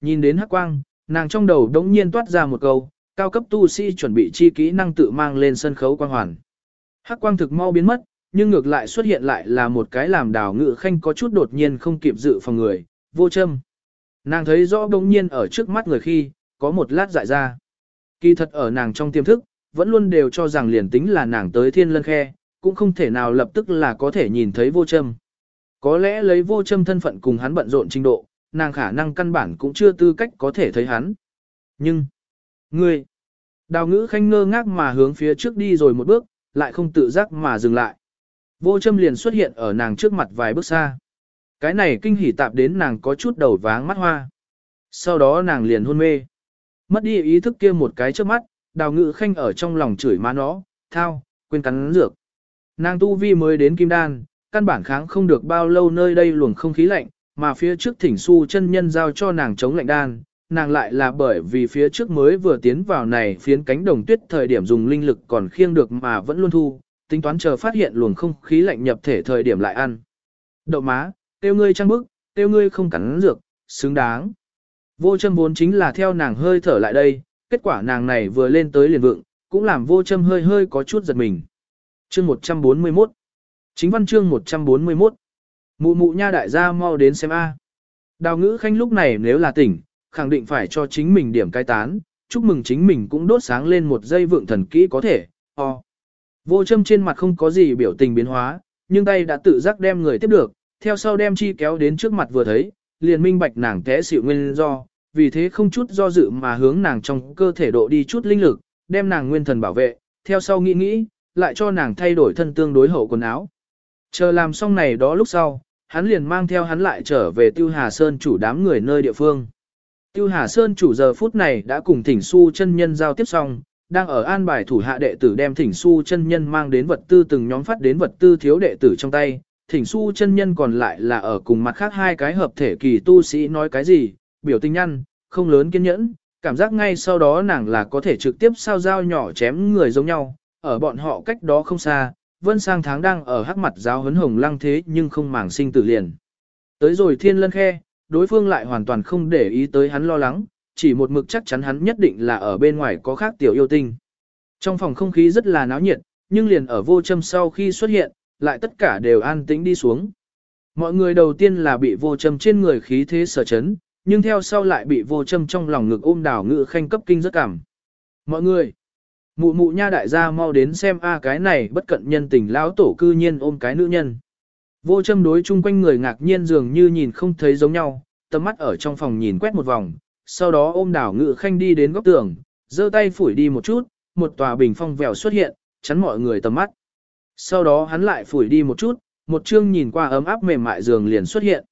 Nhìn đến hắc quang, nàng trong đầu đống nhiên toát ra một câu, cao cấp tu sĩ chuẩn bị chi kỹ năng tự mang lên sân khấu quang hoàn. Hắc quang thực mau biến mất, nhưng ngược lại xuất hiện lại là một cái làm đào ngự khanh có chút đột nhiên không kịp dự phòng người, vô châm. Nàng thấy rõ đống nhiên ở trước mắt người khi, có một lát dại ra. Kỳ thật ở nàng trong tiềm thức, vẫn luôn đều cho rằng liền tính là nàng tới thiên lân khe, cũng không thể nào lập tức là có thể nhìn thấy vô châm. Có lẽ lấy vô châm thân phận cùng hắn bận rộn trình độ, nàng khả năng căn bản cũng chưa tư cách có thể thấy hắn. Nhưng, ngươi, đào ngữ khanh ngơ ngác mà hướng phía trước đi rồi một bước, lại không tự giác mà dừng lại. Vô châm liền xuất hiện ở nàng trước mặt vài bước xa. Cái này kinh hỉ tạp đến nàng có chút đầu váng mắt hoa. Sau đó nàng liền hôn mê. Mất đi ý thức kia một cái trước mắt, đào ngữ khanh ở trong lòng chửi má nó, thao, quên cắn dược. Nàng tu vi mới đến kim đan, căn bản kháng không được bao lâu nơi đây luồng không khí lạnh, mà phía trước thỉnh su chân nhân giao cho nàng chống lạnh đan, nàng lại là bởi vì phía trước mới vừa tiến vào này phiến cánh đồng tuyết thời điểm dùng linh lực còn khiêng được mà vẫn luôn thu, tính toán chờ phát hiện luồng không khí lạnh nhập thể thời điểm lại ăn. Đậu má, tiêu ngươi trăng bức, tiêu ngươi không cắn dược, xứng đáng. Vô châm vốn chính là theo nàng hơi thở lại đây, kết quả nàng này vừa lên tới liền vượng, cũng làm vô châm hơi hơi có chút giật mình. Chương 141 Chính văn chương 141 Mụ mụ nha đại gia mau đến xem A. Đào ngữ khanh lúc này nếu là tỉnh, khẳng định phải cho chính mình điểm cai tán, chúc mừng chính mình cũng đốt sáng lên một giây vượng thần kỹ có thể, o. Vô châm trên mặt không có gì biểu tình biến hóa, nhưng tay đã tự giác đem người tiếp được, theo sau đem chi kéo đến trước mặt vừa thấy, liền minh bạch nàng té xịu nguyên do, vì thế không chút do dự mà hướng nàng trong cơ thể độ đi chút linh lực, đem nàng nguyên thần bảo vệ, theo sau nghĩ nghĩ, lại cho nàng thay đổi thân tương đối hậu quần áo. Chờ làm xong này đó lúc sau, hắn liền mang theo hắn lại trở về Tiêu Hà Sơn chủ đám người nơi địa phương. Tiêu Hà Sơn chủ giờ phút này đã cùng thỉnh su chân nhân giao tiếp xong, đang ở an bài thủ hạ đệ tử đem thỉnh su chân nhân mang đến vật tư từng nhóm phát đến vật tư thiếu đệ tử trong tay. Thỉnh su chân nhân còn lại là ở cùng mặt khác hai cái hợp thể kỳ tu sĩ nói cái gì, biểu tình nhăn, không lớn kiên nhẫn, cảm giác ngay sau đó nàng là có thể trực tiếp sao dao nhỏ chém người giống nhau, ở bọn họ cách đó không xa, vân sang tháng đang ở hắc mặt giáo hấn hồng lăng thế nhưng không màng sinh tử liền. Tới rồi thiên lân khe, đối phương lại hoàn toàn không để ý tới hắn lo lắng, chỉ một mực chắc chắn hắn nhất định là ở bên ngoài có khác tiểu yêu tinh. Trong phòng không khí rất là náo nhiệt, nhưng liền ở vô châm sau khi xuất hiện, lại tất cả đều an tĩnh đi xuống. Mọi người đầu tiên là bị vô châm trên người khí thế sở chấn, nhưng theo sau lại bị vô châm trong lòng ngực ôm đảo ngự khanh cấp kinh rất cảm. Mọi người, mụ mụ nha đại gia mau đến xem a cái này bất cận nhân tình lão tổ cư nhiên ôm cái nữ nhân. Vô châm đối chung quanh người ngạc nhiên dường như nhìn không thấy giống nhau, tầm mắt ở trong phòng nhìn quét một vòng, sau đó ôm đảo ngự khanh đi đến góc tường, giơ tay phủi đi một chút, một tòa bình phong vèo xuất hiện, chắn mọi người tầm mắt. Sau đó hắn lại phủi đi một chút, một chương nhìn qua ấm áp mềm mại giường liền xuất hiện.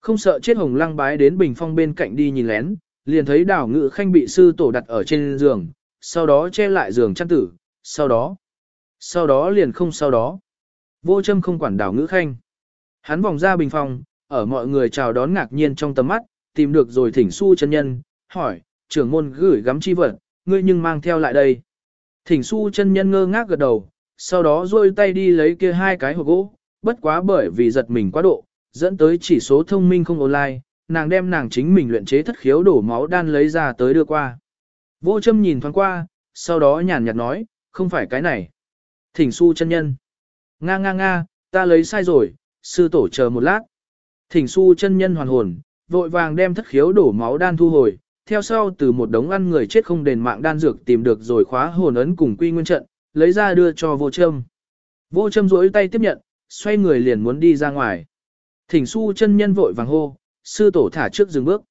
Không sợ chết hồng lăng bái đến bình phong bên cạnh đi nhìn lén, liền thấy đảo ngự khanh bị sư tổ đặt ở trên giường, sau đó che lại giường chăn tử, sau đó, sau đó liền không sau đó. Vô châm không quản đảo ngữ khanh. Hắn vòng ra bình phòng, ở mọi người chào đón ngạc nhiên trong tầm mắt, tìm được rồi thỉnh su chân nhân, hỏi, trưởng môn gửi gắm chi vật, ngươi nhưng mang theo lại đây. Thỉnh su chân nhân ngơ ngác gật đầu, sau đó duỗi tay đi lấy kia hai cái hộp gỗ, bất quá bởi vì giật mình quá độ, dẫn tới chỉ số thông minh không online, nàng đem nàng chính mình luyện chế thất khiếu đổ máu đan lấy ra tới đưa qua. Vô châm nhìn thoáng qua, sau đó nhàn nhạt nói, không phải cái này. Thỉnh su chân nhân. Nga nga nga, ta lấy sai rồi, sư tổ chờ một lát. Thỉnh su chân nhân hoàn hồn, vội vàng đem thất khiếu đổ máu đan thu hồi, theo sau từ một đống ăn người chết không đền mạng đan dược tìm được rồi khóa hồn ấn cùng quy nguyên trận, lấy ra đưa cho vô châm. Vô châm rỗi tay tiếp nhận, xoay người liền muốn đi ra ngoài. Thỉnh su chân nhân vội vàng hô, sư tổ thả trước dừng bước.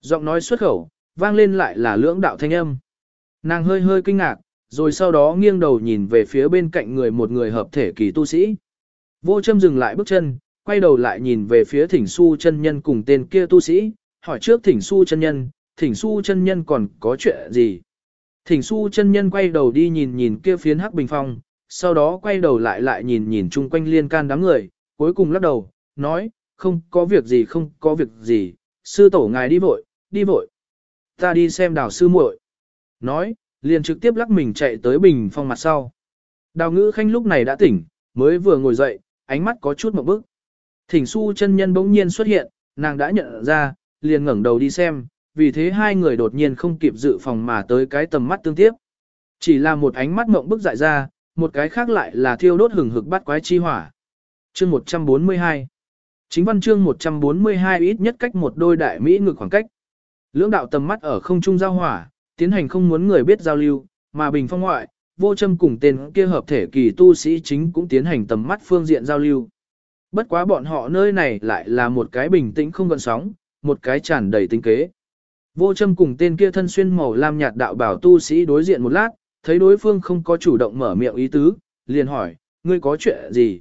Giọng nói xuất khẩu, vang lên lại là lưỡng đạo thanh âm. Nàng hơi hơi kinh ngạc, rồi sau đó nghiêng đầu nhìn về phía bên cạnh người một người hợp thể kỳ tu sĩ. Vô châm dừng lại bước chân, quay đầu lại nhìn về phía thỉnh su chân nhân cùng tên kia tu sĩ, hỏi trước thỉnh su chân nhân, thỉnh su chân nhân còn có chuyện gì? Thỉnh su chân nhân quay đầu đi nhìn nhìn kia phiến hắc bình phong, sau đó quay đầu lại lại nhìn nhìn chung quanh liên can đám người, cuối cùng lắc đầu, nói, không có việc gì không có việc gì, sư tổ ngài đi vội, đi vội. Ta đi xem đào sư muội. Nói, liền trực tiếp lắc mình chạy tới bình phong mặt sau. Đào ngữ khanh lúc này đã tỉnh, mới vừa ngồi dậy, ánh mắt có chút một bức. Thỉnh su chân nhân bỗng nhiên xuất hiện, nàng đã nhận ra, liền ngẩng đầu đi xem, vì thế hai người đột nhiên không kịp dự phòng mà tới cái tầm mắt tương tiếp. Chỉ là một ánh mắt mộng bức dại ra, một cái khác lại là thiêu đốt hừng hực bắt quái chi hỏa. Chương 142 Chính văn chương 142 ít nhất cách một đôi đại Mỹ ngược khoảng cách. Lưỡng đạo tầm mắt ở không trung giao hỏa, tiến hành không muốn người biết giao lưu, mà bình phong ngoại, vô châm cùng tên kia hợp thể kỳ tu sĩ chính cũng tiến hành tầm mắt phương diện giao lưu. Bất quá bọn họ nơi này lại là một cái bình tĩnh không gợn sóng, một cái tràn đầy tinh kế. Vô châm cùng tên kia thân xuyên màu lam nhạt đạo bảo tu sĩ đối diện một lát, thấy đối phương không có chủ động mở miệng ý tứ, liền hỏi, ngươi có chuyện gì?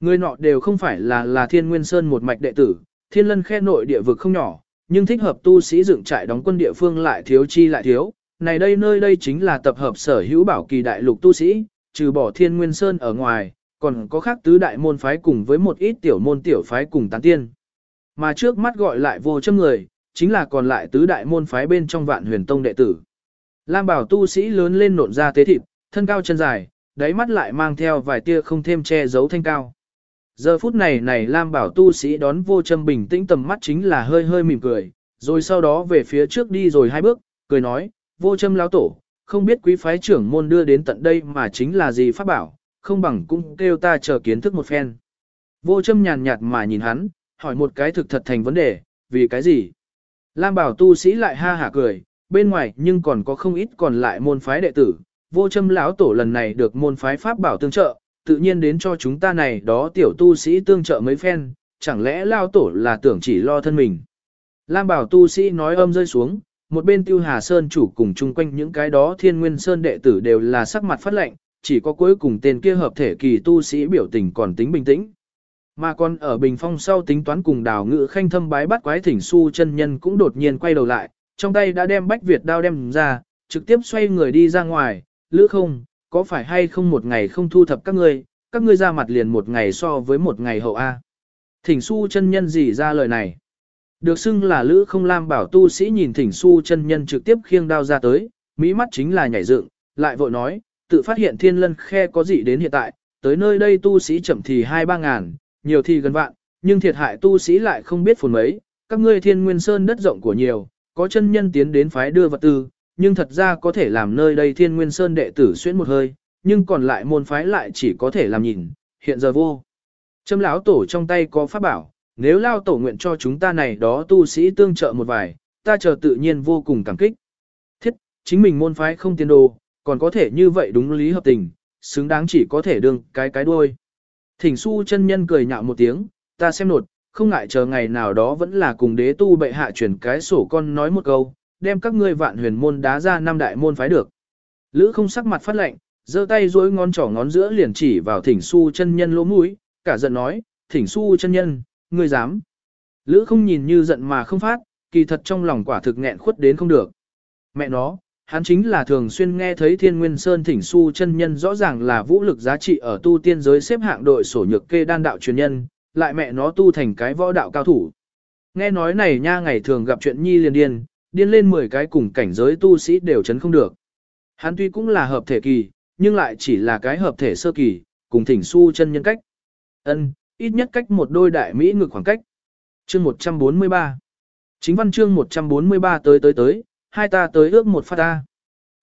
Người nọ đều không phải là là thiên nguyên sơn một mạch đệ tử, thiên lân khe nội địa vực không nhỏ, nhưng thích hợp tu sĩ dựng trại đóng quân địa phương lại thiếu chi lại thiếu. Này đây nơi đây chính là tập hợp sở hữu bảo kỳ đại lục tu sĩ, trừ bỏ thiên nguyên sơn ở ngoài, còn có khác tứ đại môn phái cùng với một ít tiểu môn tiểu phái cùng tán tiên. Mà trước mắt gọi lại vô châm người, chính là còn lại tứ đại môn phái bên trong vạn huyền tông đệ tử. Lam bảo tu sĩ lớn lên nộn ra tế thịt, thân cao chân dài, đáy mắt lại mang theo vài tia không thêm che giấu thanh cao. Giờ phút này này Lam bảo tu sĩ đón vô châm bình tĩnh tầm mắt chính là hơi hơi mỉm cười, rồi sau đó về phía trước đi rồi hai bước, cười nói, vô châm lão tổ, không biết quý phái trưởng môn đưa đến tận đây mà chính là gì pháp bảo, không bằng cũng kêu ta chờ kiến thức một phen. Vô châm nhàn nhạt mà nhìn hắn, hỏi một cái thực thật thành vấn đề, vì cái gì? Lam bảo tu sĩ lại ha hả cười, bên ngoài nhưng còn có không ít còn lại môn phái đệ tử, vô châm lão tổ lần này được môn phái pháp bảo tương trợ, tự nhiên đến cho chúng ta này đó tiểu tu sĩ tương trợ mấy phen, chẳng lẽ lao tổ là tưởng chỉ lo thân mình. Lam bảo tu sĩ nói âm rơi xuống, một bên tiêu hà sơn chủ cùng chung quanh những cái đó thiên nguyên sơn đệ tử đều là sắc mặt phát lệnh, chỉ có cuối cùng tên kia hợp thể kỳ tu sĩ biểu tình còn tính bình tĩnh. Mà còn ở bình phong sau tính toán cùng đào ngự khanh thâm bái bắt quái thỉnh su chân nhân cũng đột nhiên quay đầu lại, trong tay đã đem bách Việt đao đem ra, trực tiếp xoay người đi ra ngoài, lữ không, có phải hay không một ngày không thu thập các ngươi, các ngươi ra mặt liền một ngày so với một ngày hậu A. Thỉnh su chân nhân gì ra lời này. Được xưng là lữ không lam bảo tu sĩ nhìn thỉnh su chân nhân trực tiếp khiêng đao ra tới, mỹ mắt chính là nhảy dựng, lại vội nói, tự phát hiện thiên lân khe có gì đến hiện tại, tới nơi đây tu sĩ chậm thì hai ba ngàn, nhiều thì gần vạn, nhưng thiệt hại tu sĩ lại không biết phồn mấy, các ngươi thiên nguyên sơn đất rộng của nhiều, có chân nhân tiến đến phái đưa vật tư, nhưng thật ra có thể làm nơi đây thiên nguyên sơn đệ tử xuyên một hơi, nhưng còn lại môn phái lại chỉ có thể làm nhìn, hiện giờ vô. Trâm lão tổ trong tay có pháp bảo, nếu lao tổ nguyện cho chúng ta này đó tu sĩ tương trợ một vài, ta chờ tự nhiên vô cùng cảm kích. Thiết, chính mình môn phái không tiền đồ, còn có thể như vậy đúng lý hợp tình, xứng đáng chỉ có thể đương cái cái đuôi. Thỉnh su chân nhân cười nhạo một tiếng, ta xem nột, không ngại chờ ngày nào đó vẫn là cùng đế tu bệ hạ chuyển cái sổ con nói một câu, đem các ngươi vạn huyền môn đá ra năm đại môn phái được. Lữ không sắc mặt phát lệnh, giơ tay duỗi ngón trỏ ngón giữa liền chỉ vào thỉnh su chân nhân lỗ mũi, cả giận nói, thỉnh su chân nhân, ngươi dám. Lữ không nhìn như giận mà không phát, kỳ thật trong lòng quả thực nghẹn khuất đến không được. Mẹ nó, hắn chính là thường xuyên nghe thấy thiên nguyên sơn thỉnh su chân nhân rõ ràng là vũ lực giá trị ở tu tiên giới xếp hạng đội sổ nhược kê đan đạo truyền nhân, lại mẹ nó tu thành cái võ đạo cao thủ. Nghe nói này nha ngày thường gặp chuyện nhi liền điên, điên lên 10 cái cùng cảnh giới tu sĩ đều chấn không được. Hắn tuy cũng là hợp thể kỳ, nhưng lại chỉ là cái hợp thể sơ kỳ, cùng thỉnh su chân nhân cách. ân ít nhất cách một đôi đại Mỹ ngực khoảng cách. Chương 143 Chính văn chương 143 tới tới tới, hai ta tới ước một phát ta.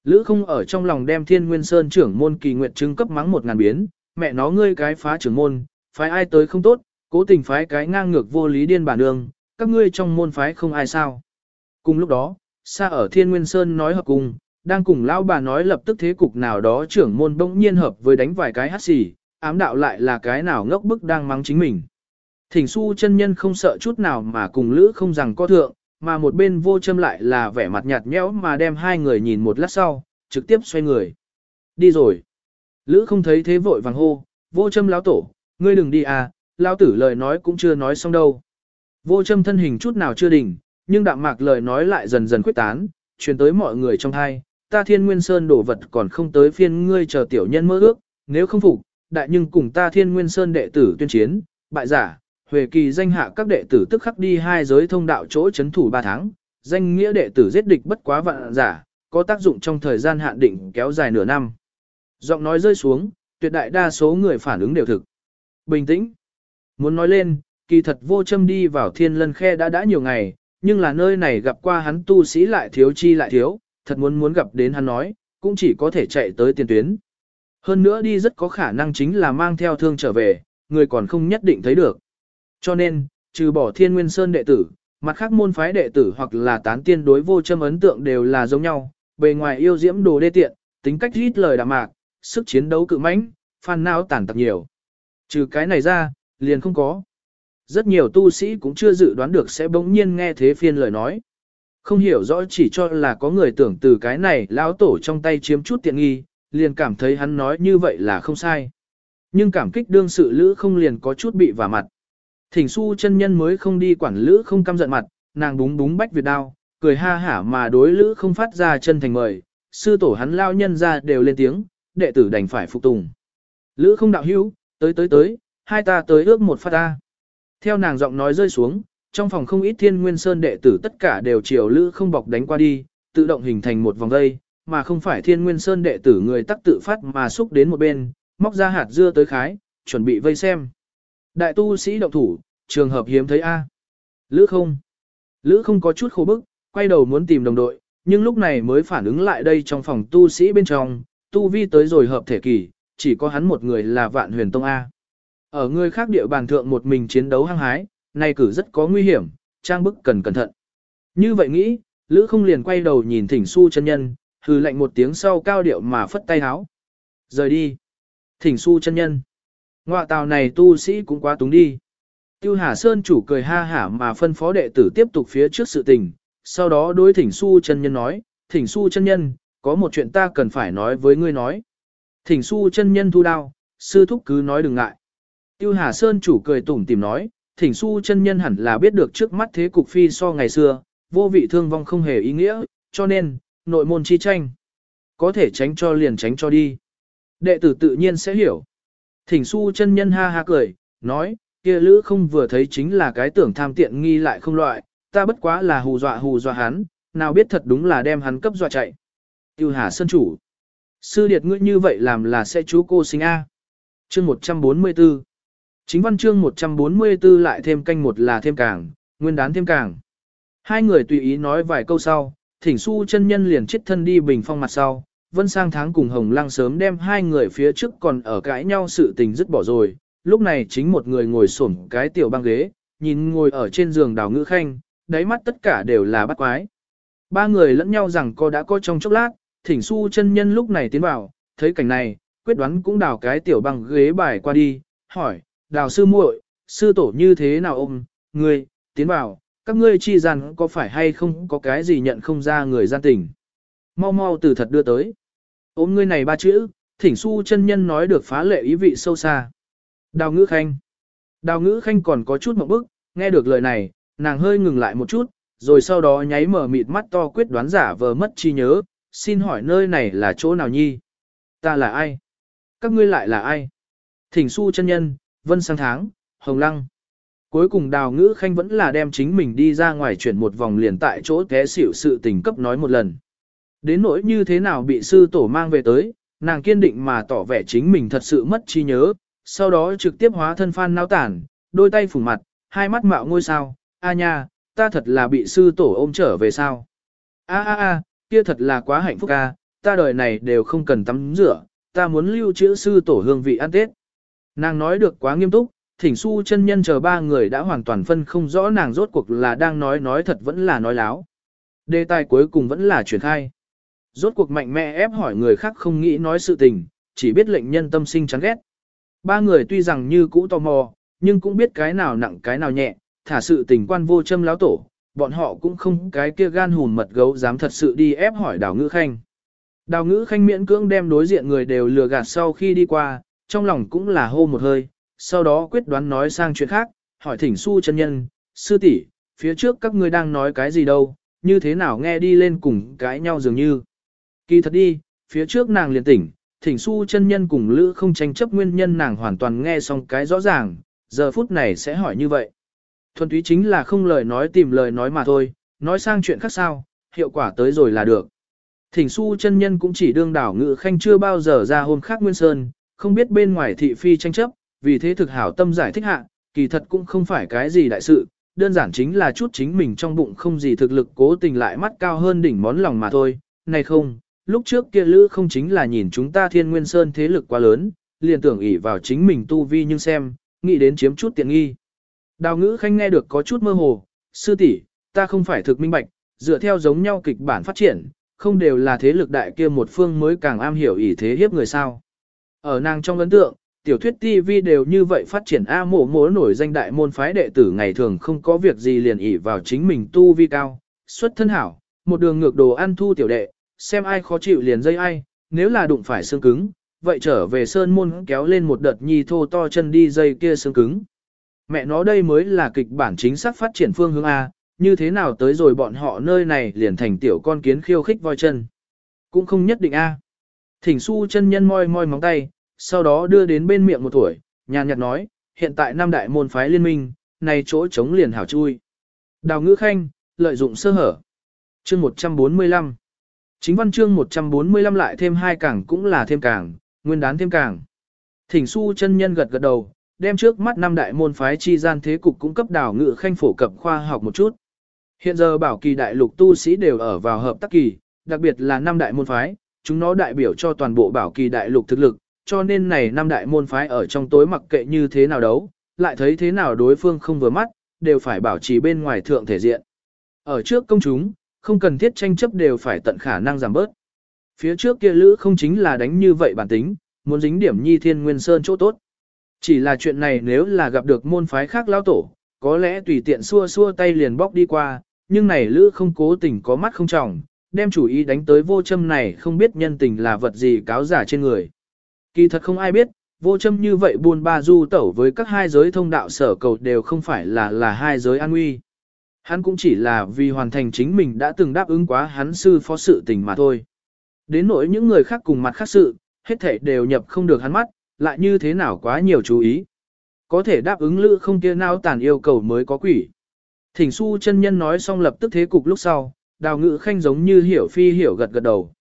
Lữ không ở trong lòng đem thiên nguyên sơn trưởng môn kỳ nguyện chứng cấp mắng một ngàn biến, mẹ nó ngươi cái phá trưởng môn, phái ai tới không tốt, cố tình phái cái ngang ngược vô lý điên bản đường, các ngươi trong môn phái không ai sao. Cùng lúc đó, xa ở thiên nguyên sơn nói hợp cùng, đang cùng lão bà nói lập tức thế cục nào đó trưởng môn bỗng nhiên hợp với đánh vài cái hát xì, ám đạo lại là cái nào ngốc bức đang mắng chính mình. Thỉnh su chân nhân không sợ chút nào mà cùng lữ không rằng có thượng, mà một bên vô châm lại là vẻ mặt nhạt nhẽo mà đem hai người nhìn một lát sau, trực tiếp xoay người. Đi rồi. Lữ không thấy thế vội vàng hô, vô châm lão tổ, ngươi đừng đi à, lão tử lời nói cũng chưa nói xong đâu. Vô châm thân hình chút nào chưa đỉnh, nhưng đạm mạc lời nói lại dần dần quyết tán, truyền tới mọi người trong thai, ta thiên nguyên sơn đổ vật còn không tới phiên ngươi chờ tiểu nhân mơ ước, nếu không phục, đại nhưng cùng ta thiên nguyên sơn đệ tử tuyên chiến, bại giả, Huệ kỳ danh hạ các đệ tử tức khắc đi hai giới thông đạo chỗ chấn thủ ba tháng, danh nghĩa đệ tử giết địch bất quá vạn giả, có tác dụng trong thời gian hạn định kéo dài nửa năm. Giọng nói rơi xuống, tuyệt đại đa số người phản ứng đều thực. Bình tĩnh. Muốn nói lên, kỳ thật vô châm đi vào thiên lân khe đã đã nhiều ngày, nhưng là nơi này gặp qua hắn tu sĩ lại thiếu chi lại thiếu, thật muốn muốn gặp đến hắn nói, cũng chỉ có thể chạy tới tiền tuyến. Hơn nữa đi rất có khả năng chính là mang theo thương trở về, người còn không nhất định thấy được. Cho nên, trừ bỏ thiên nguyên sơn đệ tử, mặt khác môn phái đệ tử hoặc là tán tiên đối vô châm ấn tượng đều là giống nhau, bề ngoài yêu diễm đồ đê tiện, tính cách ít lời đạm mạc, sức chiến đấu cự mãnh, phan não tàn tặc nhiều. Trừ cái này ra, liền không có. Rất nhiều tu sĩ cũng chưa dự đoán được sẽ bỗng nhiên nghe thế phiên lời nói. Không hiểu rõ chỉ cho là có người tưởng từ cái này lão tổ trong tay chiếm chút tiện nghi, liền cảm thấy hắn nói như vậy là không sai. Nhưng cảm kích đương sự lữ không liền có chút bị vả mặt. Thỉnh su chân nhân mới không đi quản lữ không căm giận mặt, nàng búng búng bách Việt đao, cười ha hả mà đối lữ không phát ra chân thành mời, sư tổ hắn lao nhân ra đều lên tiếng, đệ tử đành phải phục tùng. Lữ không đạo hữu, tới tới tới, hai ta tới ước một phát ta. Theo nàng giọng nói rơi xuống, trong phòng không ít thiên nguyên sơn đệ tử tất cả đều chiều lữ không bọc đánh qua đi, tự động hình thành một vòng dây, mà không phải thiên nguyên sơn đệ tử người tắc tự phát mà xúc đến một bên, móc ra hạt dưa tới khái, chuẩn bị vây xem. Đại tu sĩ động thủ, trường hợp hiếm thấy A. Lữ không. Lữ không có chút khổ bức, quay đầu muốn tìm đồng đội, nhưng lúc này mới phản ứng lại đây trong phòng tu sĩ bên trong, tu vi tới rồi hợp thể kỳ, chỉ có hắn một người là vạn huyền tông A. Ở người khác địa bàn thượng một mình chiến đấu hăng hái, này cử rất có nguy hiểm, trang bức cần cẩn thận. Như vậy nghĩ, Lữ không liền quay đầu nhìn thỉnh su chân nhân, hừ lạnh một tiếng sau cao điệu mà phất tay háo. Rời đi. Thỉnh su chân nhân. Ngoạ tàu này tu sĩ cũng quá túng đi. Tiêu Hà Sơn chủ cười ha hả mà phân phó đệ tử tiếp tục phía trước sự tình, sau đó đối thỉnh su chân nhân nói, thỉnh su chân nhân, có một chuyện ta cần phải nói với ngươi nói. Thỉnh su chân nhân thu đao, sư thúc cứ nói đừng ngại. Tiêu Hà Sơn chủ cười tủm tìm nói, thỉnh su chân nhân hẳn là biết được trước mắt thế cục phi so ngày xưa, vô vị thương vong không hề ý nghĩa, cho nên, nội môn chi tranh. Có thể tránh cho liền tránh cho đi. Đệ tử tự nhiên sẽ hiểu. Thỉnh su chân nhân ha ha cười, nói, kia lữ không vừa thấy chính là cái tưởng tham tiện nghi lại không loại, ta bất quá là hù dọa hù dọa hắn, nào biết thật đúng là đem hắn cấp dọa chạy. Tiêu Hà Sơn chủ. Sư điệt ngươi như vậy làm là sẽ chú cô sinh A. Chương 144 Chính văn chương 144 lại thêm canh một là thêm càng, nguyên đán thêm càng. Hai người tùy ý nói vài câu sau, thỉnh su chân nhân liền chết thân đi bình phong mặt sau. Vân sang tháng cùng Hồng Lăng sớm đem hai người phía trước còn ở cãi nhau sự tình dứt bỏ rồi. Lúc này chính một người ngồi xổm cái tiểu băng ghế, nhìn ngồi ở trên giường đào ngữ khanh, đáy mắt tất cả đều là bắt quái. Ba người lẫn nhau rằng có đã có trong chốc lát, thỉnh su chân nhân lúc này tiến vào, thấy cảnh này, quyết đoán cũng đào cái tiểu băng ghế bài qua đi, hỏi, đào sư muội, sư tổ như thế nào ôm, ngươi, tiến vào, các ngươi chi rằng có phải hay không có cái gì nhận không ra người gian tình. Mau mau từ thật đưa tới. Ôm ngươi này ba chữ, thỉnh su chân nhân nói được phá lệ ý vị sâu xa. Đào ngữ khanh. Đào ngữ khanh còn có chút một bức, nghe được lời này, nàng hơi ngừng lại một chút, rồi sau đó nháy mở mịt mắt to quyết đoán giả vờ mất chi nhớ, xin hỏi nơi này là chỗ nào nhi? Ta là ai? Các ngươi lại là ai? Thỉnh su chân nhân, vân sang tháng, hồng lăng. Cuối cùng đào ngữ khanh vẫn là đem chính mình đi ra ngoài chuyển một vòng liền tại chỗ té xỉu sự tình cấp nói một lần. Đến nỗi như thế nào bị sư tổ mang về tới, nàng kiên định mà tỏ vẻ chính mình thật sự mất trí nhớ, sau đó trực tiếp hóa thân phan náo tản, đôi tay phủ mặt, hai mắt mạo ngôi sao, a nha, ta thật là bị sư tổ ôm trở về sao. A a a, kia thật là quá hạnh phúc a, ta đời này đều không cần tắm rửa, ta muốn lưu trữ sư tổ hương vị ăn Tết. Nàng nói được quá nghiêm túc, thỉnh su chân nhân chờ ba người đã hoàn toàn phân không rõ nàng rốt cuộc là đang nói nói thật vẫn là nói láo. Đề tài cuối cùng vẫn là truyền khai. Rốt cuộc mạnh mẽ ép hỏi người khác không nghĩ nói sự tình, chỉ biết lệnh nhân tâm sinh chán ghét. Ba người tuy rằng như cũ tò mò, nhưng cũng biết cái nào nặng cái nào nhẹ, thả sự tình quan vô châm láo tổ, bọn họ cũng không cái kia gan hùn mật gấu dám thật sự đi ép hỏi đào ngữ khanh. Đào ngữ khanh miễn cưỡng đem đối diện người đều lừa gạt sau khi đi qua, trong lòng cũng là hô một hơi, sau đó quyết đoán nói sang chuyện khác, hỏi thỉnh su chân nhân, sư tỷ, phía trước các ngươi đang nói cái gì đâu, như thế nào nghe đi lên cùng cái nhau dường như. Kỳ thật đi, phía trước nàng liền tỉnh, thỉnh su chân nhân cùng lữ không tranh chấp nguyên nhân nàng hoàn toàn nghe xong cái rõ ràng, giờ phút này sẽ hỏi như vậy. Thuần túy chính là không lời nói tìm lời nói mà thôi, nói sang chuyện khác sao, hiệu quả tới rồi là được. Thỉnh su chân nhân cũng chỉ đương đảo ngự khanh chưa bao giờ ra hôn khác nguyên sơn, không biết bên ngoài thị phi tranh chấp, vì thế thực hảo tâm giải thích hạ, kỳ thật cũng không phải cái gì đại sự, đơn giản chính là chút chính mình trong bụng không gì thực lực cố tình lại mắt cao hơn đỉnh món lòng mà thôi, này không, lúc trước kia lữ không chính là nhìn chúng ta thiên nguyên sơn thế lực quá lớn, liền tưởng ỷ vào chính mình tu vi nhưng xem, nghĩ đến chiếm chút tiện nghi. Đào ngữ khanh nghe được có chút mơ hồ, sư tỷ, ta không phải thực minh bạch, dựa theo giống nhau kịch bản phát triển, không đều là thế lực đại kia một phương mới càng am hiểu ỷ thế hiếp người sao. Ở nàng trong ấn tượng, tiểu thuyết TV đều như vậy phát triển A mộ mố nổi danh đại môn phái đệ tử ngày thường không có việc gì liền ỉ vào chính mình tu vi cao, xuất thân hảo, một đường ngược đồ ăn thu tiểu đệ, xem ai khó chịu liền dây ai, nếu là đụng phải xương cứng, vậy trở về sơn môn kéo lên một đợt nhi thô to chân đi dây kia xương cứng. Mẹ nó đây mới là kịch bản chính xác phát triển phương hướng A, như thế nào tới rồi bọn họ nơi này liền thành tiểu con kiến khiêu khích voi chân. Cũng không nhất định A. Thỉnh su chân nhân moi moi móng tay, sau đó đưa đến bên miệng một tuổi, nhàn nhạt nói, hiện tại năm đại môn phái liên minh, này chỗ chống liền hảo chui. Đào ngữ khanh, lợi dụng sơ hở. Chương 145 Chính văn chương 145 lại thêm hai cảng cũng là thêm cảng, nguyên đán thêm cảng. Thỉnh su chân nhân gật gật đầu, đem trước mắt năm đại môn phái chi gian thế cục cung cấp đào ngự khanh phổ cập khoa học một chút. Hiện giờ bảo kỳ đại lục tu sĩ đều ở vào hợp tác kỳ, đặc biệt là năm đại môn phái, chúng nó đại biểu cho toàn bộ bảo kỳ đại lục thực lực, cho nên này năm đại môn phái ở trong tối mặc kệ như thế nào đấu, lại thấy thế nào đối phương không vừa mắt, đều phải bảo trì bên ngoài thượng thể diện. Ở trước công chúng, không cần thiết tranh chấp đều phải tận khả năng giảm bớt. Phía trước kia lữ không chính là đánh như vậy bản tính, muốn dính điểm nhi thiên nguyên sơn chỗ tốt. Chỉ là chuyện này nếu là gặp được môn phái khác lao tổ, có lẽ tùy tiện xua xua tay liền bóc đi qua, nhưng này lữ không cố tình có mắt không trọng, đem chủ ý đánh tới vô châm này không biết nhân tình là vật gì cáo giả trên người. Kỳ thật không ai biết, vô châm như vậy buôn ba du tẩu với các hai giới thông đạo sở cầu đều không phải là là hai giới an nguy. Hắn cũng chỉ là vì hoàn thành chính mình đã từng đáp ứng quá hắn sư phó sự tình mà thôi. Đến nỗi những người khác cùng mặt khác sự, hết thảy đều nhập không được hắn mắt, lại như thế nào quá nhiều chú ý. Có thể đáp ứng lữ không kia nào tàn yêu cầu mới có quỷ. Thỉnh su chân nhân nói xong lập tức thế cục lúc sau, đào ngự khanh giống như hiểu phi hiểu gật gật đầu.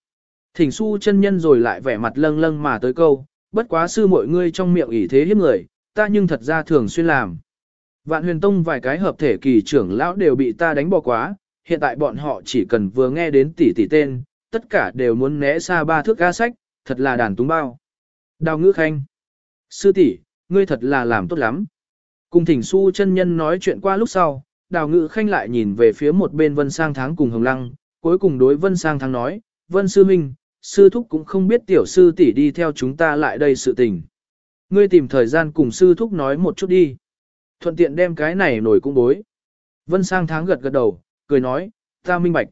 Thỉnh su chân nhân rồi lại vẻ mặt lâng lâng mà tới câu, bất quá sư mọi ngươi trong miệng ỷ thế hiếp người, ta nhưng thật ra thường xuyên làm. Vạn huyền tông vài cái hợp thể kỳ trưởng lão đều bị ta đánh bỏ quá, hiện tại bọn họ chỉ cần vừa nghe đến tỷ tỷ tên, tất cả đều muốn né xa ba thước ga sách, thật là đàn túng bao. Đào ngữ khanh. Sư tỷ, ngươi thật là làm tốt lắm. Cùng thỉnh su chân nhân nói chuyện qua lúc sau, đào ngự khanh lại nhìn về phía một bên vân sang tháng cùng hồng lăng, cuối cùng đối vân sang tháng nói, vân sư minh, sư thúc cũng không biết tiểu sư tỷ đi theo chúng ta lại đây sự tình. Ngươi tìm thời gian cùng sư thúc nói một chút đi. Thuận tiện đem cái này nổi cũng bối. Vân sang tháng gật gật đầu, cười nói, ta minh bạch.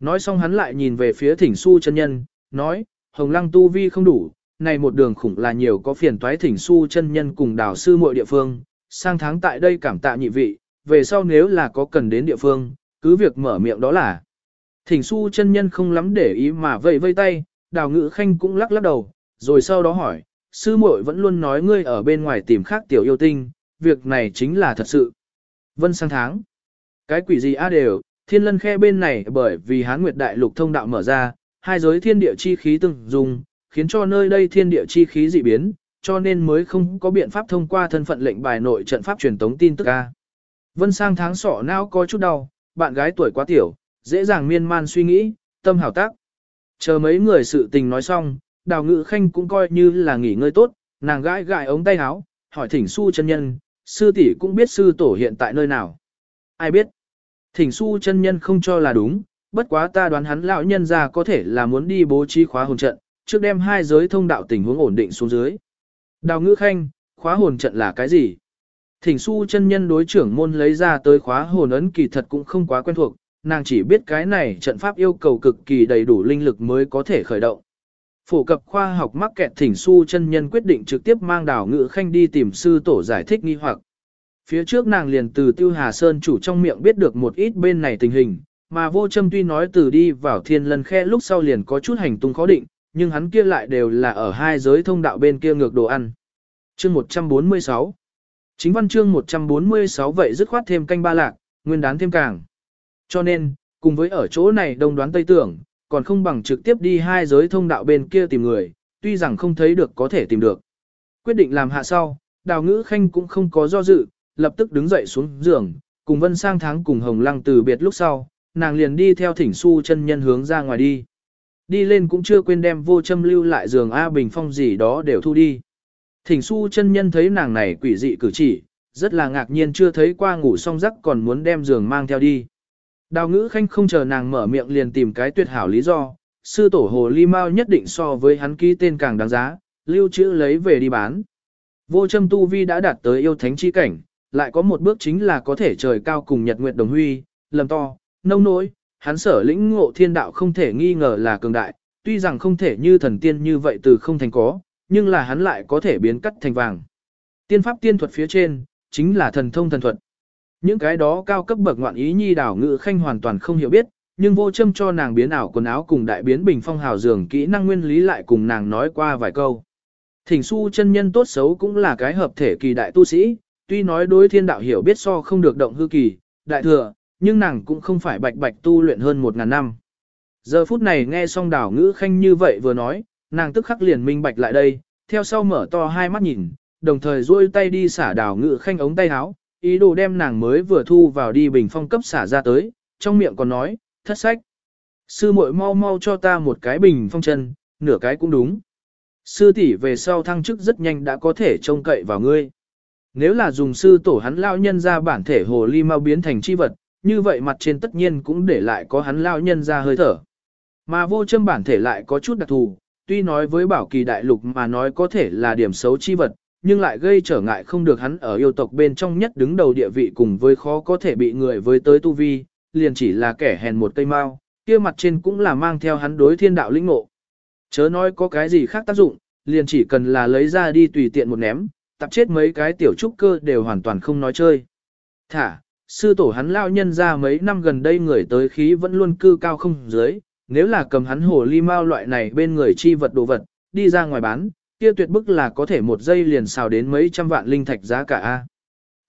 Nói xong hắn lại nhìn về phía thỉnh su chân nhân, nói, hồng lăng tu vi không đủ, này một đường khủng là nhiều có phiền toái thỉnh su chân nhân cùng đào sư mọi địa phương, sang tháng tại đây cảm tạ nhị vị, về sau nếu là có cần đến địa phương, cứ việc mở miệng đó là. Thỉnh su chân nhân không lắm để ý mà vây vây tay, đào ngữ khanh cũng lắc lắc đầu, rồi sau đó hỏi, sư muội vẫn luôn nói ngươi ở bên ngoài tìm khác tiểu yêu tinh, việc này chính là thật sự. Vân sang tháng. Cái quỷ gì a đều, thiên lân khe bên này bởi vì hán nguyệt đại lục thông đạo mở ra, hai giới thiên địa chi khí từng dùng, khiến cho nơi đây thiên địa chi khí dị biến, cho nên mới không có biện pháp thông qua thân phận lệnh bài nội trận pháp truyền tống tin tức a. Vân sang tháng sọ não có chút đau, bạn gái tuổi quá tiểu, dễ dàng miên man suy nghĩ, tâm hảo tác. Chờ mấy người sự tình nói xong, đào ngự khanh cũng coi như là nghỉ ngơi tốt, nàng gãi gãi ống tay áo, hỏi thỉnh su chân nhân, sư tỷ cũng biết sư tổ hiện tại nơi nào. Ai biết? Thỉnh su chân nhân không cho là đúng, bất quá ta đoán hắn lão nhân ra có thể là muốn đi bố trí khóa hồn trận, trước đem hai giới thông đạo tình huống ổn định xuống dưới. Đào ngữ khanh, khóa hồn trận là cái gì? Thỉnh su chân nhân đối trưởng môn lấy ra tới khóa hồn ấn kỳ thật cũng không quá quen thuộc, nàng chỉ biết cái này trận pháp yêu cầu cực kỳ đầy đủ linh lực mới có thể khởi động. Phổ cập khoa học mắc kẹt thỉnh su chân nhân quyết định trực tiếp mang đảo ngự khanh đi tìm sư tổ giải thích nghi hoặc. Phía trước nàng liền từ Tiêu Hà Sơn chủ trong miệng biết được một ít bên này tình hình, mà vô châm tuy nói từ đi vào thiên lân khe lúc sau liền có chút hành tung khó định, nhưng hắn kia lại đều là ở hai giới thông đạo bên kia ngược đồ ăn. Chương 146 Chính văn chương 146 vậy dứt khoát thêm canh ba lạc, nguyên đán thêm càng. Cho nên, cùng với ở chỗ này đông đoán tây tưởng, còn không bằng trực tiếp đi hai giới thông đạo bên kia tìm người, tuy rằng không thấy được có thể tìm được. Quyết định làm hạ sau, đào ngữ khanh cũng không có do dự, lập tức đứng dậy xuống giường, Cùng Vân sang tháng cùng Hồng Lăng từ biệt lúc sau, nàng liền đi theo thỉnh su chân nhân hướng ra ngoài đi. Đi lên cũng chưa quên đem vô châm lưu lại giường A Bình Phong gì đó đều thu đi. Thỉnh su chân nhân thấy nàng này quỷ dị cử chỉ, rất là ngạc nhiên chưa thấy qua ngủ xong giấc còn muốn đem giường mang theo đi. Đào ngữ khanh không chờ nàng mở miệng liền tìm cái tuyệt hảo lý do, sư tổ hồ ly mau nhất định so với hắn ký tên càng đáng giá, lưu trữ lấy về đi bán. Vô châm tu vi đã đạt tới yêu thánh chi cảnh, lại có một bước chính là có thể trời cao cùng nhật nguyệt đồng huy, lầm to, nông nỗi, hắn sở lĩnh ngộ thiên đạo không thể nghi ngờ là cường đại, tuy rằng không thể như thần tiên như vậy từ không thành có, nhưng là hắn lại có thể biến cắt thành vàng. Tiên pháp tiên thuật phía trên, chính là thần thông thần thuật. Những cái đó cao cấp bậc ngoạn ý nhi đảo ngự khanh hoàn toàn không hiểu biết, nhưng vô châm cho nàng biến ảo quần áo cùng đại biến bình phong hào dường kỹ năng nguyên lý lại cùng nàng nói qua vài câu. Thỉnh su chân nhân tốt xấu cũng là cái hợp thể kỳ đại tu sĩ, tuy nói đối thiên đạo hiểu biết so không được động hư kỳ, đại thừa, nhưng nàng cũng không phải bạch bạch tu luyện hơn một ngàn năm. Giờ phút này nghe xong đảo ngữ khanh như vậy vừa nói, nàng tức khắc liền minh bạch lại đây, theo sau mở to hai mắt nhìn, đồng thời duỗi tay đi xả đào ngự khanh ống tay áo, ý đồ đem nàng mới vừa thu vào đi bình phong cấp xả ra tới, trong miệng còn nói, thất sách. Sư muội mau mau cho ta một cái bình phong chân, nửa cái cũng đúng. Sư tỷ về sau thăng chức rất nhanh đã có thể trông cậy vào ngươi. Nếu là dùng sư tổ hắn lao nhân ra bản thể hồ ly mau biến thành chi vật, như vậy mặt trên tất nhiên cũng để lại có hắn lao nhân ra hơi thở. Mà vô châm bản thể lại có chút đặc thù, tuy nói với bảo kỳ đại lục mà nói có thể là điểm xấu chi vật, nhưng lại gây trở ngại không được hắn ở yêu tộc bên trong nhất đứng đầu địa vị cùng với khó có thể bị người với tới tu vi, liền chỉ là kẻ hèn một cây mao, kia mặt trên cũng là mang theo hắn đối thiên đạo linh ngộ. Chớ nói có cái gì khác tác dụng, liền chỉ cần là lấy ra đi tùy tiện một ném, tập chết mấy cái tiểu trúc cơ đều hoàn toàn không nói chơi. Thả, sư tổ hắn lao nhân ra mấy năm gần đây người tới khí vẫn luôn cư cao không dưới, nếu là cầm hắn hồ ly mao loại này bên người chi vật đồ vật, đi ra ngoài bán, kia tuyệt bức là có thể một giây liền xào đến mấy trăm vạn linh thạch giá cả a.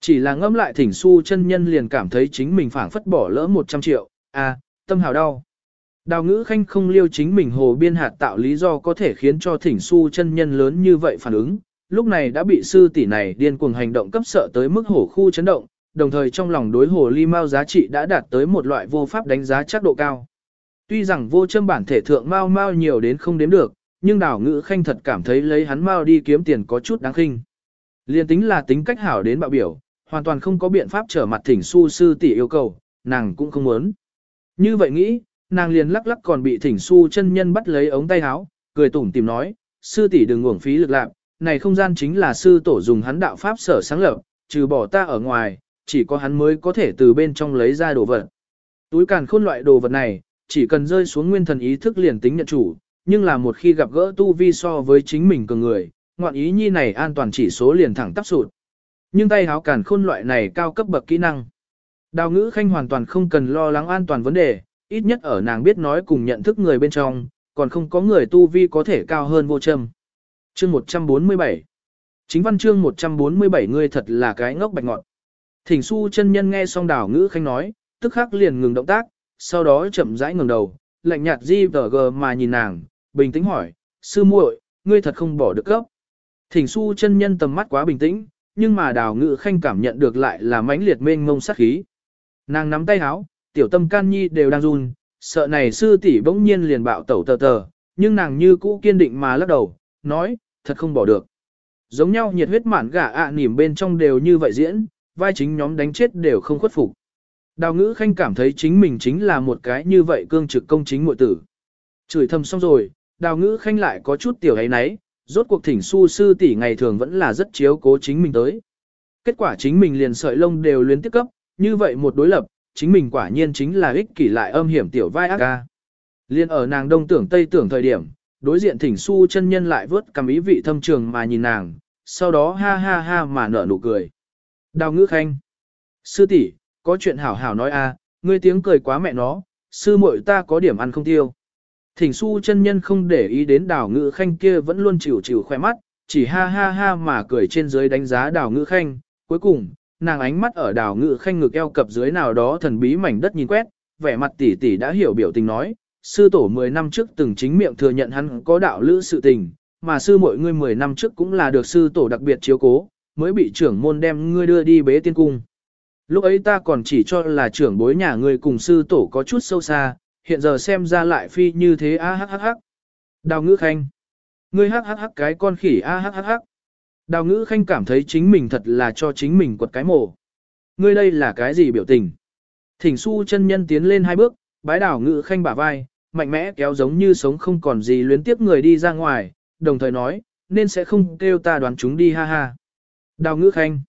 Chỉ là ngâm lại thỉnh su chân nhân liền cảm thấy chính mình phảng phất bỏ lỡ 100 triệu, a, tâm hào đau. Đào ngữ khanh không liêu chính mình hồ biên hạt tạo lý do có thể khiến cho thỉnh su chân nhân lớn như vậy phản ứng, lúc này đã bị sư tỷ này điên cuồng hành động cấp sợ tới mức hổ khu chấn động, đồng thời trong lòng đối hồ ly mao giá trị đã đạt tới một loại vô pháp đánh giá chắc độ cao. Tuy rằng vô châm bản thể thượng mau mau nhiều đến không đếm được, nhưng đảo ngữ khanh thật cảm thấy lấy hắn mau đi kiếm tiền có chút đáng khinh. Liên tính là tính cách hảo đến bạo biểu, hoàn toàn không có biện pháp trở mặt thỉnh su sư tỷ yêu cầu, nàng cũng không muốn. Như vậy nghĩ, nàng liền lắc lắc còn bị thỉnh su chân nhân bắt lấy ống tay áo, cười tủm tìm nói, sư tỷ đừng uổng phí lực lạc, này không gian chính là sư tổ dùng hắn đạo pháp sở sáng lập, trừ bỏ ta ở ngoài, chỉ có hắn mới có thể từ bên trong lấy ra đồ vật. Túi càn khôn loại đồ vật này, chỉ cần rơi xuống nguyên thần ý thức liền tính nhận chủ, nhưng là một khi gặp gỡ tu vi so với chính mình cường người, ngoạn ý nhi này an toàn chỉ số liền thẳng tắp sụt. Nhưng tay háo cản khôn loại này cao cấp bậc kỹ năng. Đào ngữ khanh hoàn toàn không cần lo lắng an toàn vấn đề, ít nhất ở nàng biết nói cùng nhận thức người bên trong, còn không có người tu vi có thể cao hơn vô châm. Chương 147 Chính văn chương 147 ngươi thật là cái ngốc bạch ngọn. Thỉnh su chân nhân nghe xong đào ngữ khanh nói, tức khắc liền ngừng động tác, sau đó chậm rãi ngẩng đầu, lạnh nhạt di vờ gờ mà nhìn nàng, bình tĩnh hỏi, sư muội, ngươi thật không bỏ được cấp. Thỉnh su chân nhân tầm mắt quá bình tĩnh, nhưng mà đào ngự khanh cảm nhận được lại là mãnh liệt mênh mông sát khí. Nàng nắm tay háo, tiểu tâm can nhi đều đang run, sợ này sư tỷ bỗng nhiên liền bạo tẩu tờ tờ, nhưng nàng như cũ kiên định mà lắc đầu, nói, thật không bỏ được. Giống nhau nhiệt huyết mản gà ạ nỉm bên trong đều như vậy diễn, vai chính nhóm đánh chết đều không khuất phục. Đào ngữ khanh cảm thấy chính mình chính là một cái như vậy cương trực công chính muội tử. Chửi thầm xong rồi, đào ngữ khanh lại có chút tiểu ấy nấy, rốt cuộc thỉnh su sư tỷ ngày thường vẫn là rất chiếu cố chính mình tới. Kết quả chính mình liền sợi lông đều luyến tiếp cấp, như vậy một đối lập, chính mình quả nhiên chính là ích kỷ lại âm hiểm tiểu vai ác ca. Liên ở nàng đông tưởng tây tưởng thời điểm, đối diện thỉnh su chân nhân lại vớt cầm ý vị thâm trường mà nhìn nàng, sau đó ha ha ha mà nở nụ cười. Đào ngữ khanh. Sư tỷ, có chuyện hảo hảo nói a, ngươi tiếng cười quá mẹ nó, sư muội ta có điểm ăn không tiêu. Thỉnh su chân nhân không để ý đến đào ngữ khanh kia vẫn luôn chịu chịu khoe mắt, chỉ ha ha ha mà cười trên dưới đánh giá đào ngữ khanh. Cuối cùng, nàng ánh mắt ở đào ngữ khanh ngực eo cập dưới nào đó thần bí mảnh đất nhìn quét, vẻ mặt tỷ tỷ đã hiểu biểu tình nói, sư tổ 10 năm trước từng chính miệng thừa nhận hắn có đạo lữ sự tình, mà sư muội ngươi 10 năm trước cũng là được sư tổ đặc biệt chiếu cố, mới bị trưởng môn đem ngươi đưa đi bế tiên cung. Lúc ấy ta còn chỉ cho là trưởng bối nhà ngươi cùng sư tổ có chút sâu xa, hiện giờ xem ra lại phi như thế a h hắc h Đào ngữ khanh. Ngươi hắc hắc hắc cái con khỉ a h h h Đào ngữ khanh cảm thấy chính mình thật là cho chính mình quật cái mồ. Ngươi đây là cái gì biểu tình? Thỉnh su chân nhân tiến lên hai bước, bái đào ngữ khanh bả vai, mạnh mẽ kéo giống như sống không còn gì luyến tiếp người đi ra ngoài, đồng thời nói, nên sẽ không kêu ta đoán chúng đi ha ha. Đào ngữ khanh.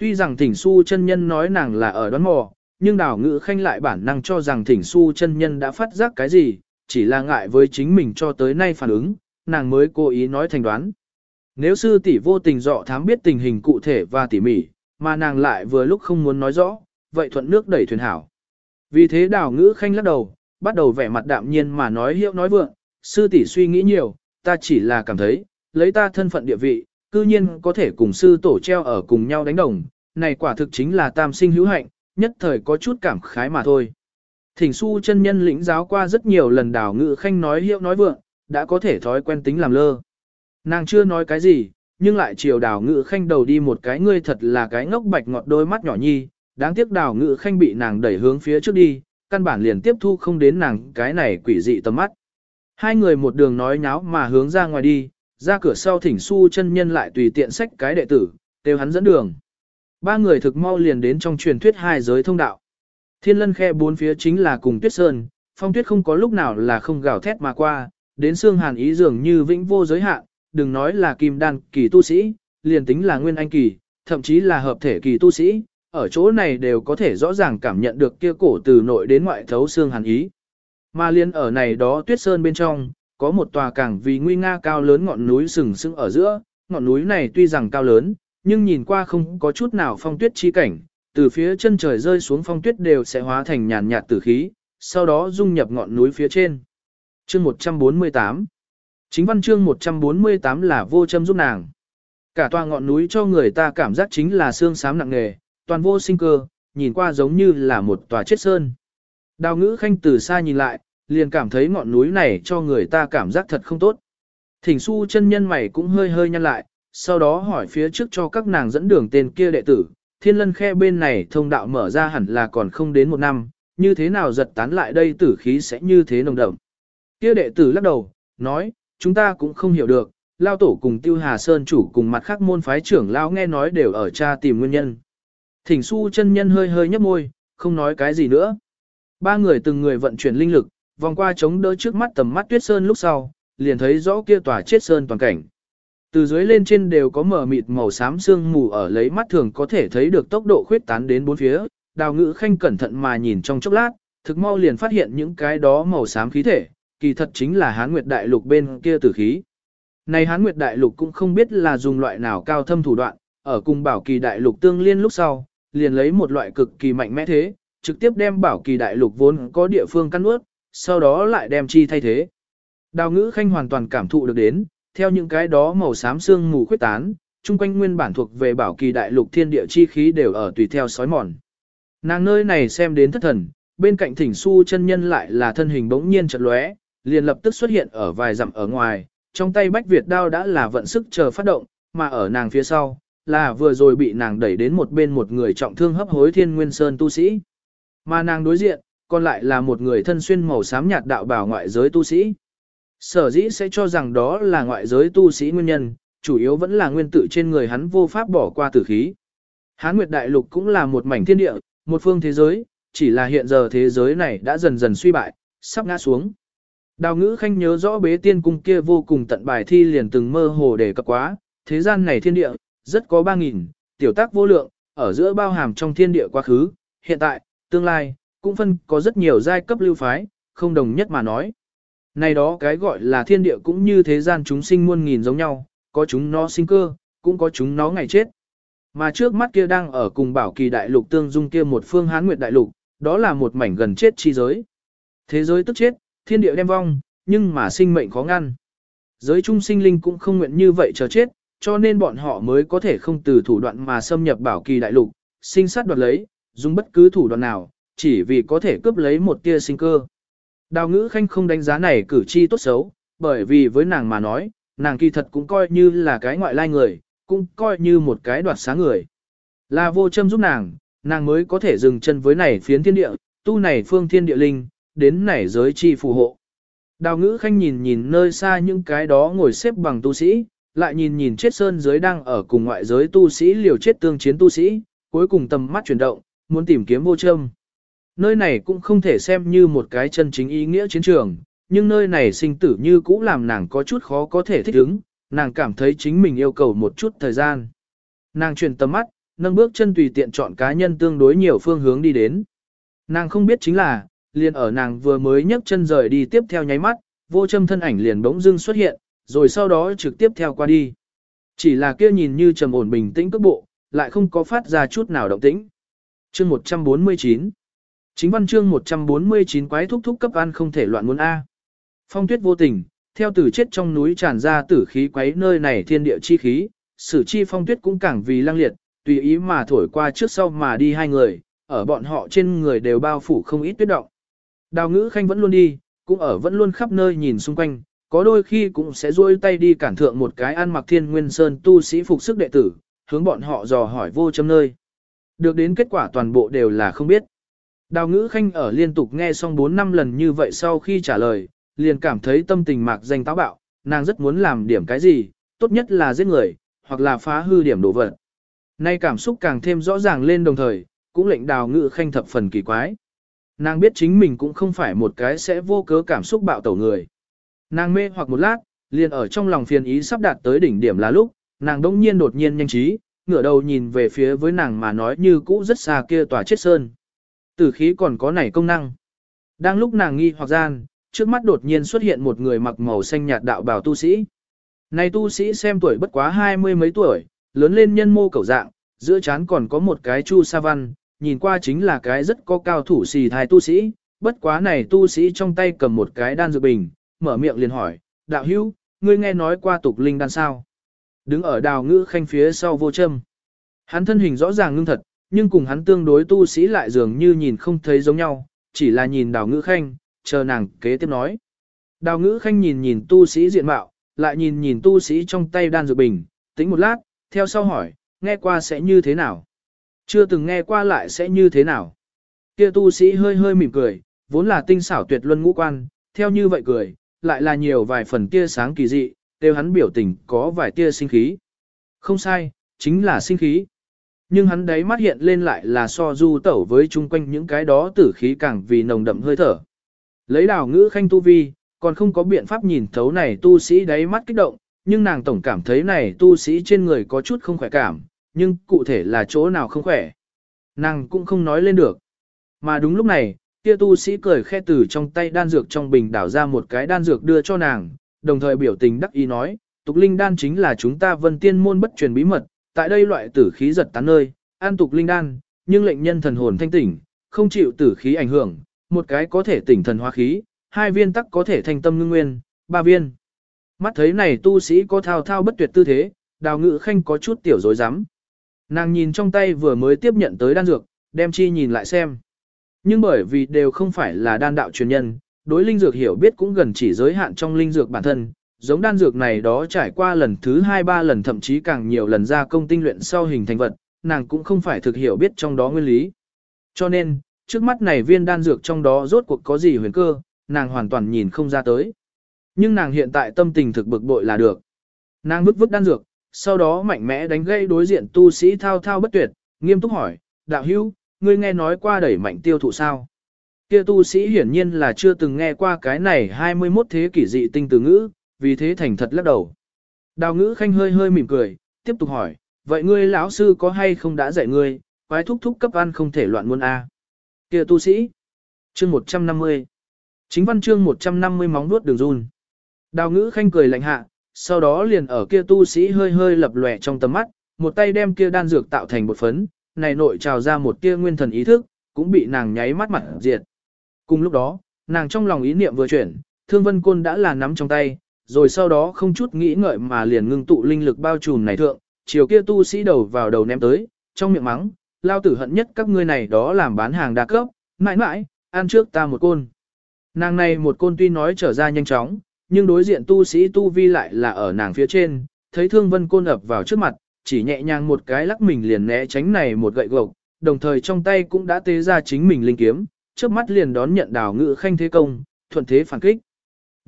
Tuy rằng thỉnh su chân nhân nói nàng là ở đoán mò, nhưng đào ngữ khanh lại bản năng cho rằng thỉnh su chân nhân đã phát giác cái gì, chỉ là ngại với chính mình cho tới nay phản ứng, nàng mới cố ý nói thành đoán. Nếu sư tỷ vô tình dọ thám biết tình hình cụ thể và tỉ mỉ, mà nàng lại vừa lúc không muốn nói rõ, vậy thuận nước đẩy thuyền hảo. Vì thế đào ngữ khanh lắc đầu, bắt đầu vẻ mặt đạm nhiên mà nói hiệu nói vượng, sư tỷ suy nghĩ nhiều, ta chỉ là cảm thấy, lấy ta thân phận địa vị, cư nhiên có thể cùng sư tổ treo ở cùng nhau đánh đồng, này quả thực chính là tam sinh hữu hạnh, nhất thời có chút cảm khái mà thôi. Thỉnh su chân nhân lĩnh giáo qua rất nhiều lần đào ngự khanh nói hiệu nói vượng, đã có thể thói quen tính làm lơ. Nàng chưa nói cái gì, nhưng lại chiều đào ngự khanh đầu đi một cái ngươi thật là cái ngốc bạch ngọt đôi mắt nhỏ nhi, đáng tiếc đào ngự khanh bị nàng đẩy hướng phía trước đi, căn bản liền tiếp thu không đến nàng cái này quỷ dị tầm mắt. Hai người một đường nói nháo mà hướng ra ngoài đi, ra cửa sau thỉnh su chân nhân lại tùy tiện sách cái đệ tử, đều hắn dẫn đường. Ba người thực mau liền đến trong truyền thuyết hai giới thông đạo. Thiên lân khe bốn phía chính là cùng tuyết sơn, phong tuyết không có lúc nào là không gào thét mà qua, đến xương hàn ý dường như vĩnh vô giới hạn, đừng nói là kim đan kỳ tu sĩ, liền tính là nguyên anh kỳ, thậm chí là hợp thể kỳ tu sĩ, ở chỗ này đều có thể rõ ràng cảm nhận được kia cổ từ nội đến ngoại thấu xương hàn ý. Mà liên ở này đó tuyết sơn bên trong, có một tòa càng vì nguy nga cao lớn ngọn núi sừng sững ở giữa, ngọn núi này tuy rằng cao lớn, nhưng nhìn qua không có chút nào phong tuyết chi cảnh, từ phía chân trời rơi xuống phong tuyết đều sẽ hóa thành nhàn nhạt tử khí, sau đó dung nhập ngọn núi phía trên. Chương 148 Chính văn chương 148 là vô châm giúp nàng. Cả tòa ngọn núi cho người ta cảm giác chính là xương xám nặng nề, toàn vô sinh cơ, nhìn qua giống như là một tòa chết sơn. Đào ngữ khanh từ xa nhìn lại, liền cảm thấy ngọn núi này cho người ta cảm giác thật không tốt. Thỉnh su chân nhân mày cũng hơi hơi nhăn lại, sau đó hỏi phía trước cho các nàng dẫn đường tên kia đệ tử, thiên lân khe bên này thông đạo mở ra hẳn là còn không đến một năm, như thế nào giật tán lại đây tử khí sẽ như thế nồng đậm. Kia đệ tử lắc đầu, nói, chúng ta cũng không hiểu được, Lao Tổ cùng Tiêu Hà Sơn chủ cùng mặt khác môn phái trưởng Lao nghe nói đều ở cha tìm nguyên nhân. Thỉnh su chân nhân hơi hơi nhấp môi, không nói cái gì nữa. Ba người từng người vận chuyển linh lực, vòng qua chống đỡ trước mắt tầm mắt tuyết sơn lúc sau, liền thấy rõ kia tòa chết sơn toàn cảnh. Từ dưới lên trên đều có mờ mịt màu xám sương mù ở lấy mắt thường có thể thấy được tốc độ khuyết tán đến bốn phía, đào ngữ khanh cẩn thận mà nhìn trong chốc lát, thực mau liền phát hiện những cái đó màu xám khí thể, kỳ thật chính là hán nguyệt đại lục bên kia tử khí. Này hán nguyệt đại lục cũng không biết là dùng loại nào cao thâm thủ đoạn, ở cùng bảo kỳ đại lục tương liên lúc sau, liền lấy một loại cực kỳ mạnh mẽ thế, trực tiếp đem bảo kỳ đại lục vốn có địa phương căn ướt, sau đó lại đem chi thay thế. Đào ngữ khanh hoàn toàn cảm thụ được đến, theo những cái đó màu xám xương mù khuyết tán, chung quanh nguyên bản thuộc về bảo kỳ đại lục thiên địa chi khí đều ở tùy theo sói mòn. Nàng nơi này xem đến thất thần, bên cạnh thỉnh su chân nhân lại là thân hình bỗng nhiên chật lóe, liền lập tức xuất hiện ở vài dặm ở ngoài, trong tay bách Việt đao đã là vận sức chờ phát động, mà ở nàng phía sau, là vừa rồi bị nàng đẩy đến một bên một người trọng thương hấp hối thiên nguyên sơn tu sĩ. Mà nàng đối diện, còn lại là một người thân xuyên màu xám nhạt đạo bảo ngoại giới tu sĩ. Sở dĩ sẽ cho rằng đó là ngoại giới tu sĩ nguyên nhân, chủ yếu vẫn là nguyên tử trên người hắn vô pháp bỏ qua tử khí. Hán Nguyệt Đại Lục cũng là một mảnh thiên địa, một phương thế giới, chỉ là hiện giờ thế giới này đã dần dần suy bại, sắp ngã xuống. Đào ngữ khanh nhớ rõ bế tiên cung kia vô cùng tận bài thi liền từng mơ hồ để cập quá, thế gian này thiên địa, rất có ba nghìn, tiểu tác vô lượng, ở giữa bao hàm trong thiên địa quá khứ, hiện tại, tương lai, cũng phân có rất nhiều giai cấp lưu phái, không đồng nhất mà nói. Này đó cái gọi là thiên địa cũng như thế gian chúng sinh muôn nghìn giống nhau, có chúng nó sinh cơ, cũng có chúng nó ngày chết. Mà trước mắt kia đang ở cùng bảo kỳ đại lục tương dung kia một phương hán nguyệt đại lục, đó là một mảnh gần chết chi giới. Thế giới tức chết, thiên địa đem vong, nhưng mà sinh mệnh khó ngăn. Giới trung sinh linh cũng không nguyện như vậy chờ chết, cho nên bọn họ mới có thể không từ thủ đoạn mà xâm nhập bảo kỳ đại lục, sinh sát đoạt lấy, dùng bất cứ thủ đoạn nào, chỉ vì có thể cướp lấy một tia sinh cơ. Đào ngữ khanh không đánh giá này cử chi tốt xấu, bởi vì với nàng mà nói, nàng kỳ thật cũng coi như là cái ngoại lai người, cũng coi như một cái đoạt xá người. Là vô châm giúp nàng, nàng mới có thể dừng chân với này phiến thiên địa, tu này phương thiên địa linh, đến này giới chi phù hộ. Đào ngữ khanh nhìn nhìn nơi xa những cái đó ngồi xếp bằng tu sĩ, lại nhìn nhìn chết sơn giới đang ở cùng ngoại giới tu sĩ liều chết tương chiến tu sĩ, cuối cùng tầm mắt chuyển động, muốn tìm kiếm vô châm. Nơi này cũng không thể xem như một cái chân chính ý nghĩa chiến trường, nhưng nơi này sinh tử như cũ làm nàng có chút khó có thể thích ứng, nàng cảm thấy chính mình yêu cầu một chút thời gian. Nàng chuyển tầm mắt, nâng bước chân tùy tiện chọn cá nhân tương đối nhiều phương hướng đi đến. Nàng không biết chính là, liền ở nàng vừa mới nhấc chân rời đi tiếp theo nháy mắt, vô châm thân ảnh liền bỗng dưng xuất hiện, rồi sau đó trực tiếp theo qua đi. Chỉ là kia nhìn như trầm ổn bình tĩnh cước bộ, lại không có phát ra chút nào động tĩnh. Chương 149 Chính văn chương 149 quái thúc thúc cấp ăn không thể loạn muốn A. Phong tuyết vô tình, theo tử chết trong núi tràn ra tử khí quấy nơi này thiên địa chi khí, sử chi phong tuyết cũng càng vì lăng liệt, tùy ý mà thổi qua trước sau mà đi hai người, ở bọn họ trên người đều bao phủ không ít tuyết động. Đào ngữ khanh vẫn luôn đi, cũng ở vẫn luôn khắp nơi nhìn xung quanh, có đôi khi cũng sẽ duỗi tay đi cản thượng một cái ăn mặc thiên nguyên sơn tu sĩ phục sức đệ tử, hướng bọn họ dò hỏi vô châm nơi. Được đến kết quả toàn bộ đều là không biết. Đào ngữ khanh ở liên tục nghe xong 4 năm lần như vậy sau khi trả lời, liền cảm thấy tâm tình mạc danh táo bạo, nàng rất muốn làm điểm cái gì, tốt nhất là giết người, hoặc là phá hư điểm đồ vật. Nay cảm xúc càng thêm rõ ràng lên đồng thời, cũng lệnh đào ngữ khanh thập phần kỳ quái. Nàng biết chính mình cũng không phải một cái sẽ vô cớ cảm xúc bạo tẩu người. Nàng mê hoặc một lát, liền ở trong lòng phiền ý sắp đạt tới đỉnh điểm là lúc, nàng đông nhiên đột nhiên nhanh trí, ngửa đầu nhìn về phía với nàng mà nói như cũ rất xa kia tòa chết sơn. Tử khí còn có nảy công năng. Đang lúc nàng nghi hoặc gian, trước mắt đột nhiên xuất hiện một người mặc màu xanh nhạt đạo bào tu sĩ. Này tu sĩ xem tuổi bất quá hai mươi mấy tuổi, lớn lên nhân mô cầu dạng, giữa trán còn có một cái chu sa văn, nhìn qua chính là cái rất có cao thủ xì thai tu sĩ, bất quá này tu sĩ trong tay cầm một cái đan dược bình, mở miệng liền hỏi, đạo hữu, ngươi nghe nói qua tục linh đan sao? Đứng ở đào ngữ khanh phía sau vô châm. Hắn thân hình rõ ràng ngưng thật, nhưng cùng hắn tương đối tu sĩ lại dường như nhìn không thấy giống nhau, chỉ là nhìn đào ngữ khanh, chờ nàng kế tiếp nói. Đào ngữ khanh nhìn nhìn tu sĩ diện mạo, lại nhìn nhìn tu sĩ trong tay đan dược bình, tính một lát, theo sau hỏi, nghe qua sẽ như thế nào? Chưa từng nghe qua lại sẽ như thế nào? Kia tu sĩ hơi hơi mỉm cười, vốn là tinh xảo tuyệt luân ngũ quan, theo như vậy cười, lại là nhiều vài phần tia sáng kỳ dị, đều hắn biểu tình có vài tia sinh khí. Không sai, chính là sinh khí. Nhưng hắn đấy mắt hiện lên lại là so du tẩu với chung quanh những cái đó tử khí càng vì nồng đậm hơi thở. Lấy đào ngữ khanh tu vi, còn không có biện pháp nhìn thấu này tu sĩ đáy mắt kích động, nhưng nàng tổng cảm thấy này tu sĩ trên người có chút không khỏe cảm, nhưng cụ thể là chỗ nào không khỏe. Nàng cũng không nói lên được. Mà đúng lúc này, kia tu sĩ cười khe từ trong tay đan dược trong bình đảo ra một cái đan dược đưa cho nàng, đồng thời biểu tình đắc ý nói, tục linh đan chính là chúng ta vân tiên môn bất truyền bí mật, tại đây loại tử khí giật tán nơi, an tục linh đan, nhưng lệnh nhân thần hồn thanh tỉnh, không chịu tử khí ảnh hưởng, một cái có thể tỉnh thần hóa khí, hai viên tắc có thể thành tâm ngưng nguyên, ba viên. Mắt thấy này tu sĩ có thao thao bất tuyệt tư thế, đào ngự khanh có chút tiểu dối rắm Nàng nhìn trong tay vừa mới tiếp nhận tới đan dược, đem chi nhìn lại xem. Nhưng bởi vì đều không phải là đan đạo truyền nhân, đối linh dược hiểu biết cũng gần chỉ giới hạn trong linh dược bản thân, giống đan dược này đó trải qua lần thứ hai ba lần thậm chí càng nhiều lần ra công tinh luyện sau hình thành vật, nàng cũng không phải thực hiểu biết trong đó nguyên lý. Cho nên, trước mắt này viên đan dược trong đó rốt cuộc có gì huyền cơ, nàng hoàn toàn nhìn không ra tới. Nhưng nàng hiện tại tâm tình thực bực bội là được. Nàng vứt vứt đan dược, sau đó mạnh mẽ đánh gây đối diện tu sĩ thao thao bất tuyệt, nghiêm túc hỏi, đạo hữu, ngươi nghe nói qua đẩy mạnh tiêu thụ sao? Kia tu sĩ hiển nhiên là chưa từng nghe qua cái này 21 thế kỷ dị tinh từ ngữ, vì thế thành thật lắc đầu. Đào ngữ khanh hơi hơi mỉm cười, tiếp tục hỏi, vậy ngươi lão sư có hay không đã dạy ngươi, quái thúc thúc cấp ăn không thể loạn muôn a? Kia tu sĩ, chương 150, chính văn chương 150 móng nuốt đường run. Đào ngữ khanh cười lạnh hạ, sau đó liền ở kia tu sĩ hơi hơi lập lòe trong tầm mắt, một tay đem kia đan dược tạo thành một phấn, này nội trào ra một tia nguyên thần ý thức, cũng bị nàng nháy mắt mặt diệt. Cùng lúc đó, nàng trong lòng ý niệm vừa chuyển, thương vân côn đã là nắm trong tay, rồi sau đó không chút nghĩ ngợi mà liền ngưng tụ linh lực bao trùm này thượng, chiều kia tu sĩ đầu vào đầu ném tới, trong miệng mắng, lao tử hận nhất các ngươi này đó làm bán hàng đa cấp, mãi mãi, ăn trước ta một côn. Nàng này một côn tuy nói trở ra nhanh chóng, nhưng đối diện tu sĩ tu vi lại là ở nàng phía trên, thấy thương vân côn ập vào trước mặt, chỉ nhẹ nhàng một cái lắc mình liền né tránh này một gậy gộc, đồng thời trong tay cũng đã tế ra chính mình linh kiếm, trước mắt liền đón nhận đào ngự khanh thế công, thuận thế phản kích.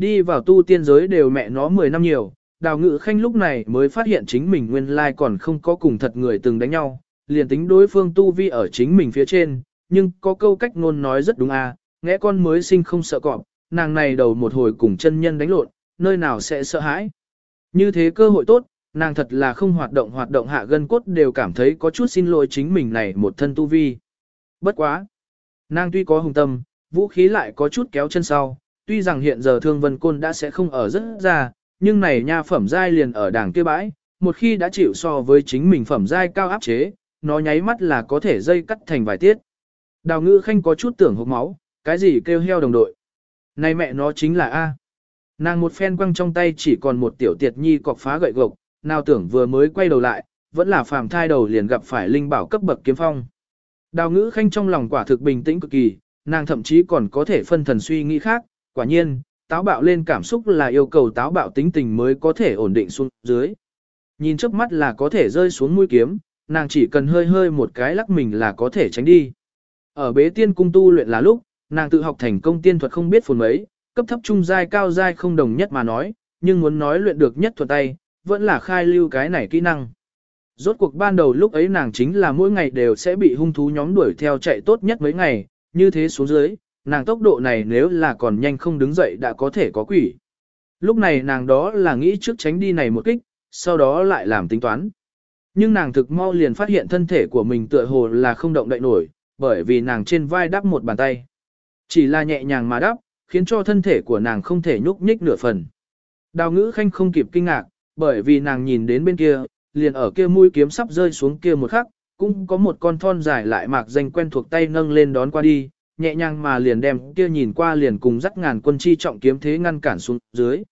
Đi vào tu tiên giới đều mẹ nó 10 năm nhiều, đào ngự khanh lúc này mới phát hiện chính mình nguyên lai còn không có cùng thật người từng đánh nhau, liền tính đối phương tu vi ở chính mình phía trên, nhưng có câu cách ngôn nói rất đúng à, nghe con mới sinh không sợ cọp, nàng này đầu một hồi cùng chân nhân đánh lộn, nơi nào sẽ sợ hãi. Như thế cơ hội tốt, nàng thật là không hoạt động hoạt động hạ gân cốt đều cảm thấy có chút xin lỗi chính mình này một thân tu vi. Bất quá. Nàng tuy có hùng tâm, vũ khí lại có chút kéo chân sau, tuy rằng hiện giờ thương vân côn đã sẽ không ở rất ra, nhưng này nha phẩm giai liền ở đảng kia bãi, một khi đã chịu so với chính mình phẩm giai cao áp chế, nó nháy mắt là có thể dây cắt thành vài tiết. Đào ngữ khanh có chút tưởng hộp máu, cái gì kêu heo đồng đội. Này mẹ nó chính là A. Nàng một phen quăng trong tay chỉ còn một tiểu tiệt nhi cọc phá gậy gộc, nào tưởng vừa mới quay đầu lại, vẫn là phàm thai đầu liền gặp phải linh bảo cấp bậc kiếm phong. Đào ngữ khanh trong lòng quả thực bình tĩnh cực kỳ, nàng thậm chí còn có thể phân thần suy nghĩ khác, quả nhiên, táo bạo lên cảm xúc là yêu cầu táo bạo tính tình mới có thể ổn định xuống dưới. Nhìn trước mắt là có thể rơi xuống mũi kiếm, nàng chỉ cần hơi hơi một cái lắc mình là có thể tránh đi. Ở bế tiên cung tu luyện là lúc, nàng tự học thành công tiên thuật không biết phồn mấy, cấp thấp trung giai cao giai không đồng nhất mà nói, nhưng muốn nói luyện được nhất thuật tay, vẫn là khai lưu cái này kỹ năng. Rốt cuộc ban đầu lúc ấy nàng chính là mỗi ngày đều sẽ bị hung thú nhóm đuổi theo chạy tốt nhất mấy ngày, như thế xuống dưới, nàng tốc độ này nếu là còn nhanh không đứng dậy đã có thể có quỷ. Lúc này nàng đó là nghĩ trước tránh đi này một kích, sau đó lại làm tính toán. Nhưng nàng thực mau liền phát hiện thân thể của mình tựa hồ là không động đậy nổi, bởi vì nàng trên vai đắp một bàn tay. Chỉ là nhẹ nhàng mà đắp, khiến cho thân thể của nàng không thể nhúc nhích nửa phần. Đào ngữ khanh không kịp kinh ngạc, bởi vì nàng nhìn đến bên kia, liền ở kia mũi kiếm sắp rơi xuống kia một khắc, cũng có một con thon dài lại mạc danh quen thuộc tay nâng lên đón qua đi, nhẹ nhàng mà liền đem kia nhìn qua liền cùng dắt ngàn quân chi trọng kiếm thế ngăn cản xuống dưới.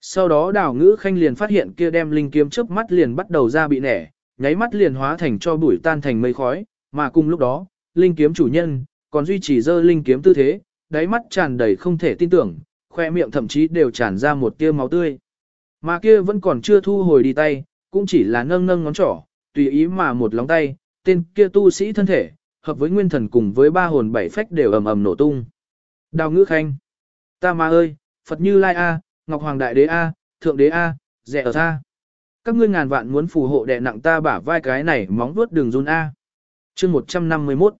Sau đó đào ngữ khanh liền phát hiện kia đem linh kiếm chớp mắt liền bắt đầu ra bị nẻ, nháy mắt liền hóa thành cho bụi tan thành mây khói, mà cùng lúc đó, linh kiếm chủ nhân, còn duy trì dơ linh kiếm tư thế, đáy mắt tràn đầy không thể tin tưởng, khoe miệng thậm chí đều tràn ra một tia máu tươi. Mà kia vẫn còn chưa thu hồi đi tay, cũng chỉ là nâng nâng ngón trỏ, tùy ý mà một lóng tay, tên kia tu sĩ thân thể, hợp với nguyên thần cùng với ba hồn bảy phách đều ầm ầm nổ tung. Đào ngữ khanh. Ta ma ơi, Phật Như Lai A, Ngọc Hoàng Đại Đế A, Thượng Đế A, rẻ ở tha. Các ngươi ngàn vạn muốn phù hộ đè nặng ta bả vai cái này móng vuốt đường run A. Chương 151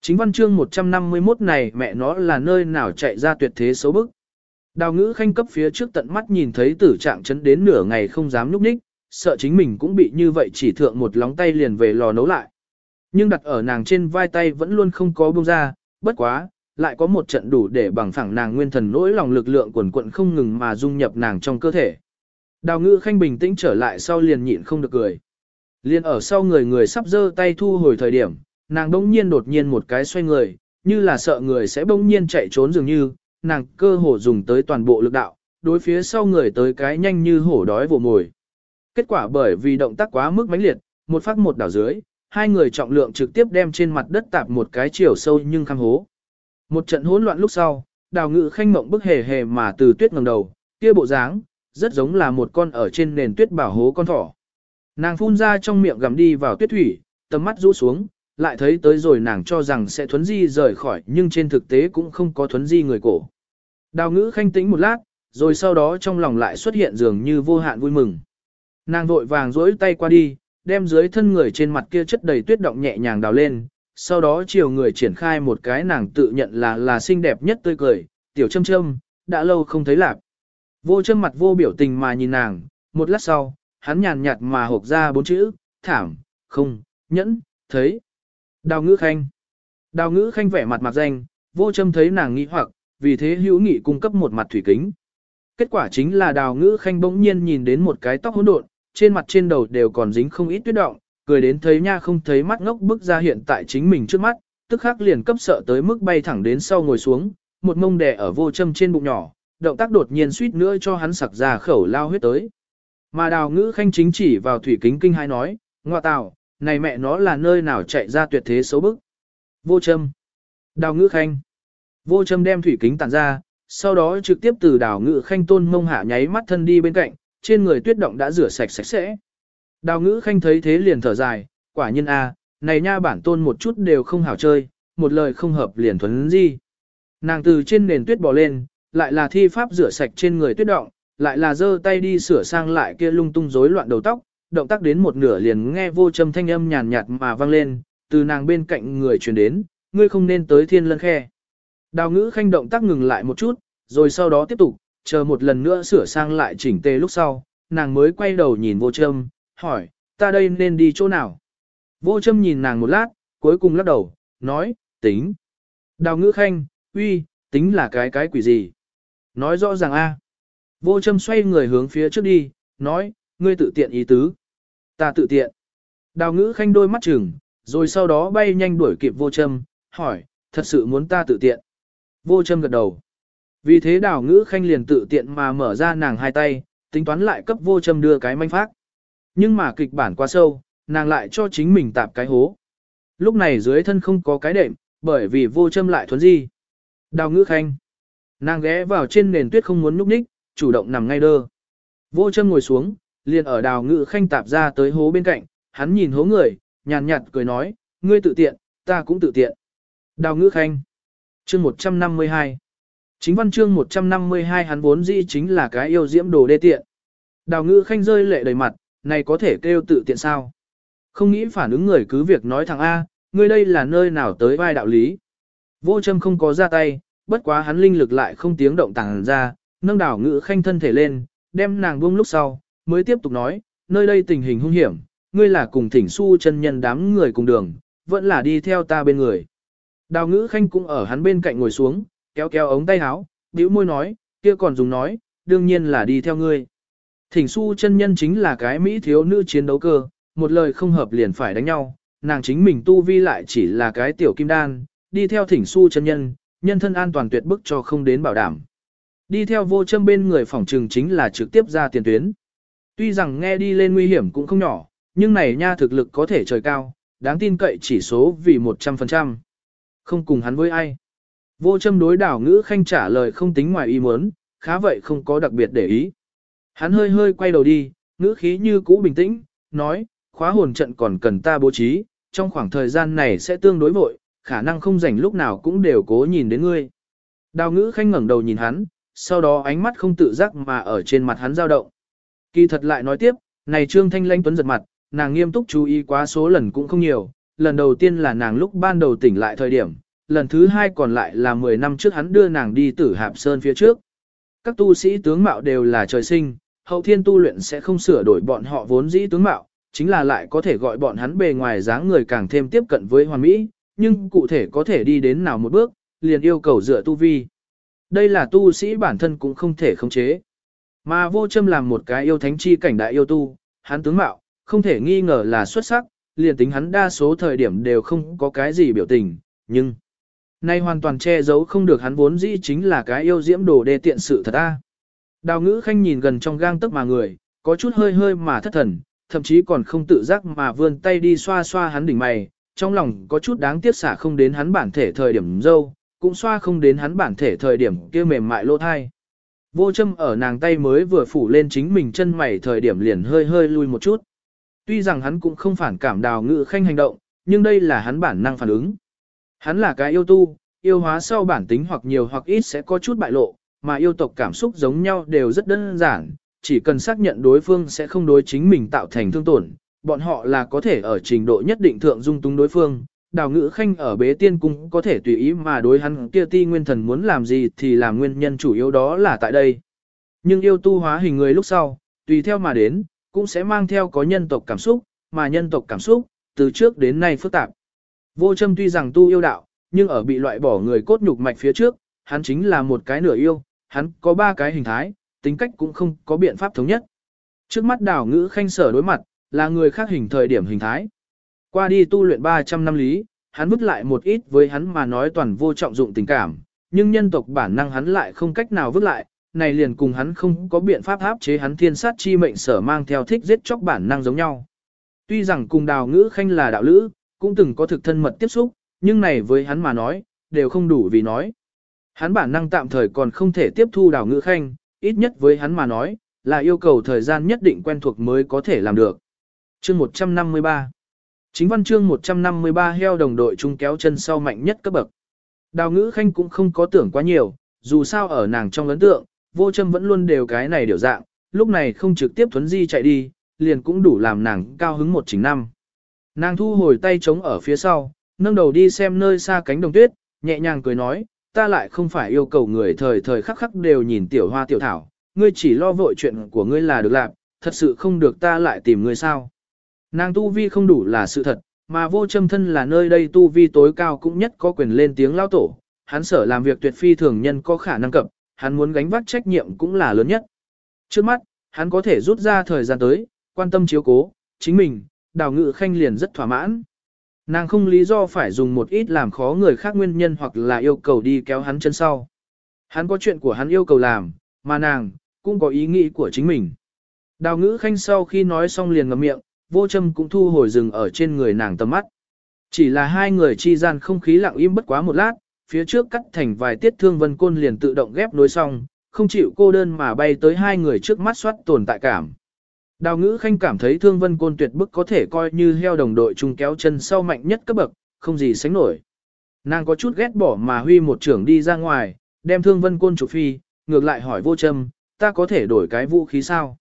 Chính văn chương 151 này mẹ nó là nơi nào chạy ra tuyệt thế xấu bức. Đào ngữ khanh cấp phía trước tận mắt nhìn thấy tử trạng chấn đến nửa ngày không dám núp ních, sợ chính mình cũng bị như vậy chỉ thượng một lóng tay liền về lò nấu lại. Nhưng đặt ở nàng trên vai tay vẫn luôn không có buông ra, bất quá, lại có một trận đủ để bằng phẳng nàng nguyên thần nỗi lòng lực lượng quần quận không ngừng mà dung nhập nàng trong cơ thể. Đào ngữ khanh bình tĩnh trở lại sau liền nhịn không được cười. Liên ở sau người người sắp giơ tay thu hồi thời điểm, nàng bỗng nhiên đột nhiên một cái xoay người, như là sợ người sẽ bỗng nhiên chạy trốn dường như, nàng cơ hồ dùng tới toàn bộ lực đạo, đối phía sau người tới cái nhanh như hổ đói vồ mồi. Kết quả bởi vì động tác quá mức mãnh liệt, một phát một đảo dưới, hai người trọng lượng trực tiếp đem trên mặt đất tạp một cái chiều sâu nhưng khăng hố. Một trận hỗn loạn lúc sau, đào ngự khanh mộng bức hề hề mà từ tuyết ngẩng đầu, kia bộ dáng, rất giống là một con ở trên nền tuyết bảo hố con thỏ. Nàng phun ra trong miệng gầm đi vào tuyết thủy, tầm mắt rũ xuống, lại thấy tới rồi nàng cho rằng sẽ thuấn di rời khỏi nhưng trên thực tế cũng không có thuấn di người cổ. Đào ngữ khanh tĩnh một lát, rồi sau đó trong lòng lại xuất hiện dường như vô hạn vui mừng. Nàng vội vàng rỗi tay qua đi, đem dưới thân người trên mặt kia chất đầy tuyết động nhẹ nhàng đào lên, sau đó chiều người triển khai một cái nàng tự nhận là là xinh đẹp nhất tươi cười, tiểu châm châm, đã lâu không thấy lạc. Vô châm mặt vô biểu tình mà nhìn nàng, một lát sau, hắn nhàn nhạt mà hộp ra bốn chữ, thảm, không, nhẫn, thấy. Đào ngữ khanh. Đào ngữ khanh vẻ mặt mặt danh, vô châm thấy nàng nghĩ hoặc, vì thế hữu nghị cung cấp một mặt thủy kính. Kết quả chính là đào ngữ khanh bỗng nhiên nhìn đến một cái tóc hỗn độn, trên mặt trên đầu đều còn dính không ít tuyết động, cười đến thấy nha không thấy mắt ngốc bức ra hiện tại chính mình trước mắt, tức khắc liền cấp sợ tới mức bay thẳng đến sau ngồi xuống, một mông đè ở vô châm trên bụng nhỏ, động tác đột nhiên suýt nữa cho hắn sặc ra khẩu lao huyết tới. Mà đào ngữ khanh chính chỉ vào thủy kính kinh hai nói, ngoa tào, này mẹ nó là nơi nào chạy ra tuyệt thế xấu bức. Vô châm. Đào ngữ khanh. Vô châm đem thủy kính tản ra, sau đó trực tiếp từ đào ngữ khanh tôn mông hạ nháy mắt thân đi bên cạnh, trên người tuyết động đã rửa sạch sạch sẽ. Đào ngữ khanh thấy thế liền thở dài, quả nhiên a, này nha bản tôn một chút đều không hảo chơi, một lời không hợp liền thuấn di. Nàng từ trên nền tuyết bò lên, lại là thi pháp rửa sạch trên người tuyết động, lại là giơ tay đi sửa sang lại kia lung tung rối loạn đầu tóc, động tác đến một nửa liền nghe vô châm thanh âm nhàn nhạt mà vang lên, từ nàng bên cạnh người truyền đến, ngươi không nên tới thiên lân khe. Đào ngữ khanh động tác ngừng lại một chút, rồi sau đó tiếp tục, chờ một lần nữa sửa sang lại chỉnh tề lúc sau, nàng mới quay đầu nhìn vô châm, hỏi, ta đây nên đi chỗ nào? Vô châm nhìn nàng một lát, cuối cùng lắc đầu, nói, tính. Đào ngữ khanh, uy, tính là cái cái quỷ gì? Nói rõ ràng a. Vô châm xoay người hướng phía trước đi, nói, ngươi tự tiện ý tứ. Ta tự tiện. Đào ngữ khanh đôi mắt chừng, rồi sau đó bay nhanh đuổi kịp vô châm, hỏi, thật sự muốn ta tự tiện. Vô châm gật đầu. Vì thế đào ngữ khanh liền tự tiện mà mở ra nàng hai tay, tính toán lại cấp vô châm đưa cái manh phát. Nhưng mà kịch bản quá sâu, nàng lại cho chính mình tạp cái hố. Lúc này dưới thân không có cái đệm, bởi vì vô châm lại thuấn di. Đào ngữ khanh. Nàng ghé vào trên nền tuyết không muốn núp ních, chủ động nằm ngay đơ. Vô châm ngồi xuống, liền ở đào ngữ khanh tạp ra tới hố bên cạnh, hắn nhìn hố người, nhàn nhạt cười nói, ngươi tự tiện, ta cũng tự tiện. Đào ngữ khanh. Chương 152 Chính văn chương 152 hắn vốn dĩ chính là cái yêu diễm đồ đê tiện. Đào ngữ khanh rơi lệ đầy mặt, này có thể kêu tự tiện sao? Không nghĩ phản ứng người cứ việc nói thằng A, ngươi đây là nơi nào tới vai đạo lý. Vô châm không có ra tay, bất quá hắn linh lực lại không tiếng động tàng ra, nâng đảo ngữ khanh thân thể lên, đem nàng buông lúc sau, mới tiếp tục nói, nơi đây tình hình hung hiểm, ngươi là cùng thỉnh su chân nhân đám người cùng đường, vẫn là đi theo ta bên người. Đào ngữ khanh cũng ở hắn bên cạnh ngồi xuống, kéo kéo ống tay áo, bĩu môi nói, kia còn dùng nói, đương nhiên là đi theo ngươi. Thỉnh su chân nhân chính là cái Mỹ thiếu nữ chiến đấu cơ, một lời không hợp liền phải đánh nhau, nàng chính mình tu vi lại chỉ là cái tiểu kim đan, đi theo thỉnh su chân nhân, nhân thân an toàn tuyệt bức cho không đến bảo đảm. Đi theo vô châm bên người phòng trừng chính là trực tiếp ra tiền tuyến. Tuy rằng nghe đi lên nguy hiểm cũng không nhỏ, nhưng này nha thực lực có thể trời cao, đáng tin cậy chỉ số vì 100%. Không cùng hắn với ai. Vô châm đối đảo ngữ khanh trả lời không tính ngoài ý muốn, khá vậy không có đặc biệt để ý. Hắn hơi hơi quay đầu đi, ngữ khí như cũ bình tĩnh, nói, khóa hồn trận còn cần ta bố trí, trong khoảng thời gian này sẽ tương đối vội, khả năng không rảnh lúc nào cũng đều cố nhìn đến ngươi. Đào ngữ khanh ngẩng đầu nhìn hắn, sau đó ánh mắt không tự giác mà ở trên mặt hắn dao động. Kỳ thật lại nói tiếp, này Trương Thanh Lanh Tuấn giật mặt, nàng nghiêm túc chú ý quá số lần cũng không nhiều, lần đầu tiên là nàng lúc ban đầu tỉnh lại thời điểm, lần thứ hai còn lại là 10 năm trước hắn đưa nàng đi tử hạp sơn phía trước. Các tu sĩ tướng mạo đều là trời sinh, hậu thiên tu luyện sẽ không sửa đổi bọn họ vốn dĩ tướng mạo, chính là lại có thể gọi bọn hắn bề ngoài dáng người càng thêm tiếp cận với hoàn mỹ, nhưng cụ thể có thể đi đến nào một bước, liền yêu cầu dựa tu vi. Đây là tu sĩ bản thân cũng không thể khống chế. Mà vô châm làm một cái yêu thánh chi cảnh đại yêu tu, hắn tướng mạo, không thể nghi ngờ là xuất sắc, liền tính hắn đa số thời điểm đều không có cái gì biểu tình, nhưng nay hoàn toàn che giấu không được hắn vốn dĩ chính là cái yêu diễm đồ đê tiện sự thật a. Đào ngữ khanh nhìn gần trong gang tức mà người, có chút hơi hơi mà thất thần, thậm chí còn không tự giác mà vươn tay đi xoa xoa hắn đỉnh mày, trong lòng có chút đáng tiếc xả không đến hắn bản thể thời điểm dâu, cũng xoa không đến hắn bản thể thời điểm kia mềm mại lỗ thai. Vô châm ở nàng tay mới vừa phủ lên chính mình chân mày thời điểm liền hơi hơi lui một chút. Tuy rằng hắn cũng không phản cảm đào ngữ khanh hành động, nhưng đây là hắn bản năng phản ứng. Hắn là cái yêu tu, yêu hóa sau bản tính hoặc nhiều hoặc ít sẽ có chút bại lộ, mà yêu tộc cảm xúc giống nhau đều rất đơn giản, chỉ cần xác nhận đối phương sẽ không đối chính mình tạo thành thương tổn, bọn họ là có thể ở trình độ nhất định thượng dung túng đối phương. Đào ngữ khanh ở bế tiên cung có thể tùy ý mà đối hắn kia ti nguyên thần muốn làm gì thì làm nguyên nhân chủ yếu đó là tại đây. Nhưng yêu tu hóa hình người lúc sau, tùy theo mà đến, cũng sẽ mang theo có nhân tộc cảm xúc, mà nhân tộc cảm xúc, từ trước đến nay phức tạp. Vô châm tuy rằng tu yêu đạo, nhưng ở bị loại bỏ người cốt nhục mạch phía trước, hắn chính là một cái nửa yêu, hắn có ba cái hình thái, tính cách cũng không có biện pháp thống nhất. Trước mắt đảo ngữ khanh sở đối mặt, là người khác hình thời điểm hình thái. Qua đi tu luyện 300 năm lý, hắn vứt lại một ít với hắn mà nói toàn vô trọng dụng tình cảm, nhưng nhân tộc bản năng hắn lại không cách nào vứt lại, này liền cùng hắn không có biện pháp áp chế hắn thiên sát chi mệnh sở mang theo thích giết chóc bản năng giống nhau. Tuy rằng cùng đào ngữ khanh là đạo lữ, cũng từng có thực thân mật tiếp xúc, nhưng này với hắn mà nói, đều không đủ vì nói. Hắn bản năng tạm thời còn không thể tiếp thu đào ngữ khanh, ít nhất với hắn mà nói, là yêu cầu thời gian nhất định quen thuộc mới có thể làm được. chương 153 Chính văn chương 153 heo đồng đội chung kéo chân sau mạnh nhất cấp bậc. Đào ngữ khanh cũng không có tưởng quá nhiều, dù sao ở nàng trong ấn tượng, vô châm vẫn luôn đều cái này điều dạng, lúc này không trực tiếp thuấn di chạy đi, liền cũng đủ làm nàng cao hứng một chính năm. Nàng thu hồi tay trống ở phía sau, nâng đầu đi xem nơi xa cánh đồng tuyết, nhẹ nhàng cười nói, ta lại không phải yêu cầu người thời thời khắc khắc đều nhìn tiểu hoa tiểu thảo, ngươi chỉ lo vội chuyện của ngươi là được làm, thật sự không được ta lại tìm ngươi sao. Nàng tu vi không đủ là sự thật, mà vô châm thân là nơi đây tu vi tối cao cũng nhất có quyền lên tiếng lao tổ, hắn sở làm việc tuyệt phi thường nhân có khả năng cập, hắn muốn gánh vác trách nhiệm cũng là lớn nhất. Trước mắt, hắn có thể rút ra thời gian tới, quan tâm chiếu cố, chính mình, đào ngự khanh liền rất thỏa mãn. Nàng không lý do phải dùng một ít làm khó người khác nguyên nhân hoặc là yêu cầu đi kéo hắn chân sau. Hắn có chuyện của hắn yêu cầu làm, mà nàng, cũng có ý nghĩ của chính mình. Đào ngữ khanh sau khi nói xong liền ngậm miệng, vô châm cũng thu hồi rừng ở trên người nàng tầm mắt. Chỉ là hai người chi gian không khí lặng im bất quá một lát, phía trước cắt thành vài tiết thương vân côn liền tự động ghép nối xong, không chịu cô đơn mà bay tới hai người trước mắt soát tồn tại cảm. Đào ngữ khanh cảm thấy thương vân côn tuyệt bức có thể coi như heo đồng đội chung kéo chân sau mạnh nhất cấp bậc, không gì sánh nổi. Nàng có chút ghét bỏ mà huy một trưởng đi ra ngoài, đem thương vân côn chủ phi, ngược lại hỏi vô châm, ta có thể đổi cái vũ khí sao?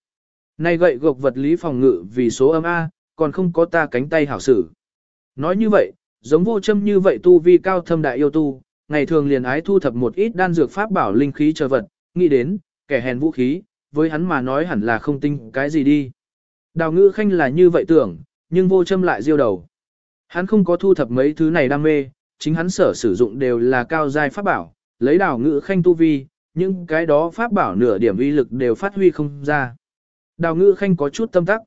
Này gậy gộc vật lý phòng ngự vì số âm A, còn không có ta cánh tay hảo sử. Nói như vậy, giống vô châm như vậy tu vi cao thâm đại yêu tu, ngày thường liền ái thu thập một ít đan dược pháp bảo linh khí chờ vật, nghĩ đến, kẻ hèn vũ khí, với hắn mà nói hẳn là không tinh cái gì đi. Đào ngữ khanh là như vậy tưởng, nhưng vô châm lại diêu đầu. Hắn không có thu thập mấy thứ này đam mê, chính hắn sở sử dụng đều là cao giai pháp bảo, lấy đào ngữ khanh tu vi, nhưng cái đó pháp bảo nửa điểm uy lực đều phát huy không ra. Đào ngữ khanh có chút tâm tắc.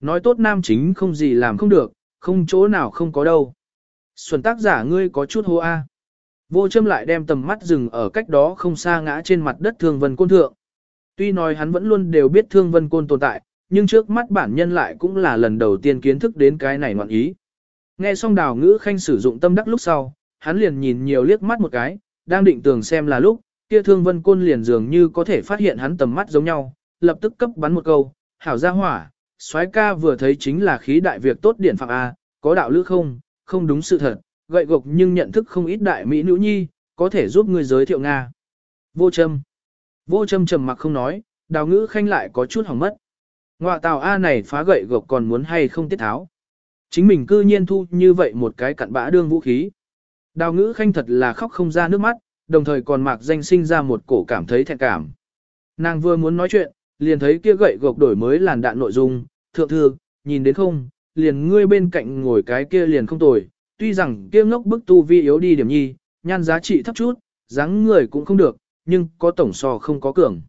Nói tốt nam chính không gì làm không được, không chỗ nào không có đâu. Xuân tác giả ngươi có chút hô a. Vô châm lại đem tầm mắt dừng ở cách đó không xa ngã trên mặt đất thường vân côn thượng. Tuy nói hắn vẫn luôn đều biết thương vân côn tồn tại, nhưng trước mắt bản nhân lại cũng là lần đầu tiên kiến thức đến cái này ngoạn ý. Nghe xong đào ngữ khanh sử dụng tâm đắc lúc sau, hắn liền nhìn nhiều liếc mắt một cái, đang định tưởng xem là lúc, kia thương vân côn liền dường như có thể phát hiện hắn tầm mắt giống nhau, lập tức cấp bắn một câu, hảo ra hỏa, soái ca vừa thấy chính là khí đại việc tốt điển phạm A, có đạo lữ không, không đúng sự thật, gậy gộc nhưng nhận thức không ít đại mỹ nữ nhi, có thể giúp người giới thiệu Nga. Vô châm. Vô châm trầm mặc không nói, đào ngữ khanh lại có chút hỏng mất. Ngoạ tào A này phá gậy gộc còn muốn hay không tiết tháo. Chính mình cư nhiên thu như vậy một cái cặn bã đương vũ khí. Đào ngữ khanh thật là khóc không ra nước mắt, đồng thời còn mạc danh sinh ra một cổ cảm thấy thẹn cảm. Nàng vừa muốn nói chuyện, liền thấy kia gậy gộc đổi mới làn đạn nội dung, thượng thư, nhìn đến không, liền ngươi bên cạnh ngồi cái kia liền không tồi, tuy rằng kia ngốc bức tu vi yếu đi điểm nhi, nhan giá trị thấp chút, dáng người cũng không được, nhưng có tổng so không có cường.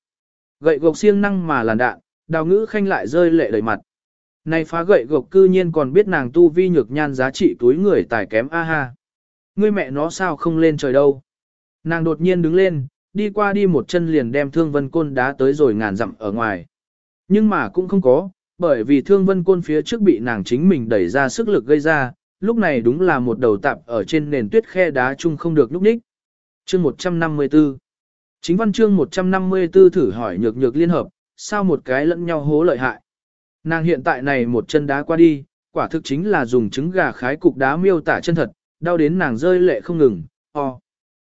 Gậy gộc siêng năng mà làn đạn, đào ngữ khanh lại rơi lệ đầy mặt. Này phá gậy gộc cư nhiên còn biết nàng tu vi nhược nhan giá trị túi người tài kém a ha. Ngươi mẹ nó sao không lên trời đâu. Nàng đột nhiên đứng lên, đi qua đi một chân liền đem thương vân côn đá tới rồi ngàn dặm ở ngoài. Nhưng mà cũng không có, bởi vì thương vân côn phía trước bị nàng chính mình đẩy ra sức lực gây ra, lúc này đúng là một đầu tạp ở trên nền tuyết khe đá chung không được núp ních. Chương 154 Chính văn chương 154 thử hỏi nhược nhược liên hợp, sao một cái lẫn nhau hố lợi hại. Nàng hiện tại này một chân đá qua đi, quả thực chính là dùng trứng gà khái cục đá miêu tả chân thật, đau đến nàng rơi lệ không ngừng, o.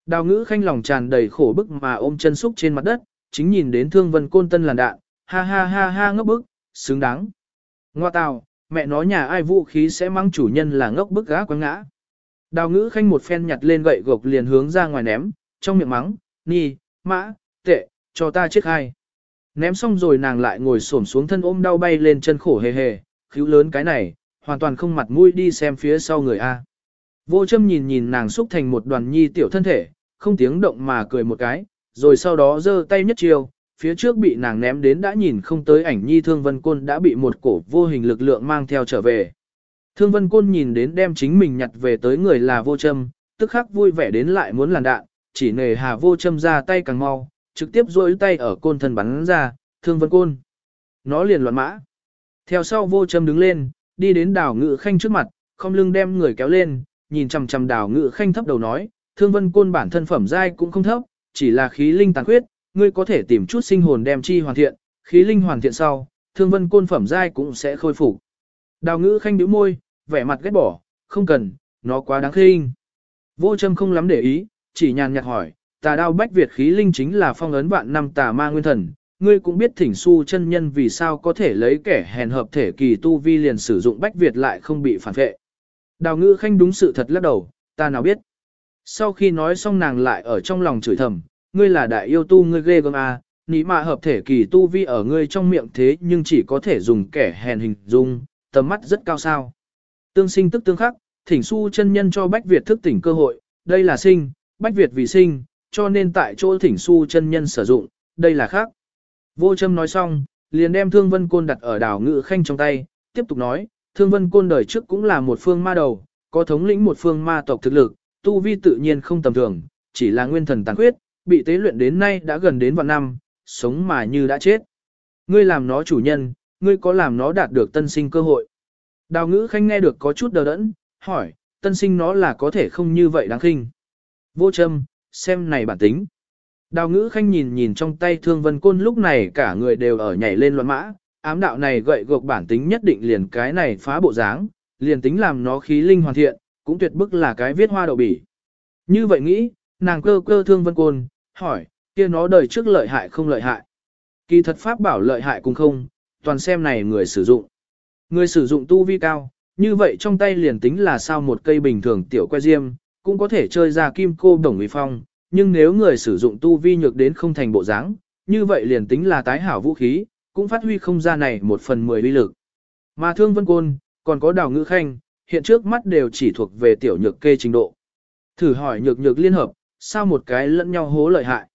Đào ngữ khanh lòng tràn đầy khổ bức mà ôm chân xúc trên mặt đất, chính nhìn đến thương vân côn tân làn đạn, ha ha ha ha ngốc bức, xứng đáng. Ngoa tào, mẹ nói nhà ai vũ khí sẽ mang chủ nhân là ngốc bức gã quăng ngã. Đào ngữ khanh một phen nhặt lên gậy gộc liền hướng ra ngoài ném, trong miệng mắng, ni, mã, tệ, cho ta chết hai. Ném xong rồi nàng lại ngồi xổm xuống thân ôm đau bay lên chân khổ hề hề, khíu lớn cái này, hoàn toàn không mặt mũi đi xem phía sau người A. Vô châm nhìn nhìn nàng xúc thành một đoàn nhi tiểu thân thể, không tiếng động mà cười một cái, rồi sau đó giơ tay nhất chiều, phía trước bị nàng ném đến đã nhìn không tới ảnh nhi thương vân côn đã bị một cổ vô hình lực lượng mang theo trở về. Thương vân côn nhìn đến đem chính mình nhặt về tới người là vô châm, tức khắc vui vẻ đến lại muốn làn đạn, chỉ nề hà vô châm ra tay càng mau, trực tiếp duỗi tay ở côn thân bắn ra, thương vân côn. Nó liền loạn mã. Theo sau vô châm đứng lên, đi đến đảo ngự khanh trước mặt, không lưng đem người kéo lên, nhìn chằm chằm đảo ngự khanh thấp đầu nói, thương vân côn bản thân phẩm giai cũng không thấp, chỉ là khí linh tàn khuyết, ngươi có thể tìm chút sinh hồn đem chi hoàn thiện, khí linh hoàn thiện sau, thương vân côn phẩm giai cũng sẽ khôi phục. Đào ngữ khanh bĩu môi, vẻ mặt ghét bỏ, không cần, nó quá đáng khinh. Vô châm không lắm để ý, chỉ nhàn nhạt hỏi, tà đao bách Việt khí linh chính là phong ấn vạn năm tà ma nguyên thần, ngươi cũng biết thỉnh su chân nhân vì sao có thể lấy kẻ hèn hợp thể kỳ tu vi liền sử dụng bách Việt lại không bị phản vệ. Đào ngữ khanh đúng sự thật lắc đầu, ta nào biết. Sau khi nói xong nàng lại ở trong lòng chửi thầm, ngươi là đại yêu tu ngươi ghê gớm à, nỉ mà hợp thể kỳ tu vi ở ngươi trong miệng thế nhưng chỉ có thể dùng kẻ hèn hình dung, tầm mắt rất cao sao. Tương sinh tức tương khắc, thỉnh su chân nhân cho Bách Việt thức tỉnh cơ hội, đây là sinh, Bách Việt vì sinh, cho nên tại chỗ thỉnh su chân nhân sử dụng, đây là khác. Vô châm nói xong, liền đem thương vân côn đặt ở đảo ngự khanh trong tay, tiếp tục nói, thương vân côn đời trước cũng là một phương ma đầu, có thống lĩnh một phương ma tộc thực lực, tu vi tự nhiên không tầm thường, chỉ là nguyên thần tàn khuyết, bị tế luyện đến nay đã gần đến vạn năm, sống mà như đã chết. Ngươi làm nó chủ nhân, ngươi có làm nó đạt được tân sinh cơ hội. Đào ngữ khanh nghe được có chút đờ đẫn, hỏi, tân sinh nó là có thể không như vậy đáng khinh. Vô châm, xem này bản tính. Đào ngữ khanh nhìn nhìn trong tay thương vân côn lúc này cả người đều ở nhảy lên loạn mã, ám đạo này gậy gộc bản tính nhất định liền cái này phá bộ dáng, liền tính làm nó khí linh hoàn thiện, cũng tuyệt bức là cái viết hoa đậu bỉ. Như vậy nghĩ, nàng cơ cơ thương vân côn, hỏi, kia nó đời trước lợi hại không lợi hại. Kỳ thật pháp bảo lợi hại cũng không, toàn xem này người sử dụng. Người sử dụng tu vi cao, như vậy trong tay liền tính là sao một cây bình thường tiểu que diêm, cũng có thể chơi ra kim cô đồng uy phong, nhưng nếu người sử dụng tu vi nhược đến không thành bộ dáng, như vậy liền tính là tái hảo vũ khí, cũng phát huy không ra này một phần mười uy lực. Mà thương vân côn, còn có đào ngữ khanh, hiện trước mắt đều chỉ thuộc về tiểu nhược kê trình độ. Thử hỏi nhược nhược liên hợp, sao một cái lẫn nhau hố lợi hại.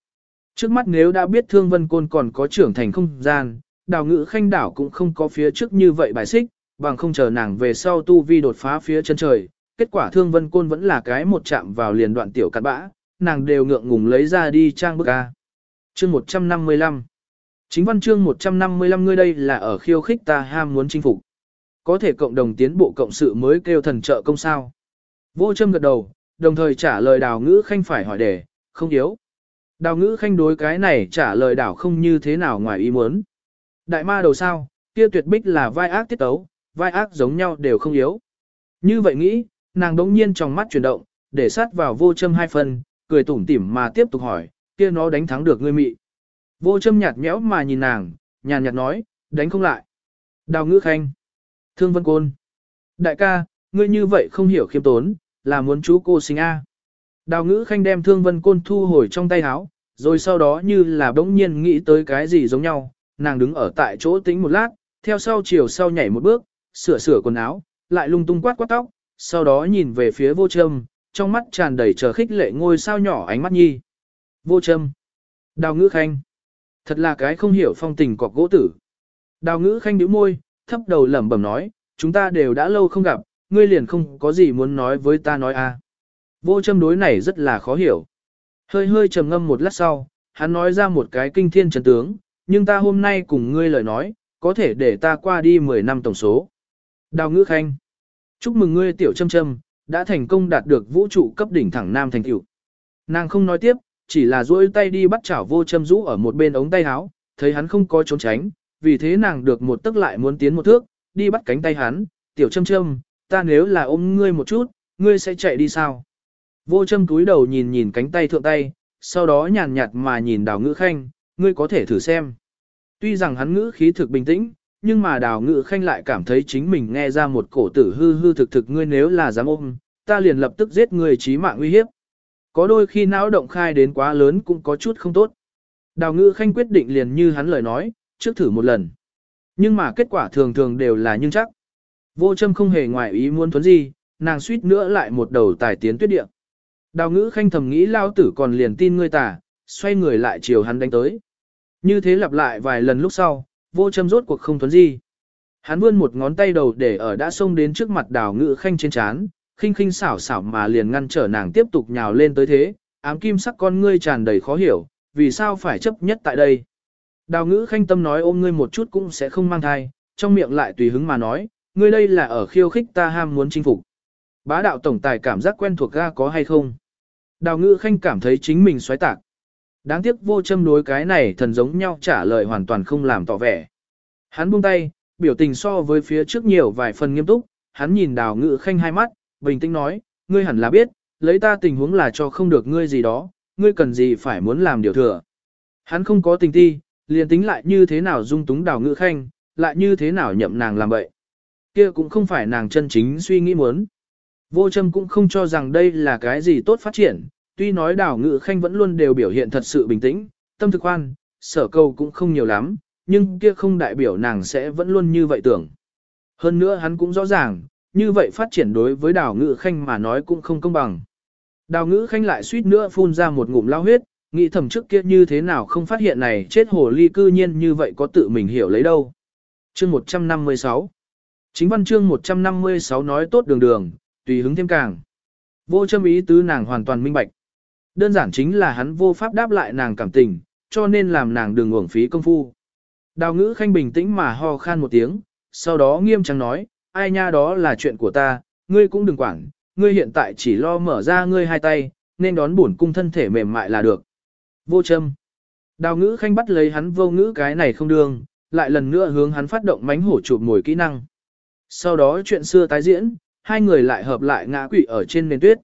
Trước mắt nếu đã biết thương vân côn còn có trưởng thành không gian, đào ngữ khanh đảo cũng không có phía trước như vậy bài xích, bằng không chờ nàng về sau tu vi đột phá phía chân trời. Kết quả thương vân côn vẫn là cái một chạm vào liền đoạn tiểu cắt bã, nàng đều ngượng ngùng lấy ra đi trang bức ca. Chương 155 Chính văn chương 155 ngươi đây là ở khiêu khích ta ham muốn chinh phục. Có thể cộng đồng tiến bộ cộng sự mới kêu thần trợ công sao. Vô châm gật đầu, đồng thời trả lời đào ngữ khanh phải hỏi đề, không yếu. Đào ngữ khanh đối cái này trả lời đảo không như thế nào ngoài ý muốn. Đại ma đầu sao, kia tuyệt bích là vai ác tiết tấu, vai ác giống nhau đều không yếu. Như vậy nghĩ, nàng đống nhiên trong mắt chuyển động, để sát vào vô châm hai phần, cười tủm tỉm mà tiếp tục hỏi, kia nó đánh thắng được ngươi mị. Vô châm nhạt nhẽo mà nhìn nàng, nhàn nhạt nói, đánh không lại. Đào ngữ khanh. Thương vân côn. Đại ca, ngươi như vậy không hiểu khiêm tốn, là muốn chú cô sinh A. Đào ngữ khanh đem thương vân côn thu hồi trong tay áo, rồi sau đó như là bỗng nhiên nghĩ tới cái gì giống nhau, nàng đứng ở tại chỗ tính một lát, theo sau chiều sau nhảy một bước, sửa sửa quần áo, lại lung tung quát quát tóc, sau đó nhìn về phía vô châm, trong mắt tràn đầy chờ khích lệ ngôi sao nhỏ ánh mắt nhi. Vô châm. Đào ngữ khanh. Thật là cái không hiểu phong tình cọc gỗ tử. Đào ngữ khanh nhíu môi, thấp đầu lẩm bẩm nói, chúng ta đều đã lâu không gặp, ngươi liền không có gì muốn nói với ta nói à. Vô châm đối này rất là khó hiểu. Hơi hơi trầm ngâm một lát sau, hắn nói ra một cái kinh thiên trần tướng, nhưng ta hôm nay cùng ngươi lời nói, có thể để ta qua đi 10 năm tổng số. Đào ngữ khanh. Chúc mừng ngươi tiểu châm châm, đã thành công đạt được vũ trụ cấp đỉnh thẳng nam thành tiểu. Nàng không nói tiếp, chỉ là duỗi tay đi bắt chảo vô châm rũ ở một bên ống tay áo, thấy hắn không có trốn tránh, vì thế nàng được một tức lại muốn tiến một thước, đi bắt cánh tay hắn, tiểu châm châm, ta nếu là ôm ngươi một chút, ngươi sẽ chạy đi sao? Vô châm túi đầu nhìn nhìn cánh tay thượng tay, sau đó nhàn nhạt mà nhìn đào ngữ khanh, ngươi có thể thử xem. Tuy rằng hắn ngữ khí thực bình tĩnh, nhưng mà đào ngự khanh lại cảm thấy chính mình nghe ra một cổ tử hư hư thực thực ngươi nếu là dám ôm, ta liền lập tức giết người trí mạng uy hiếp. Có đôi khi não động khai đến quá lớn cũng có chút không tốt. Đào ngự khanh quyết định liền như hắn lời nói, trước thử một lần. Nhưng mà kết quả thường thường đều là nhưng chắc. Vô châm không hề ngoại ý muốn thuấn gì, nàng suýt nữa lại một đầu tài tiến tuyết địa. Đào ngữ khanh thầm nghĩ lao tử còn liền tin ngươi tả xoay người lại chiều hắn đánh tới. Như thế lặp lại vài lần lúc sau, vô châm rốt cuộc không thuấn gì. Hắn vươn một ngón tay đầu để ở đã xông đến trước mặt đào ngự khanh trên chán, khinh khinh xảo xảo mà liền ngăn trở nàng tiếp tục nhào lên tới thế, ám kim sắc con ngươi tràn đầy khó hiểu, vì sao phải chấp nhất tại đây. Đào ngữ khanh tâm nói ôm ngươi một chút cũng sẽ không mang thai, trong miệng lại tùy hứng mà nói, ngươi đây là ở khiêu khích ta ham muốn chinh phục. Bá đạo tổng tài cảm giác quen thuộc ga có hay không? Đào ngữ khanh cảm thấy chính mình xoáy tạc. Đáng tiếc vô châm đối cái này thần giống nhau trả lời hoàn toàn không làm tỏ vẻ. Hắn buông tay, biểu tình so với phía trước nhiều vài phần nghiêm túc, hắn nhìn đào ngự khanh hai mắt, bình tĩnh nói, ngươi hẳn là biết, lấy ta tình huống là cho không được ngươi gì đó, ngươi cần gì phải muốn làm điều thừa. Hắn không có tình ti, liền tính lại như thế nào dung túng đào ngự khanh, lại như thế nào nhậm nàng làm vậy. Kia cũng không phải nàng chân chính suy nghĩ muốn. Vô châm cũng không cho rằng đây là cái gì tốt phát triển, tuy nói đào ngự khanh vẫn luôn đều biểu hiện thật sự bình tĩnh, tâm thực quan, sở câu cũng không nhiều lắm, nhưng kia không đại biểu nàng sẽ vẫn luôn như vậy tưởng. Hơn nữa hắn cũng rõ ràng, như vậy phát triển đối với đào ngự khanh mà nói cũng không công bằng. Đào ngữ khanh lại suýt nữa phun ra một ngụm lao huyết, nghĩ thầm trước kia như thế nào không phát hiện này chết hồ ly cư nhiên như vậy có tự mình hiểu lấy đâu. Chương 156 Chính văn chương 156 nói tốt đường đường, tùy hứng thêm càng. Vô châm ý tứ nàng hoàn toàn minh bạch. Đơn giản chính là hắn vô pháp đáp lại nàng cảm tình, cho nên làm nàng đừng uổng phí công phu. Đào ngữ khanh bình tĩnh mà ho khan một tiếng, sau đó nghiêm trang nói, ai nha đó là chuyện của ta, ngươi cũng đừng quản, ngươi hiện tại chỉ lo mở ra ngươi hai tay, nên đón bổn cung thân thể mềm mại là được. Vô châm. Đào ngữ khanh bắt lấy hắn vô ngữ cái này không đương, lại lần nữa hướng hắn phát động mánh hổ chụp mồi kỹ năng. Sau đó chuyện xưa tái diễn, hai người lại hợp lại ngã quỵ ở trên nền tuyết.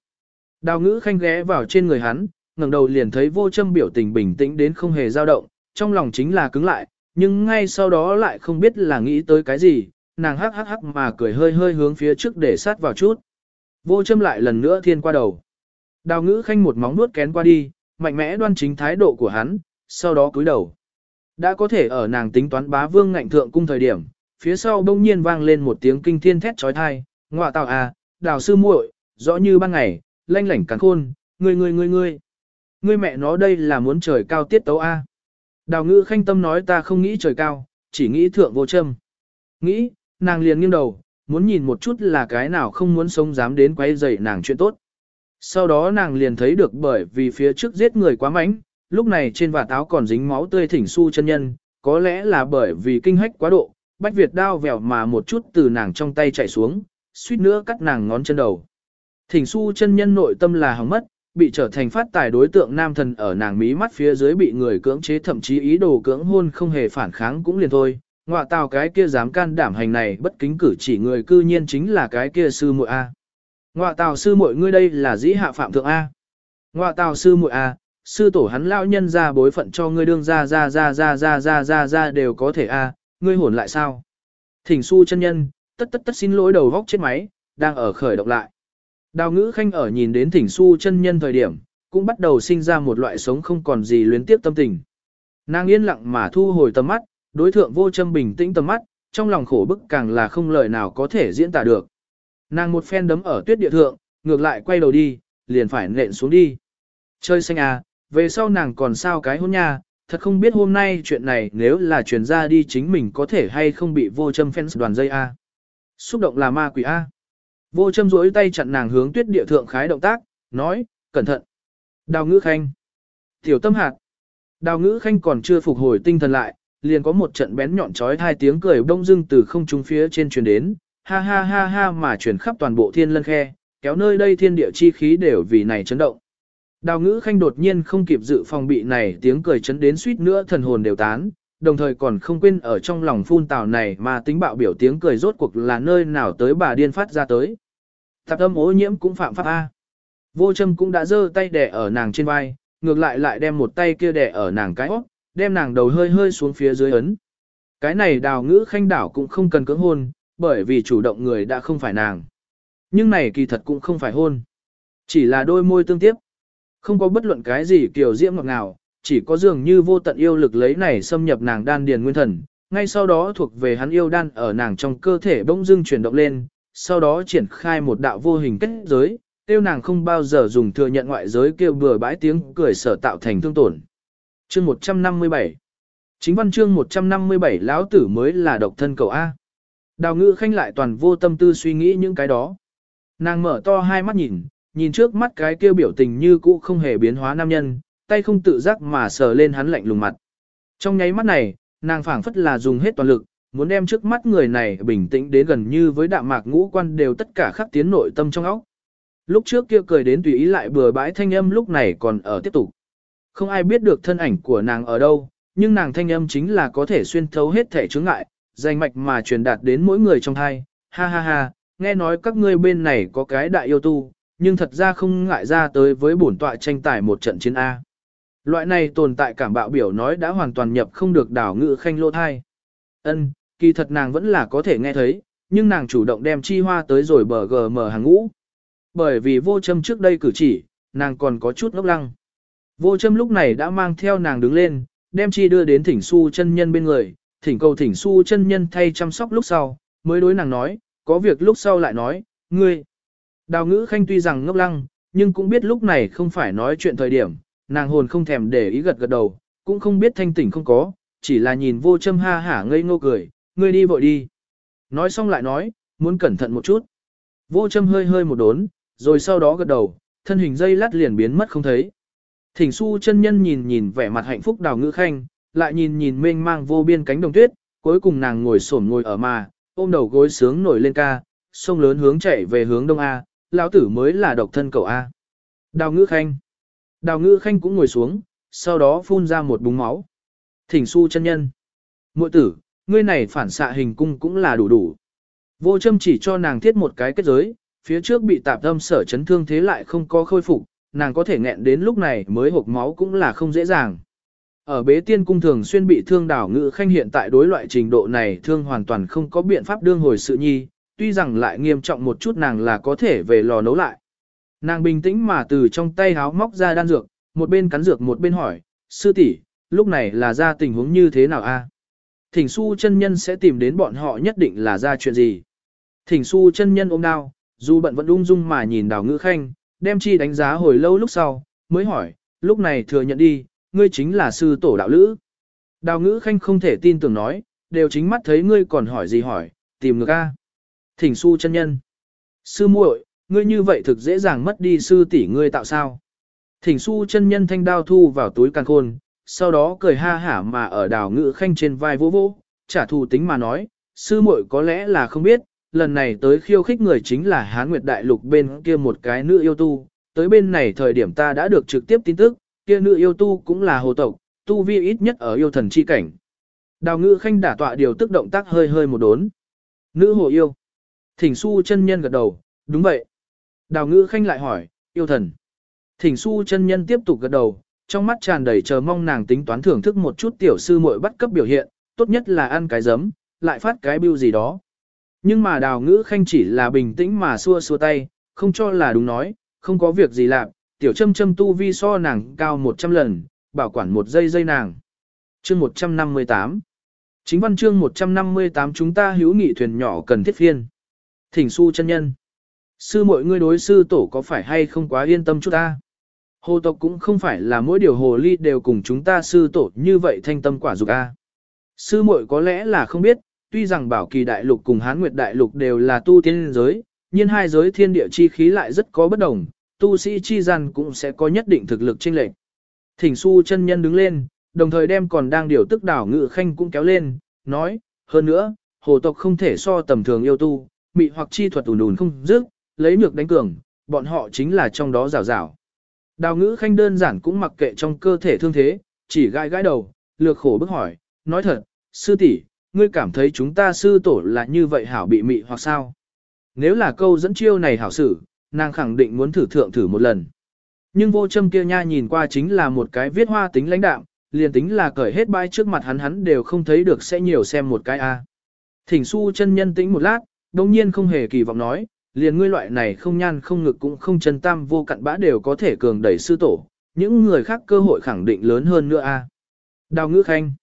Đào ngữ khanh ghé vào trên người hắn, ngẩng đầu liền thấy vô châm biểu tình bình tĩnh đến không hề dao động, trong lòng chính là cứng lại, nhưng ngay sau đó lại không biết là nghĩ tới cái gì, nàng hắc hắc hắc mà cười hơi hơi hướng phía trước để sát vào chút. Vô châm lại lần nữa thiên qua đầu. Đào ngữ khanh một móng nuốt kén qua đi, mạnh mẽ đoan chính thái độ của hắn, sau đó cúi đầu. Đã có thể ở nàng tính toán bá vương ngạnh thượng cung thời điểm, phía sau bỗng nhiên vang lên một tiếng kinh thiên thét trói thai, ngọa tạo à, đào sư muội, rõ như ban ngày, lanh lảnh cắn khôn, ngươi ngươi ngươi ngươi. Ngươi mẹ nó đây là muốn trời cao tiết tấu a. Đào ngữ khanh tâm nói ta không nghĩ trời cao, chỉ nghĩ thượng vô châm. Nghĩ, nàng liền nghiêng đầu, muốn nhìn một chút là cái nào không muốn sống dám đến quay dậy nàng chuyện tốt. Sau đó nàng liền thấy được bởi vì phía trước giết người quá mánh, lúc này trên vạt áo còn dính máu tươi thỉnh su chân nhân, có lẽ là bởi vì kinh hách quá độ, bách Việt đao vèo mà một chút từ nàng trong tay chạy xuống, suýt nữa cắt nàng ngón chân đầu. Thỉnh su chân nhân nội tâm là hỏng mất, bị trở thành phát tài đối tượng nam thần ở nàng mí mắt phía dưới bị người cưỡng chế thậm chí ý đồ cưỡng hôn không hề phản kháng cũng liền thôi. Ngoạ tào cái kia dám can đảm hành này bất kính cử chỉ người cư nhiên chính là cái kia sư muội A. Ngoạ tào sư muội ngươi đây là dĩ hạ phạm thượng A. Ngoạ tào sư muội A, sư tổ hắn lão nhân ra bối phận cho ngươi đương ra ra ra ra ra ra ra ra đều có thể A, ngươi hồn lại sao? Thỉnh su chân nhân, tất tất tất xin lỗi đầu góc chết máy, đang ở khởi động lại. Đào ngữ khanh ở nhìn đến thỉnh su chân nhân thời điểm, cũng bắt đầu sinh ra một loại sống không còn gì luyến tiếp tâm tình. Nàng yên lặng mà thu hồi tầm mắt, đối thượng vô châm bình tĩnh tầm mắt, trong lòng khổ bức càng là không lời nào có thể diễn tả được. Nàng một phen đấm ở tuyết địa thượng, ngược lại quay đầu đi, liền phải nện xuống đi. Chơi xanh à, về sau nàng còn sao cái hôn nha, thật không biết hôm nay chuyện này nếu là truyền ra đi chính mình có thể hay không bị vô châm fans đoàn dây A. Xúc động là ma quỷ A. Vô châm rỗi tay chặn nàng hướng tuyết địa thượng khái động tác, nói, cẩn thận. Đào ngữ khanh. Tiểu tâm hạt. Đào ngữ khanh còn chưa phục hồi tinh thần lại, liền có một trận bén nhọn trói hai tiếng cười đông dưng từ không trung phía trên truyền đến, ha ha ha ha mà truyền khắp toàn bộ thiên lân khe, kéo nơi đây thiên địa chi khí đều vì này chấn động. Đào ngữ khanh đột nhiên không kịp dự phòng bị này tiếng cười chấn đến suýt nữa thần hồn đều tán, đồng thời còn không quên ở trong lòng phun tào này mà tính bạo biểu tiếng cười rốt cuộc là nơi nào tới bà điên phát ra tới. Tạp âm ô nhiễm cũng phạm pháp A. Vô châm cũng đã giơ tay đẻ ở nàng trên vai, ngược lại lại đem một tay kia đẻ ở nàng cái hót, đem nàng đầu hơi hơi xuống phía dưới ấn. Cái này đào ngữ khanh đảo cũng không cần cưỡng hôn, bởi vì chủ động người đã không phải nàng. Nhưng này kỳ thật cũng không phải hôn. Chỉ là đôi môi tương tiếp. Không có bất luận cái gì kiểu diễm ngọt ngào, chỉ có dường như vô tận yêu lực lấy này xâm nhập nàng đan điền nguyên thần. Ngay sau đó thuộc về hắn yêu đan ở nàng trong cơ thể bỗng dưng chuyển động lên, sau đó triển khai một đạo vô hình kết giới, tiêu nàng không bao giờ dùng thừa nhận ngoại giới kêu bừa bãi tiếng cười sở tạo thành thương tổn. Chương 157 Chính văn chương 157 lão tử mới là độc thân cầu A. Đào ngữ khanh lại toàn vô tâm tư suy nghĩ những cái đó. Nàng mở to hai mắt nhìn, nhìn trước mắt cái kêu biểu tình như cũ không hề biến hóa nam nhân, tay không tự giác mà sờ lên hắn lạnh lùng mặt. Trong nháy mắt này, nàng phảng phất là dùng hết toàn lực, muốn đem trước mắt người này bình tĩnh đến gần như với đạm mạc ngũ quan đều tất cả khắc tiến nội tâm trong óc. Lúc trước kia cười đến tùy ý lại bừa bãi thanh âm lúc này còn ở tiếp tục. Không ai biết được thân ảnh của nàng ở đâu, nhưng nàng thanh âm chính là có thể xuyên thấu hết thể chướng ngại, danh mạch mà truyền đạt đến mỗi người trong thai. Ha ha ha, nghe nói các ngươi bên này có cái đại yêu tu, nhưng thật ra không ngại ra tới với bổn tọa tranh tài một trận chiến A. Loại này tồn tại cảm bạo biểu nói đã hoàn toàn nhập không được đảo ngự khanh lô thai. Ân, kỳ thật nàng vẫn là có thể nghe thấy, nhưng nàng chủ động đem chi hoa tới rồi bờ gm hàng ngũ. Bởi vì vô châm trước đây cử chỉ, nàng còn có chút ngốc lăng. Vô châm lúc này đã mang theo nàng đứng lên, đem chi đưa đến thỉnh su chân nhân bên người, thỉnh cầu thỉnh su chân nhân thay chăm sóc lúc sau, mới đối nàng nói, có việc lúc sau lại nói, ngươi. Đào ngữ khanh tuy rằng ngốc lăng, nhưng cũng biết lúc này không phải nói chuyện thời điểm, nàng hồn không thèm để ý gật gật đầu, cũng không biết thanh tỉnh không có, chỉ là nhìn vô châm ha hả ngây ngô cười, ngươi đi vội đi. Nói xong lại nói, muốn cẩn thận một chút. Vô châm hơi hơi một đốn, rồi sau đó gật đầu, thân hình dây lát liền biến mất không thấy. Thỉnh su chân nhân nhìn nhìn vẻ mặt hạnh phúc đào ngữ khanh, lại nhìn nhìn mênh mang vô biên cánh đồng tuyết, cuối cùng nàng ngồi xổm ngồi ở mà, ôm đầu gối sướng nổi lên ca, sông lớn hướng chạy về hướng đông A, lão tử mới là độc thân cậu A. Đào ngữ khanh. Đào ngữ khanh cũng ngồi xuống, sau đó phun ra một búng máu. Thỉnh su chân nhân. muội tử, ngươi này phản xạ hình cung cũng là đủ đủ. Vô châm chỉ cho nàng thiết một cái kết giới, phía trước bị tạp âm sở chấn thương thế lại không có khôi phục, nàng có thể nghẹn đến lúc này mới hộp máu cũng là không dễ dàng. Ở bế tiên cung thường xuyên bị thương đảo ngự khanh hiện tại đối loại trình độ này thương hoàn toàn không có biện pháp đương hồi sự nhi, tuy rằng lại nghiêm trọng một chút nàng là có thể về lò nấu lại. Nàng bình tĩnh mà từ trong tay háo móc ra đan dược, một bên cắn dược một bên hỏi, sư tỷ, lúc này là ra tình huống như thế nào a? Thỉnh su chân nhân sẽ tìm đến bọn họ nhất định là ra chuyện gì. Thỉnh su chân nhân ôm đao, dù bận vẫn ung dung mà nhìn đào ngữ khanh, đem chi đánh giá hồi lâu lúc sau, mới hỏi, lúc này thừa nhận đi, ngươi chính là sư tổ đạo lữ. Đào ngữ khanh không thể tin tưởng nói, đều chính mắt thấy ngươi còn hỏi gì hỏi, tìm ngược a. Thỉnh su chân nhân. Sư muội, ngươi như vậy thực dễ dàng mất đi sư tỷ ngươi tạo sao. Thỉnh su chân nhân thanh đao thu vào túi càng khôn, sau đó cười ha hả mà ở đào ngự khanh trên vai vỗ vỗ, trả thù tính mà nói, sư muội có lẽ là không biết, lần này tới khiêu khích người chính là Hán Nguyệt Đại Lục bên kia một cái nữ yêu tu, tới bên này thời điểm ta đã được trực tiếp tin tức, kia nữ yêu tu cũng là hồ tộc, tu vi ít nhất ở yêu thần chi cảnh. Đào ngự khanh đả tọa điều tức động tác hơi hơi một đốn. Nữ hồ yêu. Thỉnh su chân nhân gật đầu, đúng vậy. Đào ngự khanh lại hỏi, yêu thần. Thỉnh su chân nhân tiếp tục gật đầu, trong mắt tràn đầy chờ mong nàng tính toán thưởng thức một chút tiểu sư muội bắt cấp biểu hiện, tốt nhất là ăn cái giấm, lại phát cái bưu gì đó. Nhưng mà đào ngữ khanh chỉ là bình tĩnh mà xua xua tay, không cho là đúng nói, không có việc gì làm, tiểu châm châm tu vi so nàng cao 100 lần, bảo quản một giây giây nàng. Chương 158 Chính văn chương 158 chúng ta hữu nghị thuyền nhỏ cần thiết phiên. Thỉnh su chân nhân. Sư mọi người đối sư tổ có phải hay không quá yên tâm chút ta? Hồ tộc cũng không phải là mỗi điều hồ ly đều cùng chúng ta sư tổ như vậy thanh tâm quả dục a. Sư muội có lẽ là không biết, tuy rằng bảo kỳ đại lục cùng hán nguyệt đại lục đều là tu tiên giới, nhưng hai giới thiên địa chi khí lại rất có bất đồng, tu sĩ chi gian cũng sẽ có nhất định thực lực chênh lệch. Thỉnh su chân nhân đứng lên, đồng thời đem còn đang điều tức đảo ngự khanh cũng kéo lên, nói, hơn nữa, hồ tộc không thể so tầm thường yêu tu, mị hoặc chi thuật ủn ủn không dứt, lấy nhược đánh cường, bọn họ chính là trong đó rào rào. Đào ngữ khanh đơn giản cũng mặc kệ trong cơ thể thương thế, chỉ gai gai đầu, lược khổ bức hỏi, nói thật, sư tỷ, ngươi cảm thấy chúng ta sư tổ là như vậy hảo bị mị hoặc sao? Nếu là câu dẫn chiêu này hảo sử, nàng khẳng định muốn thử thượng thử một lần. Nhưng vô châm kia nha nhìn qua chính là một cái viết hoa tính lãnh đạm, liền tính là cởi hết bai trước mặt hắn hắn đều không thấy được sẽ nhiều xem một cái a. Thỉnh su chân nhân tĩnh một lát, đồng nhiên không hề kỳ vọng nói, liền ngươi loại này không nhan không ngực cũng không chân tam vô cặn bã đều có thể cường đẩy sư tổ, những người khác cơ hội khẳng định lớn hơn nữa a. Đào ngữ khanh.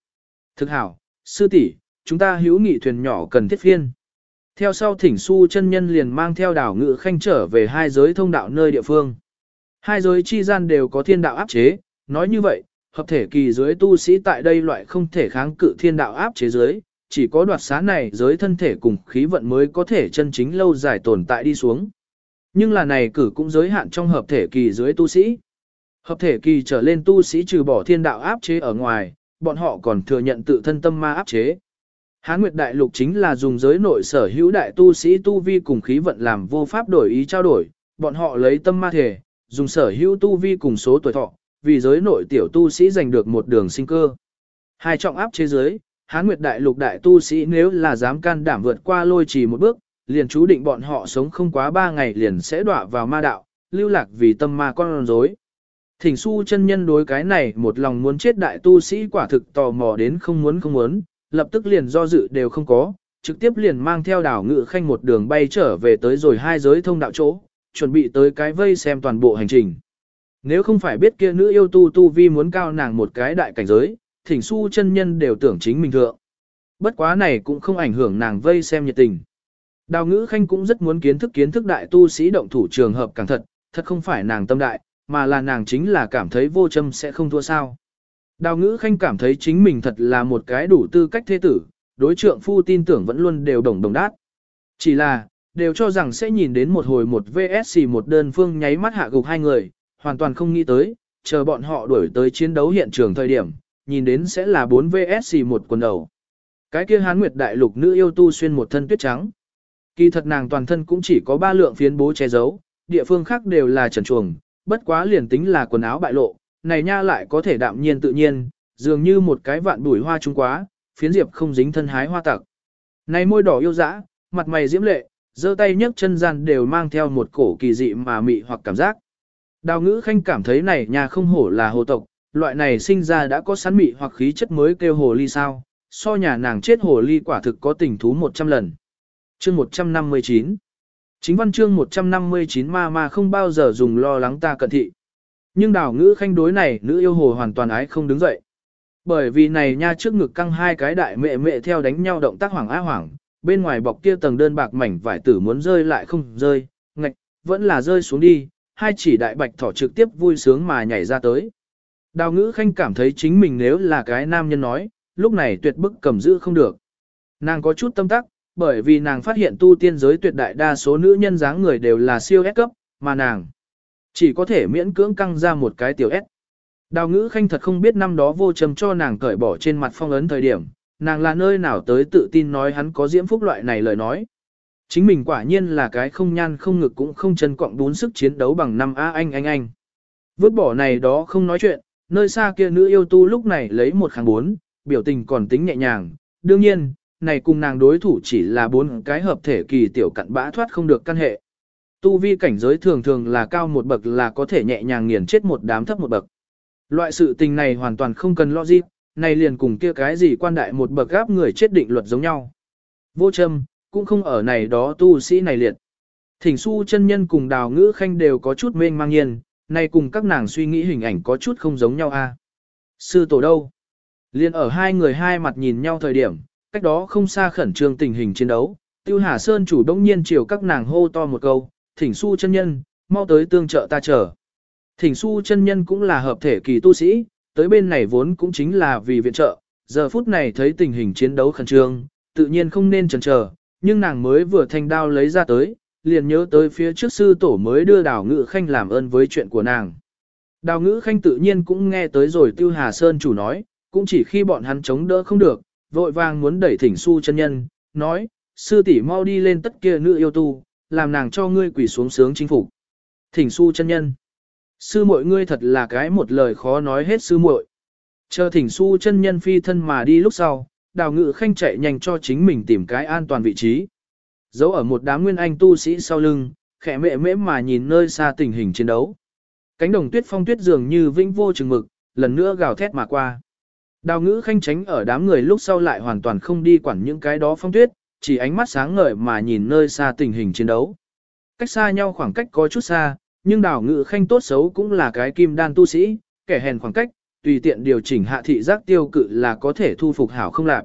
Thực hảo, sư tỷ, chúng ta hữu nghị thuyền nhỏ cần thiết phiên. Theo sau thỉnh su chân nhân liền mang theo đảo ngự khanh trở về hai giới thông đạo nơi địa phương. Hai giới chi gian đều có thiên đạo áp chế, nói như vậy, hợp thể kỳ giới tu sĩ tại đây loại không thể kháng cự thiên đạo áp chế giới, chỉ có đoạt xá này giới thân thể cùng khí vận mới có thể chân chính lâu dài tồn tại đi xuống. Nhưng là này cử cũng giới hạn trong hợp thể kỳ giới tu sĩ. Hợp thể kỳ trở lên tu sĩ trừ bỏ thiên đạo áp chế ở ngoài, bọn họ còn thừa nhận tự thân tâm ma áp chế. Hán Nguyệt Đại Lục chính là dùng giới nội sở hữu đại tu sĩ tu vi cùng khí vận làm vô pháp đổi ý trao đổi, bọn họ lấy tâm ma thể, dùng sở hữu tu vi cùng số tuổi thọ, vì giới nội tiểu tu sĩ giành được một đường sinh cơ. Hai trọng áp chế giới, Hán Nguyệt Đại Lục đại tu sĩ nếu là dám can đảm vượt qua lôi trì một bước, liền chú định bọn họ sống không quá ba ngày liền sẽ đọa vào ma đạo, lưu lạc vì tâm ma con rối. Thỉnh su chân nhân đối cái này một lòng muốn chết đại tu sĩ quả thực tò mò đến không muốn không muốn, lập tức liền do dự đều không có, trực tiếp liền mang theo đảo ngự khanh một đường bay trở về tới rồi hai giới thông đạo chỗ, chuẩn bị tới cái vây xem toàn bộ hành trình. Nếu không phải biết kia nữ yêu tu tu vi muốn cao nàng một cái đại cảnh giới, thỉnh su chân nhân đều tưởng chính mình thượng. Bất quá này cũng không ảnh hưởng nàng vây xem nhiệt tình. Đào ngữ khanh cũng rất muốn kiến thức kiến thức đại tu sĩ động thủ trường hợp càng thật, thật không phải nàng tâm đại, mà là nàng chính là cảm thấy vô châm sẽ không thua sao. Đào ngữ khanh cảm thấy chính mình thật là một cái đủ tư cách thế tử, đối trượng phu tin tưởng vẫn luôn đều đồng đồng đát. Chỉ là, đều cho rằng sẽ nhìn đến một hồi một VSC một đơn phương nháy mắt hạ gục hai người, hoàn toàn không nghĩ tới, chờ bọn họ đuổi tới chiến đấu hiện trường thời điểm, nhìn đến sẽ là 4 VSC một quần đầu. Cái kia hán nguyệt đại lục nữ yêu tu xuyên một thân tuyết trắng. Kỳ thật nàng toàn thân cũng chỉ có ba lượng phiến bố che giấu, địa phương khác đều là trần chuồng, bất quá liền tính là quần áo bại lộ, này nha lại có thể đạm nhiên tự nhiên, dường như một cái vạn bụi hoa trung quá, phiến diệp không dính thân hái hoa tặc. Này môi đỏ yêu dã, mặt mày diễm lệ, giơ tay nhấc chân gian đều mang theo một cổ kỳ dị mà mị hoặc cảm giác. Đào ngữ khanh cảm thấy này nhà không hổ là hồ tộc, loại này sinh ra đã có sẵn mị hoặc khí chất mới kêu hồ ly sao, so nhà nàng chết hồ ly quả thực có tình thú 100 lần. Chương 159 Chính văn chương 159 ma ma không bao giờ dùng lo lắng ta cận thị. Nhưng đào ngữ khanh đối này nữ yêu hồ hoàn toàn ái không đứng dậy. Bởi vì này nha trước ngực căng hai cái đại mẹ mẹ theo đánh nhau động tác hoảng á hoảng, bên ngoài bọc kia tầng đơn bạc mảnh vải tử muốn rơi lại không rơi, ngạch, vẫn là rơi xuống đi, hai chỉ đại bạch thỏ trực tiếp vui sướng mà nhảy ra tới. Đào ngữ khanh cảm thấy chính mình nếu là cái nam nhân nói, lúc này tuyệt bức cầm giữ không được. Nàng có chút tâm tắc, bởi vì nàng phát hiện tu tiên giới tuyệt đại đa số nữ nhân dáng người đều là siêu S cấp, mà nàng chỉ có thể miễn cưỡng căng ra một cái tiểu S. Đào ngữ khanh thật không biết năm đó vô trầm cho nàng cởi bỏ trên mặt phong ấn thời điểm, nàng là nơi nào tới tự tin nói hắn có diễm phúc loại này lời nói. Chính mình quả nhiên là cái không nhan không ngực cũng không chân cọng bốn sức chiến đấu bằng năm A anh anh anh. Vứt bỏ này đó không nói chuyện, nơi xa kia nữ yêu tu lúc này lấy một kháng bốn, biểu tình còn tính nhẹ nhàng. Đương nhiên, này cùng nàng đối thủ chỉ là bốn cái hợp thể kỳ tiểu cặn bã thoát không được căn hệ. Tu vi cảnh giới thường thường là cao một bậc là có thể nhẹ nhàng nghiền chết một đám thấp một bậc. Loại sự tình này hoàn toàn không cần logic, này liền cùng kia cái gì quan đại một bậc gáp người chết định luật giống nhau. Vô châm, cũng không ở này đó tu sĩ này liệt. Thỉnh su chân nhân cùng đào ngữ khanh đều có chút mênh mang nhiên, này cùng các nàng suy nghĩ hình ảnh có chút không giống nhau a. Sư tổ đâu? Liên ở hai người hai mặt nhìn nhau thời điểm, cách đó không xa khẩn trương tình hình chiến đấu, Tiêu Hà Sơn chủ động nhiên chiều các nàng hô to một câu, thỉnh su chân nhân, mau tới tương trợ ta chờ. Thỉnh su chân nhân cũng là hợp thể kỳ tu sĩ, tới bên này vốn cũng chính là vì viện trợ, giờ phút này thấy tình hình chiến đấu khẩn trương, tự nhiên không nên chần chờ, nhưng nàng mới vừa thanh đao lấy ra tới, liền nhớ tới phía trước sư tổ mới đưa đào ngữ khanh làm ơn với chuyện của nàng. Đào ngữ khanh tự nhiên cũng nghe tới rồi tiêu hà sơn chủ nói, cũng chỉ khi bọn hắn chống đỡ không được, vội vàng muốn đẩy thỉnh su chân nhân, nói, sư tỷ mau đi lên tất kia nữ yêu tu, làm nàng cho ngươi quỷ xuống sướng chính phủ. Thỉnh su chân nhân. Sư muội ngươi thật là cái một lời khó nói hết sư muội. Chờ thỉnh su chân nhân phi thân mà đi lúc sau, đào ngự khanh chạy nhanh cho chính mình tìm cái an toàn vị trí. Giấu ở một đám nguyên anh tu sĩ sau lưng, khẽ mệ mễ mà nhìn nơi xa tình hình chiến đấu. Cánh đồng tuyết phong tuyết dường như vĩnh vô chừng mực, lần nữa gào thét mà qua. Đào ngữ khanh tránh ở đám người lúc sau lại hoàn toàn không đi quản những cái đó phong tuyết, chỉ ánh mắt sáng ngời mà nhìn nơi xa tình hình chiến đấu. Cách xa nhau khoảng cách có chút xa, nhưng đào ngữ khanh tốt xấu cũng là cái kim đan tu sĩ, kẻ hèn khoảng cách, tùy tiện điều chỉnh hạ thị giác tiêu cự là có thể thu phục hảo không lạc.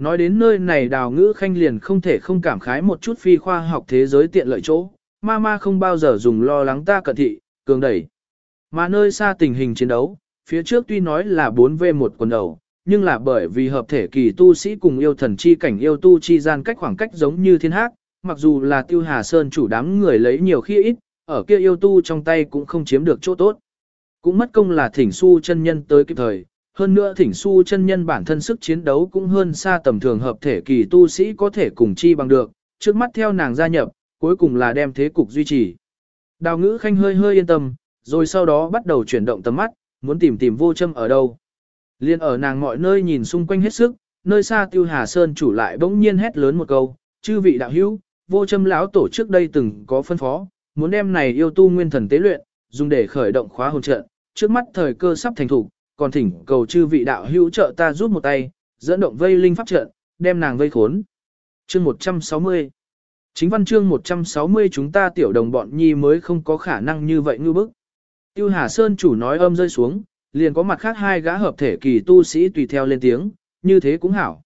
Nói đến nơi này đào ngữ khanh liền không thể không cảm khái một chút phi khoa học thế giới tiện lợi chỗ, ma ma không bao giờ dùng lo lắng ta cận thị, cường đẩy. Mà nơi xa tình hình chiến đấu, phía trước tuy nói là 4V1 quần đầu, nhưng là bởi vì hợp thể kỳ tu sĩ cùng yêu thần chi cảnh yêu tu chi gian cách khoảng cách giống như thiên hác, mặc dù là tiêu hà sơn chủ đám người lấy nhiều khi ít, ở kia yêu tu trong tay cũng không chiếm được chỗ tốt. Cũng mất công là thỉnh su chân nhân tới kịp thời, hơn nữa thỉnh su chân nhân bản thân sức chiến đấu cũng hơn xa tầm thường hợp thể kỳ tu sĩ có thể cùng chi bằng được, trước mắt theo nàng gia nhập, cuối cùng là đem thế cục duy trì. Đào ngữ khanh hơi hơi yên tâm, rồi sau đó bắt đầu chuyển động tầm mắt, muốn tìm tìm vô châm ở đâu. Liên ở nàng mọi nơi nhìn xung quanh hết sức, nơi xa tiêu hà sơn chủ lại bỗng nhiên hét lớn một câu, chư vị đạo hữu, vô châm lão tổ trước đây từng có phân phó, muốn đem này yêu tu nguyên thần tế luyện, dùng để khởi động khóa hồn trận, trước mắt thời cơ sắp thành thủ, còn thỉnh cầu chư vị đạo hữu trợ ta giúp một tay, dẫn động vây linh pháp trận, đem nàng vây khốn. Chương 160 Chính văn chương 160 chúng ta tiểu đồng bọn nhi mới không có khả năng như vậy ngư bức. Tiêu Hà Sơn chủ nói âm rơi xuống, liền có mặt khác hai gã hợp thể kỳ tu sĩ tùy theo lên tiếng, như thế cũng hảo.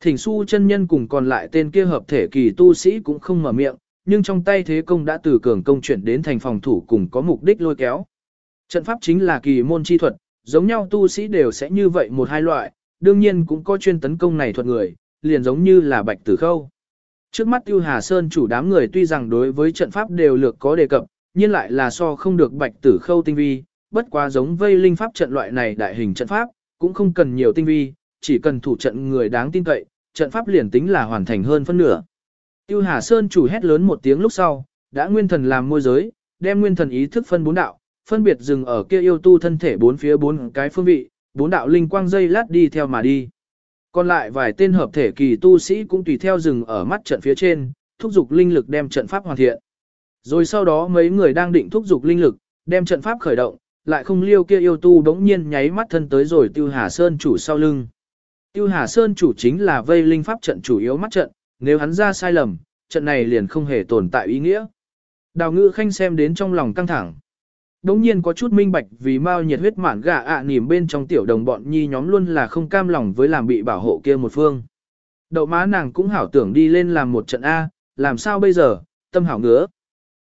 Thỉnh su chân nhân cùng còn lại tên kia hợp thể kỳ tu sĩ cũng không mở miệng, nhưng trong tay thế công đã từ cường công chuyển đến thành phòng thủ cùng có mục đích lôi kéo. Trận pháp chính là kỳ môn chi thuật, giống nhau tu sĩ đều sẽ như vậy một hai loại, đương nhiên cũng có chuyên tấn công này thuật người, liền giống như là bạch tử khâu. Trước mắt Tiêu Hà Sơn chủ đám người tuy rằng đối với trận pháp đều lược có đề cập, nhưng lại là so không được bạch tử khâu tinh vi, bất quá giống vây linh pháp trận loại này đại hình trận pháp, cũng không cần nhiều tinh vi, chỉ cần thủ trận người đáng tin cậy, trận pháp liền tính là hoàn thành hơn phân nửa. Tiêu Hà Sơn chủ hét lớn một tiếng lúc sau, đã nguyên thần làm môi giới, đem nguyên thần ý thức phân bốn đạo, phân biệt dừng ở kia yêu tu thân thể bốn phía bốn cái phương vị, bốn đạo linh quang dây lát đi theo mà đi. Còn lại vài tên hợp thể kỳ tu sĩ cũng tùy theo dừng ở mắt trận phía trên, thúc giục linh lực đem trận pháp hoàn thiện. Rồi sau đó mấy người đang định thúc giục linh lực, đem trận pháp khởi động, lại không liêu kia yêu tu đống nhiên nháy mắt thân tới rồi Tiêu Hà Sơn chủ sau lưng. Tiêu Hà Sơn chủ chính là vây linh pháp trận chủ yếu mắt trận, nếu hắn ra sai lầm, trận này liền không hề tồn tại ý nghĩa. Đào ngữ khanh xem đến trong lòng căng thẳng. Đống nhiên có chút minh bạch vì mau nhiệt huyết mạn gà ạ à nỉm bên trong tiểu đồng bọn nhi nhóm luôn là không cam lòng với làm bị bảo hộ kia một phương. Đậu má nàng cũng hảo tưởng đi lên làm một trận A, làm sao bây giờ, tâm hảo ngứa.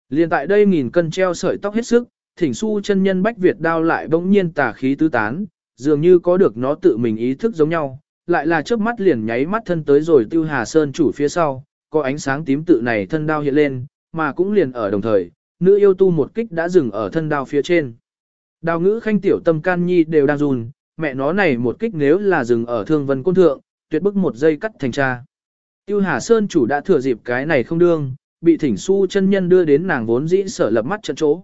Liên tại đây nghìn cân treo sợi tóc hết sức, thỉnh su chân nhân bách Việt đao lại bỗng nhiên tà khí tứ tán, dường như có được nó tự mình ý thức giống nhau, lại là chớp mắt liền nháy mắt thân tới rồi tiêu hà sơn chủ phía sau, có ánh sáng tím tự này thân đao hiện lên, mà cũng liền ở đồng thời, nữ yêu tu một kích đã dừng ở thân đao phía trên. Đào ngữ khanh tiểu tâm can nhi đều đang run, mẹ nó này một kích nếu là dừng ở thương vân côn thượng, tuyệt bức một giây cắt thành cha. Tiêu Hà Sơn chủ đã thừa dịp cái này không đương, bị thỉnh su chân nhân đưa đến nàng vốn dĩ sở lập mắt trận chỗ.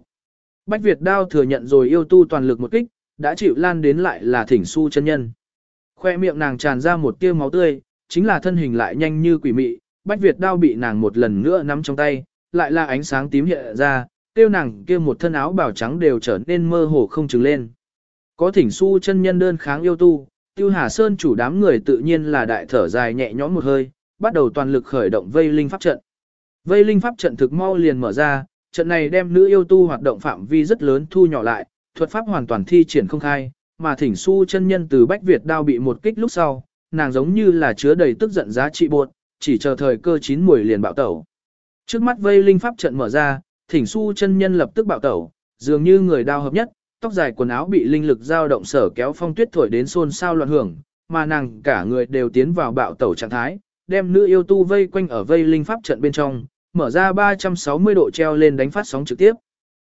Bách Việt đao thừa nhận rồi yêu tu toàn lực một kích, đã chịu lan đến lại là thỉnh su chân nhân. Khoe miệng nàng tràn ra một tia máu tươi, chính là thân hình lại nhanh như quỷ mị, Bách Việt đao bị nàng một lần nữa nắm trong tay, lại là ánh sáng tím hiện ra, tiêu nàng kia một thân áo bảo trắng đều trở nên mơ hồ không chứng lên. Có thỉnh su chân nhân đơn kháng yêu tu, tiêu hà sơn chủ đám người tự nhiên là đại thở dài nhẹ nhõm một hơi, bắt đầu toàn lực khởi động vây linh pháp trận. Vây linh pháp trận thực mau liền mở ra, trận này đem nữ yêu tu hoạt động phạm vi rất lớn thu nhỏ lại, thuật pháp hoàn toàn thi triển không khai, mà thỉnh su chân nhân từ Bách Việt đao bị một kích lúc sau, nàng giống như là chứa đầy tức giận giá trị bột, chỉ chờ thời cơ chín mùi liền bạo tẩu. Trước mắt vây linh pháp trận mở ra, thỉnh su chân nhân lập tức bạo tẩu, dường như người đao hợp nhất, tóc dài quần áo bị linh lực dao động sở kéo phong tuyết thổi đến xôn xao loạn hưởng, mà nàng cả người đều tiến vào bạo tẩu trạng thái, đem nữ yêu tu vây quanh ở vây linh pháp trận bên trong, mở ra 360 độ treo lên đánh phát sóng trực tiếp.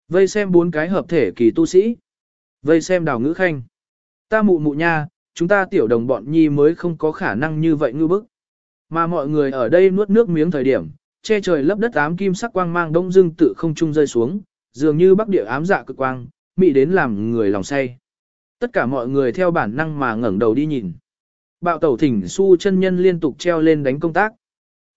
Vây xem bốn cái hợp thể kỳ tu sĩ. Vây xem đào ngữ khanh. Ta mụ mụ nha, chúng ta tiểu đồng bọn nhi mới không có khả năng như vậy ngư bức. Mà mọi người ở đây nuốt nước miếng thời điểm, che trời lấp đất ám kim sắc quang mang đông dưng tự không trung rơi xuống, dường như bắc địa ám dạ cực quang, mị đến làm người lòng say. Tất cả mọi người theo bản năng mà ngẩng đầu đi nhìn. Bạo tẩu thỉnh su chân nhân liên tục treo lên đánh công tác.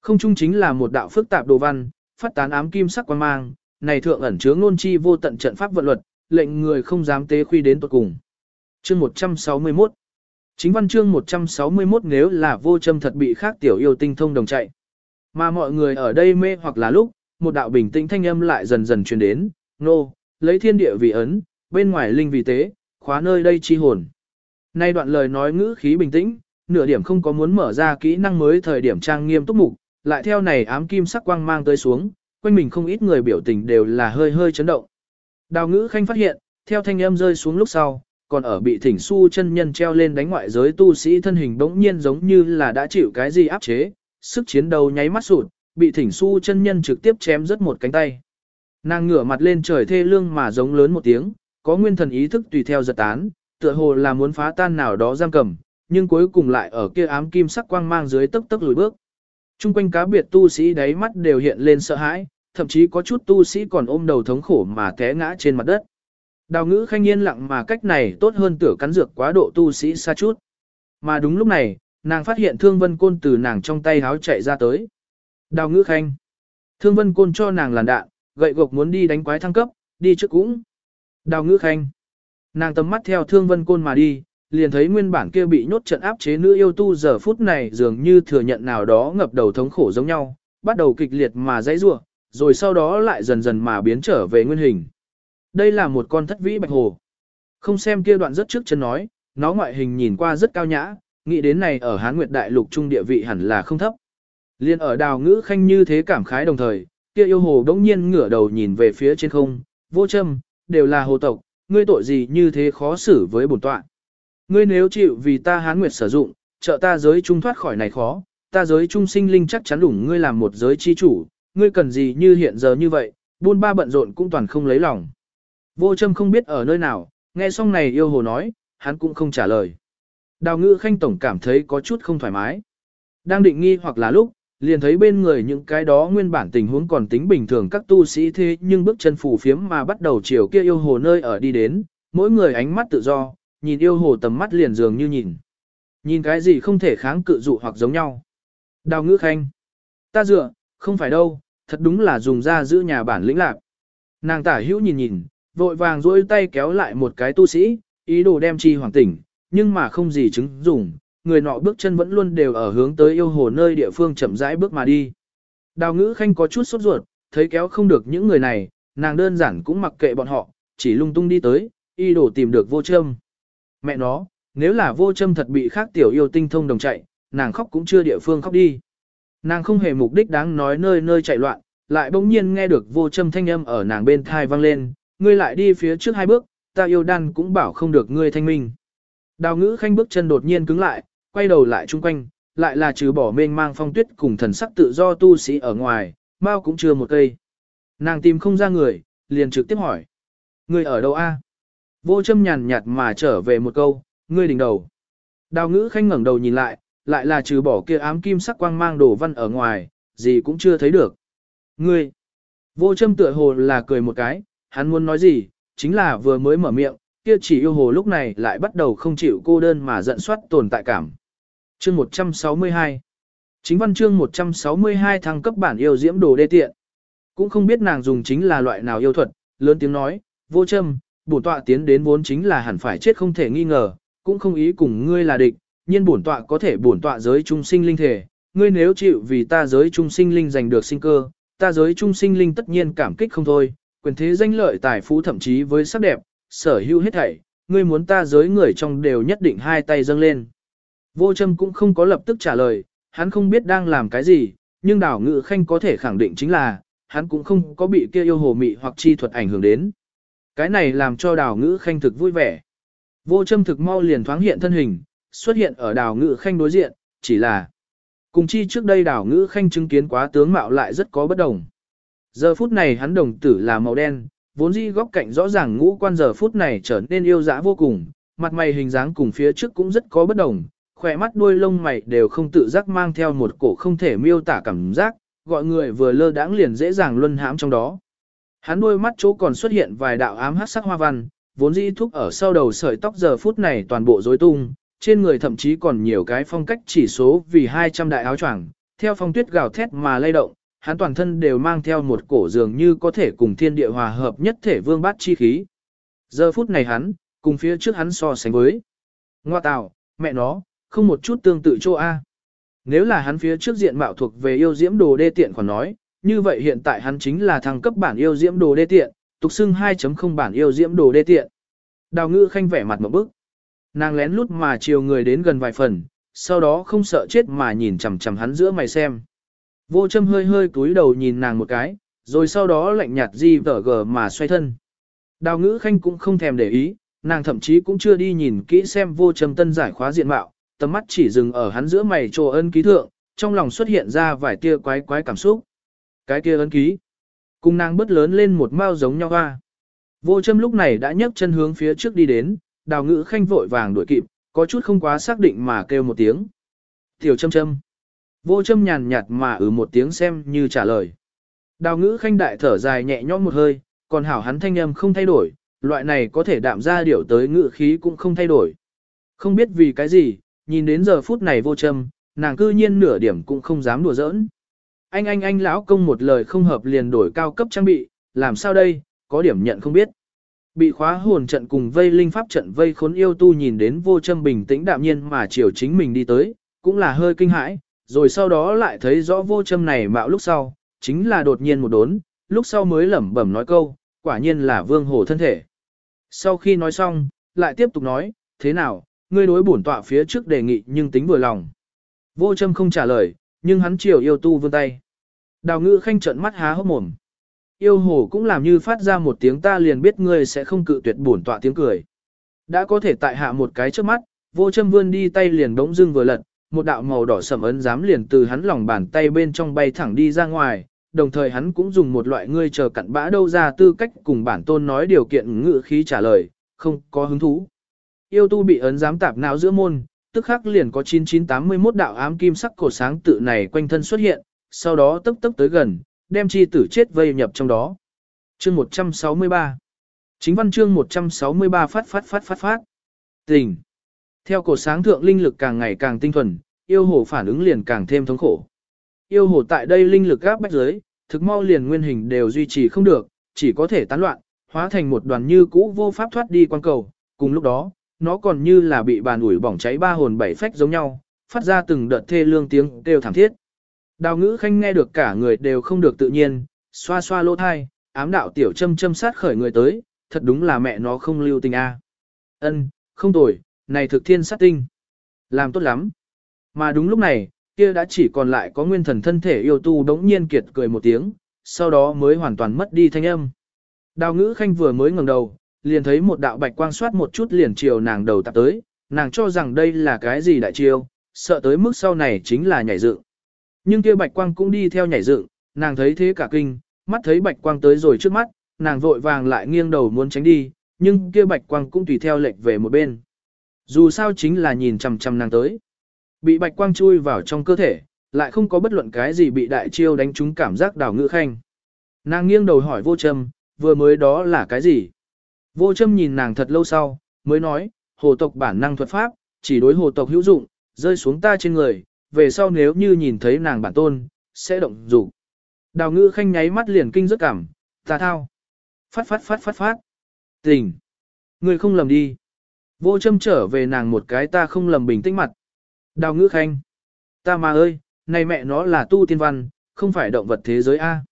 Không trung chính là một đạo phức tạp đồ văn, phát tán ám kim sắc quang mang, này thượng ẩn chứa ngôn chi vô tận trận pháp vận luật, lệnh người không dám tế khuy đến tuột cùng. Chương 161 Chính văn chương 161 nếu là vô châm thật bị khác tiểu yêu tinh thông đồng chạy. Mà mọi người ở đây mê hoặc là lúc, một đạo bình tĩnh thanh âm lại dần dần truyền đến, nô, lấy thiên địa vì ấn, bên ngoài linh vì tế, khóa nơi đây chi hồn. Nay đoạn lời nói ngữ khí bình tĩnh, nửa điểm không có muốn mở ra kỹ năng mới thời điểm trang nghiêm túc mục, lại theo này ám kim sắc quang mang tới xuống, quanh mình không ít người biểu tình đều là hơi hơi chấn động. Đào ngữ khanh phát hiện, theo thanh âm rơi xuống lúc sau, còn ở bị thỉnh su chân nhân treo lên đánh ngoại giới tu sĩ thân hình bỗng nhiên giống như là đã chịu cái gì áp chế, sức chiến đấu nháy mắt sụt, bị thỉnh su chân nhân trực tiếp chém rớt một cánh tay. Nàng ngửa mặt lên trời thê lương mà giống lớn một tiếng, có nguyên thần ý thức tùy theo giật tán, tựa hồ là muốn phá tan nào đó giam cầm, nhưng cuối cùng lại ở kia ám kim sắc quang mang dưới tức tức lùi bước. Trung quanh cá biệt tu sĩ đáy mắt đều hiện lên sợ hãi, thậm chí có chút tu sĩ còn ôm đầu thống khổ mà té ngã trên mặt đất. Đào ngữ khanh yên lặng mà cách này tốt hơn tửa cắn dược quá độ tu sĩ xa chút. Mà đúng lúc này, nàng phát hiện thương vân côn từ nàng trong tay háo chạy ra tới. Đào ngữ khanh. Thương vân côn cho nàng làn đạn, gậy gộc muốn đi đánh quái thăng cấp, đi trước cũng. Đào ngữ khanh. Nàng tầm mắt theo thương vân côn mà đi, liền thấy nguyên bản kia bị nhốt trận áp chế nữ yêu tu giờ phút này dường như thừa nhận nào đó ngập đầu thống khổ giống nhau, bắt đầu kịch liệt mà dãy rủa, rồi sau đó lại dần dần mà biến trở về nguyên hình. Đây là một con thất vĩ bạch hồ. Không xem kia đoạn rất trước chân nói, nó ngoại hình nhìn qua rất cao nhã, nghĩ đến này ở Hán Nguyệt Đại Lục trung địa vị hẳn là không thấp. Liên ở đào ngữ khanh như thế cảm khái đồng thời, kia yêu hồ đống nhiên ngửa đầu nhìn về phía trên không, vô châm, đều là hồ tộc, ngươi tội gì như thế khó xử với bổn tọa. Ngươi nếu chịu vì ta Hán Nguyệt sử dụng, trợ ta giới trung thoát khỏi này khó, ta giới trung sinh linh chắc chắn đủng ngươi làm một giới chi chủ, ngươi cần gì như hiện giờ như vậy, buôn ba bận rộn cũng toàn không lấy lòng. Vô châm không biết ở nơi nào, nghe xong này yêu hồ nói, hắn cũng không trả lời. Đào ngữ khanh tổng cảm thấy có chút không thoải mái. Đang định nghi hoặc là lúc, liền thấy bên người những cái đó nguyên bản tình huống còn tính bình thường các tu sĩ thế nhưng bước chân phủ phiếm mà bắt đầu chiều kia yêu hồ nơi ở đi đến, mỗi người ánh mắt tự do, nhìn yêu hồ tầm mắt liền dường như nhìn. Nhìn cái gì không thể kháng cự dụ hoặc giống nhau. Đào ngữ khanh. Ta dựa, không phải đâu, thật đúng là dùng ra giữ nhà bản lĩnh lạc. Nàng tả hữu nhìn nhìn, vội vàng duỗi tay kéo lại một cái tu sĩ, ý đồ đem chi hoàng tỉnh, nhưng mà không gì chứng dùng, người nọ bước chân vẫn luôn đều ở hướng tới yêu hồ nơi địa phương chậm rãi bước mà đi. Đào ngữ khanh có chút sốt ruột, thấy kéo không được những người này, nàng đơn giản cũng mặc kệ bọn họ, chỉ lung tung đi tới, y đổ tìm được vô châm. Mẹ nó, nếu là vô châm thật bị khác tiểu yêu tinh thông đồng chạy, nàng khóc cũng chưa địa phương khóc đi. Nàng không hề mục đích đáng nói nơi nơi chạy loạn, lại bỗng nhiên nghe được vô châm thanh âm ở nàng bên thai vang lên, ngươi lại đi phía trước hai bước, ta yêu đan cũng bảo không được ngươi thanh minh. Đào ngữ khanh bước chân đột nhiên cứng lại, quay đầu lại chung quanh, lại là trừ bỏ mênh mang phong tuyết cùng thần sắc tự do tu sĩ ở ngoài, bao cũng chưa một cây. Nàng tìm không ra người, liền trực tiếp hỏi. Người ở đâu a? Vô châm nhàn nhạt mà trở về một câu, ngươi đỉnh đầu. Đào ngữ khanh ngẩng đầu nhìn lại, lại là trừ bỏ kia ám kim sắc quang mang đổ văn ở ngoài, gì cũng chưa thấy được. Ngươi! Vô châm tựa hồ là cười một cái, hắn muốn nói gì, chính là vừa mới mở miệng, kia chỉ yêu hồ lúc này lại bắt đầu không chịu cô đơn mà giận soát tồn tại cảm. Chương 162 Chính văn chương 162 thăng cấp bản yêu diễm đồ đê tiện. Cũng không biết nàng dùng chính là loại nào yêu thuật, lớn tiếng nói, vô châm, bổn tọa tiến đến vốn chính là hẳn phải chết không thể nghi ngờ, cũng không ý cùng ngươi là địch, nhưng bổn tọa có thể bổn tọa giới trung sinh linh thể, ngươi nếu chịu vì ta giới trung sinh linh giành được sinh cơ, ta giới trung sinh linh tất nhiên cảm kích không thôi, quyền thế danh lợi tài phú thậm chí với sắc đẹp, sở hữu hết thảy, ngươi muốn ta giới người trong đều nhất định hai tay dâng lên. Vô châm cũng không có lập tức trả lời, hắn không biết đang làm cái gì, nhưng đảo ngự khanh có thể khẳng định chính là, hắn cũng không có bị kia yêu hồ mị hoặc chi thuật ảnh hưởng đến. Cái này làm cho đảo ngữ khanh thực vui vẻ. Vô châm thực mau liền thoáng hiện thân hình, xuất hiện ở đảo ngữ khanh đối diện, chỉ là cùng chi trước đây đảo ngữ khanh chứng kiến quá tướng mạo lại rất có bất đồng. Giờ phút này hắn đồng tử là màu đen, vốn di góc cạnh rõ ràng ngũ quan giờ phút này trở nên yêu dã vô cùng, mặt mày hình dáng cùng phía trước cũng rất có bất đồng, khỏe mắt đuôi lông mày đều không tự giác mang theo một cổ không thể miêu tả cảm giác, gọi người vừa lơ đãng liền dễ dàng luân hãm trong đó. Hắn đôi mắt chỗ còn xuất hiện vài đạo ám hắc sắc hoa văn, vốn dĩ thúc ở sau đầu sợi tóc giờ phút này toàn bộ rối tung, trên người thậm chí còn nhiều cái phong cách chỉ số vì 200 đại áo choàng, theo phong tuyết gào thét mà lay động, hắn toàn thân đều mang theo một cổ dường như có thể cùng thiên địa hòa hợp nhất thể vương bát chi khí. Giờ phút này hắn, cùng phía trước hắn so sánh với. Ngoa tạo, mẹ nó, không một chút tương tự chỗ A. Nếu là hắn phía trước diện mạo thuộc về yêu diễm đồ đê tiện còn nói, như vậy hiện tại hắn chính là thăng cấp bản yêu diễm đồ đê tiện, tục xưng 2.0 bản yêu diễm đồ đê tiện. Đào ngữ khanh vẻ mặt một bức. Nàng lén lút mà chiều người đến gần vài phần, sau đó không sợ chết mà nhìn chằm chằm hắn giữa mày xem. Vô châm hơi hơi cúi đầu nhìn nàng một cái, rồi sau đó lạnh nhạt di vở gờ mà xoay thân. Đào ngữ khanh cũng không thèm để ý, nàng thậm chí cũng chưa đi nhìn kỹ xem vô châm tân giải khóa diện mạo, tầm mắt chỉ dừng ở hắn giữa mày trồ ân ký thượng, trong lòng xuất hiện ra vài tia quái quái cảm xúc. Cái kia ân ký, cùng nàng bớt lớn lên một mao giống nhau hoa. Vô châm lúc này đã nhấc chân hướng phía trước đi đến, đào ngữ khanh vội vàng đuổi kịp, có chút không quá xác định mà kêu một tiếng. Tiểu châm châm. Vô châm nhàn nhạt mà ừ một tiếng xem như trả lời. Đào ngữ khanh đại thở dài nhẹ nhõm một hơi, còn hảo hắn thanh âm không thay đổi, loại này có thể đạm ra điều tới ngữ khí cũng không thay đổi. Không biết vì cái gì, nhìn đến giờ phút này vô châm, nàng cư nhiên nửa điểm cũng không dám đùa giỡn. anh anh anh lão công một lời không hợp liền đổi cao cấp trang bị, làm sao đây, có điểm nhận không biết. Bị khóa hồn trận cùng vây linh pháp trận vây khốn yêu tu nhìn đến vô châm bình tĩnh đạm nhiên mà chiều chính mình đi tới, cũng là hơi kinh hãi, rồi sau đó lại thấy rõ vô châm này mạo lúc sau, chính là đột nhiên một đốn, lúc sau mới lẩm bẩm nói câu, quả nhiên là vương hồ thân thể. Sau khi nói xong, lại tiếp tục nói, thế nào, ngươi đối bổn tọa phía trước đề nghị nhưng tính vừa lòng. Vô châm không trả lời, nhưng hắn chiều yêu tu vươn tay. Đào ngữ khanh trận mắt há hốc mồm. Yêu hồ cũng làm như phát ra một tiếng ta liền biết ngươi sẽ không cự tuyệt bổn tọa tiếng cười. Đã có thể tại hạ một cái trước mắt, vô châm vươn đi tay liền đống dưng vừa lật, một đạo màu đỏ sầm ấn dám liền từ hắn lòng bàn tay bên trong bay thẳng đi ra ngoài, đồng thời hắn cũng dùng một loại ngươi chờ cặn bã đâu ra tư cách cùng bản tôn nói điều kiện ngự khí trả lời, không có hứng thú. Yêu tu bị ấn giám tạp não giữa môn, tức khắc liền có 9981 đạo ám kim sắc cổ sáng tự này quanh thân xuất hiện, sau đó tấp tấp tới gần, đem chi tử chết vây nhập trong đó. Chương 163 Chính văn chương 163 phát phát phát phát phát. Tình. Theo cổ sáng thượng linh lực càng ngày càng tinh thuần, yêu hồ phản ứng liền càng thêm thống khổ. Yêu hồ tại đây linh lực gáp bách giới, thực mau liền nguyên hình đều duy trì không được, chỉ có thể tán loạn, hóa thành một đoàn như cũ vô pháp thoát đi quan cầu. Cùng lúc đó, nó còn như là bị bàn ủi bỏng cháy ba hồn bảy phách giống nhau, phát ra từng đợt thê lương tiếng kêu thảm thiết. Đào ngữ khanh nghe được cả người đều không được tự nhiên, xoa xoa lỗ thai, ám đạo tiểu châm châm sát khởi người tới, thật đúng là mẹ nó không lưu tình a. Ân, không tồi, này thực thiên sát tinh. Làm tốt lắm. Mà đúng lúc này, kia đã chỉ còn lại có nguyên thần thân thể yêu tu đống nhiên kiệt cười một tiếng, sau đó mới hoàn toàn mất đi thanh âm. Đào ngữ khanh vừa mới ngẩng đầu, liền thấy một đạo bạch quang soát một chút liền chiều nàng đầu tạp tới, nàng cho rằng đây là cái gì đại chiêu, sợ tới mức sau này chính là nhảy dựng. Nhưng kia bạch quang cũng đi theo nhảy dựng, nàng thấy thế cả kinh, mắt thấy bạch quang tới rồi trước mắt, nàng vội vàng lại nghiêng đầu muốn tránh đi, nhưng kia bạch quang cũng tùy theo lệch về một bên. Dù sao chính là nhìn chằm chằm nàng tới. Bị bạch quang chui vào trong cơ thể, lại không có bất luận cái gì bị đại chiêu đánh trúng cảm giác đảo ngữ khanh. Nàng nghiêng đầu hỏi vô châm, vừa mới đó là cái gì? Vô châm nhìn nàng thật lâu sau, mới nói, hồ tộc bản năng thuật pháp, chỉ đối hồ tộc hữu dụng, rơi xuống ta trên người, về sau nếu như nhìn thấy nàng bản tôn, sẽ động dục. Đào ngữ khanh nháy mắt liền kinh rất cảm, ta thao. Phát phát phát phát phát. Tình. Người không lầm đi. Vô châm trở về nàng một cái ta không lầm bình tĩnh mặt. Đào ngữ khanh. Ta mà ơi, này mẹ nó là tu tiên văn, không phải động vật thế giới A.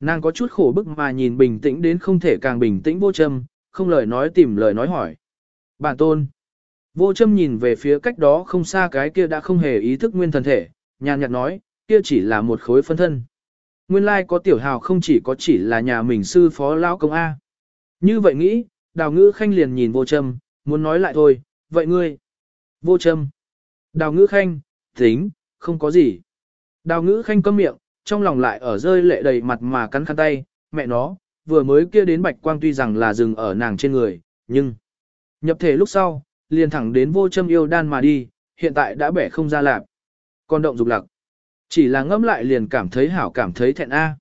Nàng có chút khổ bức mà nhìn bình tĩnh đến không thể càng bình tĩnh vô châm, không lời nói tìm lời nói hỏi. Bản tôn. Vô châm nhìn về phía cách đó không xa cái kia đã không hề ý thức nguyên thần thể, nhàn nhạt nói, kia chỉ là một khối phân thân. Nguyên lai có tiểu hào không chỉ có chỉ là nhà mình sư phó lão công A. Như vậy nghĩ, đào ngữ khanh liền nhìn vô châm, muốn nói lại thôi, vậy ngươi. Vô châm. Đào ngữ khanh, tính, không có gì. Đào ngữ khanh câm miệng, trong lòng lại ở rơi lệ đầy mặt mà cắn khăn tay, mẹ nó, vừa mới kia đến bạch quang tuy rằng là dừng ở nàng trên người, nhưng nhập thể lúc sau, liền thẳng đến vô châm yêu đan mà đi, hiện tại đã bẻ không ra lạp. Còn động dục lặc. Chỉ là ngẫm lại liền cảm thấy hảo cảm thấy thẹn a.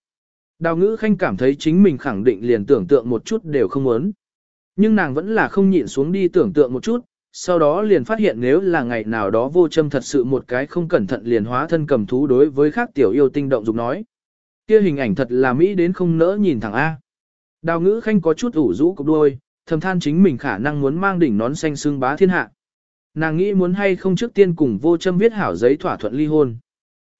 Đào ngữ khanh cảm thấy chính mình khẳng định liền tưởng tượng một chút đều không muốn. Nhưng nàng vẫn là không nhịn xuống đi tưởng tượng một chút, sau đó liền phát hiện nếu là ngày nào đó vô châm thật sự một cái không cẩn thận liền hóa thân cầm thú đối với khác tiểu yêu tinh động dục nói. kia hình ảnh thật là mỹ đến không nỡ nhìn thẳng A. Đào ngữ khanh có chút ủ rũ cục đôi, thầm than chính mình khả năng muốn mang đỉnh nón xanh xương bá thiên hạ. Nàng nghĩ muốn hay không trước tiên cùng vô châm viết hảo giấy thỏa thuận ly hôn.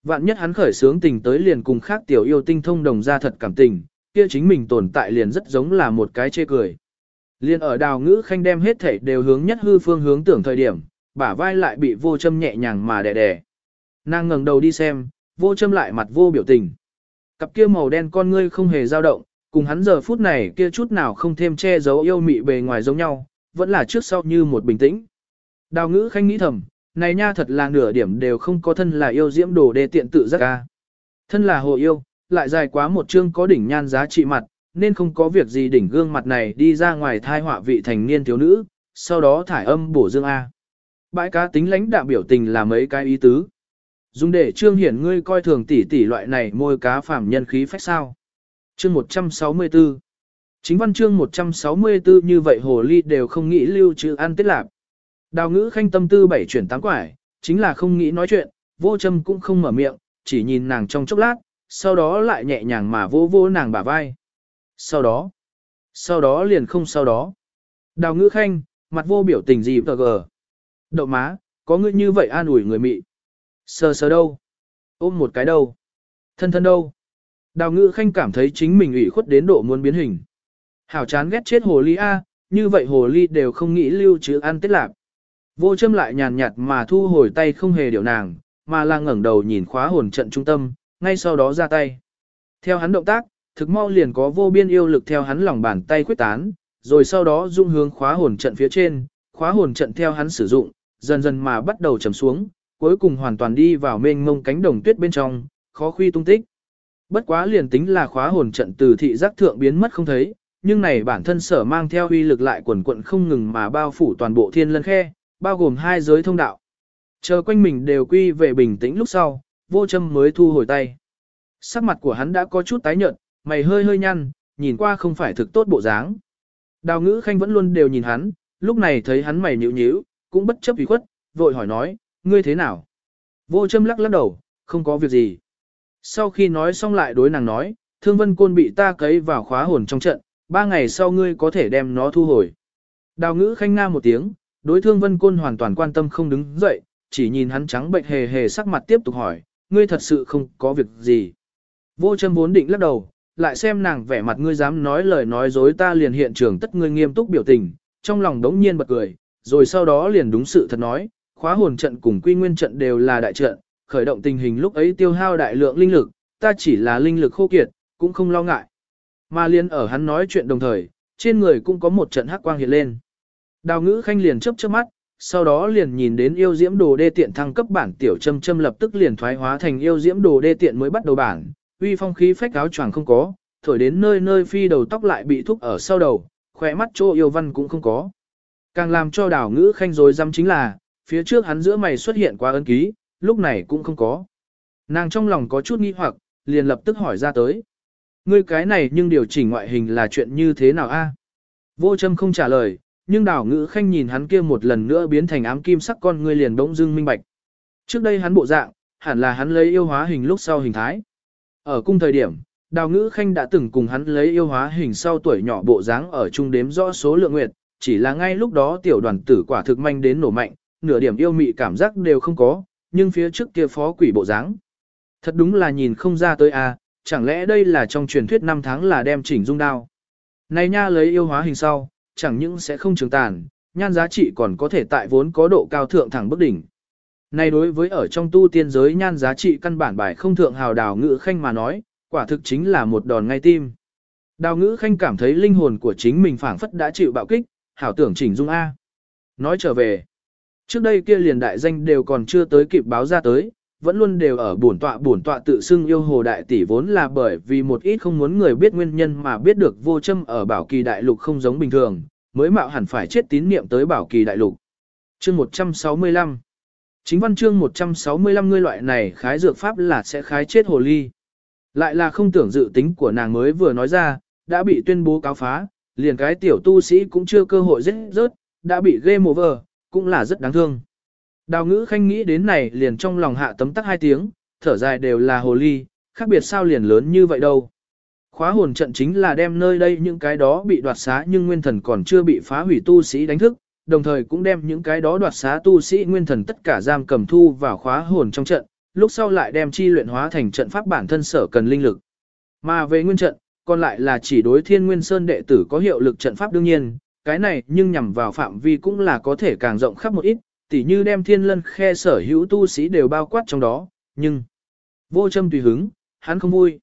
Vạn nhất hắn khởi sướng tình tới liền cùng khác tiểu yêu tinh thông đồng ra thật cảm tình, kia chính mình tồn tại liền rất giống là một cái chê cười. Liên ở đào ngữ khanh đem hết thảy đều hướng nhất hư phương hướng tưởng thời điểm, bả vai lại bị vô châm nhẹ nhàng mà đè đè. Nàng ngẩng đầu đi xem, vô châm lại mặt vô biểu tình. Cặp kia màu đen con ngươi không hề dao động, cùng hắn giờ phút này kia chút nào không thêm che giấu yêu mị bề ngoài giống nhau, vẫn là trước sau như một bình tĩnh. Đào ngữ khanh nghĩ thầm, này nha thật là nửa điểm đều không có thân là yêu diễm đồ để tiện tự giác ca. Thân là hồ yêu, lại dài quá một chương có đỉnh nhan giá trị mặt, nên không có việc gì đỉnh gương mặt này đi ra ngoài thai họa vị thành niên thiếu nữ, sau đó thải âm bổ dương A. Bãi cá tính lãnh đạm biểu tình là mấy cái ý tứ. Dùng để trương hiển ngươi coi thường tỷ tỷ loại này môi cá phàm nhân khí phách sao. Chương 164 Chính văn chương 164 như vậy hồ ly đều không nghĩ lưu trữ ăn tết lạc. Đào ngữ khanh tâm tư bảy chuyển tám quải, chính là không nghĩ nói chuyện, vô châm cũng không mở miệng, chỉ nhìn nàng trong chốc lát, sau đó lại nhẹ nhàng mà vô vô nàng bả vai. Sau đó, sau đó liền không sau đó. Đào ngữ khanh, mặt vô biểu tình gì tờ gờ. Đậu má, có ngươi như vậy an ủi người mị. Sờ sờ đâu? Ôm một cái đâu? Thân thân đâu? Đào ngữ khanh cảm thấy chính mình ủy khuất đến độ muốn biến hình. Hảo chán ghét chết hồ ly A, như vậy hồ ly đều không nghĩ lưu trữ ăn tết lạc. Vô châm lại nhàn nhạt mà thu hồi tay không hề điều nàng, mà là ngẩng đầu nhìn khóa hồn trận trung tâm, ngay sau đó ra tay. Theo hắn động tác, thực mau liền có vô biên yêu lực theo hắn lòng bàn tay quyết tán, rồi sau đó dung hướng khóa hồn trận phía trên, khóa hồn trận theo hắn sử dụng, dần dần mà bắt đầu trầm xuống, cuối cùng hoàn toàn đi vào mênh mông cánh đồng tuyết bên trong, khó khuy tung tích. Bất quá liền tính là khóa hồn trận từ thị giác thượng biến mất không thấy, nhưng này bản thân sở mang theo uy lực lại quần quận không ngừng mà bao phủ toàn bộ thiên lân khe, bao gồm hai giới thông đạo. Chờ quanh mình đều quy về bình tĩnh lúc sau, vô châm mới thu hồi tay. Sắc mặt của hắn đã có chút tái nhợt, mày hơi hơi nhăn, nhìn qua không phải thực tốt bộ dáng. Đào ngữ khanh vẫn luôn đều nhìn hắn, lúc này thấy hắn mày nhíu nhíu, cũng bất chấp ủy khuất, vội hỏi nói, ngươi thế nào? Vô châm lắc lắc đầu, không có việc gì. Sau khi nói xong lại đối nàng nói, thương vân côn bị ta cấy vào khóa hồn trong trận, ba ngày sau ngươi có thể đem nó thu hồi. Đào ngữ khanh nga một tiếng, đối thương vân côn hoàn toàn quan tâm không đứng dậy, chỉ nhìn hắn trắng bệnh hề hề sắc mặt tiếp tục hỏi, ngươi thật sự không có việc gì. Vô châm vốn định lắc đầu, lại xem nàng vẻ mặt ngươi dám nói lời nói dối ta liền hiện trường tất ngươi nghiêm túc biểu tình, trong lòng đống nhiên bật cười, rồi sau đó liền đúng sự thật nói, khóa hồn trận cùng quy nguyên trận đều là đại trận, khởi động tình hình lúc ấy tiêu hao đại lượng linh lực, ta chỉ là linh lực khô kiệt, cũng không lo ngại. Mà liền ở hắn nói chuyện đồng thời, trên người cũng có một trận hắc quang hiện lên. Đào ngữ khanh liền chớp chớp mắt, sau đó liền nhìn đến yêu diễm đồ đê tiện thăng cấp bản tiểu châm châm lập tức liền thoái hóa thành yêu diễm đồ đê tiện mới bắt đầu bản, uy phong khí phách áo choàng không có, thổi đến nơi nơi phi đầu tóc lại bị thúc ở sau đầu, khỏe mắt chỗ yêu văn cũng không có. Càng làm cho đảo ngữ khanh rồi dăm chính là, phía trước hắn giữa mày xuất hiện qua ấn ký, lúc này cũng không có. Nàng trong lòng có chút nghi hoặc, liền lập tức hỏi ra tới. Ngươi cái này nhưng điều chỉnh ngoại hình là chuyện như thế nào a? Vô châm không trả lời, nhưng đảo ngữ khanh nhìn hắn kia một lần nữa biến thành ám kim sắc con ngươi liền bỗng dưng minh bạch. Trước đây hắn bộ dạng, hẳn là hắn lấy yêu hóa hình lúc sau hình thái. Ở cung thời điểm, đào ngữ khanh đã từng cùng hắn lấy yêu hóa hình sau tuổi nhỏ bộ dáng ở chung đếm rõ số lượng nguyệt, chỉ là ngay lúc đó tiểu đoàn tử quả thực manh đến nổ mạnh, nửa điểm yêu mị cảm giác đều không có, nhưng phía trước kia phó quỷ bộ dáng. Thật đúng là nhìn không ra tới a, à, chẳng lẽ đây là trong truyền thuyết năm tháng là đem chỉnh dung đao. Này nha lấy yêu hóa hình sau, chẳng những sẽ không trường tàn, nhan giá trị còn có thể tại vốn có độ cao thượng thẳng bức đỉnh. Này đối với ở trong tu tiên giới nhan giá trị căn bản bài không thượng hào đào ngữ khanh mà nói, quả thực chính là một đòn ngay tim. Đào ngữ khanh cảm thấy linh hồn của chính mình phảng phất đã chịu bạo kích, hảo tưởng chỉnh dung A. Nói trở về, trước đây kia liền đại danh đều còn chưa tới kịp báo ra tới, vẫn luôn đều ở bổn tọa bổn tọa tự xưng yêu hồ đại tỷ vốn là bởi vì một ít không muốn người biết nguyên nhân mà biết được vô châm ở bảo kỳ đại lục không giống bình thường, mới mạo hẳn phải chết tín niệm tới bảo kỳ đại lục. Chương 165 Chính văn chương 165 ngươi loại này khái dược pháp là sẽ khái chết hồ ly. Lại là không tưởng dự tính của nàng mới vừa nói ra, đã bị tuyên bố cáo phá, liền cái tiểu tu sĩ cũng chưa cơ hội giết rớt, đã bị game over, cũng là rất đáng thương. Đào ngữ khanh nghĩ đến này liền trong lòng hạ tấm tắc hai tiếng, thở dài đều là hồ ly, khác biệt sao liền lớn như vậy đâu. Khóa hồn trận chính là đem nơi đây những cái đó bị đoạt xá nhưng nguyên thần còn chưa bị phá hủy tu sĩ đánh thức, đồng thời cũng đem những cái đó đoạt xá tu sĩ nguyên thần tất cả giam cầm thu vào khóa hồn trong trận, lúc sau lại đem chi luyện hóa thành trận pháp bản thân sở cần linh lực. Mà về nguyên trận, còn lại là chỉ đối thiên nguyên sơn đệ tử có hiệu lực trận pháp đương nhiên, cái này nhưng nhằm vào phạm vi cũng là có thể càng rộng khắp một ít, tỉ như đem thiên lân khe sở hữu tu sĩ đều bao quát trong đó, nhưng vô châm tùy hứng, hắn không vui.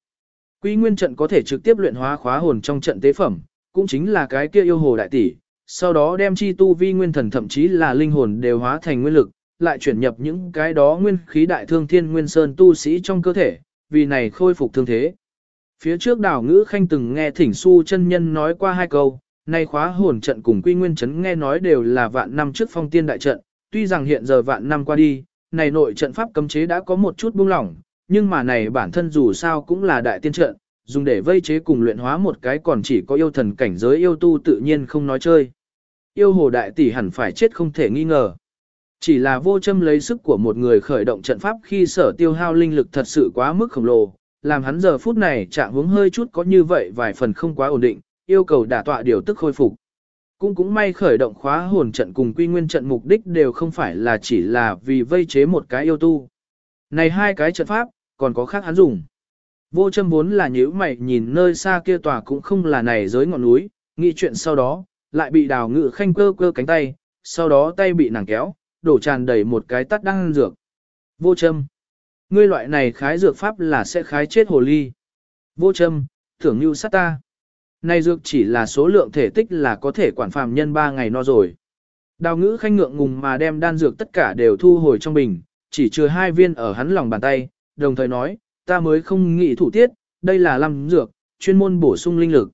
Quy nguyên trận có thể trực tiếp luyện hóa khóa hồn trong trận tế phẩm, cũng chính là cái kia yêu hồ đại tỷ, sau đó đem chi tu vi nguyên thần thậm chí là linh hồn đều hóa thành nguyên lực, lại chuyển nhập những cái đó nguyên khí đại thương thiên nguyên sơn tu sĩ trong cơ thể, vì này khôi phục thương thế. Phía trước đảo ngữ khanh từng nghe thỉnh su chân nhân nói qua hai câu, nay khóa hồn trận cùng quy nguyên chấn nghe nói đều là vạn năm trước phong tiên đại trận, tuy rằng hiện giờ vạn năm qua đi, này nội trận pháp cấm chế đã có một chút buông lỏng, nhưng mà này bản thân dù sao cũng là đại tiên trận, dùng để vây chế cùng luyện hóa một cái còn chỉ có yêu thần cảnh giới yêu tu tự nhiên không nói chơi. Yêu hồ đại tỷ hẳn phải chết không thể nghi ngờ. Chỉ là vô châm lấy sức của một người khởi động trận pháp khi sở tiêu hao linh lực thật sự quá mức khổng lồ, làm hắn giờ phút này trạng hướng hơi chút có như vậy vài phần không quá ổn định, yêu cầu đả tọa điều tức khôi phục. Cũng cũng may khởi động khóa hồn trận cùng quy nguyên trận mục đích đều không phải là chỉ là vì vây chế một cái yêu tu. Này hai cái trận pháp, còn có khác hắn dùng. Vô châm vốn là nhíu mày nhìn nơi xa kia tòa cũng không là này giới ngọn núi, nghĩ chuyện sau đó, lại bị đào ngự khanh cơ cơ cánh tay, sau đó tay bị nàng kéo, đổ tràn đầy một cái tắt đang dược. Vô châm. Ngươi loại này khái dược pháp là sẽ khái chết hồ ly. Vô châm, thưởng như sát ta. Này dược chỉ là số lượng thể tích là có thể quản phàm nhân 3 ngày no rồi. Đào ngữ khanh ngượng ngùng mà đem đan dược tất cả đều thu hồi trong bình, chỉ chừa hai viên ở hắn lòng bàn tay, đồng thời nói, ta mới không nghĩ thủ tiết, đây là lâm dược, chuyên môn bổ sung linh lực.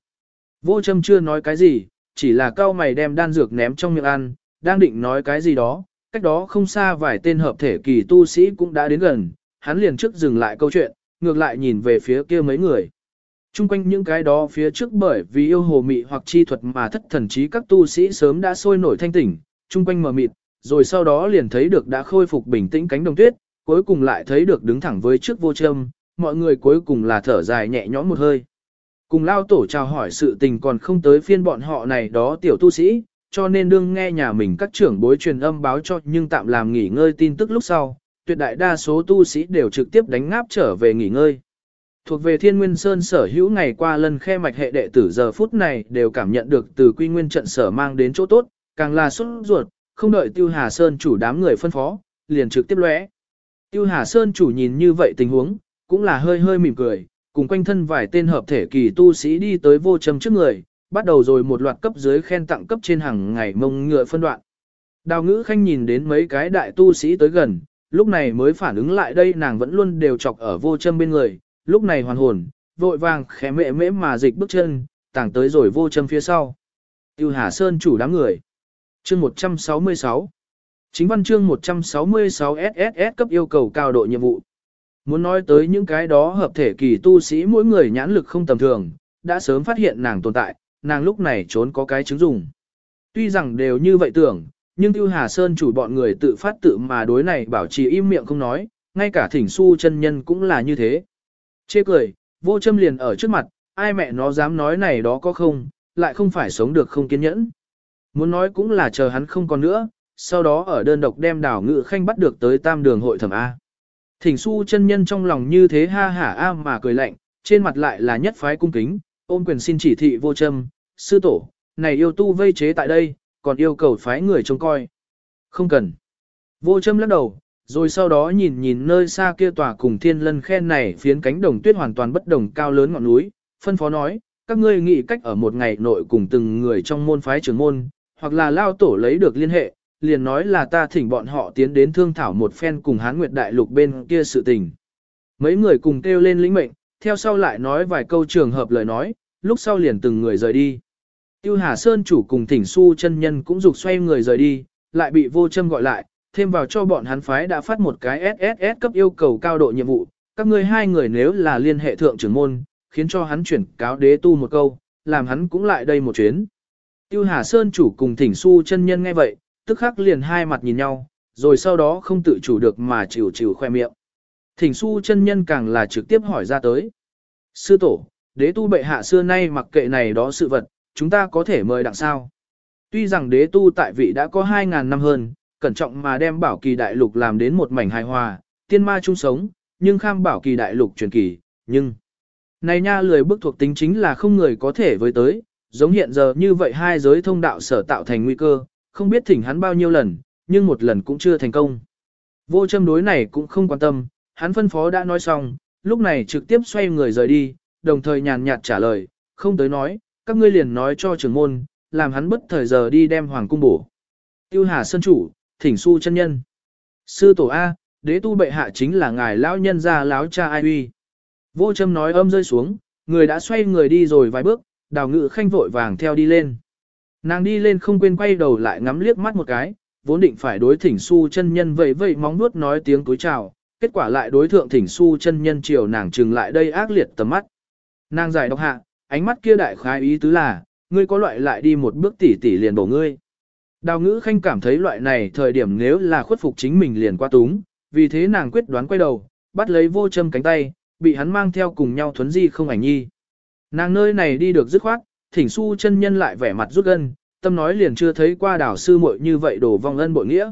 Vô châm chưa nói cái gì, chỉ là cao mày đem đan dược ném trong miệng ăn, đang định nói cái gì đó, cách đó không xa vài tên hợp thể kỳ tu sĩ cũng đã đến gần, hắn liền trước dừng lại câu chuyện, ngược lại nhìn về phía kia mấy người. Trung quanh những cái đó phía trước bởi vì yêu hồ mị hoặc chi thuật mà thất thần trí các tu sĩ sớm đã sôi nổi thanh tỉnh, trung quanh mờ mịt, rồi sau đó liền thấy được đã khôi phục bình tĩnh cánh đồng tuyết, cuối cùng lại thấy được đứng thẳng với trước vô châm, mọi người cuối cùng là thở dài nhẹ nhõm một hơi. Cùng lao tổ chào hỏi sự tình còn không tới phiên bọn họ này đó tiểu tu sĩ, cho nên đương nghe nhà mình các trưởng bối truyền âm báo cho nhưng tạm làm nghỉ ngơi tin tức lúc sau, tuyệt đại đa số tu sĩ đều trực tiếp đánh ngáp trở về nghỉ ngơi. Thuộc về Thiên Nguyên Sơn sở hữu ngày qua lần khe mạch hệ đệ tử giờ phút này đều cảm nhận được từ quy nguyên trận sở mang đến chỗ tốt, càng là xuất ruột, không đợi Tiêu Hà Sơn chủ đám người phân phó, liền trực tiếp lóe. Tiêu Hà Sơn chủ nhìn như vậy tình huống, cũng là hơi hơi mỉm cười, cùng quanh thân vài tên hợp thể kỳ tu sĩ đi tới vô châm trước người, bắt đầu rồi một loạt cấp dưới khen tặng cấp trên hàng ngày mông ngựa phân đoạn. Đào ngữ khanh nhìn đến mấy cái đại tu sĩ tới gần, lúc này mới phản ứng lại đây nàng vẫn luôn đều chọc ở vô châm bên người, lúc này hoàn hồn, vội vàng khẽ mệ mễ mà dịch bước chân, tảng tới rồi vô châm phía sau. Tiêu Hà Sơn chủ đám người. Chương 166 Chính văn chương 166 SSS cấp yêu cầu cao độ nhiệm vụ. Muốn nói tới những cái đó hợp thể kỳ tu sĩ mỗi người nhãn lực không tầm thường, đã sớm phát hiện nàng tồn tại, nàng lúc này trốn có cái chứng dùng. Tuy rằng đều như vậy tưởng, nhưng Tiêu Hà Sơn chủ bọn người tự phát tự mà đối này bảo trì im miệng không nói, ngay cả thỉnh su chân nhân cũng là như thế. Chê cười, vô châm liền ở trước mặt, ai mẹ nó dám nói này đó có không, lại không phải sống được không kiên nhẫn. Muốn nói cũng là chờ hắn không còn nữa, sau đó ở đơn độc đem đảo ngự khanh bắt được tới tam đường hội thẩm A. Thỉnh su chân nhân trong lòng như thế ha hả a mà cười lạnh, trên mặt lại là nhất phái cung kính, ôm quyền xin chỉ thị vô châm, sư tổ, này yêu tu vây chế tại đây, còn yêu cầu phái người trông coi. Không cần. Vô châm lắc đầu, rồi sau đó nhìn nhìn nơi xa kia tòa cùng thiên lân khen này phiến cánh đồng tuyết hoàn toàn bất đồng cao lớn ngọn núi, phân phó nói, các ngươi nghĩ cách ở một ngày nội cùng từng người trong môn phái trưởng môn, hoặc là lao tổ lấy được liên hệ, liền nói là ta thỉnh bọn họ tiến đến thương thảo một phen cùng hán nguyệt đại lục bên kia sự tình. Mấy người cùng kêu lên lĩnh mệnh, theo sau lại nói vài câu trường hợp lời nói, lúc sau liền từng người rời đi. Tiêu Hà Sơn chủ cùng thỉnh su chân nhân cũng dục xoay người rời đi, lại bị vô châm gọi lại, thêm vào cho bọn hắn phái đã phát một cái SSS cấp yêu cầu cao độ nhiệm vụ, các ngươi hai người nếu là liên hệ thượng trưởng môn, khiến cho hắn chuyển cáo đế tu một câu, làm hắn cũng lại đây một chuyến. Tiêu Hà Sơn chủ cùng thỉnh su chân nhân nghe vậy, tức khắc liền hai mặt nhìn nhau, rồi sau đó không tự chủ được mà chịu chịu khoe miệng. Thỉnh su chân nhân càng là trực tiếp hỏi ra tới. Sư tổ, đế tu bệ hạ xưa nay mặc kệ này đó sự vật, chúng ta có thể mời đặng sao. Tuy rằng đế tu tại vị đã có 2.000 năm hơn, cẩn trọng mà đem bảo kỳ đại lục làm đến một mảnh hài hòa, tiên ma chung sống, nhưng kham bảo kỳ đại lục truyền kỳ, nhưng... Này nha lười bức thuộc tính chính là không người có thể với tới, giống hiện giờ như vậy hai giới thông đạo sở tạo thành nguy cơ, không biết thỉnh hắn bao nhiêu lần, nhưng một lần cũng chưa thành công. Vô châm đối này cũng không quan tâm, hắn phân phó đã nói xong, lúc này trực tiếp xoay người rời đi, đồng thời nhàn nhạt trả lời, không tới nói, các ngươi liền nói cho trưởng môn, làm hắn bất thời giờ đi đem hoàng cung bổ. Tiêu Hà Sơn chủ, thỉnh su chân nhân. Sư tổ A, đế tu bệ hạ chính là ngài lão nhân gia lão cha ai uy. Vô châm nói âm rơi xuống, người đã xoay người đi rồi vài bước, đào ngự khanh vội vàng theo đi lên. Nàng đi lên không quên quay đầu lại ngắm liếc mắt một cái, vốn định phải đối thỉnh su chân nhân vậy vậy móng nuốt nói tiếng cúi chào, kết quả lại đối thượng thỉnh su chân nhân chiều nàng trừng lại đây ác liệt tầm mắt. Nàng giải độc hạ, ánh mắt kia đại khái ý tứ là, ngươi có loại lại đi một bước tỉ tỉ liền bổ ngươi. Đào ngữ khanh cảm thấy loại này thời điểm nếu là khuất phục chính mình liền qua túng, vì thế nàng quyết đoán quay đầu, bắt lấy vô châm cánh tay, bị hắn mang theo cùng nhau thuấn di không ảnh nhi. Nàng nơi này đi được dứt khoát, thỉnh su chân nhân lại vẻ mặt rút gân, tâm nói liền chưa thấy qua đảo sư muội như vậy đổ vong ân bội nghĩa.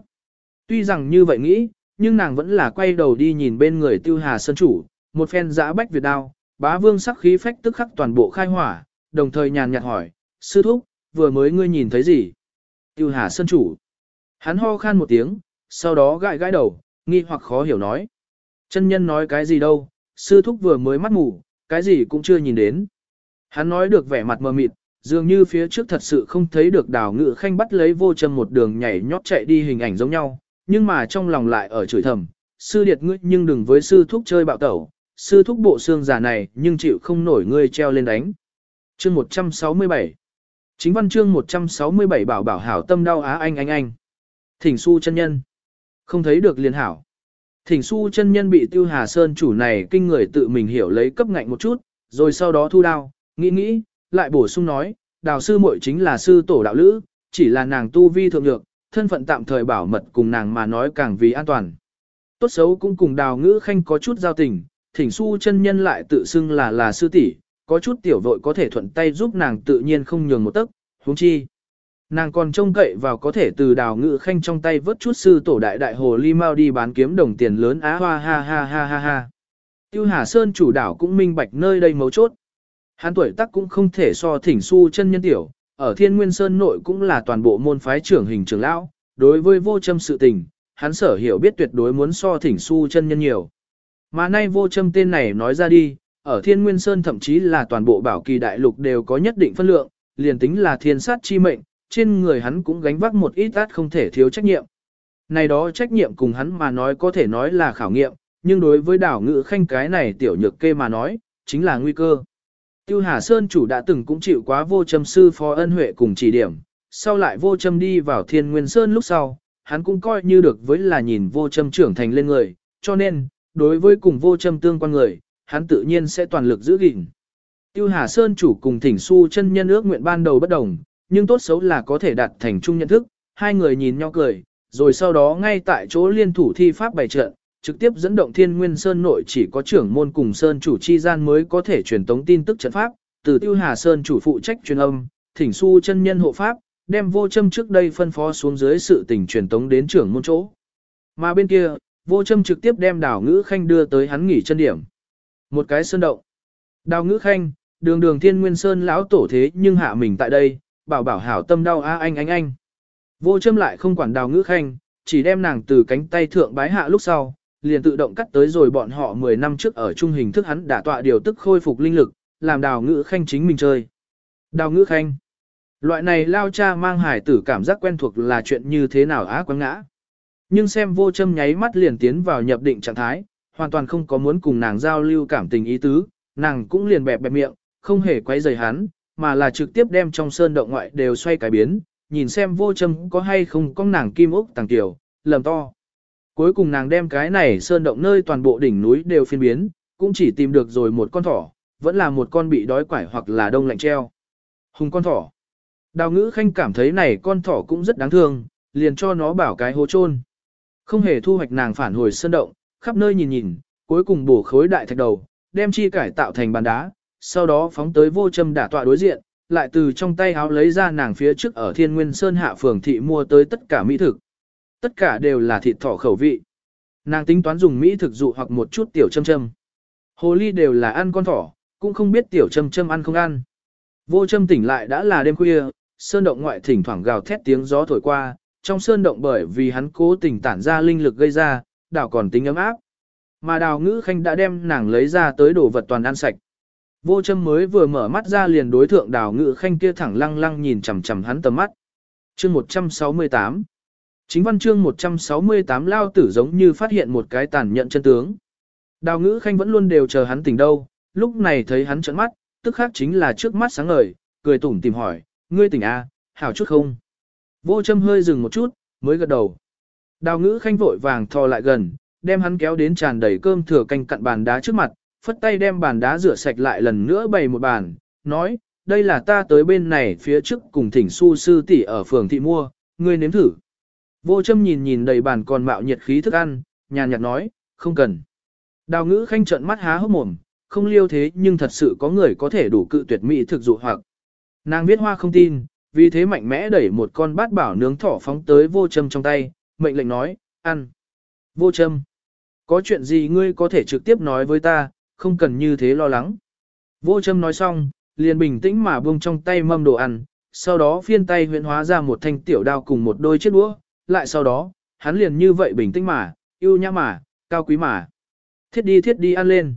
Tuy rằng như vậy nghĩ, nhưng nàng vẫn là quay đầu đi nhìn bên người tiêu hà sơn chủ, một phen giã bách Việt đao, bá vương sắc khí phách tức khắc toàn bộ khai hỏa, đồng thời nhàn nhạt hỏi, sư thúc, vừa mới ngươi nhìn thấy gì? Tiêu hà sơn chủ. Hắn ho khan một tiếng, sau đó gãi gãi đầu, nghi hoặc khó hiểu nói. Chân nhân nói cái gì đâu, sư thúc vừa mới mắt ngủ, cái gì cũng chưa nhìn đến. Hắn nói được vẻ mặt mờ mịt, dường như phía trước thật sự không thấy được đào ngự khanh bắt lấy vô châm một đường nhảy nhót chạy đi hình ảnh giống nhau, nhưng mà trong lòng lại ở chửi thầm, sư điệt ngươi nhưng đừng với sư thúc chơi bạo tẩu, sư thúc bộ xương giả này nhưng chịu không nổi ngươi treo lên đánh. Chương 167 Chính văn chương 167 bảo bảo hảo tâm đau á anh anh anh. Thỉnh su chân nhân. Không thấy được liền hảo. Thỉnh su chân nhân bị tiêu hà sơn chủ này kinh người tự mình hiểu lấy cấp ngạnh một chút, rồi sau đó thu đao, nghĩ nghĩ, lại bổ sung nói, đào sư muội chính là sư tổ đạo lữ, chỉ là nàng tu vi thượng nhược, thân phận tạm thời bảo mật cùng nàng mà nói càng vì an toàn. Tốt xấu cũng cùng đào ngữ khanh có chút giao tình, thỉnh su chân nhân lại tự xưng là là sư tỷ, có chút tiểu vội có thể thuận tay giúp nàng tự nhiên không nhường một tấc, huống chi. Nàng còn trông cậy vào có thể từ đào ngữ khanh trong tay vớt chút sư tổ đại đại hồ ly mau đi bán kiếm đồng tiền lớn á hoa ha ha ha ha ha. Tiêu Hà Sơn chủ đảo cũng minh bạch nơi đây mấu chốt. Hắn tuổi tác cũng không thể so thỉnh su chân nhân tiểu, ở Thiên Nguyên Sơn nội cũng là toàn bộ môn phái trưởng hình trưởng lão, đối với vô châm sự tình, hắn sở hiểu biết tuyệt đối muốn so thỉnh su chân nhân nhiều. Mà nay vô châm tên này nói ra đi, ở Thiên Nguyên Sơn thậm chí là toàn bộ bảo kỳ đại lục đều có nhất định phân lượng, liền tính là thiên sát chi mệnh, trên người hắn cũng gánh vác một ít át không thể thiếu trách nhiệm. Này đó trách nhiệm cùng hắn mà nói có thể nói là khảo nghiệm, nhưng đối với đảo ngự khanh cái này tiểu nhược kê mà nói, chính là nguy cơ. Tiêu Hà Sơn chủ đã từng cũng chịu quá vô châm sư phó ân huệ cùng chỉ điểm, sau lại vô châm đi vào thiên nguyên sơn lúc sau, hắn cũng coi như được với là nhìn vô châm trưởng thành lên người, cho nên, đối với cùng vô châm tương quan người, hắn tự nhiên sẽ toàn lực giữ gìn. Tiêu Hà Sơn chủ cùng thỉnh su chân nhân ước nguyện ban đầu bất đồng, nhưng tốt xấu là có thể đạt thành chung nhận thức, hai người nhìn nhau cười, rồi sau đó ngay tại chỗ liên thủ thi pháp bày trận, trực tiếp dẫn động Thiên Nguyên Sơn nội chỉ có trưởng môn cùng Sơn chủ chi gian mới có thể truyền tống tin tức trận pháp, từ Tiêu Hà Sơn chủ phụ trách truyền âm, thỉnh su chân nhân hộ pháp, đem vô châm trước đây phân phó xuống dưới sự tình truyền tống đến trưởng môn chỗ. Mà bên kia, vô châm trực tiếp đem đào ngữ khanh đưa tới hắn nghỉ chân điểm. Một cái sơn động. Đào ngữ khanh, đường đường thiên nguyên sơn lão tổ thế nhưng hạ mình tại đây, bảo bảo hảo tâm đau a anh anh anh. Vô châm lại không quản đào ngữ khanh, chỉ đem nàng từ cánh tay thượng bái hạ lúc sau, liền tự động cắt tới rồi bọn họ 10 năm trước ở trung hình thức hắn đã tọa điều tức khôi phục linh lực, làm đào ngữ khanh chính mình chơi. Đào ngữ khanh. Loại này lao cha mang hải tử cảm giác quen thuộc là chuyện như thế nào á quáng ngã. Nhưng xem vô châm nháy mắt liền tiến vào nhập định trạng thái, hoàn toàn không có muốn cùng nàng giao lưu cảm tình ý tứ, nàng cũng liền bẹp bẹp miệng, không hề quay rời hắn, mà là trực tiếp đem trong sơn động ngoại đều xoay cái biến, nhìn xem vô châm có hay không có nàng kim ốc tàng tiểu, lầm to. Cuối cùng nàng đem cái này sơn động nơi toàn bộ đỉnh núi đều phiên biến, cũng chỉ tìm được rồi một con thỏ, vẫn là một con bị đói quải hoặc là đông lạnh treo. Hùng con thỏ. Đào ngữ khanh cảm thấy này con thỏ cũng rất đáng thương, liền cho nó bảo cái hố chôn Không hề thu hoạch nàng phản hồi sơn động, khắp nơi nhìn nhìn, cuối cùng bổ khối đại thạch đầu, đem chi cải tạo thành bàn đá, sau đó phóng tới vô châm đả tọa đối diện, lại từ trong tay áo lấy ra nàng phía trước ở Thiên Nguyên Sơn hạ phường thị mua tới tất cả mỹ thực. Tất cả đều là thịt thỏ khẩu vị. Nàng tính toán dùng mỹ thực dụ hoặc một chút tiểu châm châm. Hồ ly đều là ăn con thỏ, cũng không biết tiểu châm châm ăn không ăn. Vô châm tỉnh lại đã là đêm khuya, sơn động ngoại thỉnh thoảng gào thét tiếng gió thổi qua, trong sơn động bởi vì hắn cố tình tản ra linh lực gây ra, đảo còn tính ấm áp. Mà đào ngữ khanh đã đem nàng lấy ra tới đồ vật toàn ăn sạch. Vô châm mới vừa mở mắt ra liền đối thượng đào ngữ khanh kia thẳng lăng lăng nhìn chằm chằm hắn tầm mắt. Chương 168 Chính văn chương 168 lao tử giống như phát hiện một cái tàn nhận chân tướng. Đào ngữ khanh vẫn luôn đều chờ hắn tỉnh đâu, lúc này thấy hắn trợn mắt, tức khác chính là trước mắt sáng ngời, cười tủm tìm hỏi, ngươi tỉnh à, hảo chút không? Vô châm hơi dừng một chút, mới gật đầu. Đào ngữ khanh vội vàng thò lại gần, đem hắn kéo đến tràn đầy cơm thừa canh cặn bàn đá trước mặt, phất tay đem bàn đá rửa sạch lại lần nữa bày một bàn, nói, đây là ta tới bên này phía trước cùng thỉnh su sư tỷ ở phường thị mua, ngươi nếm thử. Vô châm nhìn nhìn đầy bàn còn mạo nhiệt khí thức ăn, nhàn nhạt nói, không cần. Đào ngữ khanh trận mắt há hốc mồm, không liêu thế nhưng thật sự có người có thể đủ cự tuyệt mỹ thực dụ hoặc. Nàng viết hoa không tin, vì thế mạnh mẽ đẩy một con bát bảo nướng thỏ phóng tới vô châm trong tay, mệnh lệnh nói, ăn. Vô châm, có chuyện gì ngươi có thể trực tiếp nói với ta, không cần như thế lo lắng. Vô châm nói xong, liền bình tĩnh mà buông trong tay mâm đồ ăn, sau đó phiên tay huyện hóa ra một thanh tiểu đao cùng một đôi chiếc đũa, lại sau đó, hắn liền như vậy bình tĩnh mà, yêu nhã mà, cao quý mà. Thiết đi thiết đi ăn lên.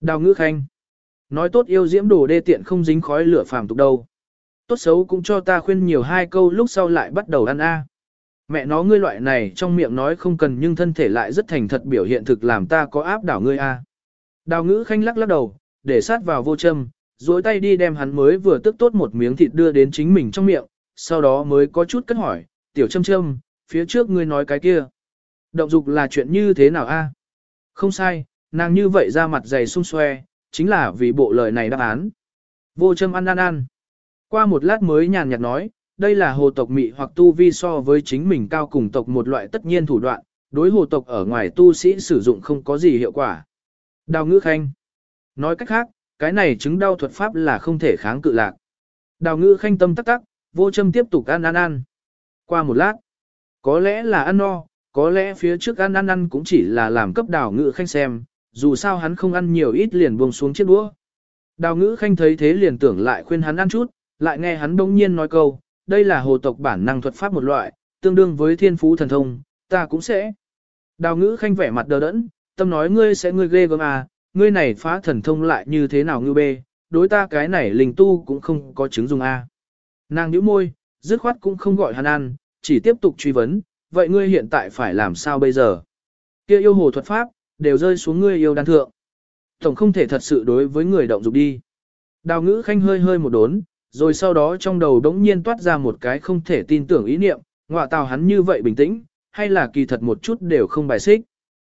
Đào ngữ khanh. Nói tốt yêu diễm đồ đê tiện không dính khói lửa phàm tục đâu. Tốt xấu cũng cho ta khuyên nhiều hai câu lúc sau lại bắt đầu ăn a. Mẹ nó ngươi loại này trong miệng nói không cần nhưng thân thể lại rất thành thật biểu hiện thực làm ta có áp đảo ngươi a. Đào ngữ khanh lắc lắc đầu, để sát vào vô châm, duỗi tay đi đem hắn mới vừa tức tốt một miếng thịt đưa đến chính mình trong miệng, sau đó mới có chút cất hỏi, tiểu châm châm, phía trước ngươi nói cái kia. Động dục là chuyện như thế nào a? Không sai, nàng như vậy ra mặt dày sung xoe, chính là vì bộ lời này đáp án. Vô châm ăn ăn ăn. Qua một lát mới nhàn nhạt nói, đây là hồ tộc mị hoặc tu vi so với chính mình cao cùng tộc một loại tất nhiên thủ đoạn, đối hồ tộc ở ngoài tu sĩ sử dụng không có gì hiệu quả. Đào ngữ khanh. Nói cách khác, cái này chứng đau thuật pháp là không thể kháng cự lạc. Đào ngữ khanh tâm tắc tắc, vô châm tiếp tục ăn ăn ăn. Qua một lát, có lẽ là ăn no, có lẽ phía trước ăn ăn ăn cũng chỉ là làm cấp đào ngự khanh xem, dù sao hắn không ăn nhiều ít liền buông xuống chiếc đũa. Đào ngữ khanh thấy thế liền tưởng lại khuyên hắn ăn chút, lại nghe hắn đông nhiên nói câu, đây là hồ tộc bản năng thuật pháp một loại, tương đương với thiên phú thần thông, ta cũng sẽ. Đào ngữ khanh vẻ mặt đờ đẫn, tâm nói ngươi sẽ ngươi ghê gớm à, ngươi này phá thần thông lại như thế nào ngư bê, đối ta cái này linh tu cũng không có chứng dùng a. À. Nàng nhíu môi, dứt khoát cũng không gọi hắn ăn, chỉ tiếp tục truy vấn, vậy ngươi hiện tại phải làm sao bây giờ? Kia yêu hồ thuật pháp, đều rơi xuống ngươi yêu đan thượng. Tổng không thể thật sự đối với người động dục đi. Đào ngữ khanh hơi hơi một đốn, rồi sau đó trong đầu đống nhiên toát ra một cái không thể tin tưởng ý niệm, ngọa tào hắn như vậy bình tĩnh, hay là kỳ thật một chút đều không bài xích.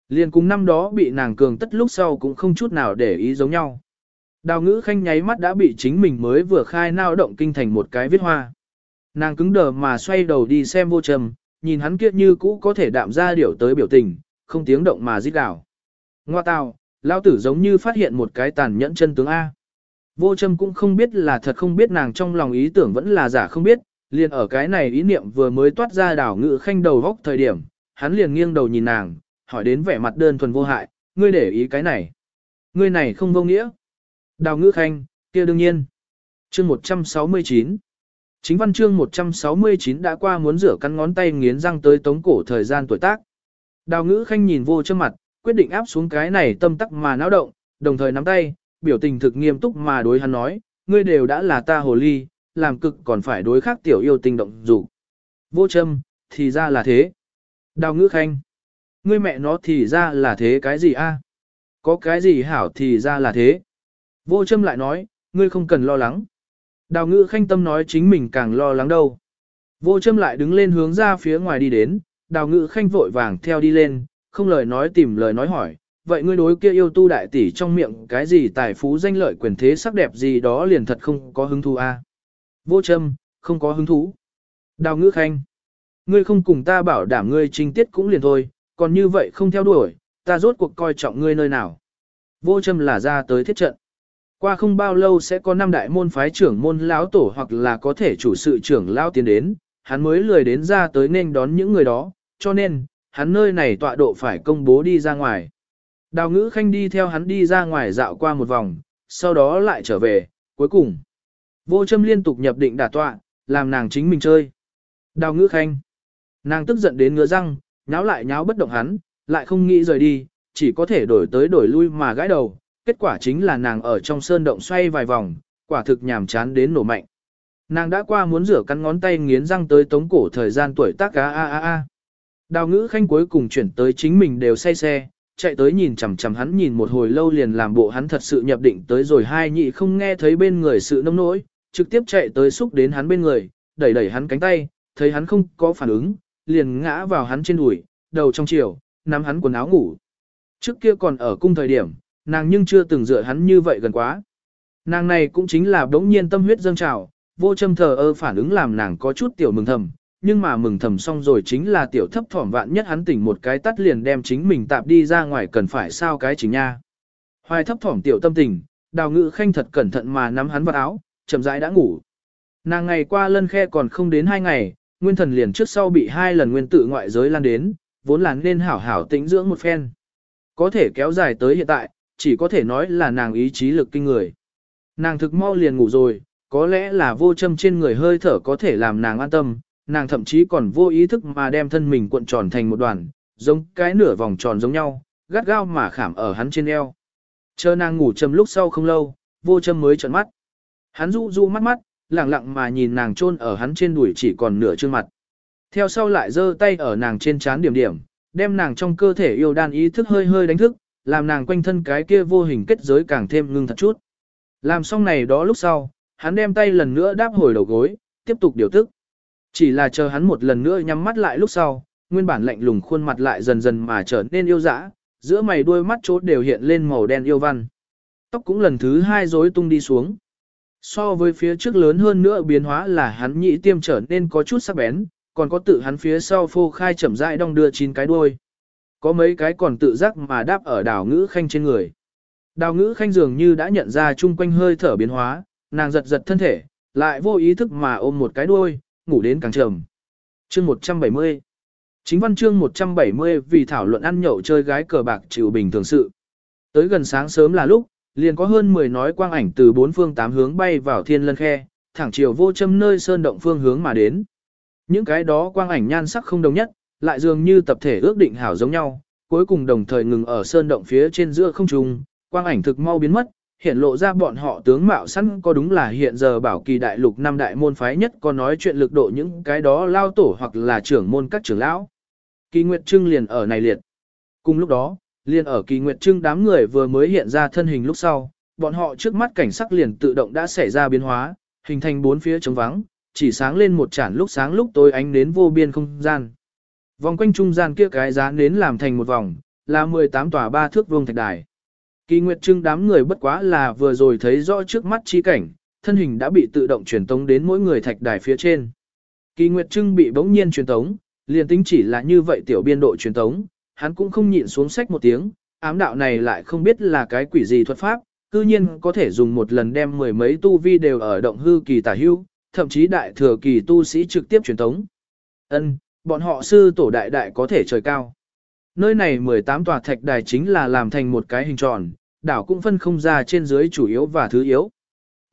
Liên cùng năm đó bị nàng cường tất lúc sau cũng không chút nào để ý giống nhau. Đào ngữ khanh nháy mắt đã bị chính mình mới vừa khai nao động kinh thành một cái viết hoa. Nàng cứng đờ mà xoay đầu đi xem vô trầm, nhìn hắn kia như cũ có thể đạm ra điểu tới biểu tình, không tiếng động mà rít gào. Ngoa tào, lao tử giống như phát hiện một cái tàn nhẫn chân tướng A. Vô trầm cũng không biết là thật không biết nàng trong lòng ý tưởng vẫn là giả không biết, liền ở cái này ý niệm vừa mới toát ra đảo ngự khanh đầu góc thời điểm, hắn liền nghiêng đầu nhìn nàng, hỏi đến vẻ mặt đơn thuần vô hại, ngươi để ý cái này. Ngươi này không vô nghĩa. Đào ngữ khanh, kia đương nhiên. Chương 169 Chính văn chương 169 đã qua muốn rửa cắn ngón tay nghiến răng tới tống cổ thời gian tuổi tác. Đào ngữ khanh nhìn vô trước mặt, quyết định áp xuống cái này tâm tắc mà náo động, đồng thời nắm tay, biểu tình thực nghiêm túc mà đối hắn nói, ngươi đều đã là ta hồ ly, làm cực còn phải đối khác tiểu yêu tình động dục. Vô châm, thì ra là thế. Đào ngữ khanh, ngươi mẹ nó thì ra là thế cái gì a? Có cái gì hảo thì ra là thế. Vô châm lại nói, ngươi không cần lo lắng. Đào ngữ khanh tâm nói chính mình càng lo lắng đâu. Vô châm lại đứng lên hướng ra phía ngoài đi đến, đào ngữ khanh vội vàng theo đi lên, không lời nói tìm lời nói hỏi, vậy ngươi đối kia yêu tu đại tỷ trong miệng cái gì tài phú danh lợi quyền thế sắc đẹp gì đó liền thật không có hứng thú a à? Vô châm, không có hứng thú. Đào ngữ khanh, ngươi không cùng ta bảo đảm ngươi trinh tiết cũng liền thôi, còn như vậy không theo đuổi, ta rốt cuộc coi trọng ngươi nơi nào. Vô châm là ra tới thiết trận. Qua không bao lâu sẽ có năm đại môn phái trưởng môn lão tổ hoặc là có thể chủ sự trưởng lão tiến đến, hắn mới lười đến ra tới nên đón những người đó, cho nên, hắn nơi này tọa độ phải công bố đi ra ngoài. Đào ngữ khanh đi theo hắn đi ra ngoài dạo qua một vòng, sau đó lại trở về, cuối cùng. Vô châm liên tục nhập định đả tọa, làm nàng chính mình chơi. Đào ngữ khanh. Nàng tức giận đến ngứa răng, nháo lại nháo bất động hắn, lại không nghĩ rời đi, chỉ có thể đổi tới đổi lui mà gãi đầu. Kết quả chính là nàng ở trong sơn động xoay vài vòng, quả thực nhàm chán đến nổ mạnh. Nàng đã qua muốn rửa cắn ngón tay nghiến răng tới tống cổ thời gian tuổi tác a a a a. Đào ngữ khanh cuối cùng chuyển tới chính mình đều say xe, chạy tới nhìn chằm chằm hắn nhìn một hồi lâu liền làm bộ hắn thật sự nhập định tới rồi hai nhị không nghe thấy bên người sự nông nỗi, trực tiếp chạy tới xúc đến hắn bên người, đẩy đẩy hắn cánh tay, thấy hắn không có phản ứng, liền ngã vào hắn trên đùi, đầu trong chiều, nắm hắn quần áo ngủ. Trước kia còn ở cung thời điểm, nàng nhưng chưa từng dựa hắn như vậy gần quá. Nàng này cũng chính là đống nhiên tâm huyết dâng trào, vô châm thờ ơ phản ứng làm nàng có chút tiểu mừng thầm, nhưng mà mừng thầm xong rồi chính là tiểu thấp thỏm vạn nhất hắn tỉnh một cái tắt liền đem chính mình tạp đi ra ngoài cần phải sao cái chính nha. Hoài thấp thỏm tiểu tâm tình, đào ngự khanh thật cẩn thận mà nắm hắn vào áo, chậm rãi đã ngủ. Nàng ngày qua lân khe còn không đến hai ngày, nguyên thần liền trước sau bị hai lần nguyên tử ngoại giới lan đến, vốn là nên hảo hảo tĩnh dưỡng một phen. Có thể kéo dài tới hiện tại, chỉ có thể nói là nàng ý chí lực kinh người. Nàng thực mau liền ngủ rồi, có lẽ là vô châm trên người hơi thở có thể làm nàng an tâm, nàng thậm chí còn vô ý thức mà đem thân mình cuộn tròn thành một đoàn, giống cái nửa vòng tròn giống nhau, gắt gao mà khảm ở hắn trên eo. Chờ nàng ngủ châm lúc sau không lâu, vô châm mới trợn mắt. Hắn du du mắt mắt, lặng lặng mà nhìn nàng chôn ở hắn trên đùi chỉ còn nửa trương mặt. Theo sau lại giơ tay ở nàng trên trán điểm điểm, đem nàng trong cơ thể yêu đan ý thức hơi hơi đánh thức, làm nàng quanh thân cái kia vô hình kết giới càng thêm ngưng thật chút. Làm xong này đó lúc sau, hắn đem tay lần nữa đáp hồi đầu gối, tiếp tục điều tức. Chỉ là chờ hắn một lần nữa nhắm mắt lại lúc sau, nguyên bản lạnh lùng khuôn mặt lại dần dần mà trở nên yêu dã, giữa mày đuôi mắt chốt đều hiện lên màu đen yêu văn. Tóc cũng lần thứ hai rối tung đi xuống. So với phía trước lớn hơn nữa biến hóa là hắn nhị tiêm trở nên có chút sắc bén, còn có tự hắn phía sau phô khai chậm rãi đong đưa chín cái đuôi. Có mấy cái còn tự giác mà đáp ở đào ngữ khanh trên người. Đào ngữ khanh dường như đã nhận ra chung quanh hơi thở biến hóa, nàng giật giật thân thể, lại vô ý thức mà ôm một cái đuôi, ngủ đến càng trầm. Chương 170 Chính văn chương 170 vì thảo luận ăn nhậu chơi gái cờ bạc chịu bình thường sự. Tới gần sáng sớm là lúc, liền có hơn 10 nói quang ảnh từ bốn phương tám hướng bay vào thiên lân khe, thẳng chiều vô châm nơi sơn động phương hướng mà đến. Những cái đó quang ảnh nhan sắc không đồng nhất, lại dường như tập thể ước định hảo giống nhau, cuối cùng đồng thời ngừng ở sơn động phía trên giữa không trung, quang ảnh thực mau biến mất, hiện lộ ra bọn họ tướng mạo sẵn có đúng là hiện giờ bảo kỳ đại lục năm đại môn phái nhất có nói chuyện lực độ những cái đó lao tổ hoặc là trưởng môn các trưởng lão. Kỳ Nguyệt Trưng liền ở này liệt. Cùng lúc đó, liền ở Kỳ Nguyệt Trưng đám người vừa mới hiện ra thân hình lúc sau, bọn họ trước mắt cảnh sắc liền tự động đã xảy ra biến hóa, hình thành bốn phía trống vắng, chỉ sáng lên một chản lúc sáng lúc tối ánh đến vô biên không gian. Vòng quanh trung gian kia cái giá nến làm thành một vòng, là 18 tòa ba thước vuông thạch đài. Kỳ Nguyệt Trưng đám người bất quá là vừa rồi thấy rõ trước mắt chi cảnh, thân hình đã bị tự động truyền tống đến mỗi người thạch đài phía trên. Kỳ Nguyệt Trưng bị bỗng nhiên truyền tống, liền tính chỉ là như vậy tiểu biên độ truyền tống, hắn cũng không nhịn xuống sách một tiếng, ám đạo này lại không biết là cái quỷ gì thuật pháp, cư nhiên có thể dùng một lần đem mười mấy tu vi đều ở động hư kỳ tả hưu, thậm chí đại thừa kỳ tu sĩ trực tiếp truyền tống. Ân, bọn họ sư tổ đại đại có thể trời cao. Nơi này 18 tòa thạch đài chính là làm thành một cái hình tròn, đảo cũng phân không ra trên dưới chủ yếu và thứ yếu.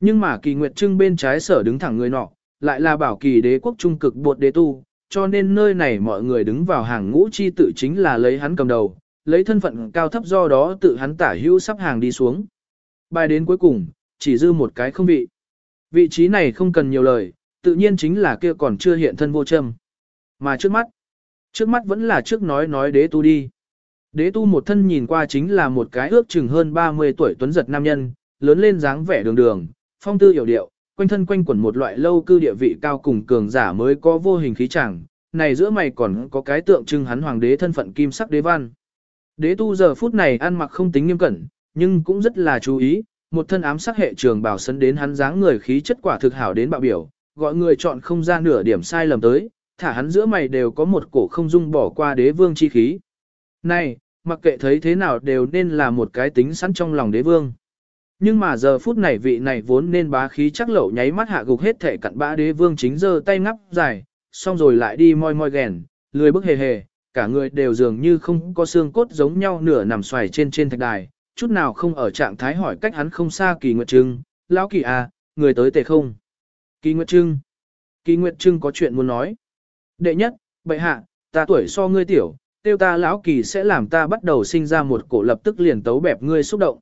Nhưng mà kỳ nguyệt trưng bên trái sở đứng thẳng người nọ, lại là bảo kỳ đế quốc trung cực bột đế tu, cho nên nơi này mọi người đứng vào hàng ngũ chi tự chính là lấy hắn cầm đầu, lấy thân phận cao thấp do đó tự hắn tả hữu sắp hàng đi xuống. Bài đến cuối cùng, chỉ dư một cái không vị. Vị trí này không cần nhiều lời, tự nhiên chính là kia còn chưa hiện thân vô châm. Mà trước mắt, Trước mắt vẫn là trước nói nói đế tu đi. Đế tu một thân nhìn qua chính là một cái ước chừng hơn 30 tuổi tuấn giật nam nhân, lớn lên dáng vẻ đường đường, phong tư hiểu điệu, quanh thân quanh quẩn một loại lâu cư địa vị cao cùng cường giả mới có vô hình khí chẳng, này giữa mày còn có cái tượng trưng hắn hoàng đế thân phận kim sắc đế văn. Đế tu giờ phút này ăn mặc không tính nghiêm cẩn, nhưng cũng rất là chú ý, một thân ám sắc hệ trường bảo sấn đến hắn dáng người khí chất quả thực hảo đến bạo biểu, gọi người chọn không ra nửa điểm sai lầm tới, thả hắn giữa mày đều có một cổ không dung bỏ qua đế vương chi khí. Này, mặc kệ thấy thế nào đều nên là một cái tính sẵn trong lòng đế vương. Nhưng mà giờ phút này vị này vốn nên bá khí chắc lậu nháy mắt hạ gục hết thể cặn bã đế vương chính giơ tay ngắp dài, xong rồi lại đi moi moi ghèn, lười bức hề hề, cả người đều dường như không có xương cốt giống nhau nửa nằm xoài trên trên thạch đài, chút nào không ở trạng thái hỏi cách hắn không xa kỳ nguyệt trưng, lão kỳ à, người tới tề không. Kỳ nguyệt trưng, kỳ nguyệt trưng có chuyện muốn nói. Đệ nhất, bệ hạ, ta tuổi so ngươi tiểu, tiêu ta lão kỳ sẽ làm ta bắt đầu sinh ra một cổ lập tức liền tấu bẹp ngươi xúc động.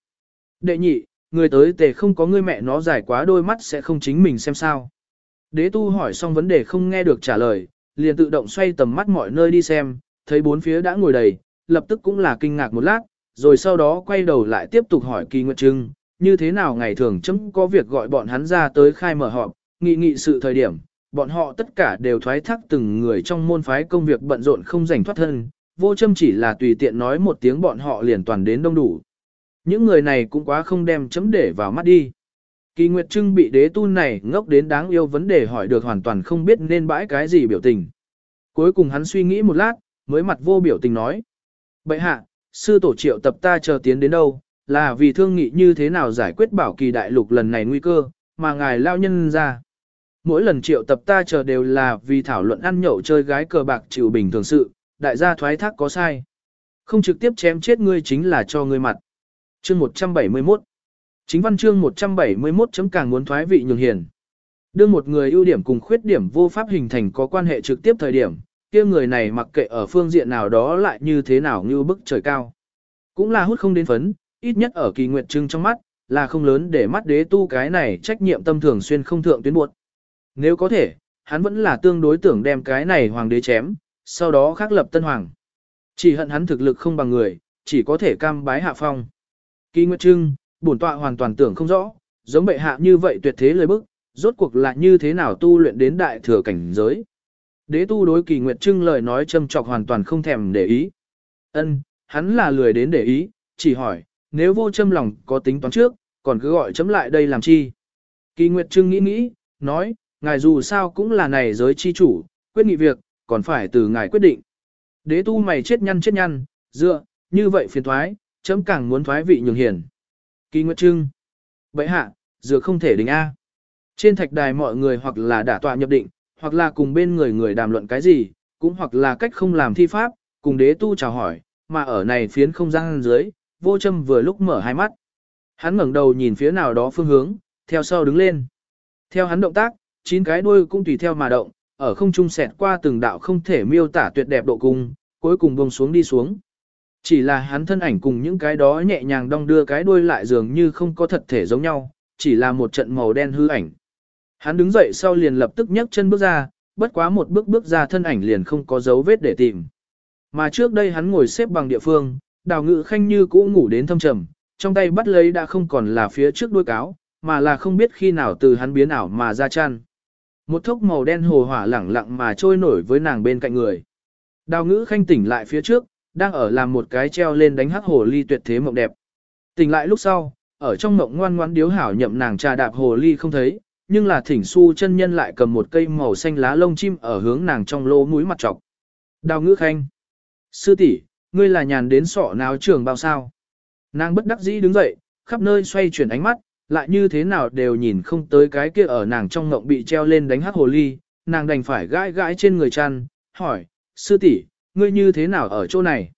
Đệ nhị, người tới tề không có ngươi mẹ nó dài quá đôi mắt sẽ không chính mình xem sao. Đế tu hỏi xong vấn đề không nghe được trả lời, liền tự động xoay tầm mắt mọi nơi đi xem, thấy bốn phía đã ngồi đầy, lập tức cũng là kinh ngạc một lát, rồi sau đó quay đầu lại tiếp tục hỏi kỳ nguyệt trưng, như thế nào ngày thường chấm có việc gọi bọn hắn ra tới khai mở họp, nghị nghị sự thời điểm, bọn họ tất cả đều thoái thác từng người trong môn phái công việc bận rộn không rảnh thoát thân, vô châm chỉ là tùy tiện nói một tiếng bọn họ liền toàn đến đông đủ. Những người này cũng quá không đem chấm để vào mắt đi. Kỳ Nguyệt Trưng bị đế tu này ngốc đến đáng yêu vấn đề hỏi được hoàn toàn không biết nên bãi cái gì biểu tình. cuối cùng hắn suy nghĩ một lát, mới mặt vô biểu tình nói. Bậy hạ, sư tổ triệu tập ta chờ tiến đến đâu, là vì thương nghị như thế nào giải quyết bảo kỳ đại lục lần này nguy cơ, mà ngài lao nhân ra. Mỗi lần triệu tập ta chờ đều là vì thảo luận ăn nhậu chơi gái cờ bạc chịu bình thường sự, đại gia thoái thác có sai. Không trực tiếp chém chết ngươi chính là cho ngươi mặt. Chương 171 Chính văn chương 171 chấm càng muốn thoái vị nhường hiền. Đưa một người ưu điểm cùng khuyết điểm vô pháp hình thành có quan hệ trực tiếp thời điểm, kia người này mặc kệ ở phương diện nào đó lại như thế nào như bức trời cao. Cũng là hút không đến phấn, ít nhất ở kỳ nguyệt trưng trong mắt, là không lớn để mắt đế tu cái này trách nhiệm tâm thường xuyên không thượng tuyến buộc. Nếu có thể, hắn vẫn là tương đối tưởng đem cái này hoàng đế chém, sau đó khắc lập tân hoàng. Chỉ hận hắn thực lực không bằng người, chỉ có thể cam bái hạ phong. Kỳ Nguyệt Trưng, bổn tọa hoàn toàn tưởng không rõ, giống bệ hạ như vậy tuyệt thế lời bức, rốt cuộc là như thế nào tu luyện đến đại thừa cảnh giới. Đế tu đối Kỳ Nguyệt Trưng lời nói châm chọc hoàn toàn không thèm để ý. Ân, hắn là lười đến để ý, chỉ hỏi, nếu vô châm lòng có tính toán trước, còn cứ gọi chấm lại đây làm chi. Kỳ Nguyệt Trưng nghĩ nghĩ, nói, ngài dù sao cũng là này giới chi chủ, quyết nghị việc, còn phải từ ngài quyết định. Đế tu mày chết nhăn chết nhăn, dựa, như vậy phiền thoái, chấm càng muốn thoái vị nhường hiền. Kỳ Nguyệt Trưng. Vậy hạ, dựa không thể đình A. Trên thạch đài mọi người hoặc là đả tọa nhập định, hoặc là cùng bên người người đàm luận cái gì, cũng hoặc là cách không làm thi pháp, cùng đế tu chào hỏi, mà ở này phiến không gian dưới, vô châm vừa lúc mở hai mắt. Hắn ngẩng đầu nhìn phía nào đó phương hướng, theo sau đứng lên. Theo hắn động tác, chín cái đuôi cũng tùy theo mà động, ở không trung xẹt qua từng đạo không thể miêu tả tuyệt đẹp độ cung, cuối cùng bông xuống đi xuống. Chỉ là hắn thân ảnh cùng những cái đó nhẹ nhàng đong đưa cái đuôi lại dường như không có thật thể giống nhau, chỉ là một trận màu đen hư ảnh. Hắn đứng dậy sau liền lập tức nhấc chân bước ra, bất quá một bước bước ra thân ảnh liền không có dấu vết để tìm. Mà trước đây hắn ngồi xếp bằng địa phương, đào ngự khanh như cũ ngủ đến thâm trầm, trong tay bắt lấy đã không còn là phía trước đuôi cáo, mà là không biết khi nào từ hắn biến ảo mà ra chăn. Một thốc màu đen hồ hỏa lẳng lặng mà trôi nổi với nàng bên cạnh người. Đào ngữ khanh tỉnh lại phía trước, đang ở làm một cái treo lên đánh hắc hồ ly tuyệt thế mộng đẹp. Tỉnh lại lúc sau, ở trong mộng ngoan ngoãn điếu hảo nhậm nàng trà đạp hồ ly không thấy, nhưng là thỉnh su chân nhân lại cầm một cây màu xanh lá lông chim ở hướng nàng trong lỗ mũi mặt trọc. Đào ngữ khanh. Sư tỷ, ngươi là nhàn đến sọ náo trường bao sao. Nàng bất đắc dĩ đứng dậy, khắp nơi xoay chuyển ánh mắt, lại như thế nào đều nhìn không tới cái kia ở nàng trong ngộng bị treo lên đánh hắc hồ ly, nàng đành phải gãi gãi trên người chăn, hỏi, sư tỷ, ngươi như thế nào ở chỗ này?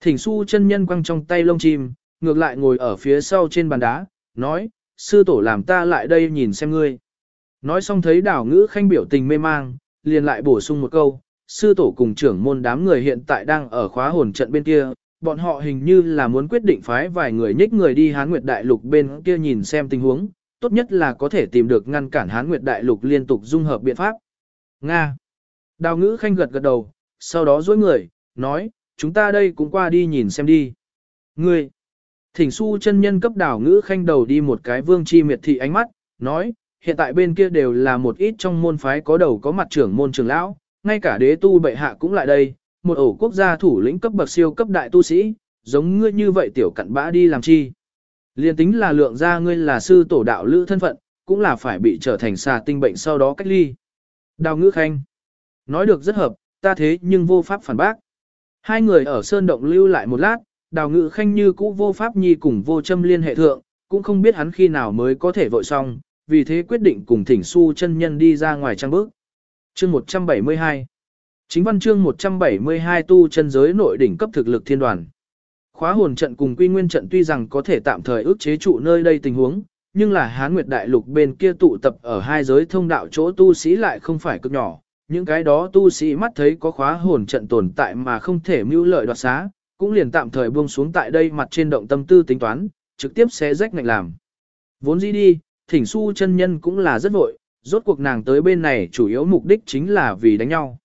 Thỉnh su chân nhân quăng trong tay lông chim, ngược lại ngồi ở phía sau trên bàn đá, nói, sư tổ làm ta lại đây nhìn xem ngươi. Nói xong thấy đảo ngữ khanh biểu tình mê mang, liền lại bổ sung một câu, sư tổ cùng trưởng môn đám người hiện tại đang ở khóa hồn trận bên kia, bọn họ hình như là muốn quyết định phái vài người nhích người đi Hán Nguyệt Đại Lục bên kia nhìn xem tình huống, tốt nhất là có thể tìm được ngăn cản Hán Nguyệt Đại Lục liên tục dung hợp biện pháp. Nga. Đào ngữ khanh gật gật đầu, sau đó dối người, nói, chúng ta đây cũng qua đi nhìn xem đi. Ngươi. Thỉnh su chân nhân cấp đào ngữ khanh đầu đi một cái vương chi miệt thị ánh mắt, nói, hiện tại bên kia đều là một ít trong môn phái có đầu có mặt trưởng môn trưởng lão, ngay cả đế tu bệ hạ cũng lại đây, một ổ quốc gia thủ lĩnh cấp bậc siêu cấp đại tu sĩ, giống ngươi như vậy tiểu cặn bã đi làm chi. Liên tính là lượng ra ngươi là sư tổ đạo lữ thân phận, cũng là phải bị trở thành xà tinh bệnh sau đó cách ly. Đào ngữ khanh. Nói được rất hợp, ta thế nhưng vô pháp phản bác. Hai người ở sơn động lưu lại một lát, đào ngữ khanh như cũ vô pháp nhi cùng vô châm liên hệ thượng, cũng không biết hắn khi nào mới có thể vội xong, vì thế quyết định cùng thỉnh su chân nhân đi ra ngoài trang bước. chương 172 Chính văn chương 172 tu chân giới nội đỉnh cấp thực lực thiên đoàn. Khóa hồn trận cùng quy nguyên trận tuy rằng có thể tạm thời ức chế trụ nơi đây tình huống, nhưng là Hán Nguyệt Đại Lục bên kia tụ tập ở hai giới thông đạo chỗ tu sĩ lại không phải cực nhỏ. Những cái đó tu sĩ mắt thấy có khóa hồn trận tồn tại mà không thể mưu lợi đoạt xá, cũng liền tạm thời buông xuống tại đây mặt trên động tâm tư tính toán, trực tiếp sẽ rách ngạch làm. Vốn gì đi, thỉnh su chân nhân cũng là rất vội, rốt cuộc nàng tới bên này chủ yếu mục đích chính là vì đánh nhau.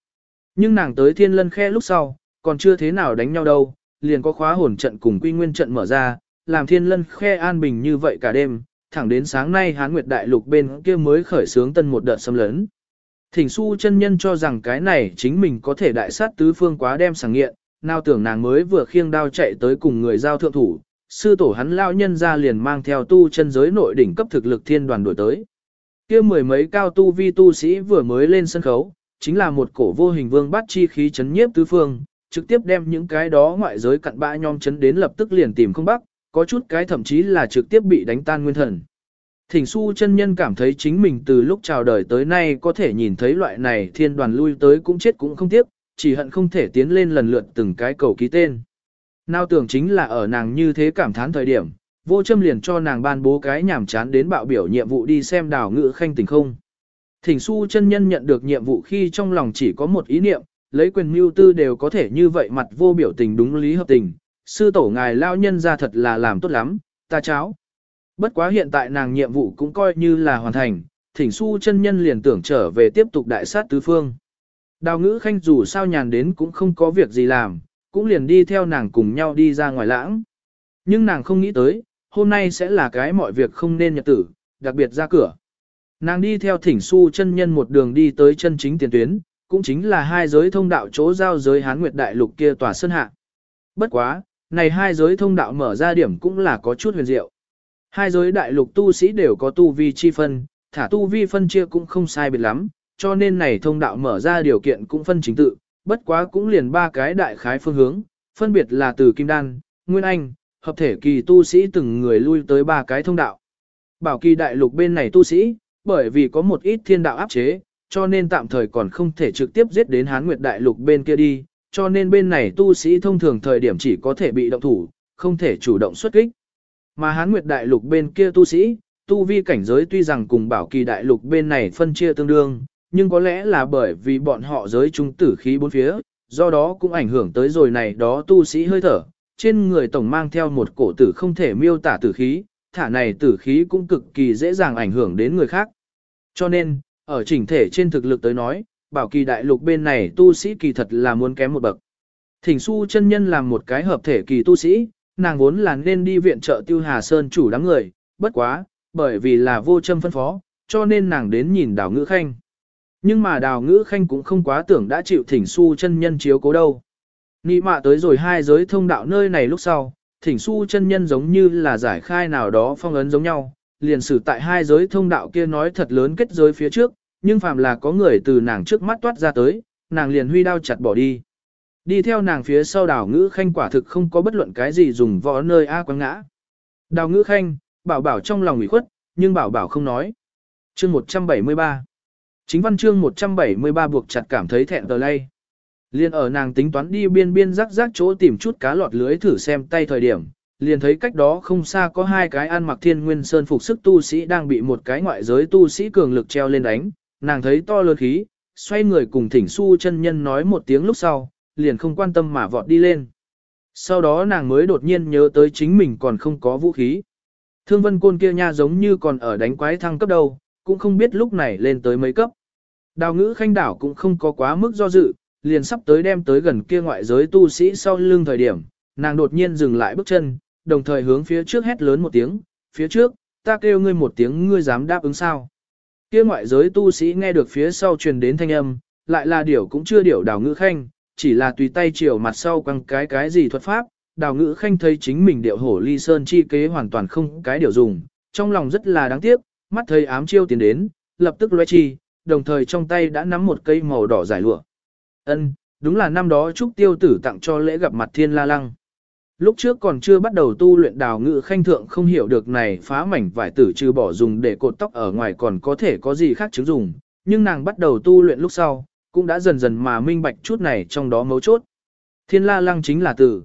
Nhưng nàng tới thiên lân khe lúc sau, còn chưa thế nào đánh nhau đâu, liền có khóa hồn trận cùng quy nguyên trận mở ra, làm thiên lân khe an bình như vậy cả đêm, thẳng đến sáng nay hán nguyệt đại lục bên kia mới khởi sướng tân một đợt xâm lấn. Thỉnh su chân nhân cho rằng cái này chính mình có thể đại sát tứ phương quá đem sàng nghiện, nào tưởng nàng mới vừa khiêng đao chạy tới cùng người giao thượng thủ, sư tổ hắn lao nhân ra liền mang theo tu chân giới nội đỉnh cấp thực lực thiên đoàn đổi tới. kia mười mấy cao tu vi tu sĩ vừa mới lên sân khấu, chính là một cổ vô hình vương bát chi khí chấn nhiếp tứ phương, trực tiếp đem những cái đó ngoại giới cặn bã nhom chấn đến lập tức liền tìm không bắc, có chút cái thậm chí là trực tiếp bị đánh tan nguyên thần. Thỉnh su chân nhân cảm thấy chính mình từ lúc chào đời tới nay có thể nhìn thấy loại này thiên đoàn lui tới cũng chết cũng không tiếc, chỉ hận không thể tiến lên lần lượt từng cái cầu ký tên. Nào tưởng chính là ở nàng như thế cảm thán thời điểm, vô châm liền cho nàng ban bố cái nhảm chán đến bạo biểu nhiệm vụ đi xem đào ngự khanh tình không. Thỉnh su chân nhân nhận được nhiệm vụ khi trong lòng chỉ có một ý niệm, lấy quyền mưu tư đều có thể như vậy mặt vô biểu tình đúng lý hợp tình, sư tổ ngài lao nhân ra thật là làm tốt lắm, ta cháo. Bất quá hiện tại nàng nhiệm vụ cũng coi như là hoàn thành, thỉnh su chân nhân liền tưởng trở về tiếp tục đại sát tứ phương. Đào ngữ khanh dù sao nhàn đến cũng không có việc gì làm, cũng liền đi theo nàng cùng nhau đi ra ngoài lãng. Nhưng nàng không nghĩ tới, hôm nay sẽ là cái mọi việc không nên nhật tử, đặc biệt ra cửa. Nàng đi theo thỉnh su chân nhân một đường đi tới chân chính tiền tuyến, cũng chính là hai giới thông đạo chỗ giao giới Hán Nguyệt Đại Lục kia tòa sơn hạ. Bất quá, này hai giới thông đạo mở ra điểm cũng là có chút huyền diệu. Hai giới đại lục tu sĩ đều có tu vi chi phân, thả tu vi phân chia cũng không sai biệt lắm, cho nên này thông đạo mở ra điều kiện cũng phân chính tự, bất quá cũng liền ba cái đại khái phương hướng, phân biệt là từ Kim Đan, Nguyên Anh, hợp thể kỳ tu sĩ từng người lui tới ba cái thông đạo. Bảo kỳ đại lục bên này tu sĩ, bởi vì có một ít thiên đạo áp chế, cho nên tạm thời còn không thể trực tiếp giết đến Hán Nguyệt đại lục bên kia đi, cho nên bên này tu sĩ thông thường thời điểm chỉ có thể bị động thủ, không thể chủ động xuất kích. Mà Hán Nguyệt đại lục bên kia tu sĩ, tu vi cảnh giới tuy rằng cùng bảo kỳ đại lục bên này phân chia tương đương, nhưng có lẽ là bởi vì bọn họ giới trung tử khí bốn phía, do đó cũng ảnh hưởng tới rồi này đó tu sĩ hơi thở, trên người tổng mang theo một cổ tử không thể miêu tả tử khí, thả này tử khí cũng cực kỳ dễ dàng ảnh hưởng đến người khác. Cho nên, ở chỉnh thể trên thực lực tới nói, bảo kỳ đại lục bên này tu sĩ kỳ thật là muốn kém một bậc. Thỉnh su chân nhân làm một cái hợp thể kỳ tu sĩ, nàng vốn là nên đi viện trợ tiêu hà sơn chủ đám người, bất quá, bởi vì là vô châm phân phó, cho nên nàng đến nhìn đào ngữ khanh. Nhưng mà đào ngữ khanh cũng không quá tưởng đã chịu thỉnh su chân nhân chiếu cố đâu. Nị mạ tới rồi hai giới thông đạo nơi này lúc sau, thỉnh su chân nhân giống như là giải khai nào đó phong ấn giống nhau, liền xử tại hai giới thông đạo kia nói thật lớn kết giới phía trước, nhưng phàm là có người từ nàng trước mắt toát ra tới, nàng liền huy đao chặt bỏ đi. Đi theo nàng phía sau đào ngữ khanh quả thực không có bất luận cái gì dùng võ nơi A quăng ngã. Đào ngữ khanh, bảo bảo trong lòng ủy khuất, nhưng bảo bảo không nói. Chương 173 Chính văn chương 173 buộc chặt cảm thấy thẹn tờ lay. Liên ở nàng tính toán đi biên biên rắc rắc chỗ tìm chút cá lọt lưới thử xem tay thời điểm, liền thấy cách đó không xa có hai cái ăn mặc thiên nguyên sơn phục sức tu sĩ đang bị một cái ngoại giới tu sĩ cường lực treo lên đánh, nàng thấy to lớn khí, xoay người cùng thỉnh su chân nhân nói một tiếng lúc sau, liền không quan tâm mà vọt đi lên. Sau đó nàng mới đột nhiên nhớ tới chính mình còn không có vũ khí. Thương vân côn kia nha giống như còn ở đánh quái thăng cấp đâu, cũng không biết lúc này lên tới mấy cấp. Đào ngữ khanh đảo cũng không có quá mức do dự, liền sắp tới đem tới gần kia ngoại giới tu sĩ sau lưng thời điểm, nàng đột nhiên dừng lại bước chân, đồng thời hướng phía trước hét lớn một tiếng, phía trước, ta kêu ngươi một tiếng ngươi dám đáp ứng sao. Kia ngoại giới tu sĩ nghe được phía sau truyền đến thanh âm, lại là điểu cũng chưa điểu đào ngữ khanh, chỉ là tùy tay chiều mặt sau quăng cái cái gì thuật pháp, đào ngữ khanh thấy chính mình điệu hổ ly sơn chi kế hoàn toàn không cái điều dùng, trong lòng rất là đáng tiếc, mắt thấy ám chiêu tiến đến, lập tức loe chi, đồng thời trong tay đã nắm một cây màu đỏ giải lụa. Ân, đúng là năm đó Trúc Tiêu Tử tặng cho lễ gặp mặt Thiên La Lăng. Lúc trước còn chưa bắt đầu tu luyện đào ngự khanh thượng không hiểu được này phá mảnh vải tử trừ bỏ dùng để cột tóc ở ngoài còn có thể có gì khác chứng dùng, nhưng nàng bắt đầu tu luyện lúc sau, cũng đã dần dần mà minh bạch chút này trong đó mấu chốt. Thiên la lăng chính là tử.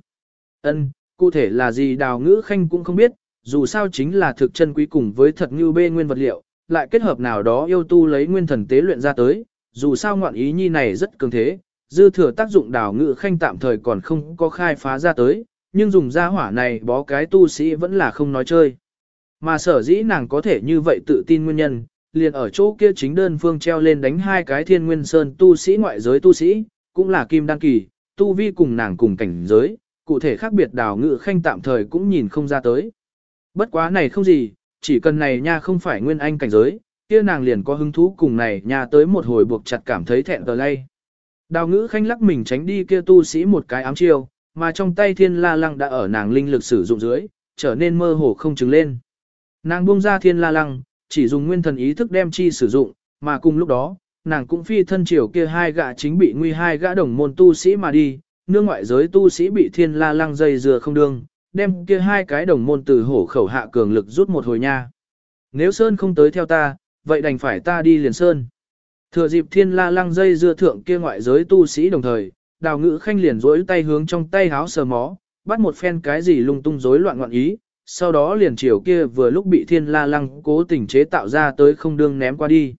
ân cụ thể là gì đào ngữ khanh cũng không biết, dù sao chính là thực chân quý cùng với thật như bê nguyên vật liệu, lại kết hợp nào đó yêu tu lấy nguyên thần tế luyện ra tới, dù sao ngoạn ý nhi này rất cường thế, dư thừa tác dụng đào ngự khanh tạm thời còn không có khai phá ra tới, nhưng dùng ra hỏa này bó cái tu sĩ vẫn là không nói chơi. Mà sở dĩ nàng có thể như vậy tự tin nguyên nhân, liền ở chỗ kia chính đơn phương treo lên đánh hai cái thiên nguyên sơn tu sĩ ngoại giới tu sĩ, cũng là kim đăng kỳ, tu vi cùng nàng cùng cảnh giới, cụ thể khác biệt đào ngự khanh tạm thời cũng nhìn không ra tới. Bất quá này không gì, chỉ cần này nha không phải nguyên anh cảnh giới, kia nàng liền có hứng thú cùng này nha tới một hồi buộc chặt cảm thấy thẹn tờ lay. Đào ngữ khanh lắc mình tránh đi kia tu sĩ một cái ám chiêu, mà trong tay thiên la lăng đã ở nàng linh lực sử dụng dưới, trở nên mơ hồ không chứng lên. Nàng buông ra thiên la lăng, chỉ dùng nguyên thần ý thức đem chi sử dụng, mà cùng lúc đó, nàng cũng phi thân chiều kia hai gã chính bị nguy hai gã đồng môn tu sĩ mà đi, nương ngoại giới tu sĩ bị thiên la lăng dây dừa không đương, đem kia hai cái đồng môn từ hổ khẩu hạ cường lực rút một hồi nha. Nếu Sơn không tới theo ta, vậy đành phải ta đi liền Sơn. Thừa dịp thiên la lăng dây dưa thượng kia ngoại giới tu sĩ đồng thời, đào ngữ khanh liền rỗi tay hướng trong tay háo sờ mó, bắt một phen cái gì lung tung rối loạn ngoạn ý, sau đó liền chiều kia vừa lúc bị thiên la lăng cố tình chế tạo ra tới không đương ném qua đi.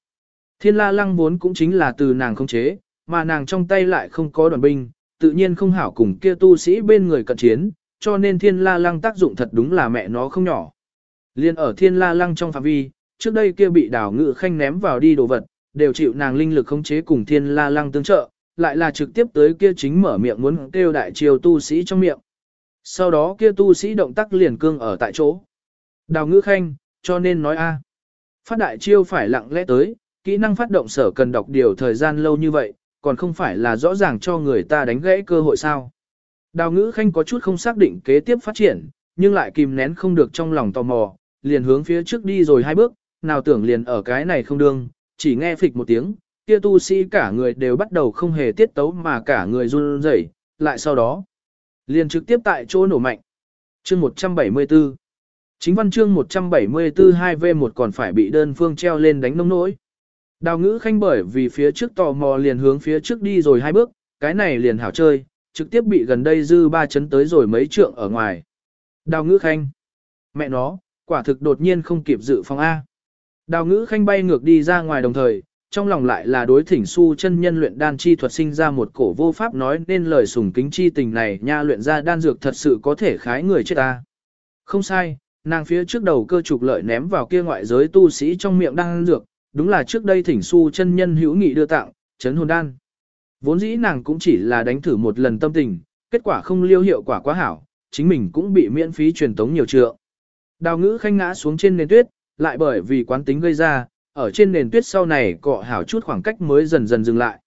Thiên la lăng vốn cũng chính là từ nàng không chế, mà nàng trong tay lại không có đoàn binh, tự nhiên không hảo cùng kia tu sĩ bên người cận chiến, cho nên thiên la lăng tác dụng thật đúng là mẹ nó không nhỏ. Liên ở thiên la lăng trong phạm vi, trước đây kia bị đào ngự khanh ném vào đi đồ vật, đều chịu nàng linh lực khống chế cùng thiên la lăng tương trợ, lại là trực tiếp tới kia chính mở miệng muốn kêu đại triều tu sĩ trong miệng. Sau đó kia tu sĩ động tác liền cương ở tại chỗ. Đào ngữ khanh, cho nên nói a Phát đại chiêu phải lặng lẽ tới, kỹ năng phát động sở cần đọc điều thời gian lâu như vậy, còn không phải là rõ ràng cho người ta đánh gãy cơ hội sao. Đào ngữ khanh có chút không xác định kế tiếp phát triển, nhưng lại kìm nén không được trong lòng tò mò, liền hướng phía trước đi rồi hai bước, nào tưởng liền ở cái này không đương, chỉ nghe phịch một tiếng, kia tu sĩ cả người đều bắt đầu không hề tiết tấu mà cả người run rẩy, lại sau đó, liền trực tiếp tại chỗ nổ mạnh. Chương 174 Chính văn chương 174 2V1 còn phải bị đơn phương treo lên đánh nông nỗi. Đào ngữ khanh bởi vì phía trước tò mò liền hướng phía trước đi rồi hai bước, cái này liền hảo chơi, trực tiếp bị gần đây dư ba chấn tới rồi mấy trượng ở ngoài. Đào ngữ khanh. Mẹ nó, quả thực đột nhiên không kịp dự phòng A. Đào ngữ khanh bay ngược đi ra ngoài đồng thời, trong lòng lại là đối thỉnh su chân nhân luyện đan chi thuật sinh ra một cổ vô pháp nói nên lời sùng kính chi tình này nha luyện ra đan dược thật sự có thể khái người chết ta. Không sai, nàng phía trước đầu cơ trục lợi ném vào kia ngoại giới tu sĩ trong miệng đan dược, đúng là trước đây thỉnh su chân nhân hữu nghị đưa tặng, chấn hồn đan. Vốn dĩ nàng cũng chỉ là đánh thử một lần tâm tình, kết quả không liêu hiệu quả quá hảo, chính mình cũng bị miễn phí truyền tống nhiều trượng. Đào ngữ khanh ngã xuống trên nền tuyết, lại bởi vì quán tính gây ra, ở trên nền tuyết sau này cọ hảo chút khoảng cách mới dần dần dừng lại.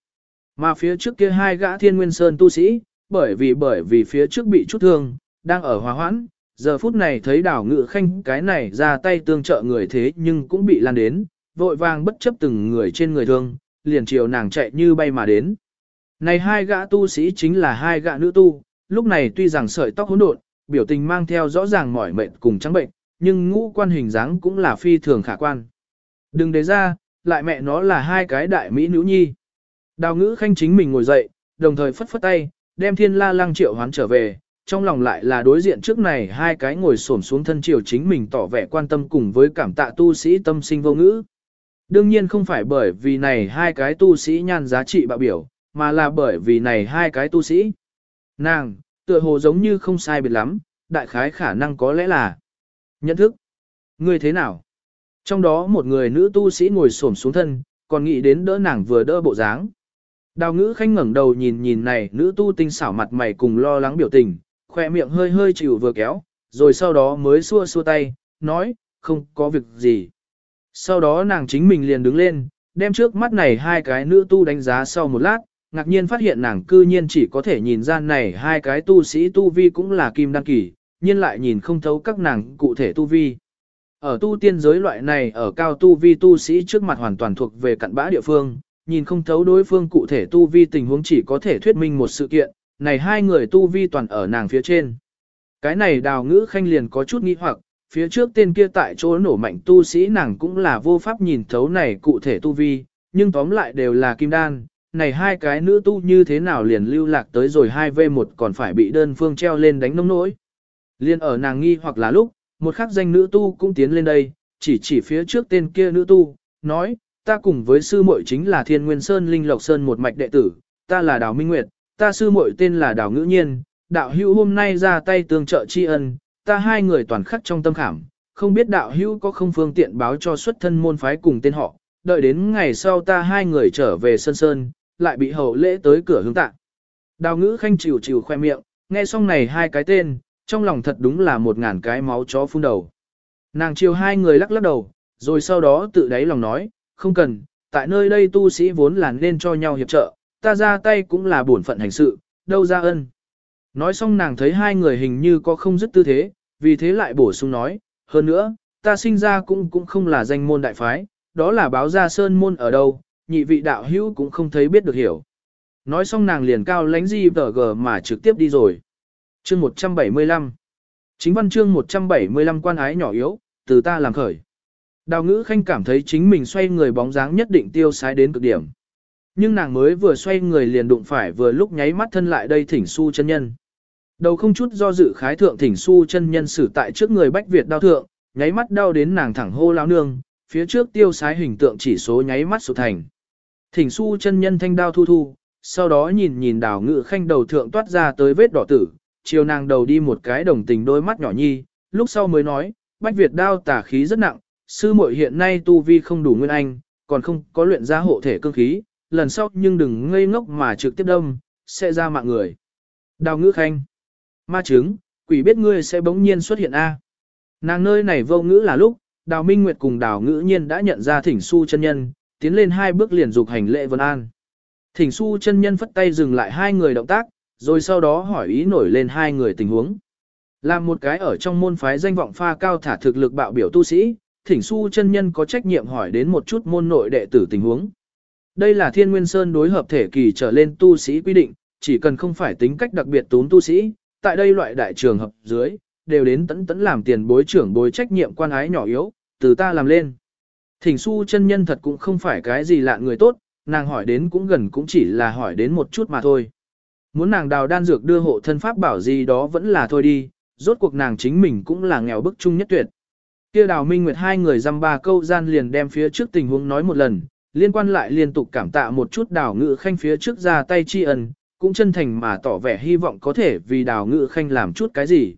Mà phía trước kia hai gã thiên nguyên sơn tu sĩ, bởi vì bởi vì phía trước bị chút thương, đang ở hòa hoãn, giờ phút này thấy đảo ngự khanh cái này ra tay tương trợ người thế nhưng cũng bị lan đến, vội vàng bất chấp từng người trên người thương, liền chiều nàng chạy như bay mà đến. Này hai gã tu sĩ chính là hai gã nữ tu, lúc này tuy rằng sợi tóc hỗn độn, biểu tình mang theo rõ ràng mỏi mệt cùng trắng bệnh, nhưng ngũ quan hình dáng cũng là phi thường khả quan. Đừng để ra, lại mẹ nó là hai cái đại mỹ nữ nhi. Đào ngữ khanh chính mình ngồi dậy, đồng thời phất phất tay, đem thiên la lăng triệu hoán trở về, trong lòng lại là đối diện trước này hai cái ngồi xổm xuống thân triều chính mình tỏ vẻ quan tâm cùng với cảm tạ tu sĩ tâm sinh vô ngữ. Đương nhiên không phải bởi vì này hai cái tu sĩ nhan giá trị bạo biểu, mà là bởi vì này hai cái tu sĩ. Nàng, tựa hồ giống như không sai biệt lắm, đại khái khả năng có lẽ là nhận thức. Ngươi thế nào? Trong đó một người nữ tu sĩ ngồi xổm xuống thân, còn nghĩ đến đỡ nàng vừa đỡ bộ dáng. Đào ngữ khanh ngẩng đầu nhìn nhìn này nữ tu tinh xảo mặt mày cùng lo lắng biểu tình, khoe miệng hơi hơi chịu vừa kéo, rồi sau đó mới xua xua tay, nói, không có việc gì. Sau đó nàng chính mình liền đứng lên, đem trước mắt này hai cái nữ tu đánh giá sau một lát, ngạc nhiên phát hiện nàng cư nhiên chỉ có thể nhìn ra này hai cái tu sĩ tu vi cũng là kim đăng kỳ, nhưng lại nhìn không thấu các nàng cụ thể tu vi. Ở tu tiên giới loại này ở cao tu vi tu sĩ trước mặt hoàn toàn thuộc về cặn bã địa phương, nhìn không thấu đối phương cụ thể tu vi tình huống chỉ có thể thuyết minh một sự kiện, này hai người tu vi toàn ở nàng phía trên. Cái này đào ngữ khanh liền có chút nghi hoặc, phía trước tên kia tại chỗ nổ mạnh tu sĩ nàng cũng là vô pháp nhìn thấu này cụ thể tu vi, nhưng tóm lại đều là kim đan. Này hai cái nữ tu như thế nào liền lưu lạc tới rồi 2V1 còn phải bị đơn phương treo lên đánh nông nỗi. Liên ở nàng nghi hoặc là lúc, một khắc danh nữ tu cũng tiến lên đây, chỉ chỉ phía trước tên kia nữ tu, nói, ta cùng với sư muội chính là Thiên Nguyên Sơn Linh Lộc Sơn một mạch đệ tử, ta là Đào Minh Nguyệt, ta sư muội tên là Đào Ngữ Nhiên, đạo hữu hôm nay ra tay tương trợ tri ân, ta hai người toàn khắc trong tâm khảm, không biết đạo hữu có không phương tiện báo cho xuất thân môn phái cùng tên họ, đợi đến ngày sau ta hai người trở về Sơn Sơn, lại bị hậu lễ tới cửa hướng tạ. Đào Ngữ Khanh chịu chịu khoe miệng, nghe xong này hai cái tên, trong lòng thật đúng là một ngàn cái máu chó phun đầu. Nàng chiều hai người lắc lắc đầu, rồi sau đó tự đáy lòng nói, không cần, tại nơi đây tu sĩ vốn là nên cho nhau hiệp trợ, ta ra tay cũng là bổn phận hành sự, đâu ra ân. Nói xong nàng thấy hai người hình như có không dứt tư thế, vì thế lại bổ sung nói, hơn nữa, ta sinh ra cũng cũng không là danh môn đại phái, đó là báo ra sơn môn ở đâu, nhị vị đạo hữu cũng không thấy biết được hiểu. Nói xong nàng liền cao lánh gì vở gờ mà trực tiếp đi rồi. Chương 175 Chính văn chương 175 quan ái nhỏ yếu, từ ta làm khởi. Đào ngữ khanh cảm thấy chính mình xoay người bóng dáng nhất định tiêu sái đến cực điểm. Nhưng nàng mới vừa xoay người liền đụng phải vừa lúc nháy mắt thân lại đây thỉnh su chân nhân. Đầu không chút do dự khái thượng thỉnh su chân nhân xử tại trước người bách Việt đao thượng, nháy mắt đau đến nàng thẳng hô lao nương, phía trước tiêu sái hình tượng chỉ số nháy mắt sụt thành. Thỉnh su chân nhân thanh đao thu thu, sau đó nhìn nhìn đào ngự khanh đầu thượng toát ra tới vết đỏ tử, chiều nàng đầu đi một cái đồng tình đôi mắt nhỏ nhi, lúc sau mới nói, bách Việt đao tả khí rất nặng, sư muội hiện nay tu vi không đủ nguyên anh, còn không có luyện ra hộ thể cương khí, lần sau nhưng đừng ngây ngốc mà trực tiếp đâm, sẽ ra mạng người. Đào ngữ khanh. Ma chứng, quỷ biết ngươi sẽ bỗng nhiên xuất hiện A. Nàng nơi này vô ngữ là lúc, đào minh nguyệt cùng đào ngữ nhiên đã nhận ra thỉnh su chân nhân, tiến lên hai bước liền dục hành lễ vân an. Thỉnh su chân nhân phất tay dừng lại hai người động tác, rồi sau đó hỏi ý nổi lên hai người tình huống. Làm một cái ở trong môn phái danh vọng pha cao thả thực lực bạo biểu tu sĩ, thỉnh su chân nhân có trách nhiệm hỏi đến một chút môn nội đệ tử tình huống. Đây là thiên nguyên sơn đối hợp thể kỳ trở lên tu sĩ quy định, chỉ cần không phải tính cách đặc biệt tốn tu sĩ, tại đây loại đại trường hợp dưới, đều đến tẫn tẫn làm tiền bối trưởng bối trách nhiệm quan ái nhỏ yếu, từ ta làm lên. Thỉnh su chân nhân thật cũng không phải cái gì lạ người tốt, nàng hỏi đến cũng gần cũng chỉ là hỏi đến một chút mà thôi. Muốn nàng đào đan dược đưa hộ thân pháp bảo gì đó vẫn là thôi đi, rốt cuộc nàng chính mình cũng là nghèo bức chung nhất tuyệt. Kia đào minh nguyệt hai người dăm ba câu gian liền đem phía trước tình huống nói một lần, liên quan lại liên tục cảm tạ một chút đào ngự khanh phía trước ra tay tri ân, cũng chân thành mà tỏ vẻ hy vọng có thể vì đào ngự khanh làm chút cái gì.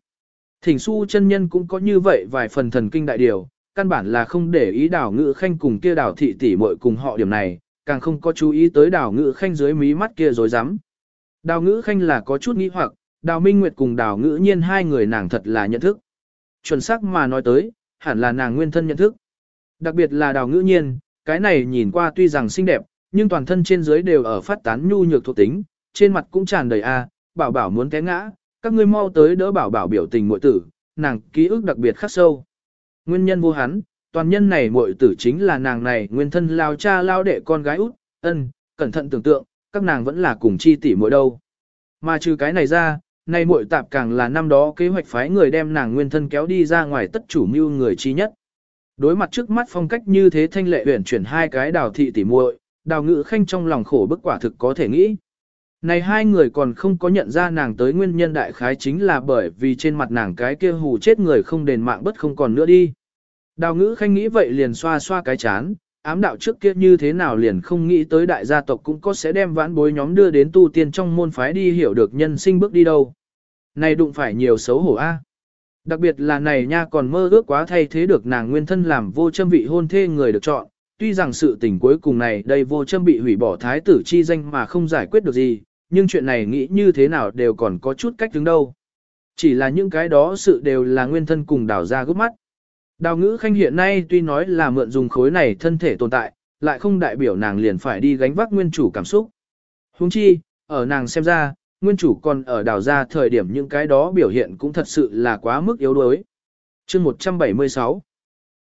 Thỉnh su chân nhân cũng có như vậy vài phần thần kinh đại điều, căn bản là không để ý đào ngự khanh cùng kia đào thị tỷ muội cùng họ điểm này, càng không có chú ý tới đào ngự khanh dưới mí mắt kia rồi dám. Đào ngữ khanh là có chút nghĩ hoặc, đào minh nguyệt cùng đào ngữ nhiên hai người nàng thật là nhận thức. Chuẩn xác mà nói tới, hẳn là nàng nguyên thân nhận thức. Đặc biệt là đào ngữ nhiên, cái này nhìn qua tuy rằng xinh đẹp, nhưng toàn thân trên dưới đều ở phát tán nhu nhược thuộc tính, trên mặt cũng tràn đầy a, à, bảo bảo muốn té ngã, các ngươi mau tới đỡ bảo bảo biểu tình muội tử, nàng ký ức đặc biệt khắc sâu. Nguyên nhân vô hắn, toàn nhân này muội tử chính là nàng này nguyên thân lao cha lao đệ con gái út, ân, cẩn thận tưởng tượng, các nàng vẫn là cùng chi tỷ muội đâu. Mà trừ cái này ra, nay muội tạp càng là năm đó kế hoạch phái người đem nàng nguyên thân kéo đi ra ngoài tất chủ mưu người chi nhất. Đối mặt trước mắt phong cách như thế thanh lệ uyển chuyển hai cái đào thị tỷ muội, đào ngự khanh trong lòng khổ bức quả thực có thể nghĩ. Này hai người còn không có nhận ra nàng tới nguyên nhân đại khái chính là bởi vì trên mặt nàng cái kia hù chết người không đền mạng bất không còn nữa đi. Đào ngữ khanh nghĩ vậy liền xoa xoa cái chán, ám đạo trước kia như thế nào liền không nghĩ tới đại gia tộc cũng có sẽ đem vãn bối nhóm đưa đến tu tiên trong môn phái đi hiểu được nhân sinh bước đi đâu. Này đụng phải nhiều xấu hổ a. Đặc biệt là này nha còn mơ ước quá thay thế được nàng nguyên thân làm vô châm vị hôn thê người được chọn, tuy rằng sự tình cuối cùng này đây vô châm bị hủy bỏ thái tử chi danh mà không giải quyết được gì, nhưng chuyện này nghĩ như thế nào đều còn có chút cách đứng đâu. Chỉ là những cái đó sự đều là nguyên thân cùng đảo ra gấp mắt. Đào ngữ khanh hiện nay tuy nói là mượn dùng khối này thân thể tồn tại, lại không đại biểu nàng liền phải đi gánh vác nguyên chủ cảm xúc. Huống chi, ở nàng xem ra, nguyên chủ còn ở đào ra thời điểm những cái đó biểu hiện cũng thật sự là quá mức yếu đuối. Chương 176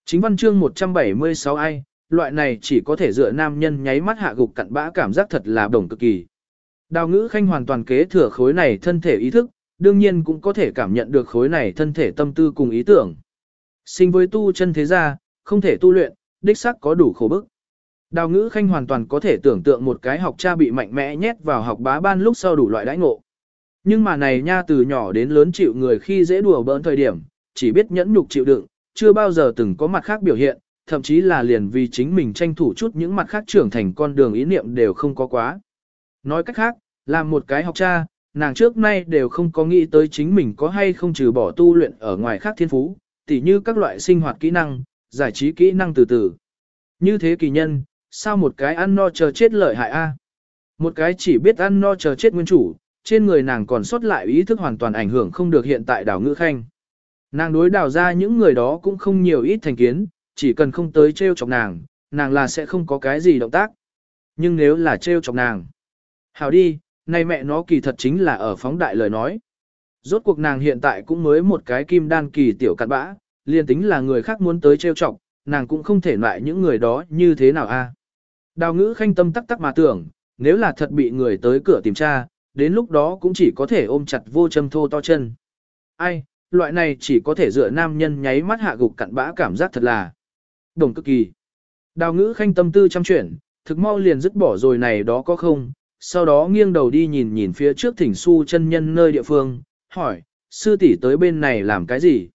Chính văn chương 176 ai, loại này chỉ có thể dựa nam nhân nháy mắt hạ gục cặn bã cảm giác thật là đồng cực kỳ. Đào ngữ khanh hoàn toàn kế thừa khối này thân thể ý thức, đương nhiên cũng có thể cảm nhận được khối này thân thể tâm tư cùng ý tưởng. Sinh với tu chân thế gia, không thể tu luyện, đích sắc có đủ khổ bức. Đào ngữ khanh hoàn toàn có thể tưởng tượng một cái học cha bị mạnh mẽ nhét vào học bá ban lúc sau đủ loại đãi ngộ. Nhưng mà này nha từ nhỏ đến lớn chịu người khi dễ đùa bỡn thời điểm, chỉ biết nhẫn nhục chịu đựng, chưa bao giờ từng có mặt khác biểu hiện, thậm chí là liền vì chính mình tranh thủ chút những mặt khác trưởng thành con đường ý niệm đều không có quá. Nói cách khác, làm một cái học cha, nàng trước nay đều không có nghĩ tới chính mình có hay không trừ bỏ tu luyện ở ngoài khác thiên phú, tỉ như các loại sinh hoạt kỹ năng, giải trí kỹ năng từ từ. Như thế kỳ nhân, sao một cái ăn no chờ chết lợi hại a? Một cái chỉ biết ăn no chờ chết nguyên chủ, trên người nàng còn sót lại ý thức hoàn toàn ảnh hưởng không được hiện tại đảo ngữ khanh. Nàng đối đào ra những người đó cũng không nhiều ít thành kiến, chỉ cần không tới treo chọc nàng, nàng là sẽ không có cái gì động tác. Nhưng nếu là treo chọc nàng, hảo đi, nay mẹ nó kỳ thật chính là ở phóng đại lời nói. Rốt cuộc nàng hiện tại cũng mới một cái kim đan kỳ tiểu cặn bã, liền tính là người khác muốn tới trêu chọc, nàng cũng không thể loại những người đó như thế nào a. Đào ngữ khanh tâm tắc tắc mà tưởng, nếu là thật bị người tới cửa tìm tra, đến lúc đó cũng chỉ có thể ôm chặt vô châm thô to chân. Ai, loại này chỉ có thể dựa nam nhân nháy mắt hạ gục cặn bã cảm giác thật là đồng cực kỳ. Đào ngữ khanh tâm tư chăm chuyển, thực mau liền dứt bỏ rồi này đó có không, sau đó nghiêng đầu đi nhìn nhìn phía trước thỉnh su chân nhân nơi địa phương, hỏi, sư tỷ tới bên này làm cái gì?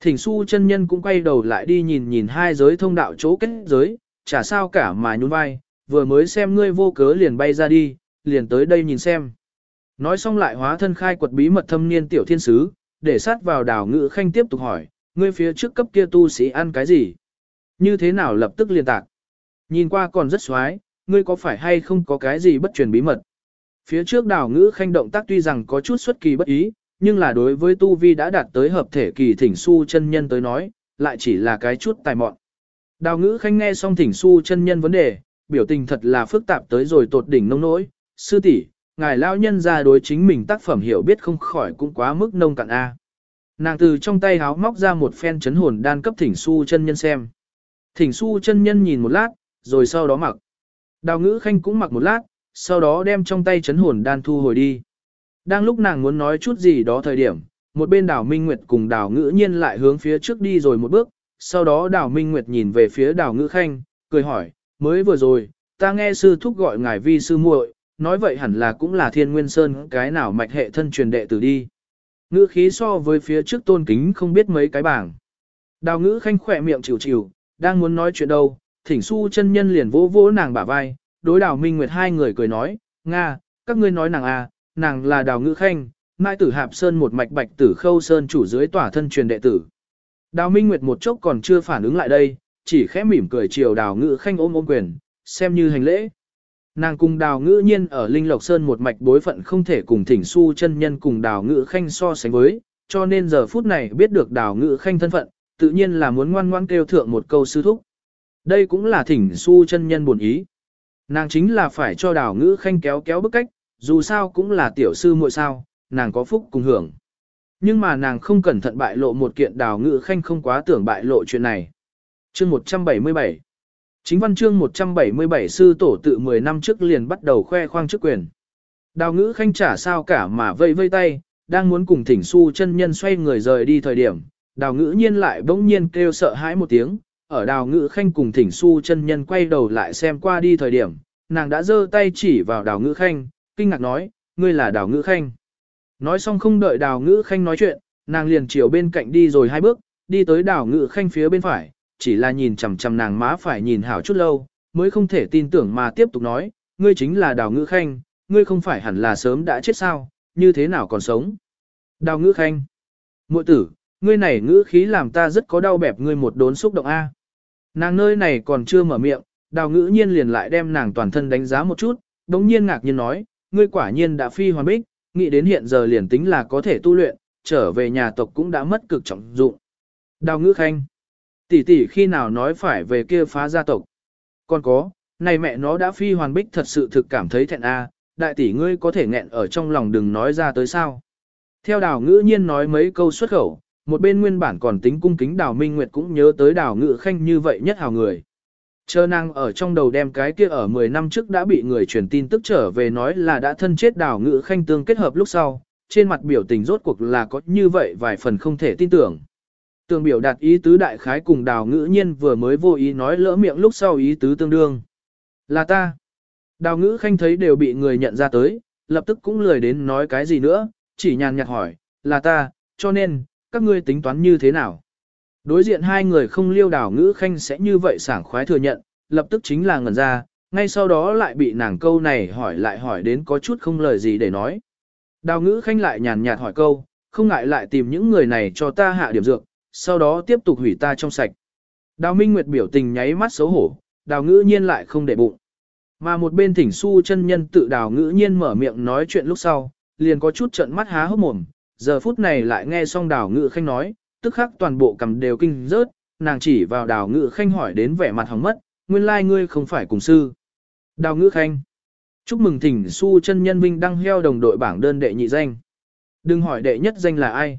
Thỉnh su chân nhân cũng quay đầu lại đi nhìn nhìn hai giới thông đạo chỗ kết giới, chả sao cả mà nhún vai, vừa mới xem ngươi vô cớ liền bay ra đi, liền tới đây nhìn xem. Nói xong lại hóa thân khai quật bí mật thâm niên tiểu thiên sứ, để sát vào đào ngữ khanh tiếp tục hỏi, ngươi phía trước cấp kia tu sĩ ăn cái gì? Như thế nào lập tức liên tạc? Nhìn qua còn rất xoái, ngươi có phải hay không có cái gì bất truyền bí mật? Phía trước đào ngữ khanh động tác tuy rằng có chút xuất kỳ bất ý, nhưng là đối với tu vi đã đạt tới hợp thể kỳ thỉnh su chân nhân tới nói, lại chỉ là cái chút tài mọn. Đào ngữ khanh nghe xong thỉnh su chân nhân vấn đề, biểu tình thật là phức tạp tới rồi tột đỉnh nông nỗi, sư tỷ ngài lao nhân ra đối chính mình tác phẩm hiểu biết không khỏi cũng quá mức nông cạn A. Nàng từ trong tay háo móc ra một phen chấn hồn đan cấp thỉnh su chân nhân xem. Thỉnh su chân nhân nhìn một lát, rồi sau đó mặc. Đào ngữ khanh cũng mặc một lát, sau đó đem trong tay chấn hồn đan thu hồi đi. Đang lúc nàng muốn nói chút gì đó thời điểm, một bên đào Minh Nguyệt cùng đào ngữ nhiên lại hướng phía trước đi rồi một bước, sau đó đào Minh Nguyệt nhìn về phía đào ngữ khanh, cười hỏi, mới vừa rồi, ta nghe sư thúc gọi ngài vi sư muội, nói vậy hẳn là cũng là thiên nguyên sơn cái nào mạch hệ thân truyền đệ tử đi. Ngữ khí so với phía trước tôn kính không biết mấy cái bảng. Đào ngữ khanh khỏe miệng chịu chịu, đang muốn nói chuyện đâu, thỉnh su chân nhân liền vỗ vỗ nàng bả vai, đối đào minh nguyệt hai người cười nói, Nga, các ngươi nói nàng à, nàng là đào ngữ khanh, mai tử hạp sơn một mạch bạch tử khâu sơn chủ dưới tỏa thân truyền đệ tử. Đào minh nguyệt một chốc còn chưa phản ứng lại đây, chỉ khẽ mỉm cười chiều đào ngữ khanh ôm ôm quyền, xem như hành lễ. Nàng cùng đào ngữ nhiên ở Linh Lộc Sơn một mạch bối phận không thể cùng thỉnh su chân nhân cùng đào ngữ khanh so sánh với, cho nên giờ phút này biết được đào ngữ khanh thân phận, tự nhiên là muốn ngoan ngoan kêu thượng một câu sư thúc. Đây cũng là thỉnh su chân nhân buồn ý. Nàng chính là phải cho đào ngữ khanh kéo kéo bức cách, dù sao cũng là tiểu sư muội sao, nàng có phúc cùng hưởng. Nhưng mà nàng không cẩn thận bại lộ một kiện đào ngữ khanh không quá tưởng bại lộ chuyện này. Chương 177 Chính văn chương 177 sư tổ tự 10 năm trước liền bắt đầu khoe khoang chức quyền. Đào ngữ khanh trả sao cả mà vây vây tay, đang muốn cùng thỉnh su chân nhân xoay người rời đi thời điểm. Đào ngữ nhiên lại bỗng nhiên kêu sợ hãi một tiếng, ở đào ngữ khanh cùng thỉnh su chân nhân quay đầu lại xem qua đi thời điểm, nàng đã giơ tay chỉ vào đào ngữ khanh, kinh ngạc nói, ngươi là đào ngữ khanh. Nói xong không đợi đào ngữ khanh nói chuyện, nàng liền chiều bên cạnh đi rồi hai bước, đi tới đào ngữ khanh phía bên phải, chỉ là nhìn chằm chằm nàng má phải nhìn hảo chút lâu, mới không thể tin tưởng mà tiếp tục nói, ngươi chính là đào ngữ khanh, ngươi không phải hẳn là sớm đã chết sao, như thế nào còn sống. Đào ngữ khanh, muội tử, ngươi này ngữ khí làm ta rất có đau bẹp ngươi một đốn xúc động A. Nàng nơi này còn chưa mở miệng, đào ngữ nhiên liền lại đem nàng toàn thân đánh giá một chút, đống nhiên ngạc nhiên nói, ngươi quả nhiên đã phi hoàn bích, nghĩ đến hiện giờ liền tính là có thể tu luyện, trở về nhà tộc cũng đã mất cực trọng dụng. Đào ngữ khanh, tỷ tỷ khi nào nói phải về kia phá gia tộc. Còn có, này mẹ nó đã phi hoàn bích thật sự thực cảm thấy thẹn a, đại tỷ ngươi có thể nghẹn ở trong lòng đừng nói ra tới sao. Theo đào ngữ nhiên nói mấy câu xuất khẩu, một bên nguyên bản còn tính cung kính đào minh nguyệt cũng nhớ tới đào ngữ khanh như vậy nhất hào người. Chờ năng ở trong đầu đem cái kia ở 10 năm trước đã bị người truyền tin tức trở về nói là đã thân chết đào ngữ khanh tương kết hợp lúc sau, trên mặt biểu tình rốt cuộc là có như vậy vài phần không thể tin tưởng. Tường biểu đạt ý tứ đại khái cùng đào ngữ nhiên vừa mới vô ý nói lỡ miệng lúc sau ý tứ tương đương. Là ta. Đào ngữ khanh thấy đều bị người nhận ra tới, lập tức cũng lười đến nói cái gì nữa, chỉ nhàn nhạt hỏi, là ta, cho nên, các ngươi tính toán như thế nào? Đối diện hai người không liêu đào ngữ khanh sẽ như vậy sảng khoái thừa nhận, lập tức chính là ngẩn ra, ngay sau đó lại bị nàng câu này hỏi lại hỏi đến có chút không lời gì để nói. Đào ngữ khanh lại nhàn nhạt hỏi câu, không ngại lại tìm những người này cho ta hạ điểm dược, sau đó tiếp tục hủy ta trong sạch. Đào Minh Nguyệt biểu tình nháy mắt xấu hổ, đào ngữ nhiên lại không để bụng. Mà một bên thỉnh su chân nhân tự đào ngữ nhiên mở miệng nói chuyện lúc sau, liền có chút trận mắt há hốc mồm, giờ phút này lại nghe xong đào ngữ khanh nói, tức khắc toàn bộ cầm đều kinh rớt, nàng chỉ vào đào ngự khanh hỏi đến vẻ mặt hỏng mất, nguyên lai ngươi không phải cùng sư. Đào ngự khanh. Chúc mừng thỉnh su chân nhân vinh đăng heo đồng đội bảng đơn đệ nhị danh. Đừng hỏi đệ nhất danh là ai.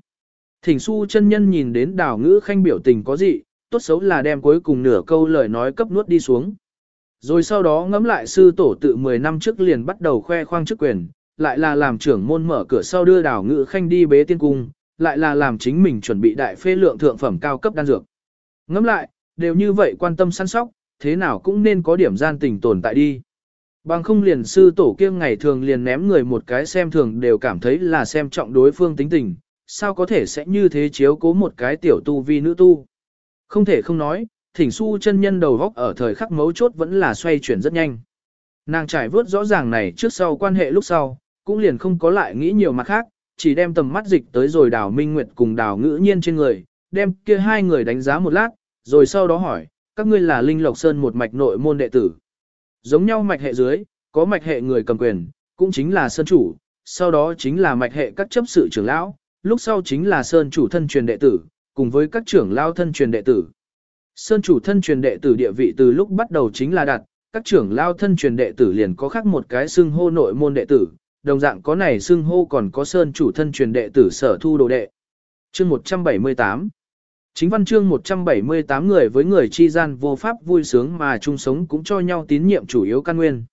Thỉnh su chân nhân nhìn đến đào ngữ khanh biểu tình có gì, tốt xấu là đem cuối cùng nửa câu lời nói cấp nuốt đi xuống. Rồi sau đó ngẫm lại sư tổ tự 10 năm trước liền bắt đầu khoe khoang chức quyền, lại là làm trưởng môn mở cửa sau đưa đào ngự khanh đi bế tiên cung, lại là làm chính mình chuẩn bị đại phê lượng thượng phẩm cao cấp đan dược. Ngẫm lại, đều như vậy quan tâm săn sóc, thế nào cũng nên có điểm gian tình tồn tại đi. Bằng không liền sư tổ kia ngày thường liền ném người một cái xem thường đều cảm thấy là xem trọng đối phương tính tình, sao có thể sẽ như thế chiếu cố một cái tiểu tu vi nữ tu. Không thể không nói, thỉnh su chân nhân đầu góc ở thời khắc mấu chốt vẫn là xoay chuyển rất nhanh. Nàng trải vớt rõ ràng này trước sau quan hệ lúc sau, cũng liền không có lại nghĩ nhiều mặt khác, chỉ đem tầm mắt dịch tới rồi đào minh nguyệt cùng đào ngữ nhiên trên người, đem kia hai người đánh giá một lát, rồi sau đó hỏi, các ngươi là Linh Lộc Sơn một mạch nội môn đệ tử. Giống nhau mạch hệ dưới, có mạch hệ người cầm quyền, cũng chính là Sơn chủ, sau đó chính là mạch hệ các chấp sự trưởng lão, lúc sau chính là Sơn chủ thân truyền đệ tử, cùng với các trưởng lão thân truyền đệ tử. Sơn chủ thân truyền đệ tử địa vị từ lúc bắt đầu chính là đặt, các trưởng lão thân truyền đệ tử liền có khác một cái xưng hô nội môn đệ tử, đồng dạng có này xưng hô còn có Sơn chủ thân truyền đệ tử sở thu đồ đệ. Chương 178 Chính văn chương 178 người với người chi gian vô pháp vui sướng mà chung sống cũng cho nhau tín nhiệm chủ yếu căn nguyên.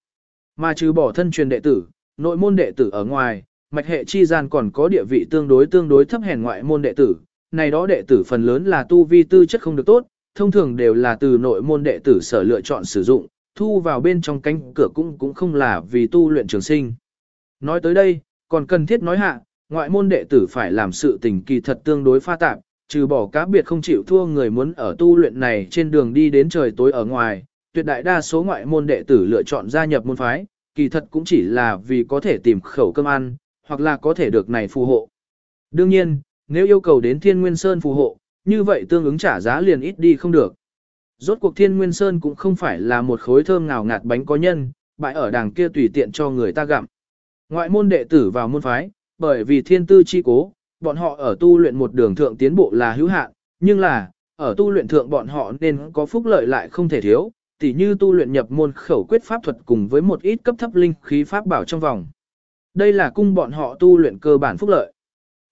Mà trừ bỏ thân truyền đệ tử, nội môn đệ tử ở ngoài, mạch hệ chi gian còn có địa vị tương đối tương đối thấp hèn ngoại môn đệ tử. Này đó đệ tử phần lớn là tu vi tư chất không được tốt, thông thường đều là từ nội môn đệ tử sở lựa chọn sử dụng, thu vào bên trong cánh cửa cũng cũng không là vì tu luyện trường sinh. Nói tới đây, còn cần thiết nói hạ, ngoại môn đệ tử phải làm sự tình kỳ thật tương đối pha tạp, trừ bỏ cá biệt không chịu thua người muốn ở tu luyện này trên đường đi đến trời tối ở ngoài, tuyệt đại đa số ngoại môn đệ tử lựa chọn gia nhập môn phái, kỳ thật cũng chỉ là vì có thể tìm khẩu cơm ăn, hoặc là có thể được này phù hộ. Đương nhiên, nếu yêu cầu đến Thiên Nguyên Sơn phù hộ, như vậy tương ứng trả giá liền ít đi không được. Rốt cuộc Thiên Nguyên Sơn cũng không phải là một khối thơm ngào ngạt bánh có nhân, bại ở đàng kia tùy tiện cho người ta gặm. Ngoại môn đệ tử vào môn phái, bởi vì thiên tư chi cố, bọn họ ở tu luyện một đường thượng tiến bộ là hữu hạn, nhưng là, ở tu luyện thượng bọn họ nên có phúc lợi lại không thể thiếu, tỉ như tu luyện nhập môn khẩu quyết pháp thuật cùng với một ít cấp thấp linh khí pháp bảo trong vòng. Đây là cung bọn họ tu luyện cơ bản phúc lợi.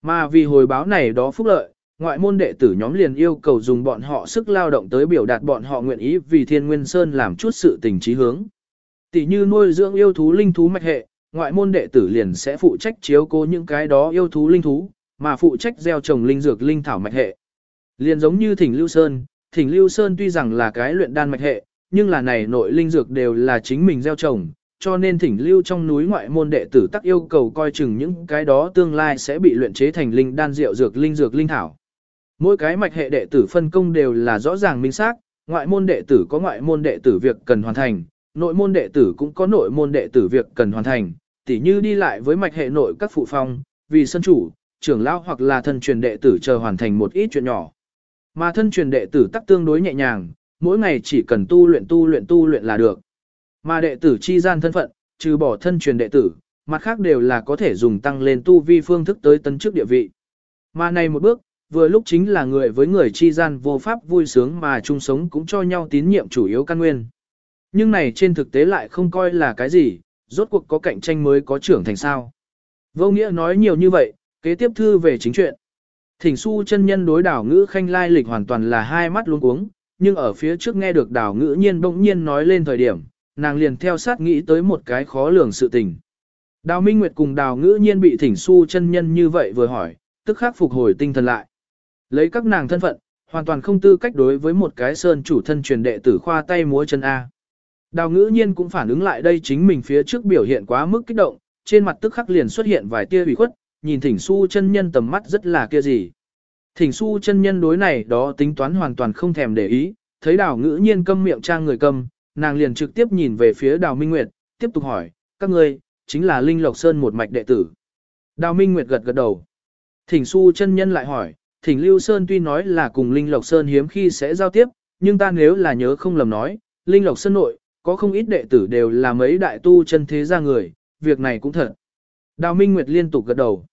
Mà vì hồi báo này đó phúc lợi, ngoại môn đệ tử nhóm liền yêu cầu dùng bọn họ sức lao động tới biểu đạt bọn họ nguyện ý vì Thiên Nguyên Sơn làm chút sự tình trí hướng. Tỷ như nuôi dưỡng yêu thú linh thú mạch hệ, ngoại môn đệ tử liền sẽ phụ trách chiếu cố những cái đó yêu thú linh thú, mà phụ trách gieo trồng linh dược linh thảo mạch hệ. Liền giống như Thỉnh Lưu Sơn, Thỉnh Lưu Sơn tuy rằng là cái luyện đan mạch hệ, nhưng là này nội linh dược đều là chính mình gieo trồng, cho nên Thỉnh Lưu trong núi ngoại môn đệ tử tắc yêu cầu coi chừng những cái đó tương lai sẽ bị luyện chế thành linh đan rượu dược linh dược linh thảo. Mỗi cái mạch hệ đệ tử phân công đều là rõ ràng minh xác, ngoại môn đệ tử có ngoại môn đệ tử việc cần hoàn thành, nội môn đệ tử cũng có nội môn đệ tử việc cần hoàn thành, tỉ như đi lại với mạch hệ nội các phụ phong, vì sân chủ, trưởng lão hoặc là thân truyền đệ tử chờ hoàn thành một ít chuyện nhỏ. Mà thân truyền đệ tử tắc tương đối nhẹ nhàng, mỗi ngày chỉ cần tu luyện tu luyện tu luyện là được. Mà đệ tử chi gian thân phận, trừ bỏ thân truyền đệ tử, mặt khác đều là có thể dùng tăng lên tu vi phương thức tới tấn chức địa vị. Mà này một bước, vừa lúc chính là người với người chi gian vô pháp vui sướng mà chung sống cũng cho nhau tín nhiệm chủ yếu căn nguyên. Nhưng này trên thực tế lại không coi là cái gì, rốt cuộc có cạnh tranh mới có trưởng thành sao. Vô nghĩa nói nhiều như vậy, kế tiếp thư về chính chuyện. Thỉnh su chân nhân đối đảo ngữ khanh lai lịch hoàn toàn là hai mắt luống cuống, nhưng ở phía trước nghe được đảo ngữ nhiên bỗng nhiên nói lên thời điểm, nàng liền theo sát nghĩ tới một cái khó lường sự tình. Đào Minh Nguyệt cùng đào ngữ nhiên bị thỉnh su chân nhân như vậy vừa hỏi, tức khắc phục hồi tinh thần lại. Lấy các nàng thân phận, hoàn toàn không tư cách đối với một cái sơn chủ thân truyền đệ tử khoa tay múa chân A. Đào ngữ nhiên cũng phản ứng lại đây chính mình phía trước biểu hiện quá mức kích động, trên mặt tức khắc liền xuất hiện vài tia ủy khuất, nhìn thỉnh su chân nhân tầm mắt rất là kia gì. Thỉnh su chân nhân đối này đó tính toán hoàn toàn không thèm để ý, thấy đào ngữ nhiên câm miệng trang người câm, nàng liền trực tiếp nhìn về phía đào Minh Nguyệt, tiếp tục hỏi, các ngươi, chính là Linh Lộc Sơn một mạch đệ tử. Đào Minh Nguyệt gật gật đầu. Thỉnh su chân nhân lại hỏi, thỉnh Lưu Sơn tuy nói là cùng Linh Lộc Sơn hiếm khi sẽ giao tiếp, nhưng ta nếu là nhớ không lầm nói, Linh Lộc Sơn nội, có không ít đệ tử đều là mấy đại tu chân thế gia người, việc này cũng thật. Đào Minh Nguyệt liên tục gật đầu.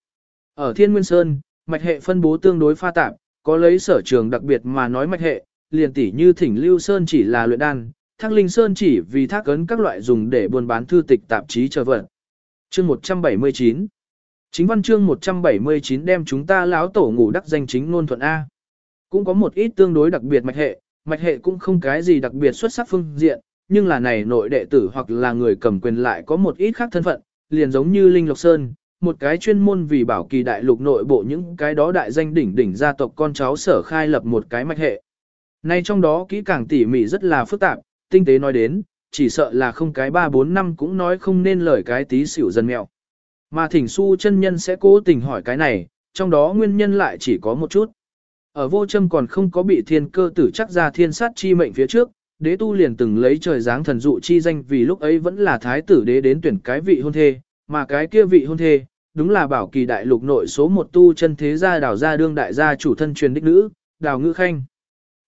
Ở Thiên Nguyên Sơn, mạch hệ phân bố tương đối pha tạp, có lấy sở trường đặc biệt mà nói mạch hệ, liền tỉ như Thỉnh Lưu Sơn chỉ là luyện đan, Thác Linh Sơn chỉ vì thác ấn các loại dùng để buôn bán thư tịch tạp chí chờ vật. Chương 179 Chính văn chương 179 đem chúng ta láo tổ ngủ đắc danh chính ngôn thuận A. Cũng có một ít tương đối đặc biệt mạch hệ, mạch hệ cũng không cái gì đặc biệt xuất sắc phương diện, nhưng là này nội đệ tử hoặc là người cầm quyền lại có một ít khác thân phận, liền giống như Linh Lộc Sơn, một cái chuyên môn vì bảo kỳ đại lục nội bộ những cái đó đại danh đỉnh đỉnh gia tộc con cháu sở khai lập một cái mạch hệ. Nay trong đó kỹ càng tỉ mỉ rất là phức tạp, tinh tế nói đến, chỉ sợ là không cái 3-4 năm cũng nói không nên lời cái tí xỉu dân mẹo. Mà thỉnh su chân nhân sẽ cố tình hỏi cái này, trong đó nguyên nhân lại chỉ có một chút. Ở vô châm còn không có bị thiên cơ tử chắc ra thiên sát chi mệnh phía trước, đế tu liền từng lấy trời dáng thần dụ chi danh vì lúc ấy vẫn là thái tử đế đến tuyển cái vị hôn thê, mà cái kia vị hôn thê, đúng là bảo kỳ đại lục nội số một tu chân thế gia đào gia đương đại gia chủ thân truyền đích nữ, đào ngữ khanh.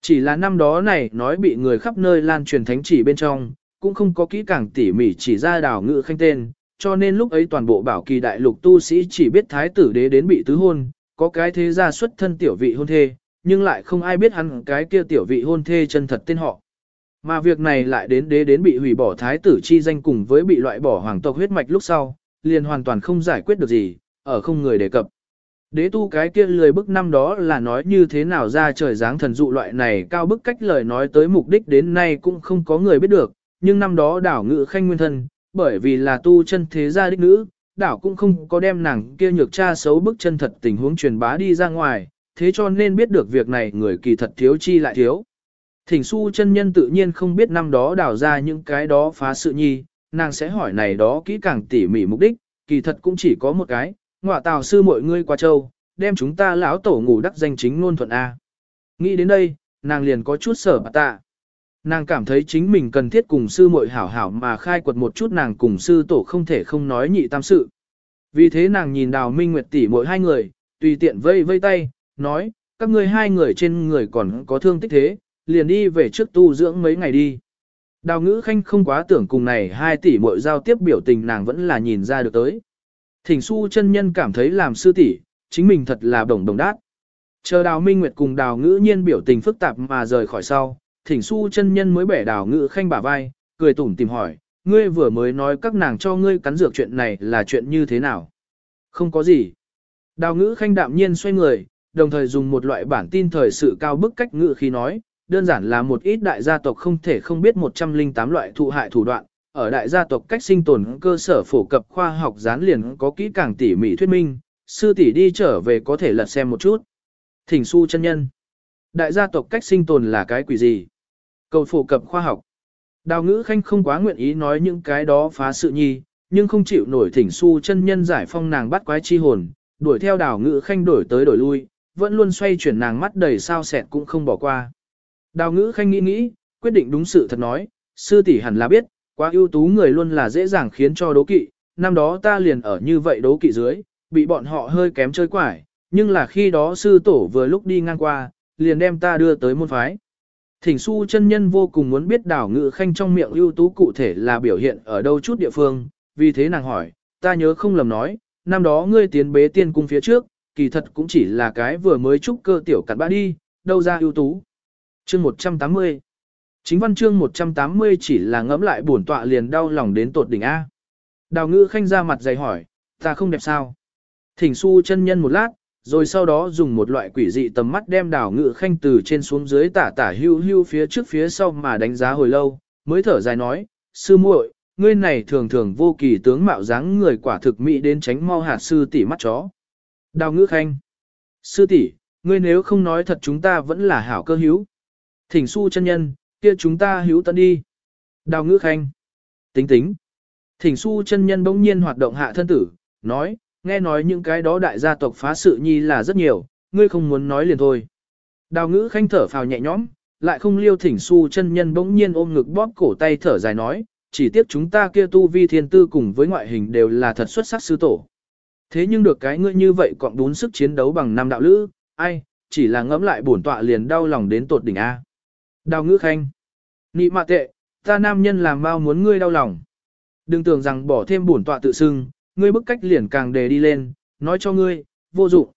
Chỉ là năm đó này nói bị người khắp nơi lan truyền thánh chỉ bên trong, cũng không có kỹ càng tỉ mỉ chỉ ra đào ngữ khanh tên, cho nên lúc ấy toàn bộ bảo kỳ đại lục tu sĩ chỉ biết thái tử đế đến bị tứ hôn, có cái thế gia xuất thân tiểu vị hôn thê, nhưng lại không ai biết hắn cái kia tiểu vị hôn thê chân thật tên họ. Mà việc này lại đến đế đến bị hủy bỏ thái tử chi danh cùng với bị loại bỏ hoàng tộc huyết mạch lúc sau, liền hoàn toàn không giải quyết được gì, ở không người đề cập. Đế tu cái kia lười bức năm đó là nói như thế nào ra trời dáng thần dụ loại này cao bức cách lời nói tới mục đích đến nay cũng không có người biết được, nhưng năm đó đảo ngự khanh nguyên thân, bởi vì là tu chân thế gia đích nữ, đảo cũng không có đem nàng kia nhược cha xấu bức chân thật tình huống truyền bá đi ra ngoài, thế cho nên biết được việc này người kỳ thật thiếu chi lại thiếu. Thỉnh su chân nhân tự nhiên không biết năm đó đào ra những cái đó phá sự nhi, nàng sẽ hỏi này đó kỹ càng tỉ mỉ mục đích, kỳ thật cũng chỉ có một cái, ngọa tào sư mọi ngươi qua châu, đem chúng ta lão tổ ngủ đắc danh chính luôn thuận A. Nghĩ đến đây, nàng liền có chút sở bà tạ. Nàng cảm thấy chính mình cần thiết cùng sư muội hảo hảo mà khai quật một chút nàng cùng sư tổ không thể không nói nhị tam sự. Vì thế nàng nhìn đào minh nguyệt tỷ mỗi hai người, tùy tiện vây vây tay, nói, các ngươi hai người trên người còn có thương tích thế, liền đi về trước tu dưỡng mấy ngày đi. Đào ngữ khanh không quá tưởng cùng này hai tỷ muội giao tiếp biểu tình nàng vẫn là nhìn ra được tới. Thỉnh su chân nhân cảm thấy làm sư tỷ, chính mình thật là đồng đồng đát. Chờ đào minh nguyệt cùng đào ngữ nhiên biểu tình phức tạp mà rời khỏi sau, thỉnh su chân nhân mới bẻ đào ngữ khanh bả vai, cười tủm tìm hỏi, ngươi vừa mới nói các nàng cho ngươi cắn dược chuyện này là chuyện như thế nào? Không có gì. Đào ngữ khanh đạm nhiên xoay người, đồng thời dùng một loại bản tin thời sự cao bức cách ngữ khi nói, đơn giản là một ít đại gia tộc không thể không biết 108 loại thụ hại thủ đoạn, ở đại gia tộc cách sinh tồn cơ sở phổ cập khoa học gián liền có kỹ càng tỉ mỉ thuyết minh, sư tỷ đi trở về có thể lật xem một chút. Thỉnh su chân nhân. Đại gia tộc cách sinh tồn là cái quỷ gì? Cầu phổ cập khoa học. Đào ngữ khanh không quá nguyện ý nói những cái đó phá sự nhi, nhưng không chịu nổi thỉnh su chân nhân giải phong nàng bắt quái chi hồn, đuổi theo đào ngữ khanh đổi tới đổi lui, vẫn luôn xoay chuyển nàng mắt đầy sao sẹt cũng không bỏ qua. Đào ngữ khanh nghĩ nghĩ, quyết định đúng sự thật nói, sư tỷ hẳn là biết, quá ưu tú người luôn là dễ dàng khiến cho đố kỵ, năm đó ta liền ở như vậy đố kỵ dưới, bị bọn họ hơi kém chơi quải, nhưng là khi đó sư tổ vừa lúc đi ngang qua, liền đem ta đưa tới môn phái. Thỉnh su chân nhân vô cùng muốn biết đảo ngự khanh trong miệng ưu tú cụ thể là biểu hiện ở đâu chút địa phương, vì thế nàng hỏi, ta nhớ không lầm nói, năm đó ngươi tiến bế tiên cung phía trước, kỳ thật cũng chỉ là cái vừa mới trúc cơ tiểu cặn bã đi, đâu ra ưu tú. Chương 180 Chính văn chương 180 chỉ là ngẫm lại bổn tọa liền đau lòng đến tột đỉnh A. Đào ngữ khanh ra mặt dày hỏi, ta không đẹp sao? Thỉnh su chân nhân một lát, rồi sau đó dùng một loại quỷ dị tầm mắt đem đào ngữ khanh từ trên xuống dưới tả tả hưu hưu phía trước phía sau mà đánh giá hồi lâu, mới thở dài nói, sư muội, ngươi này thường thường vô kỳ tướng mạo dáng người quả thực mỹ đến tránh mau hạt sư tỷ mắt chó. Đào ngữ khanh, sư tỷ, ngươi nếu không nói thật chúng ta vẫn là hảo cơ hữu. Thỉnh su chân nhân, kia chúng ta hữu tận đi. Đào ngữ khanh. Tính tính. Thỉnh su chân nhân bỗng nhiên hoạt động hạ thân tử, nói, nghe nói những cái đó đại gia tộc phá sự nhi là rất nhiều, ngươi không muốn nói liền thôi. Đào ngữ khanh thở phào nhẹ nhõm, lại không liêu thỉnh su chân nhân bỗng nhiên ôm ngực bóp cổ tay thở dài nói, chỉ tiếc chúng ta kia tu vi thiên tư cùng với ngoại hình đều là thật xuất sắc sư tổ. Thế nhưng được cái ngươi như vậy còn đún sức chiến đấu bằng năm đạo lữ, ai, chỉ là ngẫm lại bổn tọa liền đau lòng đến tột đỉnh A. Đào ngữ khanh. Nị mạ tệ, ta nam nhân làm bao muốn ngươi đau lòng. Đừng tưởng rằng bỏ thêm bổn tọa tự xưng, ngươi bức cách liền càng đề đi lên, nói cho ngươi, vô dụng.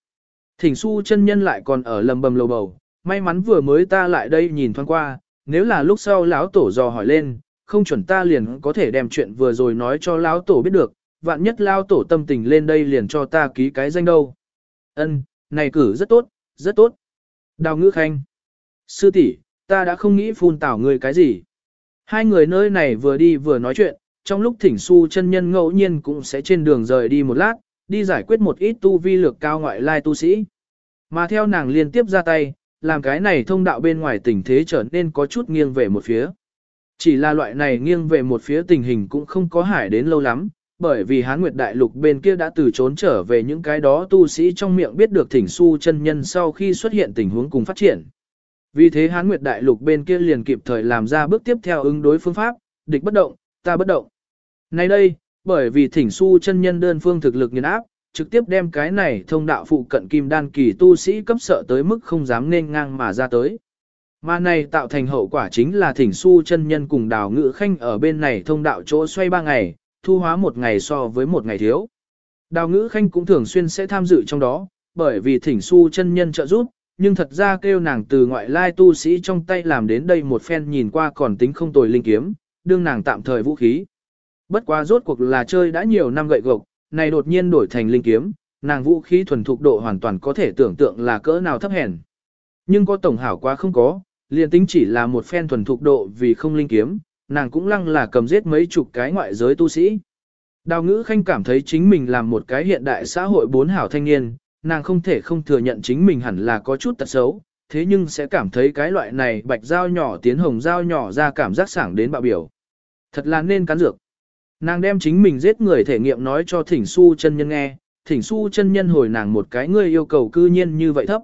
Thỉnh su chân nhân lại còn ở lầm bầm lầu bầu, may mắn vừa mới ta lại đây nhìn thoáng qua, nếu là lúc sau lão tổ dò hỏi lên, không chuẩn ta liền có thể đem chuyện vừa rồi nói cho lão tổ biết được, vạn nhất lão tổ tâm tình lên đây liền cho ta ký cái danh đâu. Ân, này cử rất tốt, rất tốt. Đào ngữ khanh. Sư tỷ, ta đã không nghĩ phun tảo ngươi cái gì. Hai người nơi này vừa đi vừa nói chuyện, trong lúc thỉnh su chân nhân ngẫu nhiên cũng sẽ trên đường rời đi một lát, đi giải quyết một ít tu vi lược cao ngoại lai tu sĩ. Mà theo nàng liên tiếp ra tay, làm cái này thông đạo bên ngoài tình thế trở nên có chút nghiêng về một phía. Chỉ là loại này nghiêng về một phía tình hình cũng không có hải đến lâu lắm, bởi vì Hán Nguyệt Đại Lục bên kia đã từ trốn trở về những cái đó tu sĩ trong miệng biết được thỉnh su chân nhân sau khi xuất hiện tình huống cùng phát triển. Vì thế Hán Nguyệt Đại Lục bên kia liền kịp thời làm ra bước tiếp theo ứng đối phương pháp, địch bất động, ta bất động. Nay đây, bởi vì thỉnh su chân nhân đơn phương thực lực nghiền áp, trực tiếp đem cái này thông đạo phụ cận kim đan kỳ tu sĩ cấp sợ tới mức không dám nên ngang mà ra tới. Mà này tạo thành hậu quả chính là thỉnh su chân nhân cùng đào ngự khanh ở bên này thông đạo chỗ xoay ba ngày, thu hóa một ngày so với một ngày thiếu. Đào ngữ khanh cũng thường xuyên sẽ tham dự trong đó, bởi vì thỉnh su chân nhân trợ giúp, nhưng thật ra kêu nàng từ ngoại lai tu sĩ trong tay làm đến đây một phen nhìn qua còn tính không tồi linh kiếm, đương nàng tạm thời vũ khí. Bất quá rốt cuộc là chơi đã nhiều năm gậy gộc, này đột nhiên đổi thành linh kiếm, nàng vũ khí thuần thục độ hoàn toàn có thể tưởng tượng là cỡ nào thấp hèn. Nhưng có tổng hảo quá không có, liền tính chỉ là một phen thuần thục độ vì không linh kiếm, nàng cũng lăng là cầm giết mấy chục cái ngoại giới tu sĩ. Đào ngữ khanh cảm thấy chính mình làm một cái hiện đại xã hội bốn hảo thanh niên, nàng không thể không thừa nhận chính mình hẳn là có chút tật xấu, thế nhưng sẽ cảm thấy cái loại này bạch dao nhỏ tiến hồng dao nhỏ ra cảm giác sảng đến bạo biểu. Thật là nên cắn dược. Nàng đem chính mình giết người thể nghiệm nói cho thỉnh su chân nhân nghe, thỉnh su chân nhân hồi nàng một cái người yêu cầu cư nhiên như vậy thấp.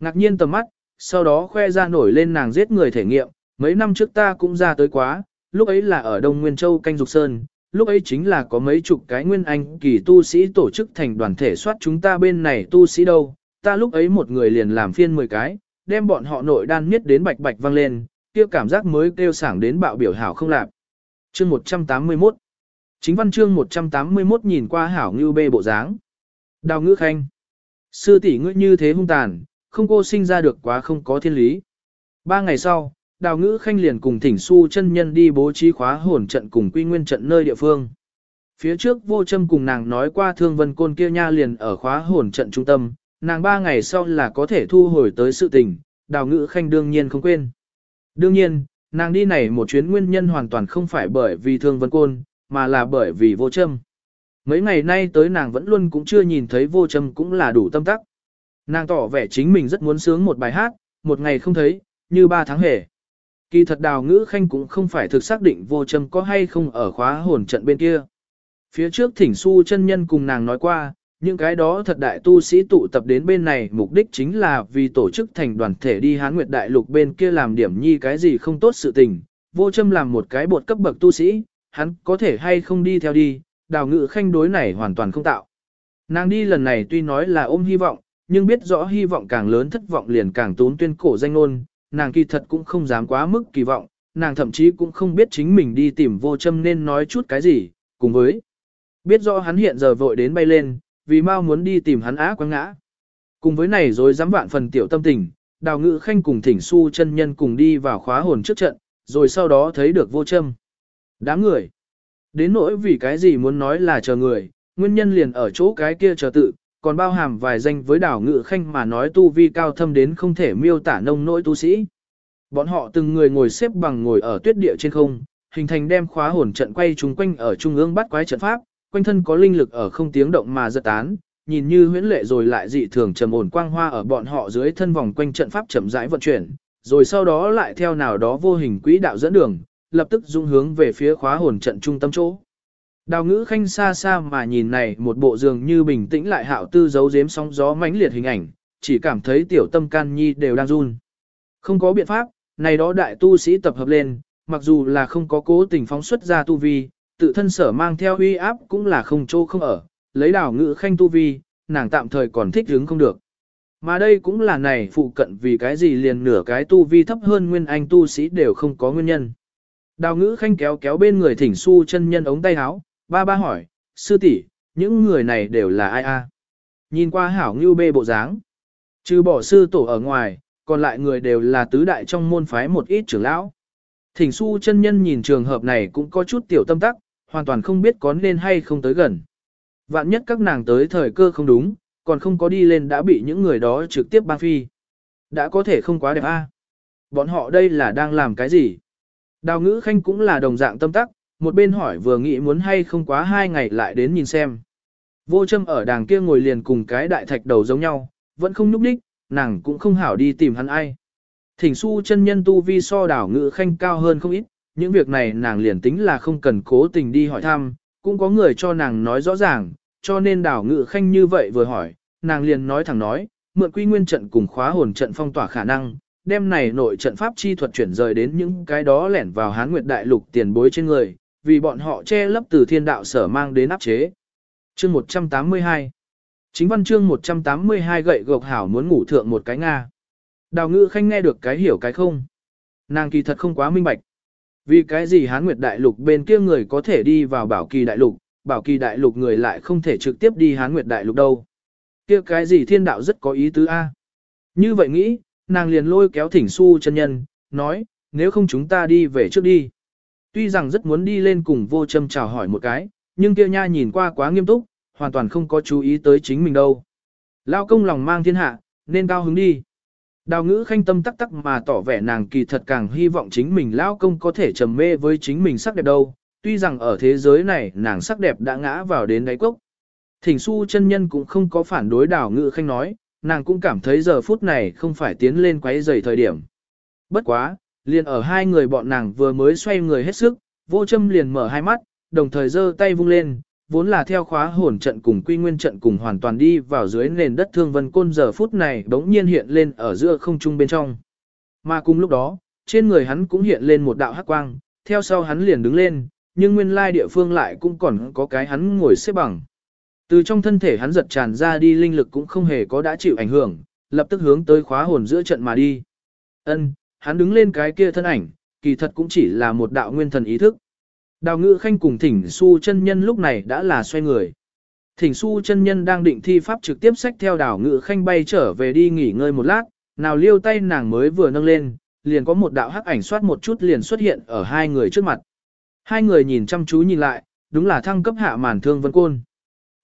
Ngạc nhiên tầm mắt, sau đó khoe ra nổi lên nàng giết người thể nghiệm, mấy năm trước ta cũng ra tới quá, lúc ấy là ở Đông Nguyên Châu Canh Dục Sơn, lúc ấy chính là có mấy chục cái nguyên anh kỳ tu sĩ tổ chức thành đoàn thể soát chúng ta bên này tu sĩ đâu, ta lúc ấy một người liền làm phiên 10 cái, đem bọn họ nội đan miết đến bạch bạch vang lên, kia cảm giác mới kêu sảng đến bạo biểu hảo không lạc. Chương 181 Chính văn chương 181 nhìn qua hảo ngưu bê bộ dáng. Đào ngữ khanh. Sư tỷ ngươi như thế hung tàn, không cô sinh ra được quá không có thiên lý. Ba ngày sau, đào ngữ khanh liền cùng thỉnh su chân nhân đi bố trí khóa hồn trận cùng quy nguyên trận nơi địa phương. Phía trước vô châm cùng nàng nói qua thương vân côn kia nha liền ở khóa hồn trận trung tâm, nàng ba ngày sau là có thể thu hồi tới sự tình, đào ngữ khanh đương nhiên không quên. Đương nhiên, nàng đi này một chuyến nguyên nhân hoàn toàn không phải bởi vì thương vân côn, mà là bởi vì vô châm. Mấy ngày nay tới nàng vẫn luôn cũng chưa nhìn thấy vô châm cũng là đủ tâm tắc. Nàng tỏ vẻ chính mình rất muốn sướng một bài hát, một ngày không thấy, như ba tháng hề. Kỳ thật đào ngữ khanh cũng không phải thực xác định vô châm có hay không ở khóa hồn trận bên kia. Phía trước thỉnh su chân nhân cùng nàng nói qua, những cái đó thật đại tu sĩ tụ tập đến bên này mục đích chính là vì tổ chức thành đoàn thể đi hán nguyệt đại lục bên kia làm điểm nhi cái gì không tốt sự tình. Vô châm làm một cái bột cấp bậc tu sĩ, hắn có thể hay không đi theo đi, đào ngữ khanh đối này hoàn toàn không tạo. Nàng đi lần này tuy nói là ôm hy vọng, nhưng biết rõ hy vọng càng lớn thất vọng liền càng tốn tuyên cổ danh ngôn, nàng kỳ thật cũng không dám quá mức kỳ vọng, nàng thậm chí cũng không biết chính mình đi tìm vô châm nên nói chút cái gì, cùng với biết rõ hắn hiện giờ vội đến bay lên, vì mau muốn đi tìm hắn á quăng ngã. Cùng với này rồi dám vạn phần tiểu tâm tình, đào ngự khanh cùng thỉnh su chân nhân cùng đi vào khóa hồn trước trận, rồi sau đó thấy được vô châm. Đám người. Đến nỗi vì cái gì muốn nói là chờ người, nguyên nhân liền ở chỗ cái kia chờ tự, còn bao hàm vài danh với đảo ngự khanh mà nói tu vi cao thâm đến không thể miêu tả nông nỗi tu sĩ. Bọn họ từng người ngồi xếp bằng ngồi ở tuyết địa trên không, hình thành đem khóa hồn trận quay chúng quanh ở trung ương bắt quái trận pháp, quanh thân có linh lực ở không tiếng động mà giật tán, nhìn như huyễn lệ rồi lại dị thường trầm ổn quang hoa ở bọn họ dưới thân vòng quanh trận pháp chậm rãi vận chuyển, rồi sau đó lại theo nào đó vô hình quỹ đạo dẫn đường, lập tức dung hướng về phía khóa hồn trận trung tâm chỗ. Đào ngữ khanh xa xa mà nhìn này một bộ dường như bình tĩnh lại hạo tư giấu giếm sóng gió mãnh liệt hình ảnh, chỉ cảm thấy tiểu tâm can nhi đều đang run. Không có biện pháp, này đó đại tu sĩ tập hợp lên, mặc dù là không có cố tình phóng xuất ra tu vi, tự thân sở mang theo uy áp cũng là không trô không ở, lấy đào ngữ khanh tu vi, nàng tạm thời còn thích hứng không được. Mà đây cũng là này phụ cận vì cái gì liền nửa cái tu vi thấp hơn nguyên anh tu sĩ đều không có nguyên nhân. Đào ngữ khanh kéo kéo bên người thỉnh su chân nhân ống tay áo, ba ba hỏi, sư tỷ, những người này đều là ai a? Nhìn qua hảo ngưu bê bộ dáng. Trừ bỏ sư tổ ở ngoài, còn lại người đều là tứ đại trong môn phái một ít trưởng lão. Thỉnh su chân nhân nhìn trường hợp này cũng có chút tiểu tâm tắc, hoàn toàn không biết có nên hay không tới gần. Vạn nhất các nàng tới thời cơ không đúng, còn không có đi lên đã bị những người đó trực tiếp ban phi. Đã có thể không quá đẹp a. Bọn họ đây là đang làm cái gì? Đào ngữ khanh cũng là đồng dạng tâm tắc, một bên hỏi vừa nghĩ muốn hay không quá hai ngày lại đến nhìn xem. Vô châm ở đàng kia ngồi liền cùng cái đại thạch đầu giống nhau, vẫn không nhúc đích, nàng cũng không hảo đi tìm hắn ai. Thỉnh su chân nhân tu vi so đảo ngự khanh cao hơn không ít, những việc này nàng liền tính là không cần cố tình đi hỏi thăm, cũng có người cho nàng nói rõ ràng, cho nên đảo ngự khanh như vậy vừa hỏi, nàng liền nói thẳng nói, mượn quy nguyên trận cùng khóa hồn trận phong tỏa khả năng, đem này nội trận pháp chi thuật chuyển rời đến những cái đó lẻn vào hán nguyệt đại lục tiền bối trên người, vì bọn họ che lấp từ thiên đạo sở mang đến áp chế. Chương 182 Chính văn chương 182 gậy gộc hảo muốn ngủ thượng một cái Nga. Đào ngữ khanh nghe được cái hiểu cái không. Nàng kỳ thật không quá minh bạch. Vì cái gì hán nguyệt đại lục bên kia người có thể đi vào bảo kỳ đại lục, bảo kỳ đại lục người lại không thể trực tiếp đi hán nguyệt đại lục đâu. kia cái gì thiên đạo rất có ý tứ A. Như vậy nghĩ, nàng liền lôi kéo thỉnh su chân nhân, nói, nếu không chúng ta đi về trước đi. Tuy rằng rất muốn đi lên cùng vô châm chào hỏi một cái, nhưng kia nha nhìn qua quá nghiêm túc, hoàn toàn không có chú ý tới chính mình đâu. Lao công lòng mang thiên hạ, nên cao hứng đi. Đào ngữ khanh tâm tắc tắc mà tỏ vẻ nàng kỳ thật càng hy vọng chính mình lao công có thể trầm mê với chính mình sắc đẹp đâu, tuy rằng ở thế giới này nàng sắc đẹp đã ngã vào đến đáy cốc. Thỉnh su chân nhân cũng không có phản đối đào ngữ khanh nói, nàng cũng cảm thấy giờ phút này không phải tiến lên quấy rầy thời điểm. Bất quá, liền ở hai người bọn nàng vừa mới xoay người hết sức, vô châm liền mở hai mắt, đồng thời giơ tay vung lên, vốn là theo khóa hồn trận cùng quy nguyên trận cùng hoàn toàn đi vào dưới nền đất thương vân côn giờ phút này đống nhiên hiện lên ở giữa không trung bên trong. Mà cùng lúc đó, trên người hắn cũng hiện lên một đạo hắc quang, theo sau hắn liền đứng lên, nhưng nguyên lai địa phương lại cũng còn có cái hắn ngồi xếp bằng. Từ trong thân thể hắn giật tràn ra đi linh lực cũng không hề có đã chịu ảnh hưởng, lập tức hướng tới khóa hồn giữa trận mà đi. Ân, hắn đứng lên cái kia thân ảnh, kỳ thật cũng chỉ là một đạo nguyên thần ý thức. Đào ngữ khanh cùng thỉnh su chân nhân lúc này đã là xoay người. Thỉnh su chân nhân đang định thi pháp trực tiếp sách theo đào ngữ khanh bay trở về đi nghỉ ngơi một lát, nào liêu tay nàng mới vừa nâng lên, liền có một đạo hắc ảnh soát một chút liền xuất hiện ở hai người trước mặt. Hai người nhìn chăm chú nhìn lại, đúng là thăng cấp hạ màn thương vân côn.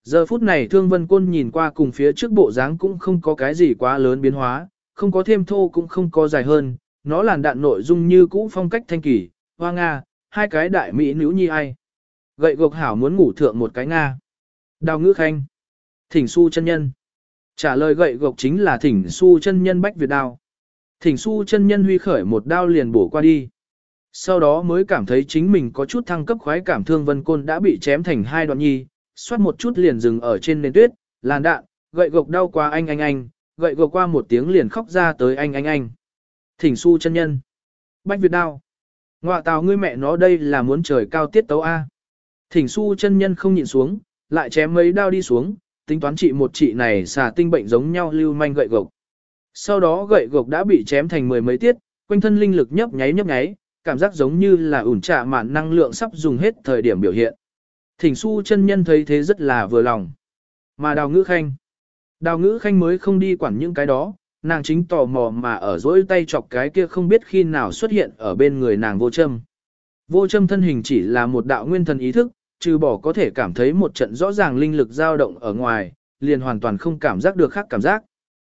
Giờ phút này thương vân côn nhìn qua cùng phía trước bộ dáng cũng không có cái gì quá lớn biến hóa, không có thêm thô cũng không có dài hơn, nó làn đạn nội dung như cũ phong cách thanh kỳ, hoa Nga, hai cái đại mỹ nữ nhi ai. Gậy gộc hảo muốn ngủ thượng một cái Nga. Đào ngữ khanh. Thỉnh su chân nhân. Trả lời gậy gộc chính là thỉnh su chân nhân bách Việt đao. Thỉnh su chân nhân huy khởi một đao liền bổ qua đi. Sau đó mới cảm thấy chính mình có chút thăng cấp khoái cảm thương vân côn đã bị chém thành hai đoạn nhi, xoát một chút liền dừng ở trên nền tuyết, làn đạn, gậy gộc đau qua anh anh anh, gậy gộc qua một tiếng liền khóc ra tới anh anh anh. Thỉnh su chân nhân. Bách Việt đao. Ngoạ tào ngươi mẹ nó đây là muốn trời cao tiết tấu A. Thỉnh su chân nhân không nhịn xuống, lại chém mấy đao đi xuống, tính toán trị một trị này xà tinh bệnh giống nhau lưu manh gậy gộc. Sau đó gậy gộc đã bị chém thành mười mấy tiết, quanh thân linh lực nhấp nháy nhấp nháy, cảm giác giống như là ủn trạ mạn năng lượng sắp dùng hết thời điểm biểu hiện. Thỉnh su chân nhân thấy thế rất là vừa lòng. Mà đào ngữ khanh. Đào ngữ khanh mới không đi quản những cái đó, nàng chính tò mò mà ở dỗi tay chọc cái kia không biết khi nào xuất hiện ở bên người nàng vô châm. Vô châm thân hình chỉ là một đạo nguyên thần ý thức, trừ bỏ có thể cảm thấy một trận rõ ràng linh lực dao động ở ngoài, liền hoàn toàn không cảm giác được khác cảm giác.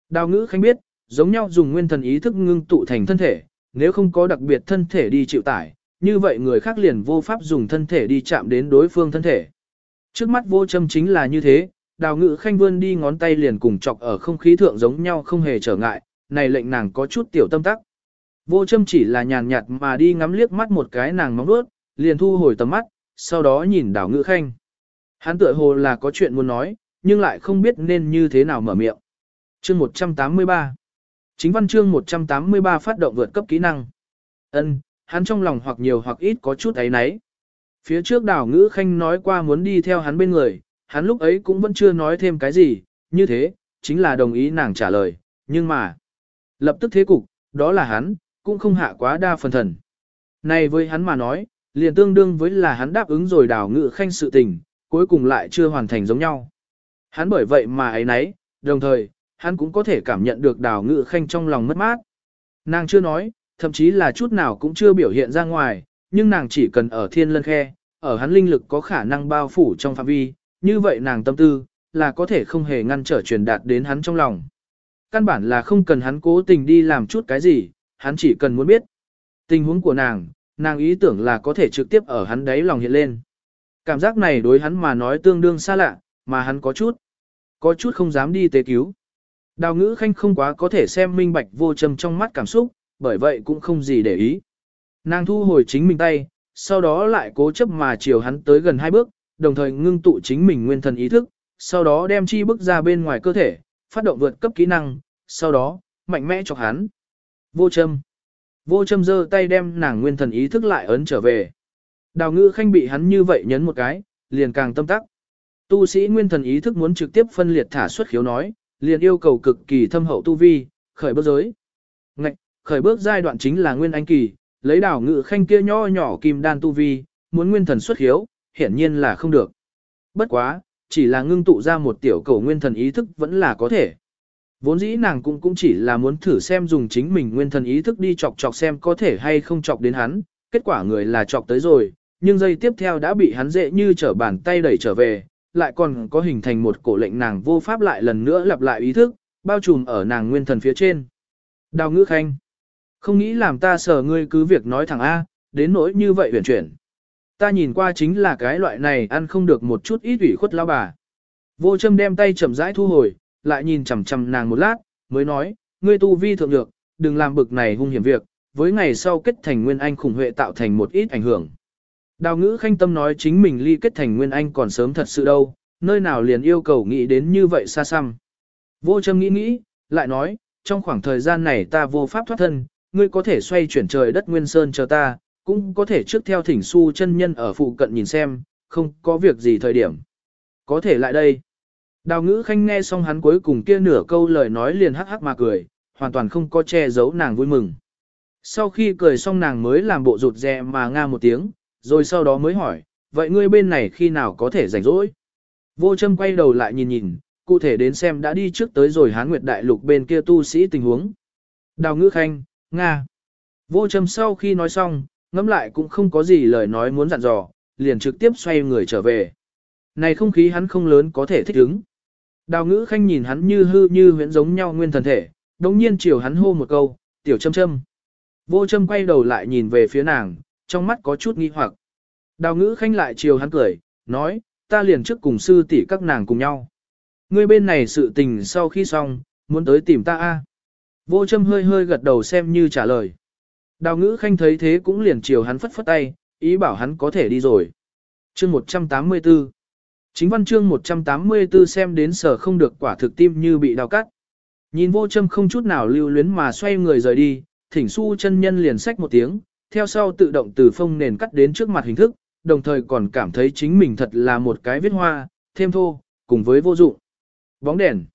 Đào ngữ khanh biết, giống nhau dùng nguyên thần ý thức ngưng tụ thành thân thể, nếu không có đặc biệt thân thể đi chịu tải, như vậy người khác liền vô pháp dùng thân thể đi chạm đến đối phương thân thể. Trước mắt vô châm chính là như thế, đào ngự khanh vươn đi ngón tay liền cùng chọc ở không khí thượng giống nhau không hề trở ngại, này lệnh nàng có chút tiểu tâm tắc. Vô châm chỉ là nhàn nhạt mà đi ngắm liếc mắt một cái nàng móng đuốt, liền thu hồi tầm mắt, sau đó nhìn đào ngự khanh. Hắn tựa hồ là có chuyện muốn nói, nhưng lại không biết nên như thế nào mở miệng. Chương 183 Chính văn chương 183 phát động vượt cấp kỹ năng. Ân, hắn trong lòng hoặc nhiều hoặc ít có chút ấy nấy. Phía trước đào ngữ khanh nói qua muốn đi theo hắn bên người, hắn lúc ấy cũng vẫn chưa nói thêm cái gì, như thế, chính là đồng ý nàng trả lời, nhưng mà, lập tức thế cục, đó là hắn, cũng không hạ quá đa phần thần. Này với hắn mà nói, liền tương đương với là hắn đáp ứng rồi đào ngự khanh sự tình, cuối cùng lại chưa hoàn thành giống nhau. Hắn bởi vậy mà ấy nấy, đồng thời, hắn cũng có thể cảm nhận được đào ngự khanh trong lòng mất mát. Nàng chưa nói, thậm chí là chút nào cũng chưa biểu hiện ra ngoài, nhưng nàng chỉ cần ở thiên lân khe, ở hắn linh lực có khả năng bao phủ trong phạm vi, như vậy nàng tâm tư, là có thể không hề ngăn trở truyền đạt đến hắn trong lòng. Căn bản là không cần hắn cố tình đi làm chút cái gì, hắn chỉ cần muốn biết. Tình huống của nàng, nàng ý tưởng là có thể trực tiếp ở hắn đấy lòng hiện lên. Cảm giác này đối hắn mà nói tương đương xa lạ, mà hắn có chút, có chút không dám đi tế cứu. Đào ngữ khanh không quá có thể xem minh bạch vô trầm trong mắt cảm xúc, bởi vậy cũng không gì để ý. Nàng thu hồi chính mình tay, sau đó lại cố chấp mà chiều hắn tới gần hai bước, đồng thời ngưng tụ chính mình nguyên thần ý thức, sau đó đem chi bước ra bên ngoài cơ thể, phát động vượt cấp kỹ năng, sau đó, mạnh mẽ chọc hắn. Vô châm. Vô châm giơ tay đem nàng nguyên thần ý thức lại ấn trở về. Đào ngữ khanh bị hắn như vậy nhấn một cái, liền càng tâm tắc. Tu sĩ nguyên thần ý thức muốn trực tiếp phân liệt thả xuất khiếu nói, liền yêu cầu cực kỳ thâm hậu tu vi, khởi bước giới. Ngạch, khởi bước giai đoạn chính là nguyên anh kỳ, lấy đảo ngự khanh kia nho nhỏ kim đan tu vi, muốn nguyên thần xuất khiếu, hiển nhiên là không được. Bất quá, chỉ là ngưng tụ ra một tiểu cầu nguyên thần ý thức vẫn là có thể. Vốn dĩ nàng cũng cũng chỉ là muốn thử xem dùng chính mình nguyên thần ý thức đi chọc chọc xem có thể hay không chọc đến hắn, kết quả người là chọc tới rồi, nhưng giây tiếp theo đã bị hắn dễ như trở bàn tay đẩy trở về, lại còn có hình thành một cổ lệnh nàng vô pháp lại lần nữa lặp lại ý thức, bao trùm ở nàng nguyên thần phía trên. Đào ngữ khanh. Không nghĩ làm ta sợ ngươi cứ việc nói thẳng A, đến nỗi như vậy huyền chuyển. Ta nhìn qua chính là cái loại này ăn không được một chút ít ủy khuất lao bà. Vô châm đem tay chậm rãi thu hồi, lại nhìn chằm chằm nàng một lát, mới nói, ngươi tu vi thượng được, đừng làm bực này hung hiểm việc, với ngày sau kết thành nguyên anh khủng huệ tạo thành một ít ảnh hưởng. Đào ngữ khanh tâm nói chính mình ly kết thành nguyên anh còn sớm thật sự đâu, nơi nào liền yêu cầu nghĩ đến như vậy xa xăm. Vô châm nghĩ nghĩ, lại nói, trong khoảng thời gian này ta vô pháp thoát thân, ngươi có thể xoay chuyển trời đất nguyên sơn chờ ta, cũng có thể trước theo thỉnh su chân nhân ở phụ cận nhìn xem, không có việc gì thời điểm. Có thể lại đây. Đào ngữ khanh nghe xong hắn cuối cùng kia nửa câu lời nói liền hắc hắc mà cười, hoàn toàn không có che giấu nàng vui mừng. Sau khi cười xong nàng mới làm bộ rụt rè mà nga một tiếng, rồi sau đó mới hỏi, vậy ngươi bên này khi nào có thể rảnh rỗi? Vô châm quay đầu lại nhìn nhìn, cụ thể đến xem đã đi trước tới rồi hán nguyệt đại lục bên kia tu sĩ tình huống. Đào ngữ khanh, Nga. Vô châm sau khi nói xong, ngẫm lại cũng không có gì lời nói muốn dặn dò, liền trực tiếp xoay người trở về. Này không khí hắn không lớn có thể thích ứng. Đào ngữ khanh nhìn hắn như hư như huyễn giống nhau nguyên thần thể, đồng nhiên chiều hắn hô một câu, tiểu châm châm. Vô châm quay đầu lại nhìn về phía nàng, trong mắt có chút nghi hoặc. Đào ngữ khanh lại chiều hắn cười, nói, ta liền trước cùng sư tỷ các nàng cùng nhau. Ngươi bên này sự tình sau khi xong, muốn tới tìm ta a Vô châm hơi hơi gật đầu xem như trả lời. Đào ngữ khanh thấy thế cũng liền chiều hắn phất phất tay, ý bảo hắn có thể đi rồi. Chương 184 Chính văn chương 184 xem đến sở không được quả thực tim như bị đào cắt. Nhìn vô châm không chút nào lưu luyến mà xoay người rời đi, thỉnh su chân nhân liền sách một tiếng, theo sau tự động từ phông nền cắt đến trước mặt hình thức, đồng thời còn cảm thấy chính mình thật là một cái viết hoa, thêm thô, cùng với vô dụng. Bóng đèn.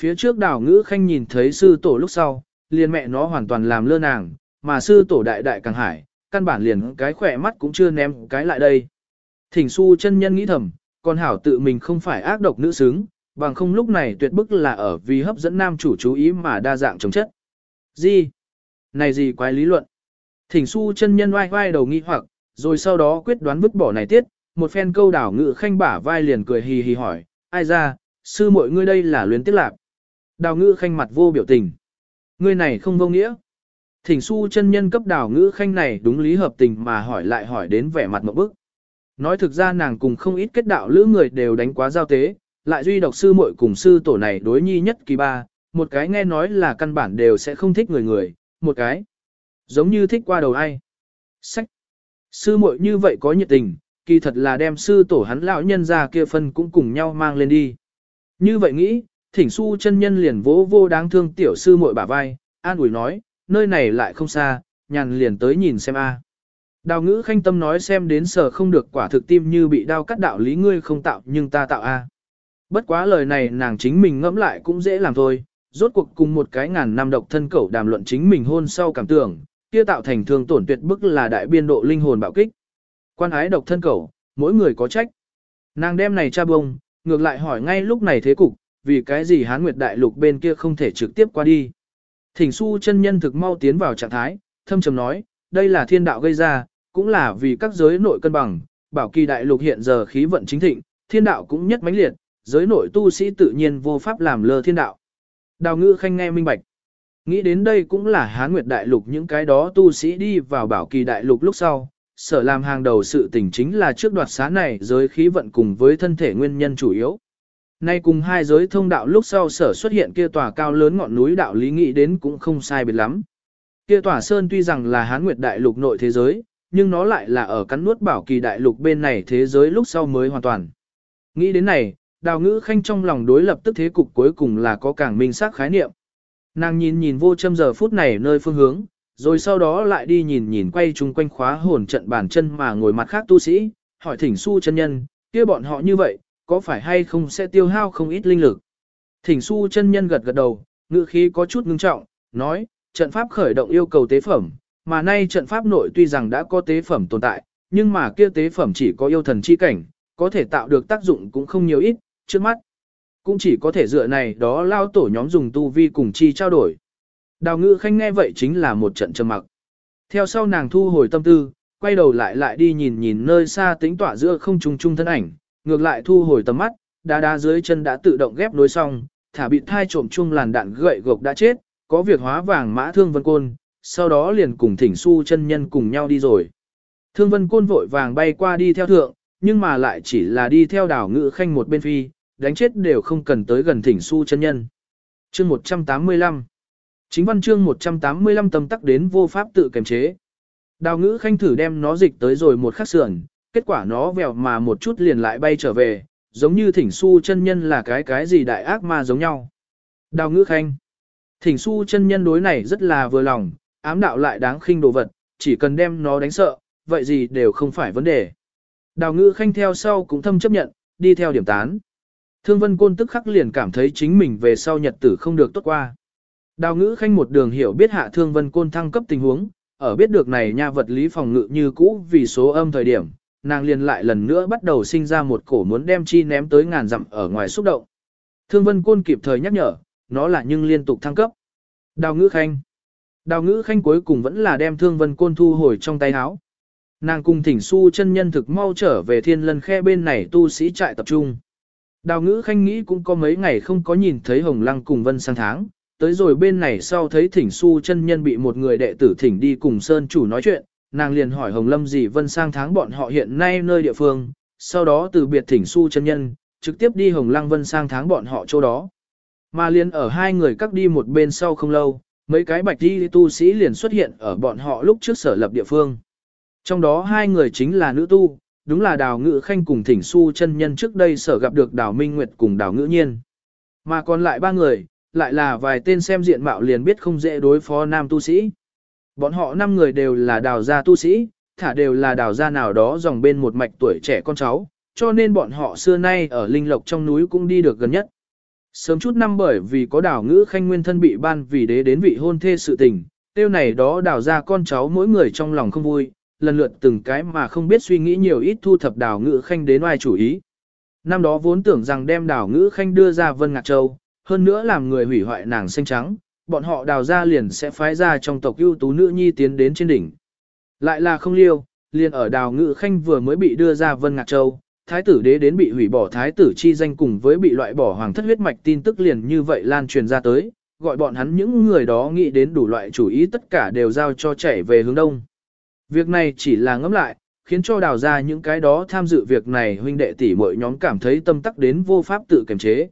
Phía trước đảo ngữ khanh nhìn thấy sư tổ lúc sau, liền mẹ nó hoàn toàn làm lơ nàng, mà sư tổ đại đại càng hải, căn bản liền cái khỏe mắt cũng chưa ném cái lại đây. Thỉnh su chân nhân nghĩ thầm, còn hảo tự mình không phải ác độc nữ xứng, bằng không lúc này tuyệt bức là ở vì hấp dẫn nam chủ chú ý mà đa dạng chống chất. Gì? Này gì quái lý luận? Thỉnh su chân nhân oai oai đầu nghi hoặc, rồi sau đó quyết đoán vứt bỏ này tiết, một phen câu đảo ngự khanh bả vai liền cười hì hì hỏi, ai ra, sư muội ngươi đây là luyến tiết lạc. Đào ngữ khanh mặt vô biểu tình. Ngươi này không vô nghĩa. Thỉnh su chân nhân cấp đào ngữ khanh này đúng lý hợp tình mà hỏi lại hỏi đến vẻ mặt một bức. Nói thực ra nàng cùng không ít kết đạo lữ người đều đánh quá giao tế, lại duy độc sư muội cùng sư tổ này đối nhi nhất kỳ ba, một cái nghe nói là căn bản đều sẽ không thích người người, một cái giống như thích qua đầu ai. Sách. Sư muội như vậy có nhiệt tình, kỳ thật là đem sư tổ hắn lão nhân ra kia phân cũng cùng nhau mang lên đi. Như vậy nghĩ, thỉnh su chân nhân liền vỗ vô đáng thương tiểu sư muội bả vai, an ủi nói, nơi này lại không xa, nhàn liền tới nhìn xem a. Đào ngữ khanh tâm nói xem đến sở không được quả thực tim như bị đau cắt đạo lý ngươi không tạo nhưng ta tạo a. Bất quá lời này nàng chính mình ngẫm lại cũng dễ làm thôi, rốt cuộc cùng một cái ngàn năm độc thân cẩu đàm luận chính mình hôn sau cảm tưởng, kia tạo thành thương tổn tuyệt bức là đại biên độ linh hồn bạo kích. Quan ái độc thân cẩu, mỗi người có trách. Nàng đem này cha bông, ngược lại hỏi ngay lúc này thế cục, vì cái gì hán nguyệt đại lục bên kia không thể trực tiếp qua đi. Thỉnh su chân nhân thực mau tiến vào trạng thái, thâm trầm nói, đây là thiên đạo gây ra, cũng là vì các giới nội cân bằng, bảo kỳ đại lục hiện giờ khí vận chính thịnh, thiên đạo cũng nhất mãnh liệt, giới nội tu sĩ tự nhiên vô pháp làm lơ thiên đạo. Đào ngữ khanh nghe minh bạch. Nghĩ đến đây cũng là Hán Nguyệt Đại Lục những cái đó tu sĩ đi vào bảo kỳ Đại Lục lúc sau, sở làm hàng đầu sự tình chính là trước đoạt xá này giới khí vận cùng với thân thể nguyên nhân chủ yếu. Nay cùng hai giới thông đạo lúc sau sở xuất hiện kia tòa cao lớn ngọn núi đạo lý nghĩ đến cũng không sai biệt lắm. Kia tòa sơn tuy rằng là Hán Nguyệt Đại Lục nội thế giới, nhưng nó lại là ở cắn nuốt bảo kỳ đại lục bên này thế giới lúc sau mới hoàn toàn. Nghĩ đến này, đào ngữ khanh trong lòng đối lập tức thế cục cuối cùng là có càng minh xác khái niệm. Nàng nhìn nhìn vô châm giờ phút này nơi phương hướng, rồi sau đó lại đi nhìn nhìn quay chung quanh khóa hồn trận bàn chân mà ngồi mặt khác tu sĩ, hỏi thỉnh su chân nhân, kia bọn họ như vậy, có phải hay không sẽ tiêu hao không ít linh lực. Thỉnh su chân nhân gật gật đầu, ngữ khí có chút ngưng trọng, nói, trận pháp khởi động yêu cầu tế phẩm, mà nay trận pháp nội tuy rằng đã có tế phẩm tồn tại, nhưng mà kia tế phẩm chỉ có yêu thần chi cảnh, có thể tạo được tác dụng cũng không nhiều ít, trước mắt. Cũng chỉ có thể dựa này đó lao tổ nhóm dùng tu vi cùng chi trao đổi. Đào ngữ khanh nghe vậy chính là một trận trầm mặc. Theo sau nàng thu hồi tâm tư, quay đầu lại lại đi nhìn nhìn nơi xa tính tỏa giữa không trung trung thân ảnh, ngược lại thu hồi tầm mắt, đá đá dưới chân đã tự động ghép nối xong, thả bị thai trộm chung làn đạn gậy gộc đã chết, có việc hóa vàng mã thương vân côn, sau đó liền cùng thỉnh su chân nhân cùng nhau đi rồi. Thương vân côn vội vàng bay qua đi theo thượng, nhưng mà lại chỉ là đi theo đảo ngự khanh một bên phi, đánh chết đều không cần tới gần thỉnh su chân nhân. Chương 185 Chính văn chương 185 tâm tắc đến vô pháp tự kiềm chế. Đào ngữ khanh thử đem nó dịch tới rồi một khắc sườn, kết quả nó vèo mà một chút liền lại bay trở về, giống như thỉnh su chân nhân là cái cái gì đại ác ma giống nhau. Đào ngữ khanh Thỉnh su chân nhân đối này rất là vừa lòng, ám đạo lại đáng khinh đồ vật, chỉ cần đem nó đánh sợ, vậy gì đều không phải vấn đề. Đào ngữ khanh theo sau cũng thâm chấp nhận, đi theo điểm tán. Thương vân côn tức khắc liền cảm thấy chính mình về sau nhật tử không được tốt qua. Đào ngữ khanh một đường hiểu biết hạ thương vân côn thăng cấp tình huống, ở biết được này nha vật lý phòng ngự như cũ vì số âm thời điểm, nàng liền lại lần nữa bắt đầu sinh ra một cổ muốn đem chi ném tới ngàn dặm ở ngoài xúc động. Thương vân côn kịp thời nhắc nhở, nó là nhưng liên tục thăng cấp. Đào ngữ khanh. Đào ngữ khanh cuối cùng vẫn là đem thương vân côn thu hồi trong tay áo. Nàng cùng thỉnh su chân nhân thực mau trở về thiên lân khe bên này tu sĩ trại tập trung. Đào ngữ khanh nghĩ cũng có mấy ngày không có nhìn thấy hồng lăng cùng vân sang tháng, tới rồi bên này sau thấy thỉnh su chân nhân bị một người đệ tử thỉnh đi cùng sơn chủ nói chuyện, nàng liền hỏi hồng lâm dì vân sang tháng bọn họ hiện nay nơi địa phương, sau đó từ biệt thỉnh su chân nhân, trực tiếp đi hồng lăng vân sang tháng bọn họ chỗ đó. Mà liền ở hai người cắt đi một bên sau không lâu, mấy cái bạch đi tu sĩ liền xuất hiện ở bọn họ lúc trước sở lập địa phương. Trong đó hai người chính là nữ tu, đúng là đào Ngự khanh cùng thỉnh su chân nhân trước đây sở gặp được đào minh nguyệt cùng đào ngữ nhiên. Mà còn lại ba người, lại là vài tên xem diện mạo liền biết không dễ đối phó nam tu sĩ. Bọn họ năm người đều là đào gia tu sĩ, thả đều là đào gia nào đó dòng bên một mạch tuổi trẻ con cháu, cho nên bọn họ xưa nay ở linh lộc trong núi cũng đi được gần nhất. Sớm chút năm bởi vì có đào ngữ khanh nguyên thân bị ban vì đế đến vị hôn thê sự tình, tiêu này đó đào ra con cháu mỗi người trong lòng không vui, lần lượt từng cái mà không biết suy nghĩ nhiều ít thu thập đào ngữ khanh đến oai chủ ý. Năm đó vốn tưởng rằng đem đào ngữ khanh đưa ra Vân Ngạc Châu, hơn nữa làm người hủy hoại nàng xanh trắng, bọn họ đào ra liền sẽ phái ra trong tộc ưu tú nữ nhi tiến đến trên đỉnh. Lại là không liêu, liền ở đào ngự khanh vừa mới bị đưa ra Vân Ngạc Châu, thái tử đế đến bị hủy bỏ thái tử chi danh cùng với bị loại bỏ hoàng thất huyết mạch tin tức liền như vậy lan truyền ra tới, gọi bọn hắn những người đó nghĩ đến đủ loại chủ ý tất cả đều giao cho chạy về hướng đông. Việc này chỉ là ngẫm lại, khiến cho đào ra những cái đó tham dự việc này huynh đệ tỷ mọi nhóm cảm thấy tâm tắc đến vô pháp tự kiềm chế.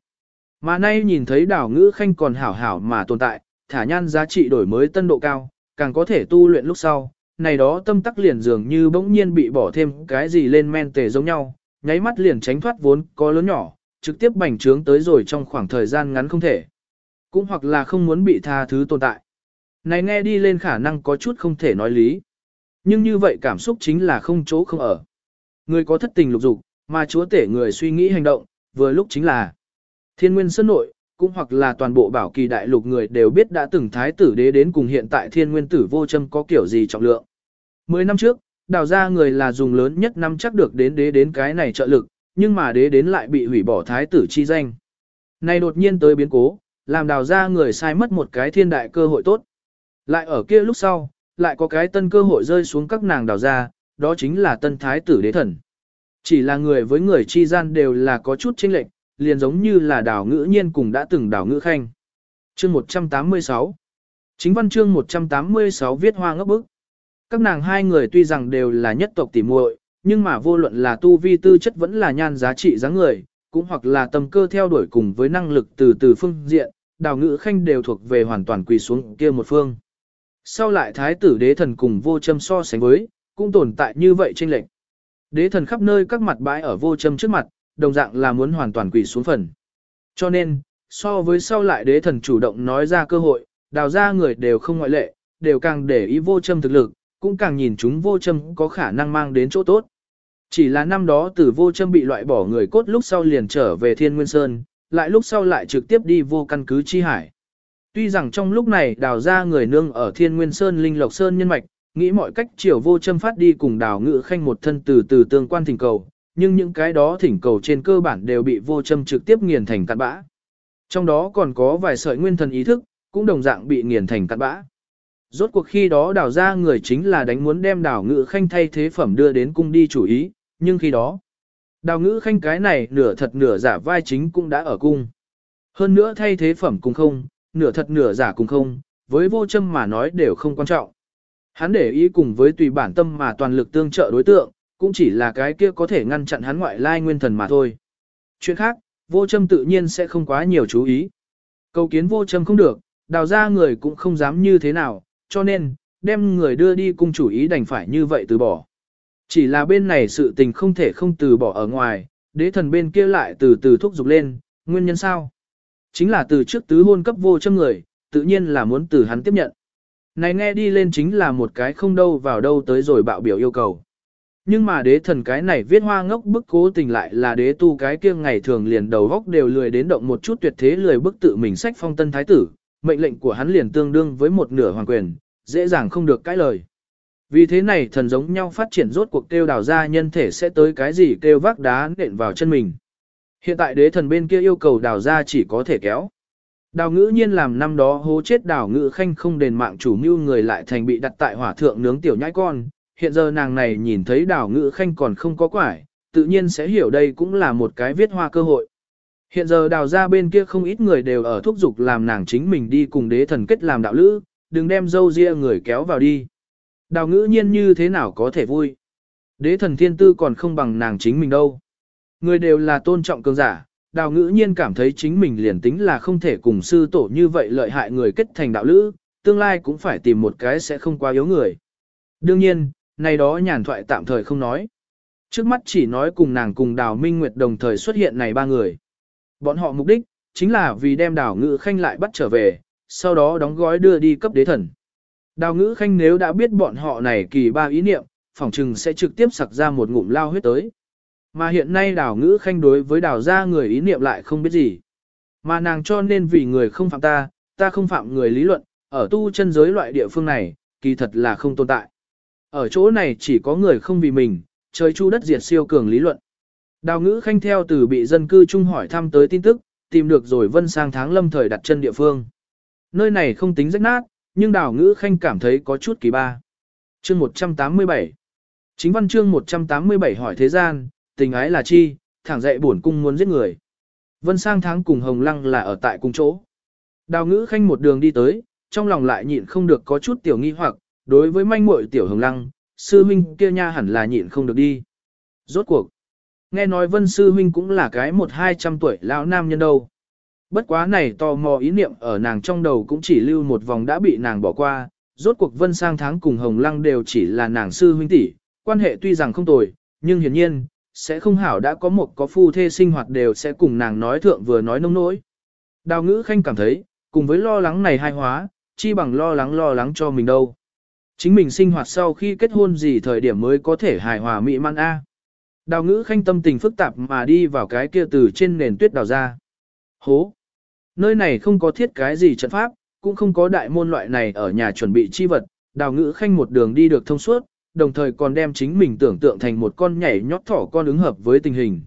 Mà nay nhìn thấy đào ngữ khanh còn hảo hảo mà tồn tại, thả nhan giá trị đổi mới tân độ cao, càng có thể tu luyện lúc sau, này đó tâm tắc liền dường như bỗng nhiên bị bỏ thêm cái gì lên men tề giống nhau, nháy mắt liền tránh thoát vốn có lớn nhỏ, trực tiếp bành trướng tới rồi trong khoảng thời gian ngắn không thể. Cũng hoặc là không muốn bị tha thứ tồn tại. Này nghe đi lên khả năng có chút không thể nói lý. Nhưng như vậy cảm xúc chính là không chỗ không ở. Người có thất tình lục dục, mà chúa tể người suy nghĩ hành động, vừa lúc chính là thiên nguyên sơn nội, cũng hoặc là toàn bộ bảo kỳ đại lục người đều biết đã từng thái tử đế đến cùng hiện tại thiên nguyên tử vô châm có kiểu gì trọng lượng. Mười năm trước, đào ra người là dùng lớn nhất năm chắc được đến đế đến cái này trợ lực, nhưng mà đế đến lại bị hủy bỏ thái tử chi danh. Này đột nhiên tới biến cố, làm đào ra người sai mất một cái thiên đại cơ hội tốt. Lại ở kia lúc sau, lại có cái tân cơ hội rơi xuống các nàng đào ra, đó chính là tân thái tử đế thần. Chỉ là người với người chi gian đều là có chút chênh lệch, liền giống như là đào ngữ nhiên cùng đã từng đào ngữ khanh. chương 186 Chính văn chương 186 viết hoa ngốc bức. Các nàng hai người tuy rằng đều là nhất tộc tỉ muội, nhưng mà vô luận là tu vi tư chất vẫn là nhan giá trị dáng người, cũng hoặc là tâm cơ theo đuổi cùng với năng lực từ từ phương diện, đào ngữ khanh đều thuộc về hoàn toàn quỳ xuống kia một phương. Sau lại thái tử đế thần cùng vô châm so sánh với, cũng tồn tại như vậy trên lệnh. Đế thần khắp nơi các mặt bãi ở vô châm trước mặt, đồng dạng là muốn hoàn toàn quỳ xuống phần. Cho nên, so với sau lại đế thần chủ động nói ra cơ hội, đào ra người đều không ngoại lệ, đều càng để ý vô châm thực lực, cũng càng nhìn chúng vô châm có khả năng mang đến chỗ tốt. Chỉ là năm đó từ vô châm bị loại bỏ người cốt lúc sau liền trở về Thiên Nguyên Sơn, lại lúc sau lại trực tiếp đi vô căn cứ chi hải. Tuy rằng trong lúc này đào ra người nương ở Thiên Nguyên Sơn Linh Lộc Sơn nhân mạch, nghĩ mọi cách chiều vô châm phát đi cùng đào ngự khanh một thân từ từ tương quan thỉnh cầu, nhưng những cái đó thỉnh cầu trên cơ bản đều bị vô châm trực tiếp nghiền thành cặn bã. Trong đó còn có vài sợi nguyên thần ý thức, cũng đồng dạng bị nghiền thành cặn bã. Rốt cuộc khi đó đào ra người chính là đánh muốn đem đào ngự khanh thay thế phẩm đưa đến cung đi chủ ý, nhưng khi đó, đào ngữ khanh cái này nửa thật nửa giả vai chính cũng đã ở cung. Hơn nữa thay thế phẩm cùng không, nửa thật nửa giả cùng không, với vô châm mà nói đều không quan trọng. Hắn để ý cùng với tùy bản tâm mà toàn lực tương trợ đối tượng, cũng chỉ là cái kia có thể ngăn chặn hắn ngoại lai nguyên thần mà thôi. Chuyện khác, vô châm tự nhiên sẽ không quá nhiều chú ý. Cầu kiến vô châm không được, đào ra người cũng không dám như thế nào, cho nên, đem người đưa đi cung chủ ý đành phải như vậy từ bỏ. Chỉ là bên này sự tình không thể không từ bỏ ở ngoài, đế thần bên kia lại từ từ thúc giục lên, nguyên nhân sao? Chính là từ trước tứ hôn cấp vô châm người, tự nhiên là muốn từ hắn tiếp nhận. Này nghe đi lên chính là một cái không đâu vào đâu tới rồi bạo biểu yêu cầu. Nhưng mà đế thần cái này viết hoa ngốc bức cố tình lại là đế tu cái kia ngày thường liền đầu góc đều lười đến động một chút tuyệt thế lười bức tự mình sách phong tân thái tử, mệnh lệnh của hắn liền tương đương với một nửa hoàng quyền, dễ dàng không được cãi lời. Vì thế này thần giống nhau phát triển rốt cuộc kêu đào ra nhân thể sẽ tới cái gì kêu vác đá nện vào chân mình. Hiện tại đế thần bên kia yêu cầu đào ra chỉ có thể kéo. Đào ngữ nhiên làm năm đó hố chết đào ngữ khanh không đền mạng chủ mưu người lại thành bị đặt tại hỏa thượng nướng tiểu nhãi con. Hiện giờ nàng này nhìn thấy đào ngữ khanh còn không có quải, tự nhiên sẽ hiểu đây cũng là một cái viết hoa cơ hội. Hiện giờ đào ra bên kia không ít người đều ở thúc giục làm nàng chính mình đi cùng đế thần kết làm đạo lữ, đừng đem dâu ria người kéo vào đi. Đào ngữ nhiên như thế nào có thể vui. Đế thần thiên tư còn không bằng nàng chính mình đâu. Người đều là tôn trọng cường giả, đào ngữ nhiên cảm thấy chính mình liền tính là không thể cùng sư tổ như vậy lợi hại người kết thành đạo lữ, tương lai cũng phải tìm một cái sẽ không quá yếu người. Đương nhiên, này đó nhàn thoại tạm thời không nói. Trước mắt chỉ nói cùng nàng cùng đào minh nguyệt đồng thời xuất hiện này ba người. Bọn họ mục đích, chính là vì đem đào ngữ khanh lại bắt trở về, sau đó đóng gói đưa đi cấp đế thần. Đào ngữ khanh nếu đã biết bọn họ này kỳ ba ý niệm, phỏng chừng sẽ trực tiếp sặc ra một ngụm lao huyết tới. Mà hiện nay đào ngữ khanh đối với đào gia người ý niệm lại không biết gì. Mà nàng cho nên vì người không phạm ta, ta không phạm người lý luận, ở tu chân giới loại địa phương này, kỳ thật là không tồn tại. Ở chỗ này chỉ có người không vì mình, trời chu đất diệt siêu cường lý luận. Đào ngữ khanh theo từ bị dân cư trung hỏi thăm tới tin tức, tìm được rồi vân sang tháng lâm thời đặt chân địa phương. Nơi này không tính rách nát, nhưng đào ngữ khanh cảm thấy có chút kỳ ba. Chương 187 Chính văn chương 187 hỏi thế gian, tình ái là chi, thẳng dạy bổn cung muốn giết người. Vân sang tháng cùng Hồng Lăng là ở tại cùng chỗ. Đào ngữ khanh một đường đi tới, trong lòng lại nhịn không được có chút tiểu nghi hoặc, đối với manh muội tiểu Hồng Lăng, sư huynh kia nha hẳn là nhịn không được đi. Rốt cuộc, nghe nói Vân sư huynh cũng là cái một hai trăm tuổi lão nam nhân đâu. Bất quá này tò mò ý niệm ở nàng trong đầu cũng chỉ lưu một vòng đã bị nàng bỏ qua, rốt cuộc Vân sang tháng cùng Hồng Lăng đều chỉ là nàng sư huynh tỷ, quan hệ tuy rằng không tồi, nhưng hiển nhiên, sẽ không hảo đã có một có phu thê sinh hoạt đều sẽ cùng nàng nói thượng vừa nói nông nỗi. Đào ngữ khanh cảm thấy, cùng với lo lắng này hai hóa, chi bằng lo lắng lo lắng cho mình đâu. Chính mình sinh hoạt sau khi kết hôn gì thời điểm mới có thể hài hòa mỹ man A. Đào ngữ khanh tâm tình phức tạp mà đi vào cái kia từ trên nền tuyết đào ra. Hố! Nơi này không có thiết cái gì trận pháp, cũng không có đại môn loại này ở nhà chuẩn bị chi vật, đào ngữ khanh một đường đi được thông suốt, đồng thời còn đem chính mình tưởng tượng thành một con nhảy nhót thỏ con ứng hợp với tình hình.